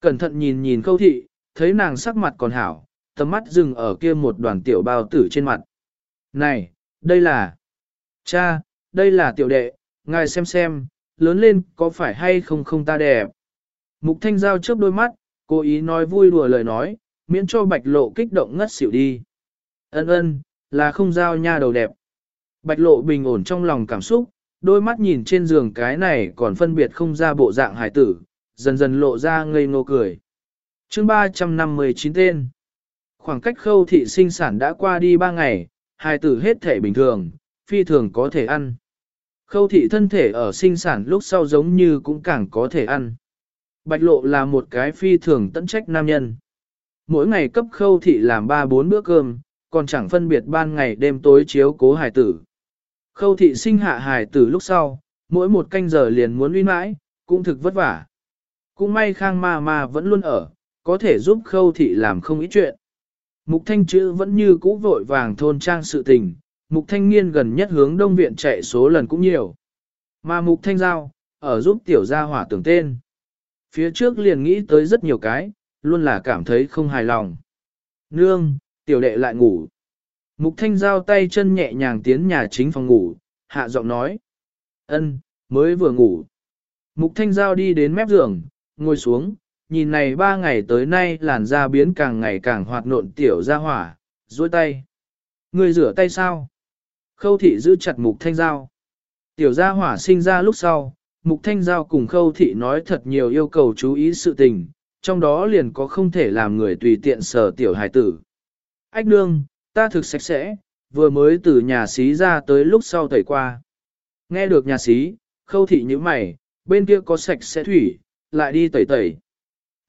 Cẩn thận nhìn nhìn khâu thị, thấy nàng sắc mặt còn hảo, tầm mắt dừng ở kia một đoàn tiểu bao tử trên mặt. Này, đây là... Cha, đây là tiểu đệ, ngài xem xem, lớn lên có phải hay không không ta đẹp. Mục thanh giao chớp đôi mắt, cố ý nói vui đùa lời nói, miễn cho bạch lộ kích động ngất xỉu đi. Ân ân, là không giao nha đầu đẹp. Bạch lộ bình ổn trong lòng cảm xúc, đôi mắt nhìn trên giường cái này còn phân biệt không ra bộ dạng hải tử, dần dần lộ ra ngây ngô cười. chương 359 tên. Khoảng cách khâu thị sinh sản đã qua đi 3 ngày, hải tử hết thể bình thường, phi thường có thể ăn. Khâu thị thân thể ở sinh sản lúc sau giống như cũng càng có thể ăn. Bạch lộ là một cái phi thường tận trách nam nhân. Mỗi ngày cấp khâu thị làm 3-4 bữa cơm, còn chẳng phân biệt ban ngày đêm tối chiếu cố hải tử. Khâu thị sinh hạ hải tử lúc sau, mỗi một canh giờ liền muốn uy mãi, cũng thực vất vả. Cũng may khang ma ma vẫn luôn ở, có thể giúp khâu thị làm không ít chuyện. Mục thanh chữ vẫn như cũ vội vàng thôn trang sự tình, mục thanh niên gần nhất hướng đông viện chạy số lần cũng nhiều. Mà mục thanh giao, ở giúp tiểu gia hỏa tưởng tên. Phía trước liền nghĩ tới rất nhiều cái, luôn là cảm thấy không hài lòng. Nương, tiểu đệ lại ngủ. Mục thanh giao tay chân nhẹ nhàng tiến nhà chính phòng ngủ, hạ giọng nói. ân, mới vừa ngủ. Mục thanh giao đi đến mép giường, ngồi xuống, nhìn này ba ngày tới nay làn da biến càng ngày càng hoạt nộn tiểu ra hỏa, duỗi tay. Người rửa tay sao? Khâu thị giữ chặt mục thanh giao. Tiểu gia hỏa sinh ra lúc sau, mục thanh giao cùng khâu thị nói thật nhiều yêu cầu chú ý sự tình, trong đó liền có không thể làm người tùy tiện sờ tiểu hài tử. Ách nương, ta thực sạch sẽ, vừa mới từ nhà xí ra tới lúc sau tẩy qua. Nghe được nhà xí, khâu thị như mày, bên kia có sạch sẽ thủy, lại đi tẩy tẩy.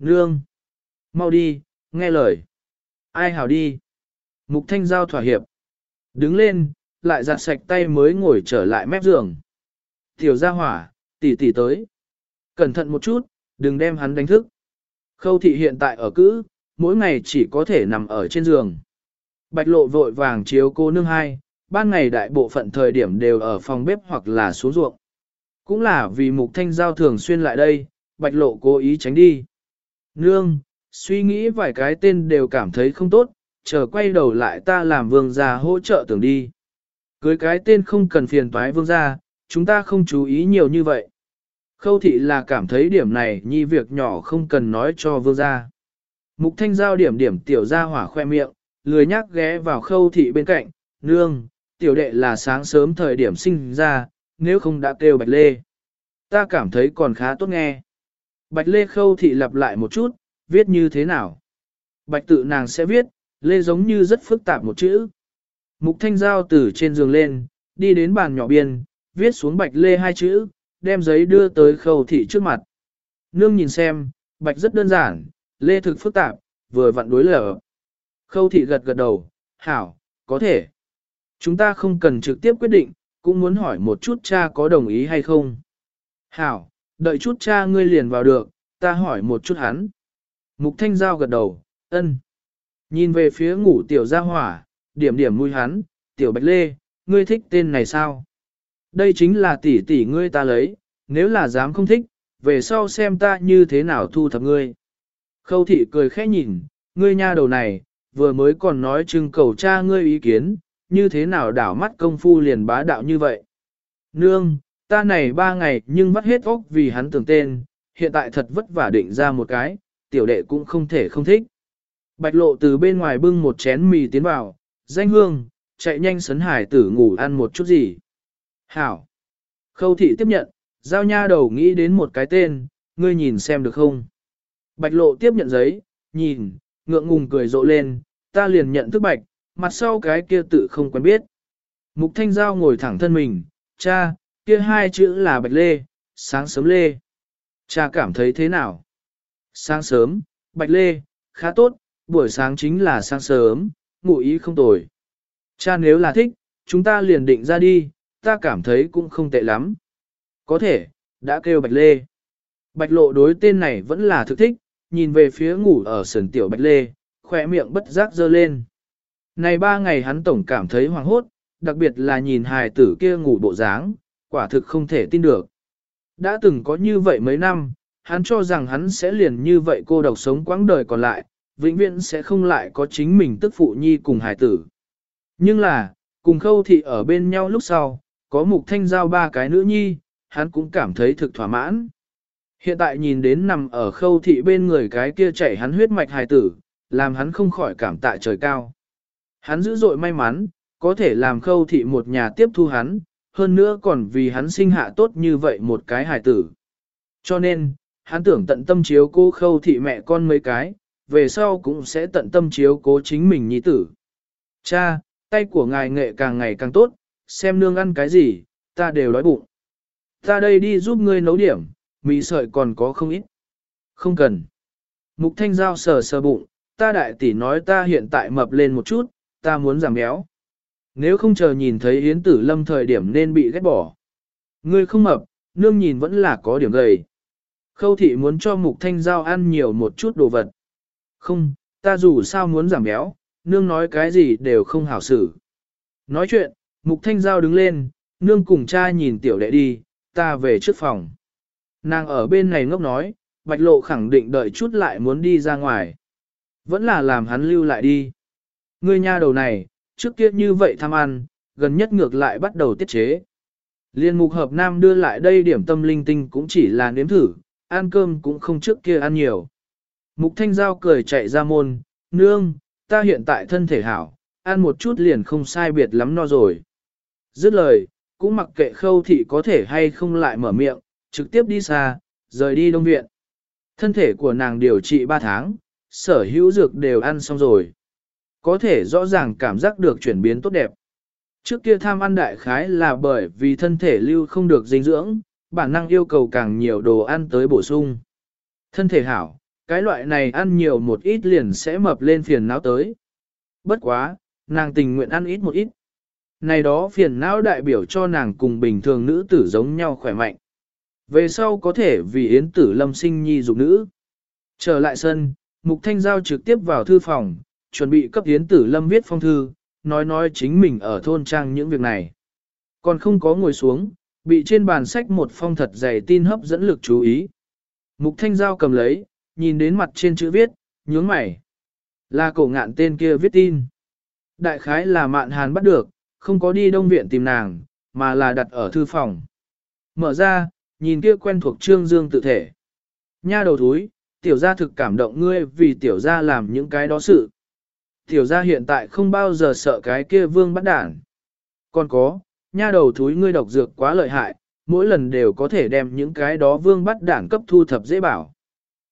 Nương! Mau đi, nghe lời. Ai hảo đi? Mục thanh giao thỏa hiệp. Đứng lên, lại giặt sạch tay mới ngồi trở lại mép giường. Tiểu gia hỏa, tỷ tỷ tới. Cẩn thận một chút, đừng đem hắn đánh thức. Khâu thị hiện tại ở cữ, mỗi ngày chỉ có thể nằm ở trên giường. Bạch lộ vội vàng chiếu cô nương hai, ban ngày đại bộ phận thời điểm đều ở phòng bếp hoặc là xuống ruộng. Cũng là vì mục thanh giao thường xuyên lại đây, bạch lộ cố ý tránh đi. Nương, suy nghĩ vài cái tên đều cảm thấy không tốt, chờ quay đầu lại ta làm vương gia hỗ trợ tưởng đi. Cưới cái tên không cần phiền toái vương gia, chúng ta không chú ý nhiều như vậy. Khâu thị là cảm thấy điểm này nhi việc nhỏ không cần nói cho vương gia. Mục thanh giao điểm điểm tiểu gia hỏa khoe miệng, lười nhắc ghé vào khâu thị bên cạnh, nương, tiểu đệ là sáng sớm thời điểm sinh ra, nếu không đã kêu bạch lê. Ta cảm thấy còn khá tốt nghe. Bạch lê khâu thị lặp lại một chút, viết như thế nào? Bạch tự nàng sẽ viết, lê giống như rất phức tạp một chữ. Mục thanh giao từ trên giường lên, đi đến bàn nhỏ biên, viết xuống bạch lê hai chữ, đem giấy đưa tới khâu thị trước mặt. Nương nhìn xem, bạch rất đơn giản, lê thực phức tạp, vừa vặn đối lở. Khâu thị gật gật đầu, hảo, có thể. Chúng ta không cần trực tiếp quyết định, cũng muốn hỏi một chút cha có đồng ý hay không. Hảo, đợi chút cha ngươi liền vào được, ta hỏi một chút hắn. Mục thanh giao gật đầu, ân. Nhìn về phía ngủ tiểu gia hỏa, điểm điểm mùi hắn, tiểu bạch lê, ngươi thích tên này sao? Đây chính là tỷ tỷ ngươi ta lấy, nếu là dám không thích, về sau xem ta như thế nào thu thập ngươi. Khâu thị cười khẽ nhìn, ngươi nha đầu này, vừa mới còn nói trưng cầu cha ngươi ý kiến, như thế nào đảo mắt công phu liền bá đạo như vậy. Nương, ta này ba ngày nhưng vắt hết óc vì hắn tưởng tên, hiện tại thật vất vả định ra một cái, tiểu đệ cũng không thể không thích. Bạch lộ từ bên ngoài bưng một chén mì tiến vào, danh hương, chạy nhanh sấn hải tử ngủ ăn một chút gì. Hảo. Khâu thị tiếp nhận, giao nha đầu nghĩ đến một cái tên, ngươi nhìn xem được không? Bạch lộ tiếp nhận giấy, nhìn, ngượng ngùng cười rộ lên, ta liền nhận thức bạch, mặt sau cái kia tự không quen biết. Mục thanh giao ngồi thẳng thân mình, cha, kia hai chữ là bạch lê, sáng sớm lê. Cha cảm thấy thế nào? Sáng sớm, bạch lê, khá tốt, buổi sáng chính là sáng sớm, ngụ ý không tồi. Cha nếu là thích, chúng ta liền định ra đi, ta cảm thấy cũng không tệ lắm. Có thể, đã kêu bạch lê. Bạch lộ đối tên này vẫn là thực thích, nhìn về phía ngủ ở sườn tiểu bạch lê, khỏe miệng bất giác dơ lên. Này ba ngày hắn tổng cảm thấy hoàng hốt, đặc biệt là nhìn hài tử kia ngủ bộ dáng, quả thực không thể tin được. Đã từng có như vậy mấy năm, hắn cho rằng hắn sẽ liền như vậy cô độc sống quãng đời còn lại, vĩnh viễn sẽ không lại có chính mình tức phụ nhi cùng hải tử. Nhưng là, cùng khâu thị ở bên nhau lúc sau, có mục thanh giao ba cái nữ nhi, hắn cũng cảm thấy thực thỏa mãn. Hiện tại nhìn đến nằm ở khâu thị bên người cái kia chảy hắn huyết mạch hài tử, làm hắn không khỏi cảm tạ trời cao. Hắn dữ dội may mắn, có thể làm khâu thị một nhà tiếp thu hắn, hơn nữa còn vì hắn sinh hạ tốt như vậy một cái hài tử. Cho nên, hắn tưởng tận tâm chiếu cô khâu thị mẹ con mấy cái, về sau cũng sẽ tận tâm chiếu cố chính mình nhi tử. Cha, tay của ngài nghệ càng ngày càng tốt, xem nương ăn cái gì, ta đều đói bụng. Ta đây đi giúp ngươi nấu điểm, mì sợi còn có không ít. Không cần. Mục thanh giao sờ sờ bụng, ta đại tỷ nói ta hiện tại mập lên một chút, ta muốn giảm béo. Nếu không chờ nhìn thấy Yến Tử Lâm thời điểm nên bị ghét bỏ. Ngươi không mập, nương nhìn vẫn là có điểm gầy. Khâu thị muốn cho Mục Thanh Giao ăn nhiều một chút đồ vật. Không, ta dù sao muốn giảm béo, nương nói cái gì đều không hảo xử. Nói chuyện, Mục Thanh Giao đứng lên, nương cùng cha nhìn tiểu đệ đi, ta về trước phòng. Nàng ở bên này ngốc nói, Bạch Lộ khẳng định đợi chút lại muốn đi ra ngoài. Vẫn là làm hắn lưu lại đi. Ngươi nha đầu này, trước kia như vậy tham ăn, gần nhất ngược lại bắt đầu tiết chế. Liên mục hợp nam đưa lại đây điểm tâm linh tinh cũng chỉ là nếm thử, ăn cơm cũng không trước kia ăn nhiều. Mục thanh giao cười chạy ra môn, nương, ta hiện tại thân thể hảo, ăn một chút liền không sai biệt lắm no rồi. Dứt lời, cũng mặc kệ khâu thị có thể hay không lại mở miệng, trực tiếp đi xa, rời đi đông viện. Thân thể của nàng điều trị 3 tháng, sở hữu dược đều ăn xong rồi. Có thể rõ ràng cảm giác được chuyển biến tốt đẹp. Trước kia tham ăn đại khái là bởi vì thân thể lưu không được dinh dưỡng, bản năng yêu cầu càng nhiều đồ ăn tới bổ sung. Thân thể hảo, cái loại này ăn nhiều một ít liền sẽ mập lên phiền não tới. Bất quá, nàng tình nguyện ăn ít một ít. Này đó phiền não đại biểu cho nàng cùng bình thường nữ tử giống nhau khỏe mạnh. Về sau có thể vì yến tử lâm sinh nhi dục nữ. Trở lại sân, Mục Thanh Giao trực tiếp vào thư phòng, chuẩn bị cấp yến tử lâm viết phong thư, nói nói chính mình ở thôn trang những việc này. Còn không có ngồi xuống, bị trên bàn sách một phong thật dày tin hấp dẫn lực chú ý. Mục Thanh Giao cầm lấy, nhìn đến mặt trên chữ viết, nhướng mày. Là cổ ngạn tên kia viết tin. Đại khái là mạn hàn bắt được, không có đi đông viện tìm nàng, mà là đặt ở thư phòng. Mở ra, nhìn kia quen thuộc trương dương tự thể. Nha đầu thúi, tiểu gia thực cảm động ngươi vì tiểu gia làm những cái đó sự. Tiểu gia hiện tại không bao giờ sợ cái kia vương bắt đản. Còn có, nha đầu thúi ngươi độc dược quá lợi hại, mỗi lần đều có thể đem những cái đó vương bắt đản cấp thu thập dễ bảo.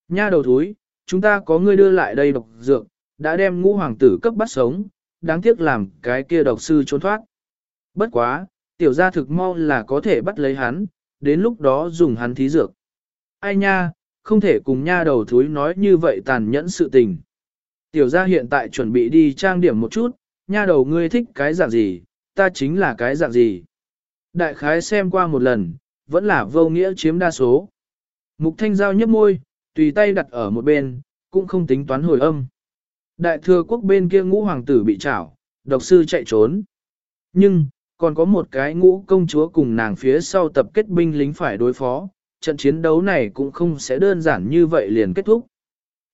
Nha đầu thúi, chúng ta có ngươi đưa lại đây độc dược, đã đem ngũ hoàng tử cấp bắt sống, đáng tiếc làm cái kia độc sư trốn thoát. Bất quá, tiểu gia thực mau là có thể bắt lấy hắn, đến lúc đó dùng hắn thí dược. Ai nha, không thể cùng nha đầu thúi nói như vậy tàn nhẫn sự tình. Tiểu gia hiện tại chuẩn bị đi trang điểm một chút, nha đầu ngươi thích cái dạng gì, ta chính là cái dạng gì. Đại khái xem qua một lần, vẫn là vô nghĩa chiếm đa số. Mục thanh giao nhấp môi, tùy tay đặt ở một bên, cũng không tính toán hồi âm. Đại thừa quốc bên kia ngũ hoàng tử bị trảo, độc sư chạy trốn. Nhưng, còn có một cái ngũ công chúa cùng nàng phía sau tập kết binh lính phải đối phó, trận chiến đấu này cũng không sẽ đơn giản như vậy liền kết thúc.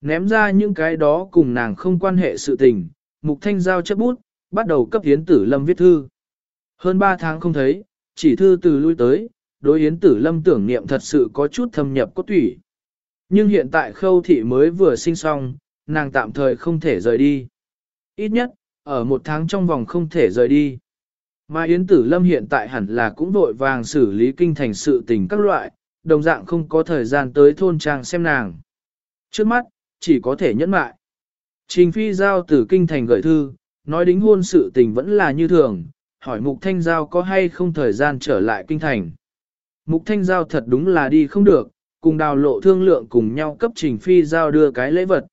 Ném ra những cái đó cùng nàng không quan hệ sự tình, Mục Thanh Giao chấp bút, bắt đầu cấp Yến Tử Lâm viết thư. Hơn 3 tháng không thấy, chỉ thư từ lui tới, đối Yến Tử Lâm tưởng niệm thật sự có chút thâm nhập cốt thủy. Nhưng hiện tại khâu thị mới vừa sinh xong, nàng tạm thời không thể rời đi. Ít nhất, ở một tháng trong vòng không thể rời đi. Mà Yến Tử Lâm hiện tại hẳn là cũng vội vàng xử lý kinh thành sự tình các loại, đồng dạng không có thời gian tới thôn trang xem nàng. Trước mắt, chỉ có thể nhẫn mại. Trình Phi Giao từ kinh thành gửi thư, nói đính hôn sự tình vẫn là như thường, hỏi Mục Thanh Giao có hay không thời gian trở lại kinh thành. Mục Thanh Giao thật đúng là đi không được, cùng đào lộ thương lượng cùng nhau cấp Trình Phi Giao đưa cái lễ vật.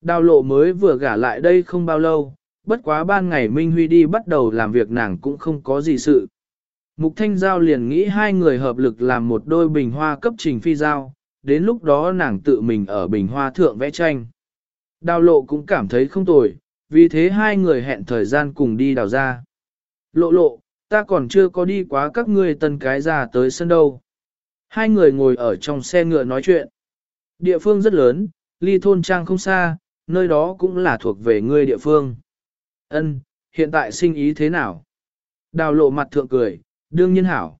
Đào lộ mới vừa gả lại đây không bao lâu, bất quá ban ngày Minh Huy đi bắt đầu làm việc nàng cũng không có gì sự. Mục Thanh Giao liền nghĩ hai người hợp lực làm một đôi bình hoa cấp Trình Phi Giao, đến lúc đó nàng tự mình ở bình hoa thượng vẽ tranh. Đào lộ cũng cảm thấy không tồi, vì thế hai người hẹn thời gian cùng đi đào ra. Lộ lộ, ta còn chưa có đi quá các ngươi tân cái ra tới sân đâu. Hai người ngồi ở trong xe ngựa nói chuyện. Địa phương rất lớn, ly thôn trang không xa, nơi đó cũng là thuộc về ngươi địa phương. Ân, hiện tại sinh ý thế nào? Đào lộ mặt thượng cười, đương nhiên hảo.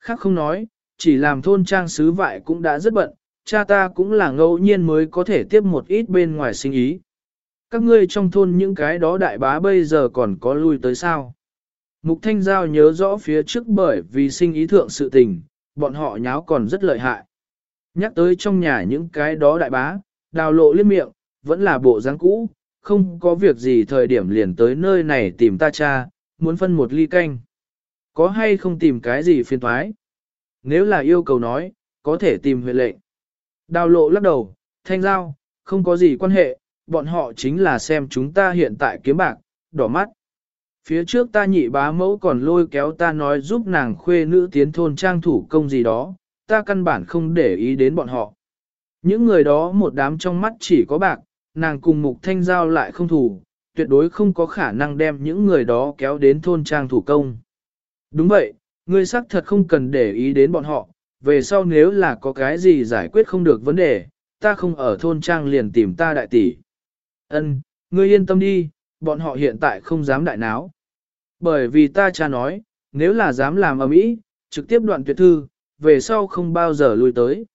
Khác không nói, chỉ làm thôn trang sứ vại cũng đã rất bận, cha ta cũng là ngẫu nhiên mới có thể tiếp một ít bên ngoài sinh ý. Các ngươi trong thôn những cái đó đại bá bây giờ còn có lui tới sao? Mục Thanh Giao nhớ rõ phía trước bởi vì sinh ý thượng sự tình, bọn họ nháo còn rất lợi hại. Nhắc tới trong nhà những cái đó đại bá, đào lộ liếc miệng, vẫn là bộ dáng cũ, không có việc gì thời điểm liền tới nơi này tìm ta cha, muốn phân một ly canh. Có hay không tìm cái gì phiền thoái? Nếu là yêu cầu nói, có thể tìm huyện lệnh. Đào lộ lắc đầu, thanh giao, không có gì quan hệ, bọn họ chính là xem chúng ta hiện tại kiếm bạc, đỏ mắt. Phía trước ta nhị bá mẫu còn lôi kéo ta nói giúp nàng khuê nữ tiến thôn trang thủ công gì đó, ta căn bản không để ý đến bọn họ. Những người đó một đám trong mắt chỉ có bạc, nàng cùng mục thanh giao lại không thủ, tuyệt đối không có khả năng đem những người đó kéo đến thôn trang thủ công. Đúng vậy, ngươi xác thật không cần để ý đến bọn họ, về sau nếu là có cái gì giải quyết không được vấn đề, ta không ở thôn trang liền tìm ta đại tỷ. Ân, ngươi yên tâm đi, bọn họ hiện tại không dám đại náo. Bởi vì ta cha nói, nếu là dám làm ở mỹ, trực tiếp đoạn tuyệt thư, về sau không bao giờ lui tới.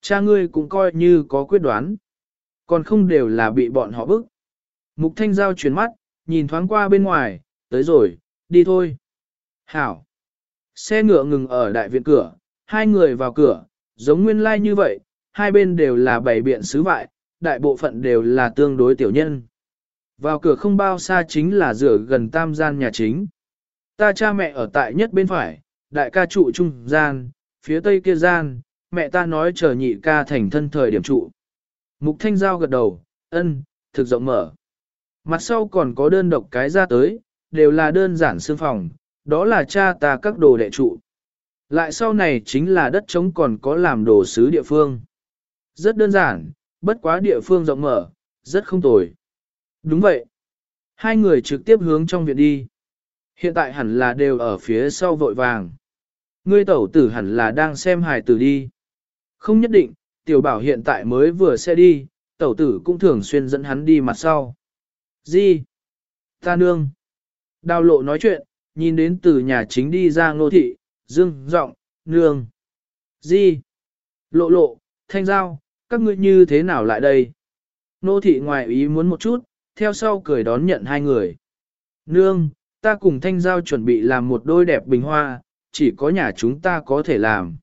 Cha ngươi cũng coi như có quyết đoán. Còn không đều là bị bọn họ bức. Mục thanh giao chuyển mắt, nhìn thoáng qua bên ngoài, tới rồi, đi thôi. Hảo. Xe ngựa ngừng ở đại viện cửa, hai người vào cửa, giống nguyên lai like như vậy, hai bên đều là bảy biện sứ vại, đại bộ phận đều là tương đối tiểu nhân. Vào cửa không bao xa chính là rửa gần tam gian nhà chính. Ta cha mẹ ở tại nhất bên phải, đại ca trụ trung gian, phía tây kia gian, mẹ ta nói chờ nhị ca thành thân thời điểm trụ. Mục thanh giao gật đầu, ân, thực rộng mở. Mặt sau còn có đơn độc cái ra tới, đều là đơn giản xương phòng, đó là cha ta các đồ đệ trụ. Lại sau này chính là đất trống còn có làm đồ sứ địa phương. Rất đơn giản, bất quá địa phương rộng mở, rất không tồi. Đúng vậy. Hai người trực tiếp hướng trong viện đi. Hiện tại hẳn là đều ở phía sau vội vàng. Ngươi tẩu tử hẳn là đang xem hài tử đi. Không nhất định, tiểu bảo hiện tại mới vừa xe đi, tẩu tử cũng thường xuyên dẫn hắn đi mặt sau. Gì? Ta nương. Đào lộ nói chuyện, nhìn đến từ nhà chính đi ra ngô thị, dương, giọng, nương. di Lộ lộ, thanh giao, các ngươi như thế nào lại đây? Nô thị ngoài ý muốn một chút, theo sau cười đón nhận hai người. Nương, ta cùng thanh giao chuẩn bị làm một đôi đẹp bình hoa, chỉ có nhà chúng ta có thể làm.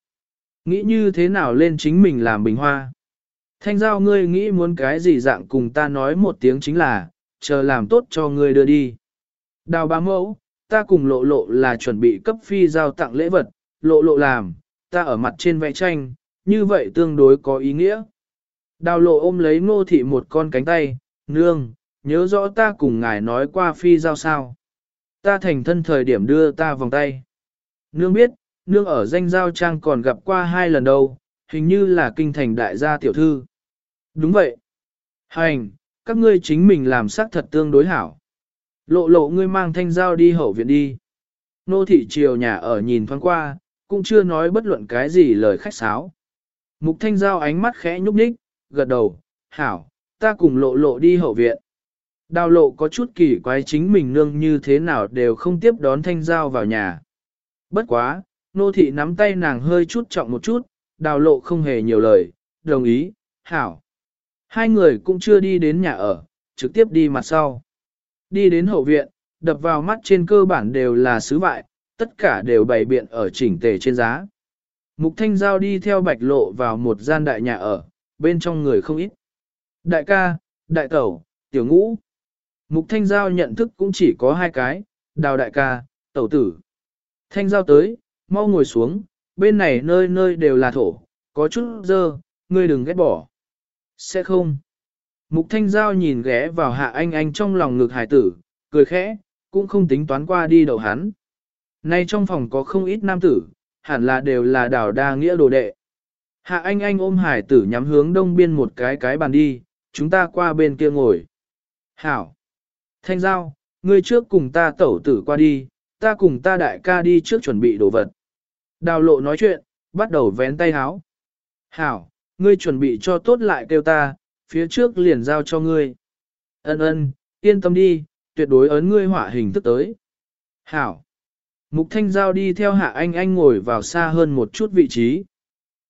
Nghĩ như thế nào lên chính mình làm bình hoa? Thanh giao ngươi nghĩ muốn cái gì dạng cùng ta nói một tiếng chính là, chờ làm tốt cho ngươi đưa đi. Đào bá mẫu, ta cùng lộ lộ là chuẩn bị cấp phi giao tặng lễ vật, lộ lộ làm, ta ở mặt trên vẽ tranh, như vậy tương đối có ý nghĩa. Đào lộ ôm lấy ngô thị một con cánh tay, nương, nhớ rõ ta cùng ngài nói qua phi giao sao. Ta thành thân thời điểm đưa ta vòng tay. Nương biết, nương ở danh giao trang còn gặp qua hai lần đâu, hình như là kinh thành đại gia tiểu thư. Đúng vậy. Hành, các ngươi chính mình làm sắc thật tương đối hảo. Lộ lộ ngươi mang thanh giao đi hậu viện đi. Nô thị triều nhà ở nhìn thoáng qua, cũng chưa nói bất luận cái gì lời khách sáo. Mục thanh giao ánh mắt khẽ nhúc nhích, gật đầu, hảo, ta cùng lộ lộ đi hậu viện. Đào lộ có chút kỳ quái chính mình nương như thế nào đều không tiếp đón thanh giao vào nhà. Bất quá, nô thị nắm tay nàng hơi chút trọng một chút, đào lộ không hề nhiều lời, đồng ý, hảo. Hai người cũng chưa đi đến nhà ở, trực tiếp đi mặt sau. Đi đến hậu viện, đập vào mắt trên cơ bản đều là sứ vại, tất cả đều bày biện ở chỉnh tề trên giá. Mục Thanh Giao đi theo bạch lộ vào một gian đại nhà ở, bên trong người không ít. Đại ca, đại tẩu, tiểu ngũ. Mục Thanh Giao nhận thức cũng chỉ có hai cái, đào đại ca, tẩu tử. Thanh Giao tới, mau ngồi xuống, bên này nơi nơi đều là thổ, có chút dơ, ngươi đừng ghét bỏ. Sẽ không. Mục Thanh Giao nhìn ghé vào hạ anh anh trong lòng ngực hải tử, cười khẽ, cũng không tính toán qua đi đầu hắn. Nay trong phòng có không ít nam tử, hẳn là đều là đảo đa nghĩa đồ đệ. Hạ anh anh ôm hải tử nhắm hướng đông biên một cái cái bàn đi, chúng ta qua bên kia ngồi. Hảo! Thanh Giao, ngươi trước cùng ta tẩu tử qua đi, ta cùng ta đại ca đi trước chuẩn bị đồ vật. Đào lộ nói chuyện, bắt đầu vén tay háo. Hảo, ngươi chuẩn bị cho tốt lại kêu ta, phía trước liền giao cho ngươi. Ân ân, yên tâm đi, tuyệt đối ấn ngươi họa hình thức tới. Hảo. Mục Thanh Giao đi theo Hạ Anh Anh ngồi vào xa hơn một chút vị trí.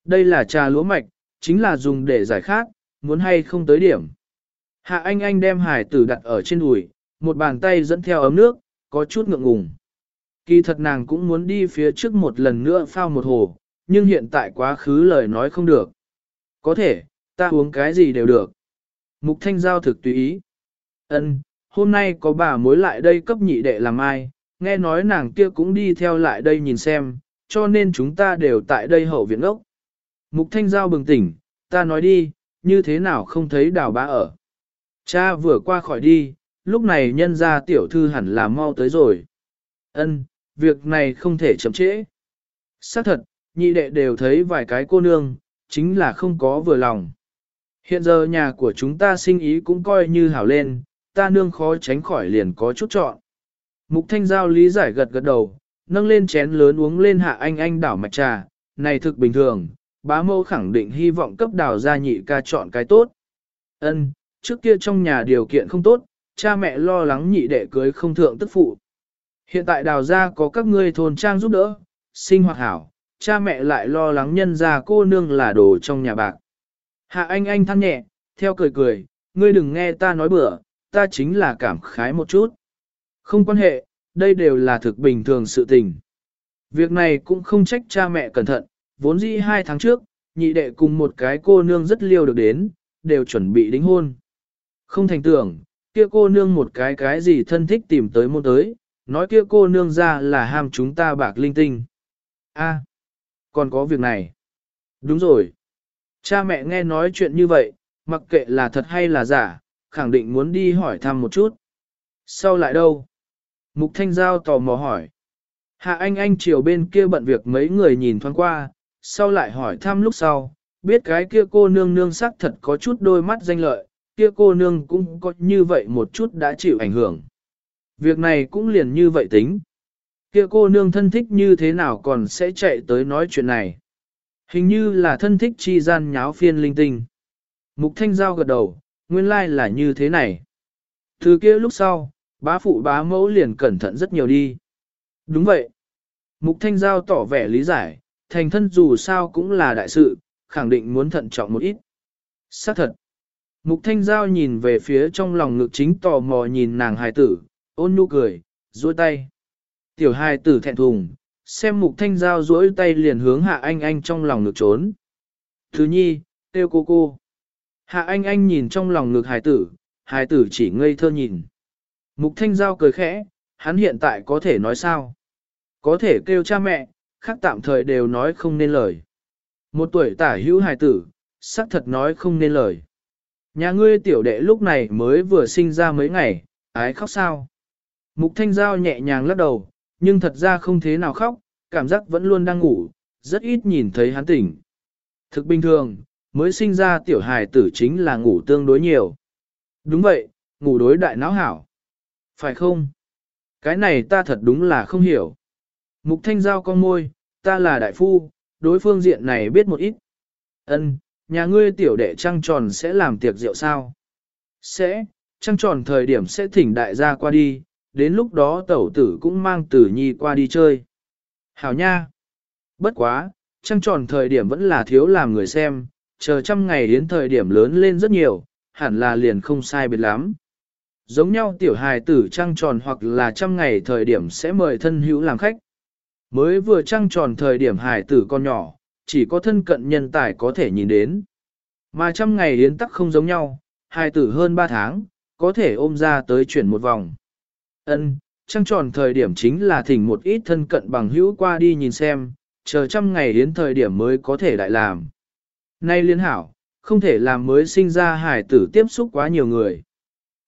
Đây là trà lúa mạch, chính là dùng để giải khát, muốn hay không tới điểm. Hạ Anh Anh đem hải tử đặt ở trên đùi, một bàn tay dẫn theo ấm nước, có chút ngượng ngùng. Kỳ thật nàng cũng muốn đi phía trước một lần nữa phao một hồ, nhưng hiện tại quá khứ lời nói không được. Có thể, ta uống cái gì đều được. Mục Thanh Giao thực tùy ý. Ân, hôm nay có bà mối lại đây cấp nhị đệ làm ai, nghe nói nàng kia cũng đi theo lại đây nhìn xem, cho nên chúng ta đều tại đây hậu viện ốc. Mục Thanh Giao bừng tỉnh, ta nói đi, như thế nào không thấy đào bá ở. Cha vừa qua khỏi đi, lúc này nhân ra tiểu thư hẳn là mau tới rồi. Ân, việc này không thể chậm trễ. Xác thật, nhị đệ đều thấy vài cái cô nương, chính là không có vừa lòng. Hiện giờ nhà của chúng ta sinh ý cũng coi như hảo lên, ta nương khó tránh khỏi liền có chút chọn. Mục thanh giao lý giải gật gật đầu, nâng lên chén lớn uống lên hạ anh anh đảo mạch trà, này thực bình thường, bá mâu khẳng định hy vọng cấp đào gia nhị ca chọn cái tốt. Ân, trước kia trong nhà điều kiện không tốt, cha mẹ lo lắng nhị đệ cưới không thượng tức phụ. Hiện tại đào gia có các ngươi thôn trang giúp đỡ, sinh hoạt hảo, cha mẹ lại lo lắng nhân gia cô nương là đồ trong nhà bạc. Hạ anh anh than nhẹ, theo cười cười, ngươi đừng nghe ta nói bừa, ta chính là cảm khái một chút. Không quan hệ, đây đều là thực bình thường sự tình. Việc này cũng không trách cha mẹ cẩn thận, vốn dĩ hai tháng trước, nhị đệ cùng một cái cô nương rất liêu được đến, đều chuẩn bị đính hôn. Không thành tưởng, kia cô nương một cái cái gì thân thích tìm tới môn tới, nói kia cô nương ra là ham chúng ta bạc linh tinh. A, còn có việc này. Đúng rồi. Cha mẹ nghe nói chuyện như vậy, mặc kệ là thật hay là giả, khẳng định muốn đi hỏi thăm một chút. Sau lại đâu? Mục Thanh Giao tò mò hỏi. Hạ anh anh chiều bên kia bận việc mấy người nhìn thoáng qua, sau lại hỏi thăm lúc sau, biết cái kia cô nương nương sắc thật có chút đôi mắt danh lợi, kia cô nương cũng có như vậy một chút đã chịu ảnh hưởng. Việc này cũng liền như vậy tính. Kia cô nương thân thích như thế nào còn sẽ chạy tới nói chuyện này. Hình như là thân thích chi gian nháo phiên linh tinh. Mục Thanh Giao gật đầu, nguyên lai là như thế này. Từ kia lúc sau, bá phụ bá mẫu liền cẩn thận rất nhiều đi. Đúng vậy. Mục Thanh Giao tỏ vẻ lý giải, thành thân dù sao cũng là đại sự, khẳng định muốn thận trọng một ít. Xác thật. Mục Thanh Giao nhìn về phía trong lòng ngực chính tò mò nhìn nàng hài tử, ôn nhu cười, duỗi tay. Tiểu hài tử thẹn thùng, xem Mục Thanh Giao duỗi tay liền hướng hạ anh anh trong lòng ngực trốn. Thứ nhi, tiêu cô cô. Hạ anh anh nhìn trong lòng ngực hài tử, hài tử chỉ ngây thơ nhìn. Mục Thanh Giao cười khẽ, hắn hiện tại có thể nói sao? Có thể kêu cha mẹ, khác tạm thời đều nói không nên lời. Một tuổi tả hữu hài tử, xác thật nói không nên lời. Nhà ngươi tiểu đệ lúc này mới vừa sinh ra mấy ngày, ái khóc sao? Mục Thanh Giao nhẹ nhàng lắc đầu, nhưng thật ra không thế nào khóc, cảm giác vẫn luôn đang ngủ, rất ít nhìn thấy hắn tỉnh. Thực bình thường, mới sinh ra tiểu hài tử chính là ngủ tương đối nhiều. Đúng vậy, ngủ đối đại não hảo. Phải không? Cái này ta thật đúng là không hiểu. Mục thanh giao con môi, ta là đại phu, đối phương diện này biết một ít. Ân, nhà ngươi tiểu đệ trăng tròn sẽ làm tiệc rượu sao? Sẽ, trăng tròn thời điểm sẽ thỉnh đại gia qua đi, đến lúc đó tẩu tử cũng mang tử nhi qua đi chơi. Hảo nha! Bất quá, trăng tròn thời điểm vẫn là thiếu làm người xem, chờ trăm ngày đến thời điểm lớn lên rất nhiều, hẳn là liền không sai biệt lắm. Giống nhau tiểu hài tử trăng tròn hoặc là trăm ngày thời điểm sẽ mời thân hữu làm khách. Mới vừa trăng tròn thời điểm hài tử con nhỏ, chỉ có thân cận nhân tài có thể nhìn đến. Mà trăm ngày yến tắc không giống nhau, hài tử hơn 3 tháng, có thể ôm ra tới chuyển một vòng. Ân, trăng tròn thời điểm chính là thỉnh một ít thân cận bằng hữu qua đi nhìn xem, chờ trăm ngày đến thời điểm mới có thể đại làm. Nay liên hảo, không thể làm mới sinh ra hải tử tiếp xúc quá nhiều người.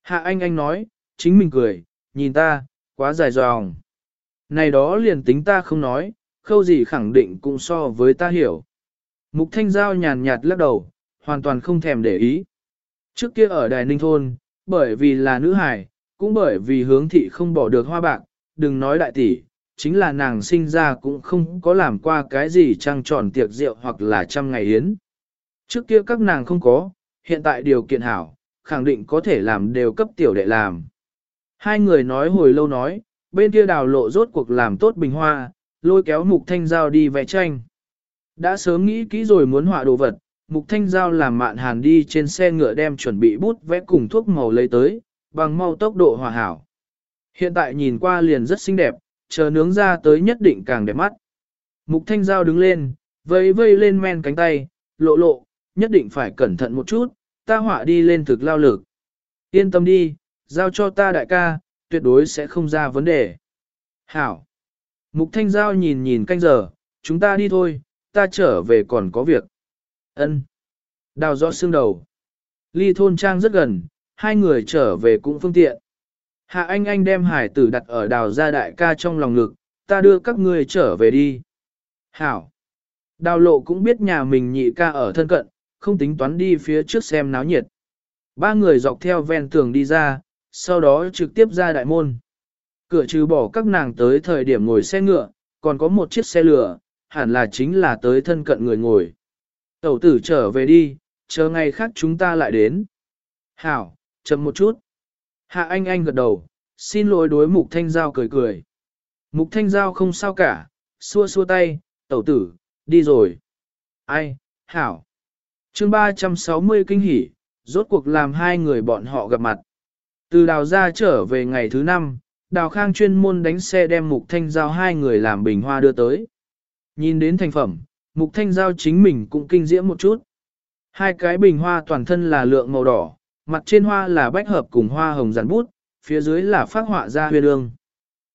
Hạ anh anh nói, chính mình cười, nhìn ta, quá dài dòng. Này đó liền tính ta không nói, khâu gì khẳng định cũng so với ta hiểu. Mục thanh giao nhàn nhạt lắc đầu, hoàn toàn không thèm để ý. Trước kia ở Đài Ninh Thôn, bởi vì là nữ hải, cũng bởi vì hướng thị không bỏ được hoa bạc, đừng nói đại tỷ, chính là nàng sinh ra cũng không có làm qua cái gì trăng tròn tiệc rượu hoặc là trăm ngày yến. Trước kia các nàng không có, hiện tại điều kiện hảo, khẳng định có thể làm đều cấp tiểu đệ làm. Hai người nói hồi lâu nói, bên kia đào lộ rốt cuộc làm tốt bình hoa, lôi kéo mục thanh giao đi vẽ tranh. Đã sớm nghĩ kỹ rồi muốn họa đồ vật, mục thanh giao làm mạn hàn đi trên xe ngựa đem chuẩn bị bút vẽ cùng thuốc màu lấy tới, bằng mau tốc độ hòa hảo. Hiện tại nhìn qua liền rất xinh đẹp, chờ nướng ra tới nhất định càng đẹp mắt. Mục thanh giao đứng lên, vây vây lên men cánh tay, lộ lộ, nhất định phải cẩn thận một chút, ta họa đi lên thực lao lực. Yên tâm đi, giao cho ta đại ca, tuyệt đối sẽ không ra vấn đề. Hảo. Mục thanh giao nhìn nhìn canh giờ, chúng ta đi thôi, ta trở về còn có việc. Ân. Đào rõ xương đầu. Ly thôn trang rất gần, hai người trở về cũng phương tiện. Hạ anh anh đem hải tử đặt ở đào gia đại ca trong lòng ngực, ta đưa các ngươi trở về đi. Hảo. Đào lộ cũng biết nhà mình nhị ca ở thân cận, không tính toán đi phía trước xem náo nhiệt. Ba người dọc theo ven tường đi ra, sau đó trực tiếp ra đại môn. Cửa trừ bỏ các nàng tới thời điểm ngồi xe ngựa, còn có một chiếc xe lửa, hẳn là chính là tới thân cận người ngồi. Tẩu tử trở về đi, chờ ngày khác chúng ta lại đến. Hảo, chậm một chút. Hạ anh anh gật đầu, xin lỗi đối mục thanh giao cười cười. Mục thanh giao không sao cả, xua xua tay, tẩu tử, đi rồi. Ai, hảo. chương 360 kinh hỉ, rốt cuộc làm hai người bọn họ gặp mặt. Từ đào ra trở về ngày thứ năm, đào khang chuyên môn đánh xe đem mục thanh giao hai người làm bình hoa đưa tới. Nhìn đến thành phẩm, mục thanh giao chính mình cũng kinh diễm một chút. Hai cái bình hoa toàn thân là lượng màu đỏ, mặt trên hoa là bách hợp cùng hoa hồng rắn bút, phía dưới là phát họa ra huyền ương.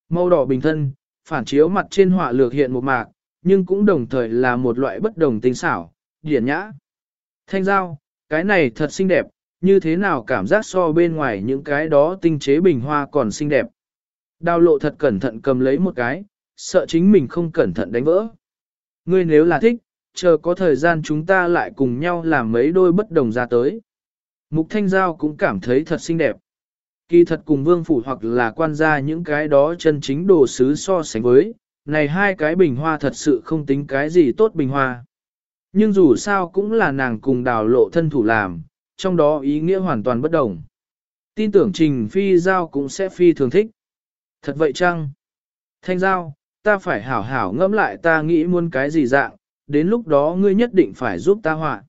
Màu đỏ bình thân, phản chiếu mặt trên họa lược hiện một mạc, nhưng cũng đồng thời là một loại bất đồng tinh xảo, điển nhã. Thanh giao, cái này thật xinh đẹp, như thế nào cảm giác so bên ngoài những cái đó tinh chế bình hoa còn xinh đẹp. Đào lộ thật cẩn thận cầm lấy một cái, sợ chính mình không cẩn thận đánh vỡ. Ngươi nếu là thích, chờ có thời gian chúng ta lại cùng nhau làm mấy đôi bất đồng ra tới. Mục Thanh Giao cũng cảm thấy thật xinh đẹp. Kỳ thật cùng vương phủ hoặc là quan gia những cái đó chân chính đồ sứ so sánh với, này hai cái bình hoa thật sự không tính cái gì tốt bình hoa. Nhưng dù sao cũng là nàng cùng đào lộ thân thủ làm, trong đó ý nghĩa hoàn toàn bất đồng. Tin tưởng Trình Phi Giao cũng sẽ phi thường thích. Thật vậy chăng? Thanh Giao, ta phải hảo hảo ngẫm lại ta nghĩ muốn cái gì dạng, đến lúc đó ngươi nhất định phải giúp ta họa.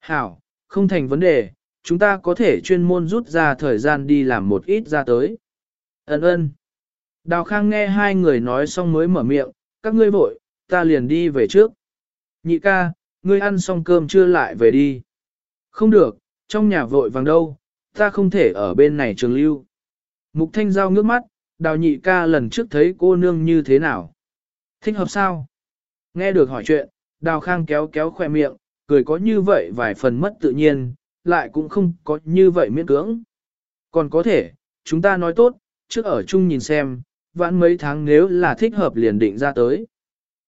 Hảo, không thành vấn đề, chúng ta có thể chuyên môn rút ra thời gian đi làm một ít ra tới. Ấn ơn. Đào Khang nghe hai người nói xong mới mở miệng, các ngươi vội, ta liền đi về trước. Nhị ca, ngươi ăn xong cơm chưa lại về đi. Không được, trong nhà vội vàng đâu, ta không thể ở bên này trường lưu. Mục Thanh Giao ngước mắt, đào nhị ca lần trước thấy cô nương như thế nào. Thích hợp sao? Nghe được hỏi chuyện, đào khang kéo kéo khoe miệng, cười có như vậy vài phần mất tự nhiên, lại cũng không có như vậy miễn cưỡng. Còn có thể, chúng ta nói tốt, trước ở chung nhìn xem, vãn mấy tháng nếu là thích hợp liền định ra tới.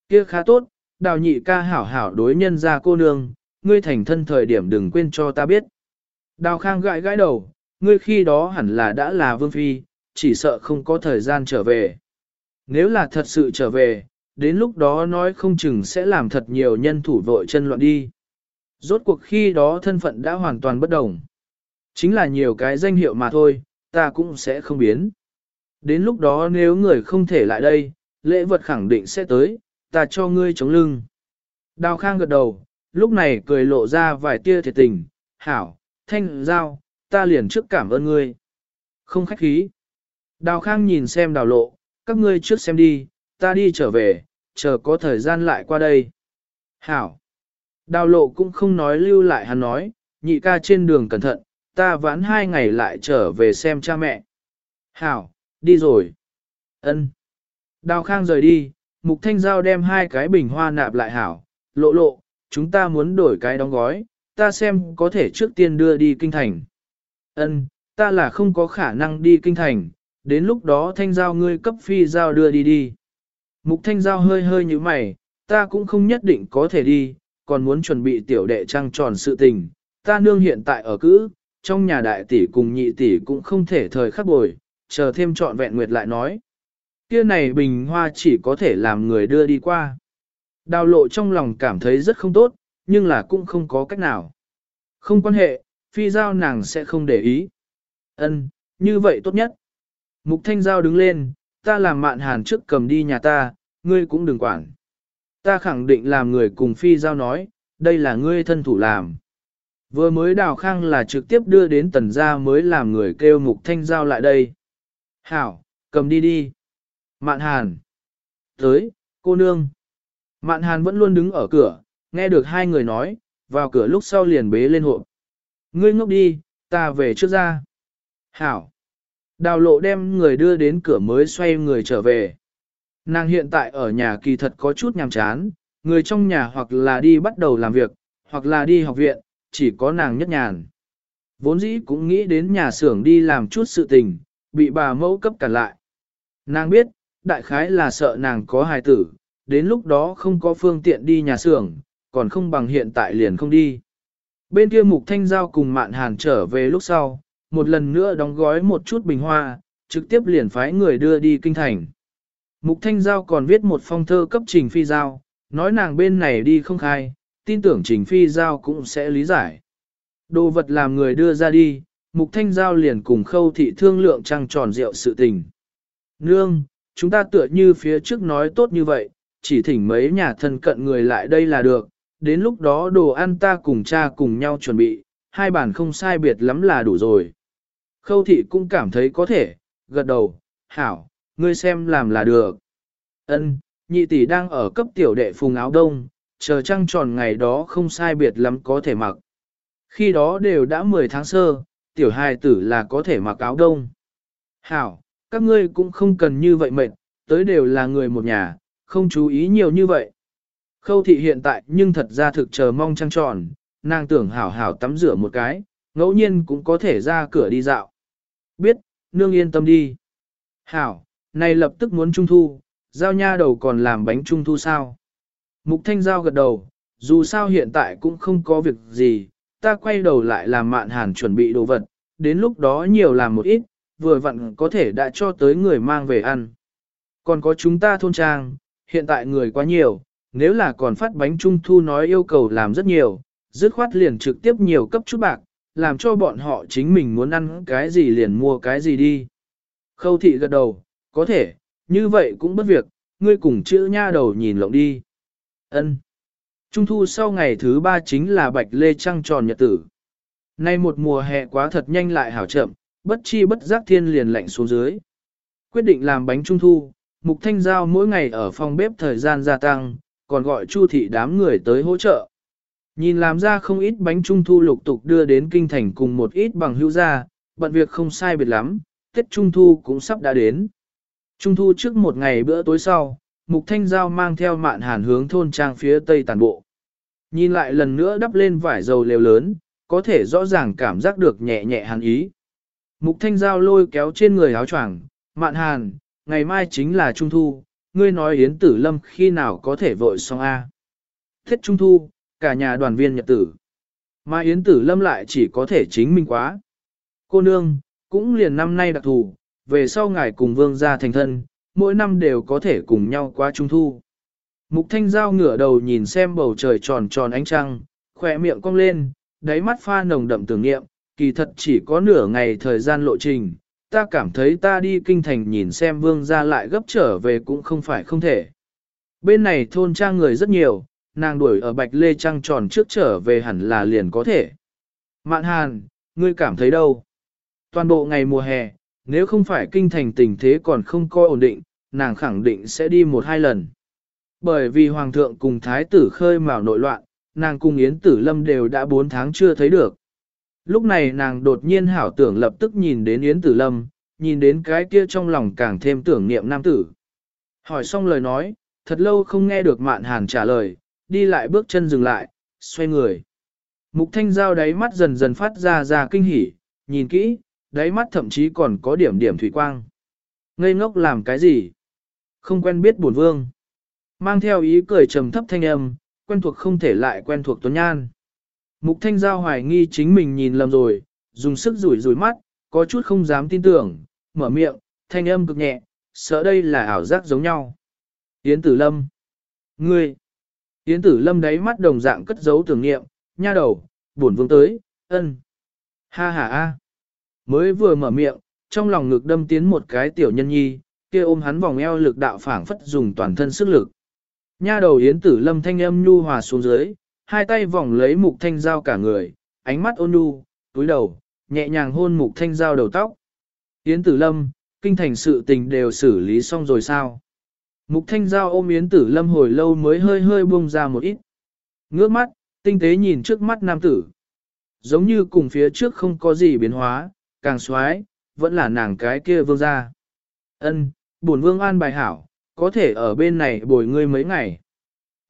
Kia khá tốt, đào nhị ca hảo hảo đối nhân ra cô nương, ngươi thành thân thời điểm đừng quên cho ta biết. Đào khang gãi gãi đầu, ngươi khi đó hẳn là đã là vương phi, chỉ sợ không có thời gian trở về. Nếu là thật sự trở về, đến lúc đó nói không chừng sẽ làm thật nhiều nhân thủ vội chân loạn đi. Rốt cuộc khi đó thân phận đã hoàn toàn bất đồng. Chính là nhiều cái danh hiệu mà thôi, ta cũng sẽ không biến. Đến lúc đó nếu người không thể lại đây, lễ vật khẳng định sẽ tới, ta cho ngươi chống lưng. Đào Khang gật đầu, lúc này cười lộ ra vài tia thiệt tình, hảo, thanh giao, ta liền trước cảm ơn ngươi. Không khách khí. Đào Khang nhìn xem đào lộ, các ngươi trước xem đi, ta đi trở về, chờ có thời gian lại qua đây. Hảo. Đào lộ cũng không nói lưu lại hắn nói, nhị ca trên đường cẩn thận, ta vãn hai ngày lại trở về xem cha mẹ. Hảo, đi rồi. Ân. Đào Khang rời đi, Mục Thanh Giao đem hai cái bình hoa nạp lại hảo, lộ lộ, chúng ta muốn đổi cái đóng gói, ta xem có thể trước tiên đưa đi kinh thành. Ân, ta là không có khả năng đi kinh thành, đến lúc đó Thanh Giao ngươi cấp phi giao đưa đi đi. Mục Thanh Giao hơi hơi như mày, ta cũng không nhất định có thể đi, còn muốn chuẩn bị tiểu đệ trang tròn sự tình. Ta nương hiện tại ở cữ, trong nhà đại tỷ cùng nhị tỷ cũng không thể thời khắc bồi, chờ thêm trọn vẹn nguyệt lại nói. Kia này bình hoa chỉ có thể làm người đưa đi qua. Đào lộ trong lòng cảm thấy rất không tốt, nhưng là cũng không có cách nào. Không quan hệ, phi giao nàng sẽ không để ý. Ân, như vậy tốt nhất. Mục thanh giao đứng lên, ta làm mạn hàn trước cầm đi nhà ta, ngươi cũng đừng quản. Ta khẳng định làm người cùng phi giao nói, đây là ngươi thân thủ làm. Vừa mới đào khang là trực tiếp đưa đến tần gia mới làm người kêu mục thanh giao lại đây. Hảo, cầm đi đi. Mạn hàn. Tới, cô nương. Mạn hàn vẫn luôn đứng ở cửa, nghe được hai người nói, vào cửa lúc sau liền bế lên hộp. Ngươi ngốc đi, ta về trước ra. Hảo. Đào lộ đem người đưa đến cửa mới xoay người trở về. Nàng hiện tại ở nhà kỳ thật có chút nhàm chán, người trong nhà hoặc là đi bắt đầu làm việc, hoặc là đi học viện, chỉ có nàng nhất nhàn. Vốn dĩ cũng nghĩ đến nhà xưởng đi làm chút sự tình, bị bà mẫu cấp cản lại. Nàng biết, đại khái là sợ nàng có hài tử, đến lúc đó không có phương tiện đi nhà xưởng, còn không bằng hiện tại liền không đi. Bên kia mục thanh giao cùng mạn hàn trở về lúc sau, một lần nữa đóng gói một chút bình hoa, trực tiếp liền phái người đưa đi kinh thành. Mục thanh giao còn viết một phong thơ cấp trình phi giao, nói nàng bên này đi không khai, tin tưởng trình phi giao cũng sẽ lý giải. Đồ vật làm người đưa ra đi, mục thanh giao liền cùng khâu thị thương lượng trăng tròn rượu sự tình. Nương, chúng ta tựa như phía trước nói tốt như vậy, chỉ thỉnh mấy nhà thân cận người lại đây là được, đến lúc đó đồ ăn ta cùng cha cùng nhau chuẩn bị, hai bản không sai biệt lắm là đủ rồi. Khâu thị cũng cảm thấy có thể, gật đầu, hảo, ngươi xem làm là được. Ân, nhị tỷ đang ở cấp tiểu đệ phùng áo đông, chờ trăng tròn ngày đó không sai biệt lắm có thể mặc. Khi đó đều đã 10 tháng sơ, tiểu hài tử là có thể mặc áo đông. Hảo, các ngươi cũng không cần như vậy mệt, tới đều là người một nhà, không chú ý nhiều như vậy. Khâu thị hiện tại nhưng thật ra thực chờ mong trăng tròn, nàng tưởng hảo hảo tắm rửa một cái, ngẫu nhiên cũng có thể ra cửa đi dạo. Biết, nương yên tâm đi. Hảo, này lập tức muốn trung thu, giao nha đầu còn làm bánh trung thu sao? Mục thanh giao gật đầu, dù sao hiện tại cũng không có việc gì, ta quay đầu lại làm mạn hàn chuẩn bị đồ vật, đến lúc đó nhiều làm một ít, vừa vặn có thể đã cho tới người mang về ăn. Còn có chúng ta thôn trang, hiện tại người quá nhiều, nếu là còn phát bánh trung thu nói yêu cầu làm rất nhiều, dứt khoát liền trực tiếp nhiều cấp chút bạc, làm cho bọn họ chính mình muốn ăn cái gì liền mua cái gì đi. Khâu thị gật đầu, có thể, như vậy cũng bất việc, ngươi cùng chữ nha đầu nhìn lộng đi. Ân. Trung thu sau ngày thứ ba chính là bạch lê trăng tròn nhật tử. Nay một mùa hè quá thật nhanh lại hảo chậm, bất chi bất giác thiên liền lạnh xuống dưới. Quyết định làm bánh trung thu, Mục Thanh Giao mỗi ngày ở phòng bếp thời gian gia tăng, còn gọi Chu thị đám người tới hỗ trợ. Nhìn làm ra không ít bánh trung thu lục tục đưa đến kinh thành cùng một ít bằng hữu gia, bận việc không sai biệt lắm, Tết Trung thu cũng sắp đã đến. Trung thu trước một ngày bữa tối sau, Mục Thanh Giao mang theo mạn hàn hướng thôn trang phía tây tàn bộ. Nhìn lại lần nữa đắp lên vải dầu lều lớn, có thể rõ ràng cảm giác được nhẹ nhẹ hàn ý. Mục Thanh Giao lôi kéo trên người áo choàng, mạn hàn, ngày mai chính là Trung thu, ngươi nói Yến Tử Lâm khi nào có thể vội xong A. Thết Trung thu, cả nhà đoàn viên nhật tử. Mà Yến Tử Lâm lại chỉ có thể chính mình quá. Cô nương, cũng liền năm nay đặc thù, về sau ngài cùng vương gia thành thân, mỗi năm đều có thể cùng nhau qua trung thu. Mục thanh giao ngửa đầu nhìn xem bầu trời tròn tròn ánh trăng, khỏe miệng cong lên, đáy mắt pha nồng đậm tưởng niệm, kỳ thật chỉ có nửa ngày thời gian lộ trình, ta cảm thấy ta đi kinh thành nhìn xem vương gia lại gấp trở về cũng không phải không thể. Bên này thôn trang người rất nhiều, nàng đuổi ở bạch lê trăng tròn trước trở về hẳn là liền có thể. Mạn hàn, ngươi cảm thấy đâu? Toàn bộ ngày mùa hè, nếu không phải kinh thành tình thế còn không coi ổn định, nàng khẳng định sẽ đi một hai lần. Bởi vì hoàng thượng cùng thái tử khơi mào nội loạn, nàng cùng Yến Tử Lâm đều đã 4 tháng chưa thấy được. Lúc này nàng đột nhiên hảo tưởng lập tức nhìn đến Yến Tử Lâm, nhìn đến cái kia trong lòng càng thêm tưởng niệm nam tử. Hỏi xong lời nói, thật lâu không nghe được mạn hàn trả lời, đi lại bước chân dừng lại, xoay người. Mục thanh giao đáy mắt dần dần phát ra ra kinh hỉ, nhìn kỹ, đáy mắt thậm chí còn có điểm điểm thủy quang. Ngây ngốc làm cái gì? Không quen biết buồn vương. Mang theo ý cười trầm thấp thanh âm, quen thuộc không thể lại quen thuộc Tuấn Nhan. Mục Thanh Giao hoài nghi chính mình nhìn lầm rồi, dùng sức rủi rủi mắt, có chút không dám tin tưởng, mở miệng, thanh âm cực nhẹ, sợ đây là ảo giác giống nhau. Yến Tử Lâm. Ngươi. Yến Tử Lâm đáy mắt đồng dạng cất giấu tưởng niệm, nha đầu, buồn vương tới, ân. Ha ha a. Mới vừa mở miệng, trong lòng ngực đâm tiến một cái tiểu nhân nhi, kia ôm hắn vòng eo lực đạo phảng phất dùng toàn thân sức lực. Nha đầu Yến Tử Lâm thanh âm nhu hòa xuống dưới, hai tay vòng lấy mục thanh giao cả người, ánh mắt ôn nhu, túi đầu, nhẹ nhàng hôn mục thanh giao đầu tóc. Yến Tử Lâm, kinh thành sự tình đều xử lý xong rồi sao? Mục thanh giao ôm Yến Tử Lâm hồi lâu mới hơi hơi buông ra một ít. Ngước mắt, tinh tế nhìn trước mắt nam tử. Giống như cùng phía trước không có gì biến hóa, càng xoái, vẫn là nàng cái kia vương gia. Ân, bổn vương an bài hảo, có thể ở bên này bồi ngươi mấy ngày.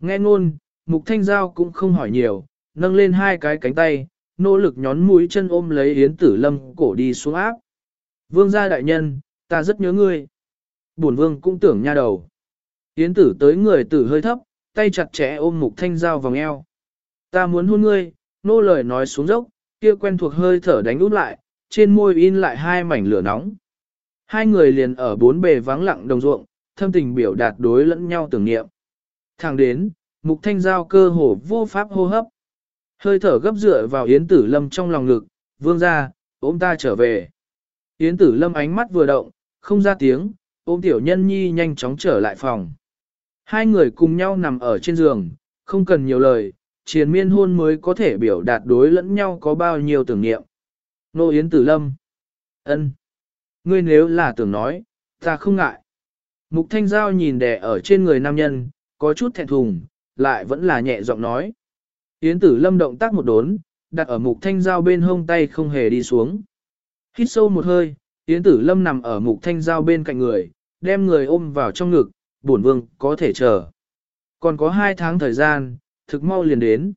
Nghe ngôn, mục thanh giao cũng không hỏi nhiều, nâng lên hai cái cánh tay, nỗ lực nhón mũi chân ôm lấy Yến Tử Lâm cổ đi xuống áp. Vương gia đại nhân, ta rất nhớ ngươi. Bổn vương cũng tưởng nha đầu. Yến Tử tới người tử hơi thấp, tay chặt chẽ ôm mục thanh giao vòng eo. Ta muốn hôn ngươi, nô lời nói xuống dốc, kia quen thuộc hơi thở đánh út lại, trên môi in lại hai mảnh lửa nóng. Hai người liền ở bốn bề vắng lặng đồng ruộng, thâm tình biểu đạt đối lẫn nhau tưởng niệm. Thẳng đến, mục thanh giao cơ hồ vô pháp hô hấp. Hơi thở gấp dựa vào Yến Tử Lâm trong lòng ngực, vương ra, ôm ta trở về. Yến Tử Lâm ánh mắt vừa động, không ra tiếng, ôm tiểu nhân nhi nhanh chóng trở lại phòng. Hai người cùng nhau nằm ở trên giường, không cần nhiều lời, triền miên hôn mới có thể biểu đạt đối lẫn nhau có bao nhiêu tưởng niệm. Nô Yến Tử Lâm. ân, Ngươi nếu là tưởng nói, ta không ngại. Mục Thanh Giao nhìn đè ở trên người nam nhân, có chút thẹn thùng, lại vẫn là nhẹ giọng nói. Yến Tử Lâm động tác một đốn, đặt ở Mục Thanh Giao bên hông tay không hề đi xuống. Hít sâu một hơi, Yến Tử Lâm nằm ở Mục Thanh Giao bên cạnh người, đem người ôm vào trong ngực, bổn vương có thể chờ. Còn có hai tháng thời gian, thực mau liền đến.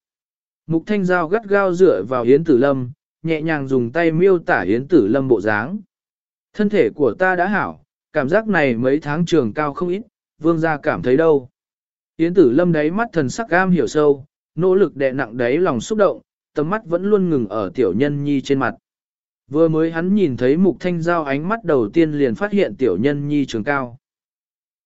Mục Thanh Giao gắt gao dựa vào Yến Tử Lâm, nhẹ nhàng dùng tay miêu tả Yến Tử Lâm bộ dáng. Thân thể của ta đã hảo, cảm giác này mấy tháng trường cao không ít, vương gia cảm thấy đâu. Yến Tử Lâm đáy mắt thần sắc gam hiểu sâu, nỗ lực đè nặng đáy lòng xúc động, tầm mắt vẫn luôn ngừng ở tiểu nhân nhi trên mặt. Vừa mới hắn nhìn thấy mục thanh giao ánh mắt đầu tiên liền phát hiện tiểu nhân nhi trường cao.